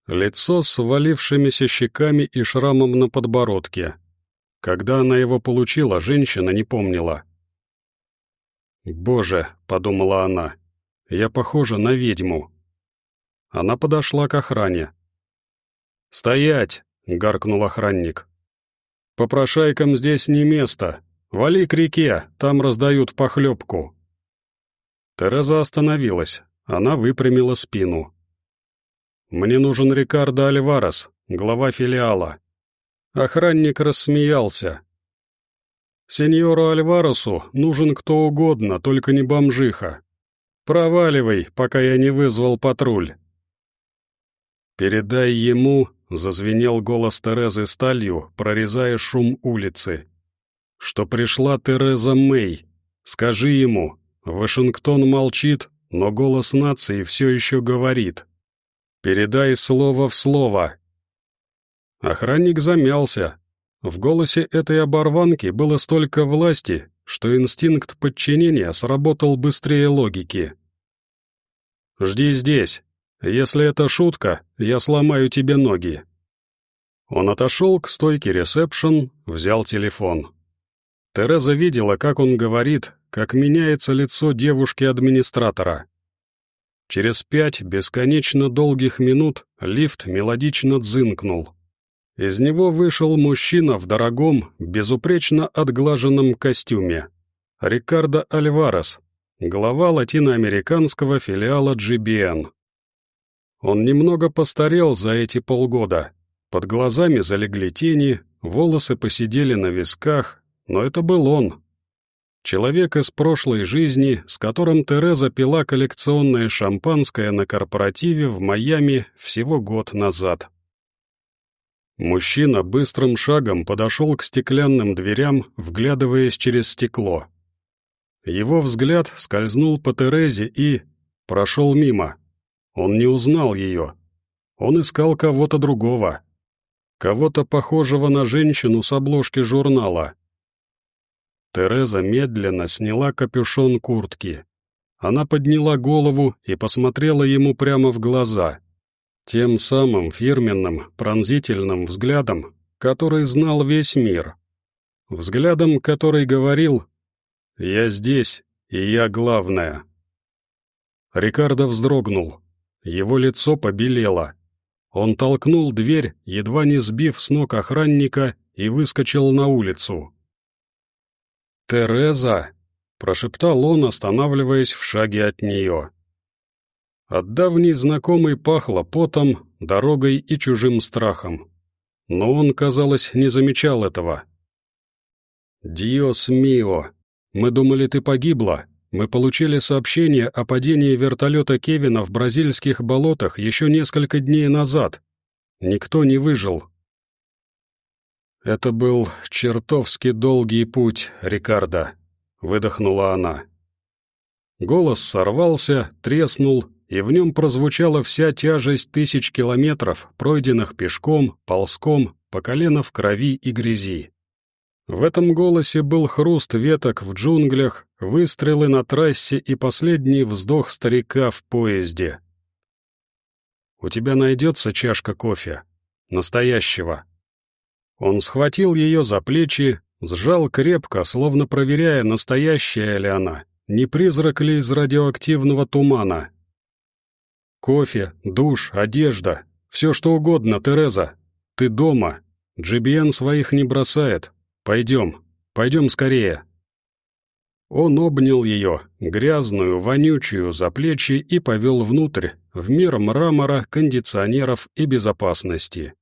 Лицо с валившимися щеками и шрамом на подбородке. Когда она его получила, женщина не помнила. «Боже», — подумала она, — «я похожа на ведьму». Она подошла к охране. «Стоять!» — гаркнул охранник. «Попрошайкам здесь не место. Вали к реке, там раздают похлебку». Тереза остановилась. Она выпрямила спину. «Мне нужен Рикардо Альварес, глава филиала». Охранник рассмеялся. «Сеньору Альваресу нужен кто угодно, только не бомжиха. Проваливай, пока я не вызвал патруль. Передай ему, зазвенел голос Терезы сталью, прорезая шум улицы, что пришла Тереза Мэй. Скажи ему, Вашингтон молчит, но голос нации все еще говорит. Передай слово в слово. Охранник замялся. В голосе этой оборванки было столько власти, что инстинкт подчинения сработал быстрее логики. «Жди здесь. Если это шутка, я сломаю тебе ноги». Он отошел к стойке ресепшн, взял телефон. Тереза видела, как он говорит, как меняется лицо девушки-администратора. Через пять бесконечно долгих минут лифт мелодично дзынкнул. Из него вышел мужчина в дорогом, безупречно отглаженном костюме. Рикардо Альварес, глава латиноамериканского филиала GBN. Он немного постарел за эти полгода. Под глазами залегли тени, волосы посидели на висках, но это был он. Человек из прошлой жизни, с которым Тереза пила коллекционное шампанское на корпоративе в Майами всего год назад. Мужчина быстрым шагом подошел к стеклянным дверям, вглядываясь через стекло. Его взгляд скользнул по Терезе и... прошел мимо. Он не узнал ее. Он искал кого-то другого. Кого-то похожего на женщину с обложки журнала. Тереза медленно сняла капюшон куртки. Она подняла голову и посмотрела ему прямо в глаза. Тем самым фирменным, пронзительным взглядом, который знал весь мир. Взглядом, который говорил «Я здесь, и я главная». Рикардо вздрогнул. Его лицо побелело. Он толкнул дверь, едва не сбив с ног охранника, и выскочил на улицу. «Тереза!» — прошептал он, останавливаясь в шаге от нее. От давней знакомой пахло потом, дорогой и чужим страхом. Но он, казалось, не замечал этого. «Диос мио! Мы думали, ты погибла. Мы получили сообщение о падении вертолета Кевина в бразильских болотах еще несколько дней назад. Никто не выжил». «Это был чертовски долгий путь, Рикардо», — выдохнула она. Голос сорвался, треснул, и в нем прозвучала вся тяжесть тысяч километров, пройденных пешком, ползком, по колено в крови и грязи. В этом голосе был хруст веток в джунглях, выстрелы на трассе и последний вздох старика в поезде. «У тебя найдется чашка кофе? Настоящего?» Он схватил ее за плечи, сжал крепко, словно проверяя, настоящая ли она, не призрак ли из радиоактивного тумана. «Кофе, душ, одежда, все что угодно, Тереза. Ты дома. Джибиен своих не бросает. Пойдем, пойдем скорее». Он обнял ее, грязную, вонючую, за плечи и повел внутрь, в мир мрамора, кондиционеров и безопасности.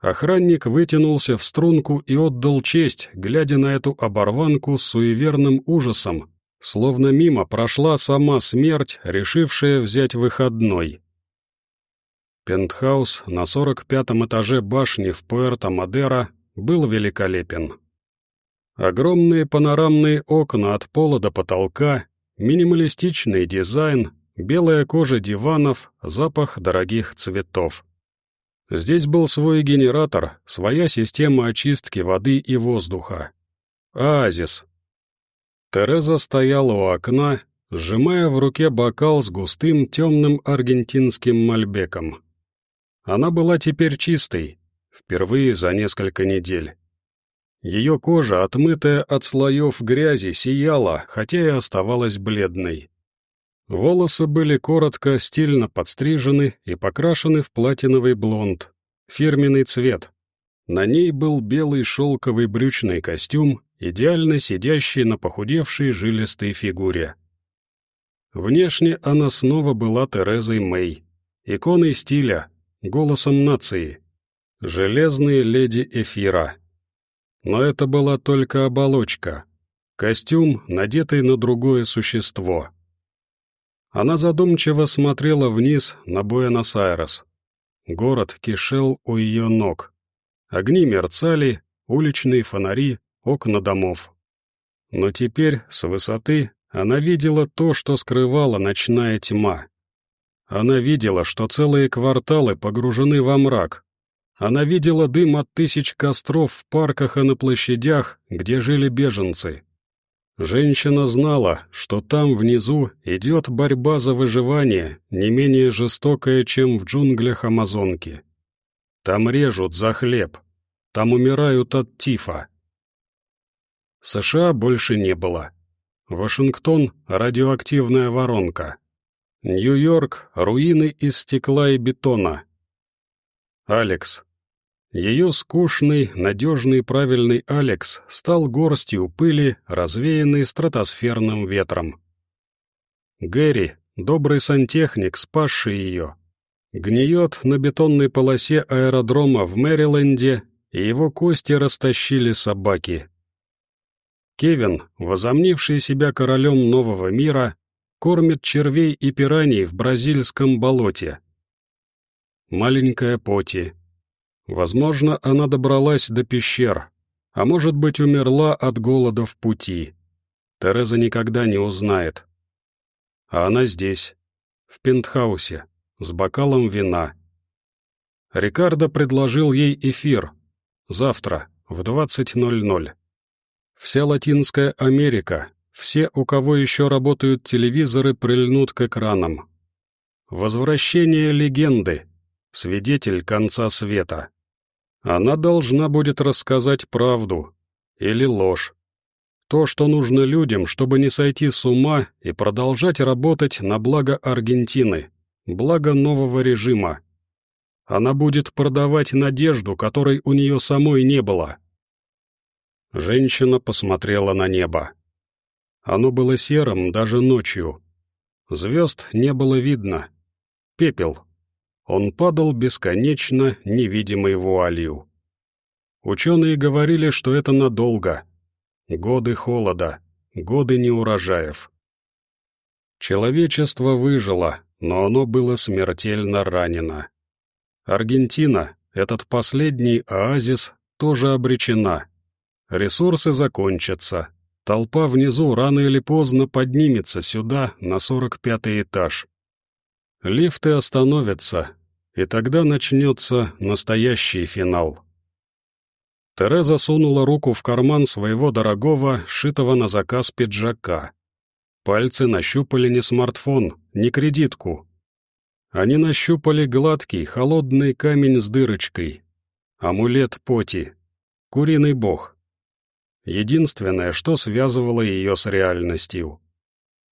Охранник вытянулся в струнку и отдал честь, глядя на эту оборванку с суеверным ужасом, словно мимо прошла сама смерть, решившая взять выходной. Пентхаус на сорок пятом этаже башни в Пуэрто-Мадеро был великолепен. Огромные панорамные окна от пола до потолка, минималистичный дизайн, белая кожа диванов, запах дорогих цветов. Здесь был свой генератор, своя система очистки воды и воздуха. Оазис. Тереза стояла у окна, сжимая в руке бокал с густым темным аргентинским мальбеком. Она была теперь чистой, впервые за несколько недель. Ее кожа, отмытая от слоев грязи, сияла, хотя и оставалась бледной. Волосы были коротко, стильно подстрижены и покрашены в платиновый блонд, фирменный цвет. На ней был белый шелковый брючный костюм, идеально сидящий на похудевшей жилистой фигуре. Внешне она снова была Терезой Мэй, иконой стиля, голосом нации, железной леди эфира. Но это была только оболочка, костюм, надетый на другое существо — Она задумчиво смотрела вниз на Буэнос-Айрес. Город кишел у ее ног. Огни мерцали, уличные фонари, окна домов. Но теперь, с высоты, она видела то, что скрывала ночная тьма. Она видела, что целые кварталы погружены во мрак. Она видела дым от тысяч костров в парках и на площадях, где жили беженцы. Женщина знала, что там внизу идет борьба за выживание, не менее жестокая, чем в джунглях Амазонки. Там режут за хлеб, там умирают от тифа. США больше не было. Вашингтон — радиоактивная воронка. Нью-Йорк — руины из стекла и бетона. Алекс, ее скучный, надежный правильный Алекс стал горстью пыли, развеянной стратосферным ветром. Гэри, добрый сантехник, спасший ее, гниет на бетонной полосе аэродрома в Мэриленде, и его кости растащили собаки. Кевин, возомнивший себя королем нового мира, кормит червей и пираний в бразильском болоте. Маленькая Поти, Возможно, она добралась до пещер, а может быть, умерла от голода в пути. Тереза никогда не узнает. А она здесь, в пентхаусе, с бокалом вина. Рикардо предложил ей эфир. Завтра, в 20.00. Вся Латинская Америка, все, у кого еще работают телевизоры, прильнут к экранам. Возвращение легенды, свидетель конца света. Она должна будет рассказать правду или ложь. То, что нужно людям, чтобы не сойти с ума и продолжать работать на благо Аргентины, благо нового режима. Она будет продавать надежду, которой у нее самой не было. Женщина посмотрела на небо. Оно было серым даже ночью. Звезд не было видно. Пепел, он падал бесконечно невидимой вуалью. Ученые говорили, что это надолго. Годы холода, годы неурожаев. Человечество выжило, но оно было смертельно ранено. Аргентина, этот последний оазис, тоже обречена. Ресурсы закончатся. Толпа внизу рано или поздно поднимется сюда, на 45 этаж. Лифты остановятся, и тогда начнется настоящий финал. Тереза сунула руку в карман своего дорогого, шитого на заказ пиджака. Пальцы нащупали не смартфон, не кредитку. Они нащупали гладкий, холодный камень с дырочкой. Амулет Поти. Куриный бог. Единственное, что связывало ее с реальностью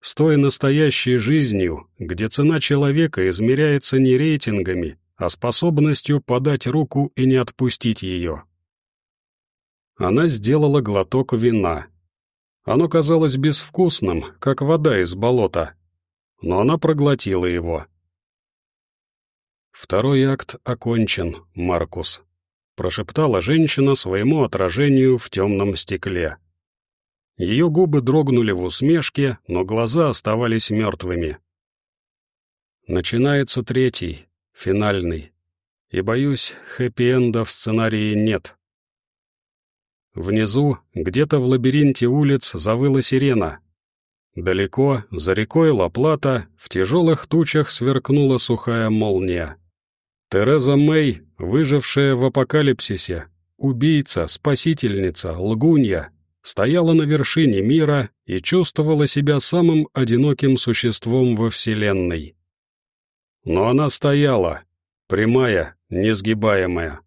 с той настоящей жизнью, где цена человека измеряется не рейтингами, а способностью подать руку и не отпустить ее. Она сделала глоток вина. Оно казалось безвкусным, как вода из болота, но она проглотила его. «Второй акт окончен, Маркус», — прошептала женщина своему отражению в темном стекле. Ее губы дрогнули в усмешке, но глаза оставались мертвыми. Начинается третий, финальный. И, боюсь, хэппи-энда в сценарии нет. Внизу, где-то в лабиринте улиц, завыла сирена. Далеко, за рекой Ла-Плата, в тяжелых тучах сверкнула сухая молния. Тереза Мэй, выжившая в апокалипсисе, убийца, спасительница, лгунья, стояла на вершине мира и чувствовала себя самым одиноким существом во Вселенной. Но она стояла, прямая, несгибаемая,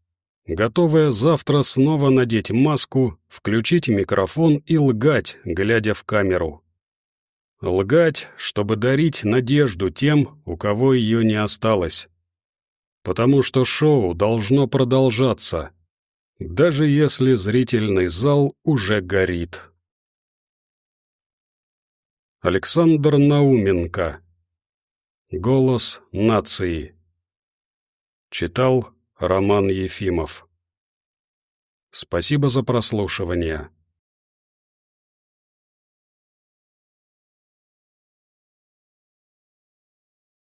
готовая завтра снова надеть маску, включить микрофон и лгать, глядя в камеру. Лгать, чтобы дарить надежду тем, у кого ее не осталось. Потому что шоу должно продолжаться, даже если зрительный зал уже горит. Александр Науменко Голос нации Читал Роман Ефимов Спасибо за прослушивание.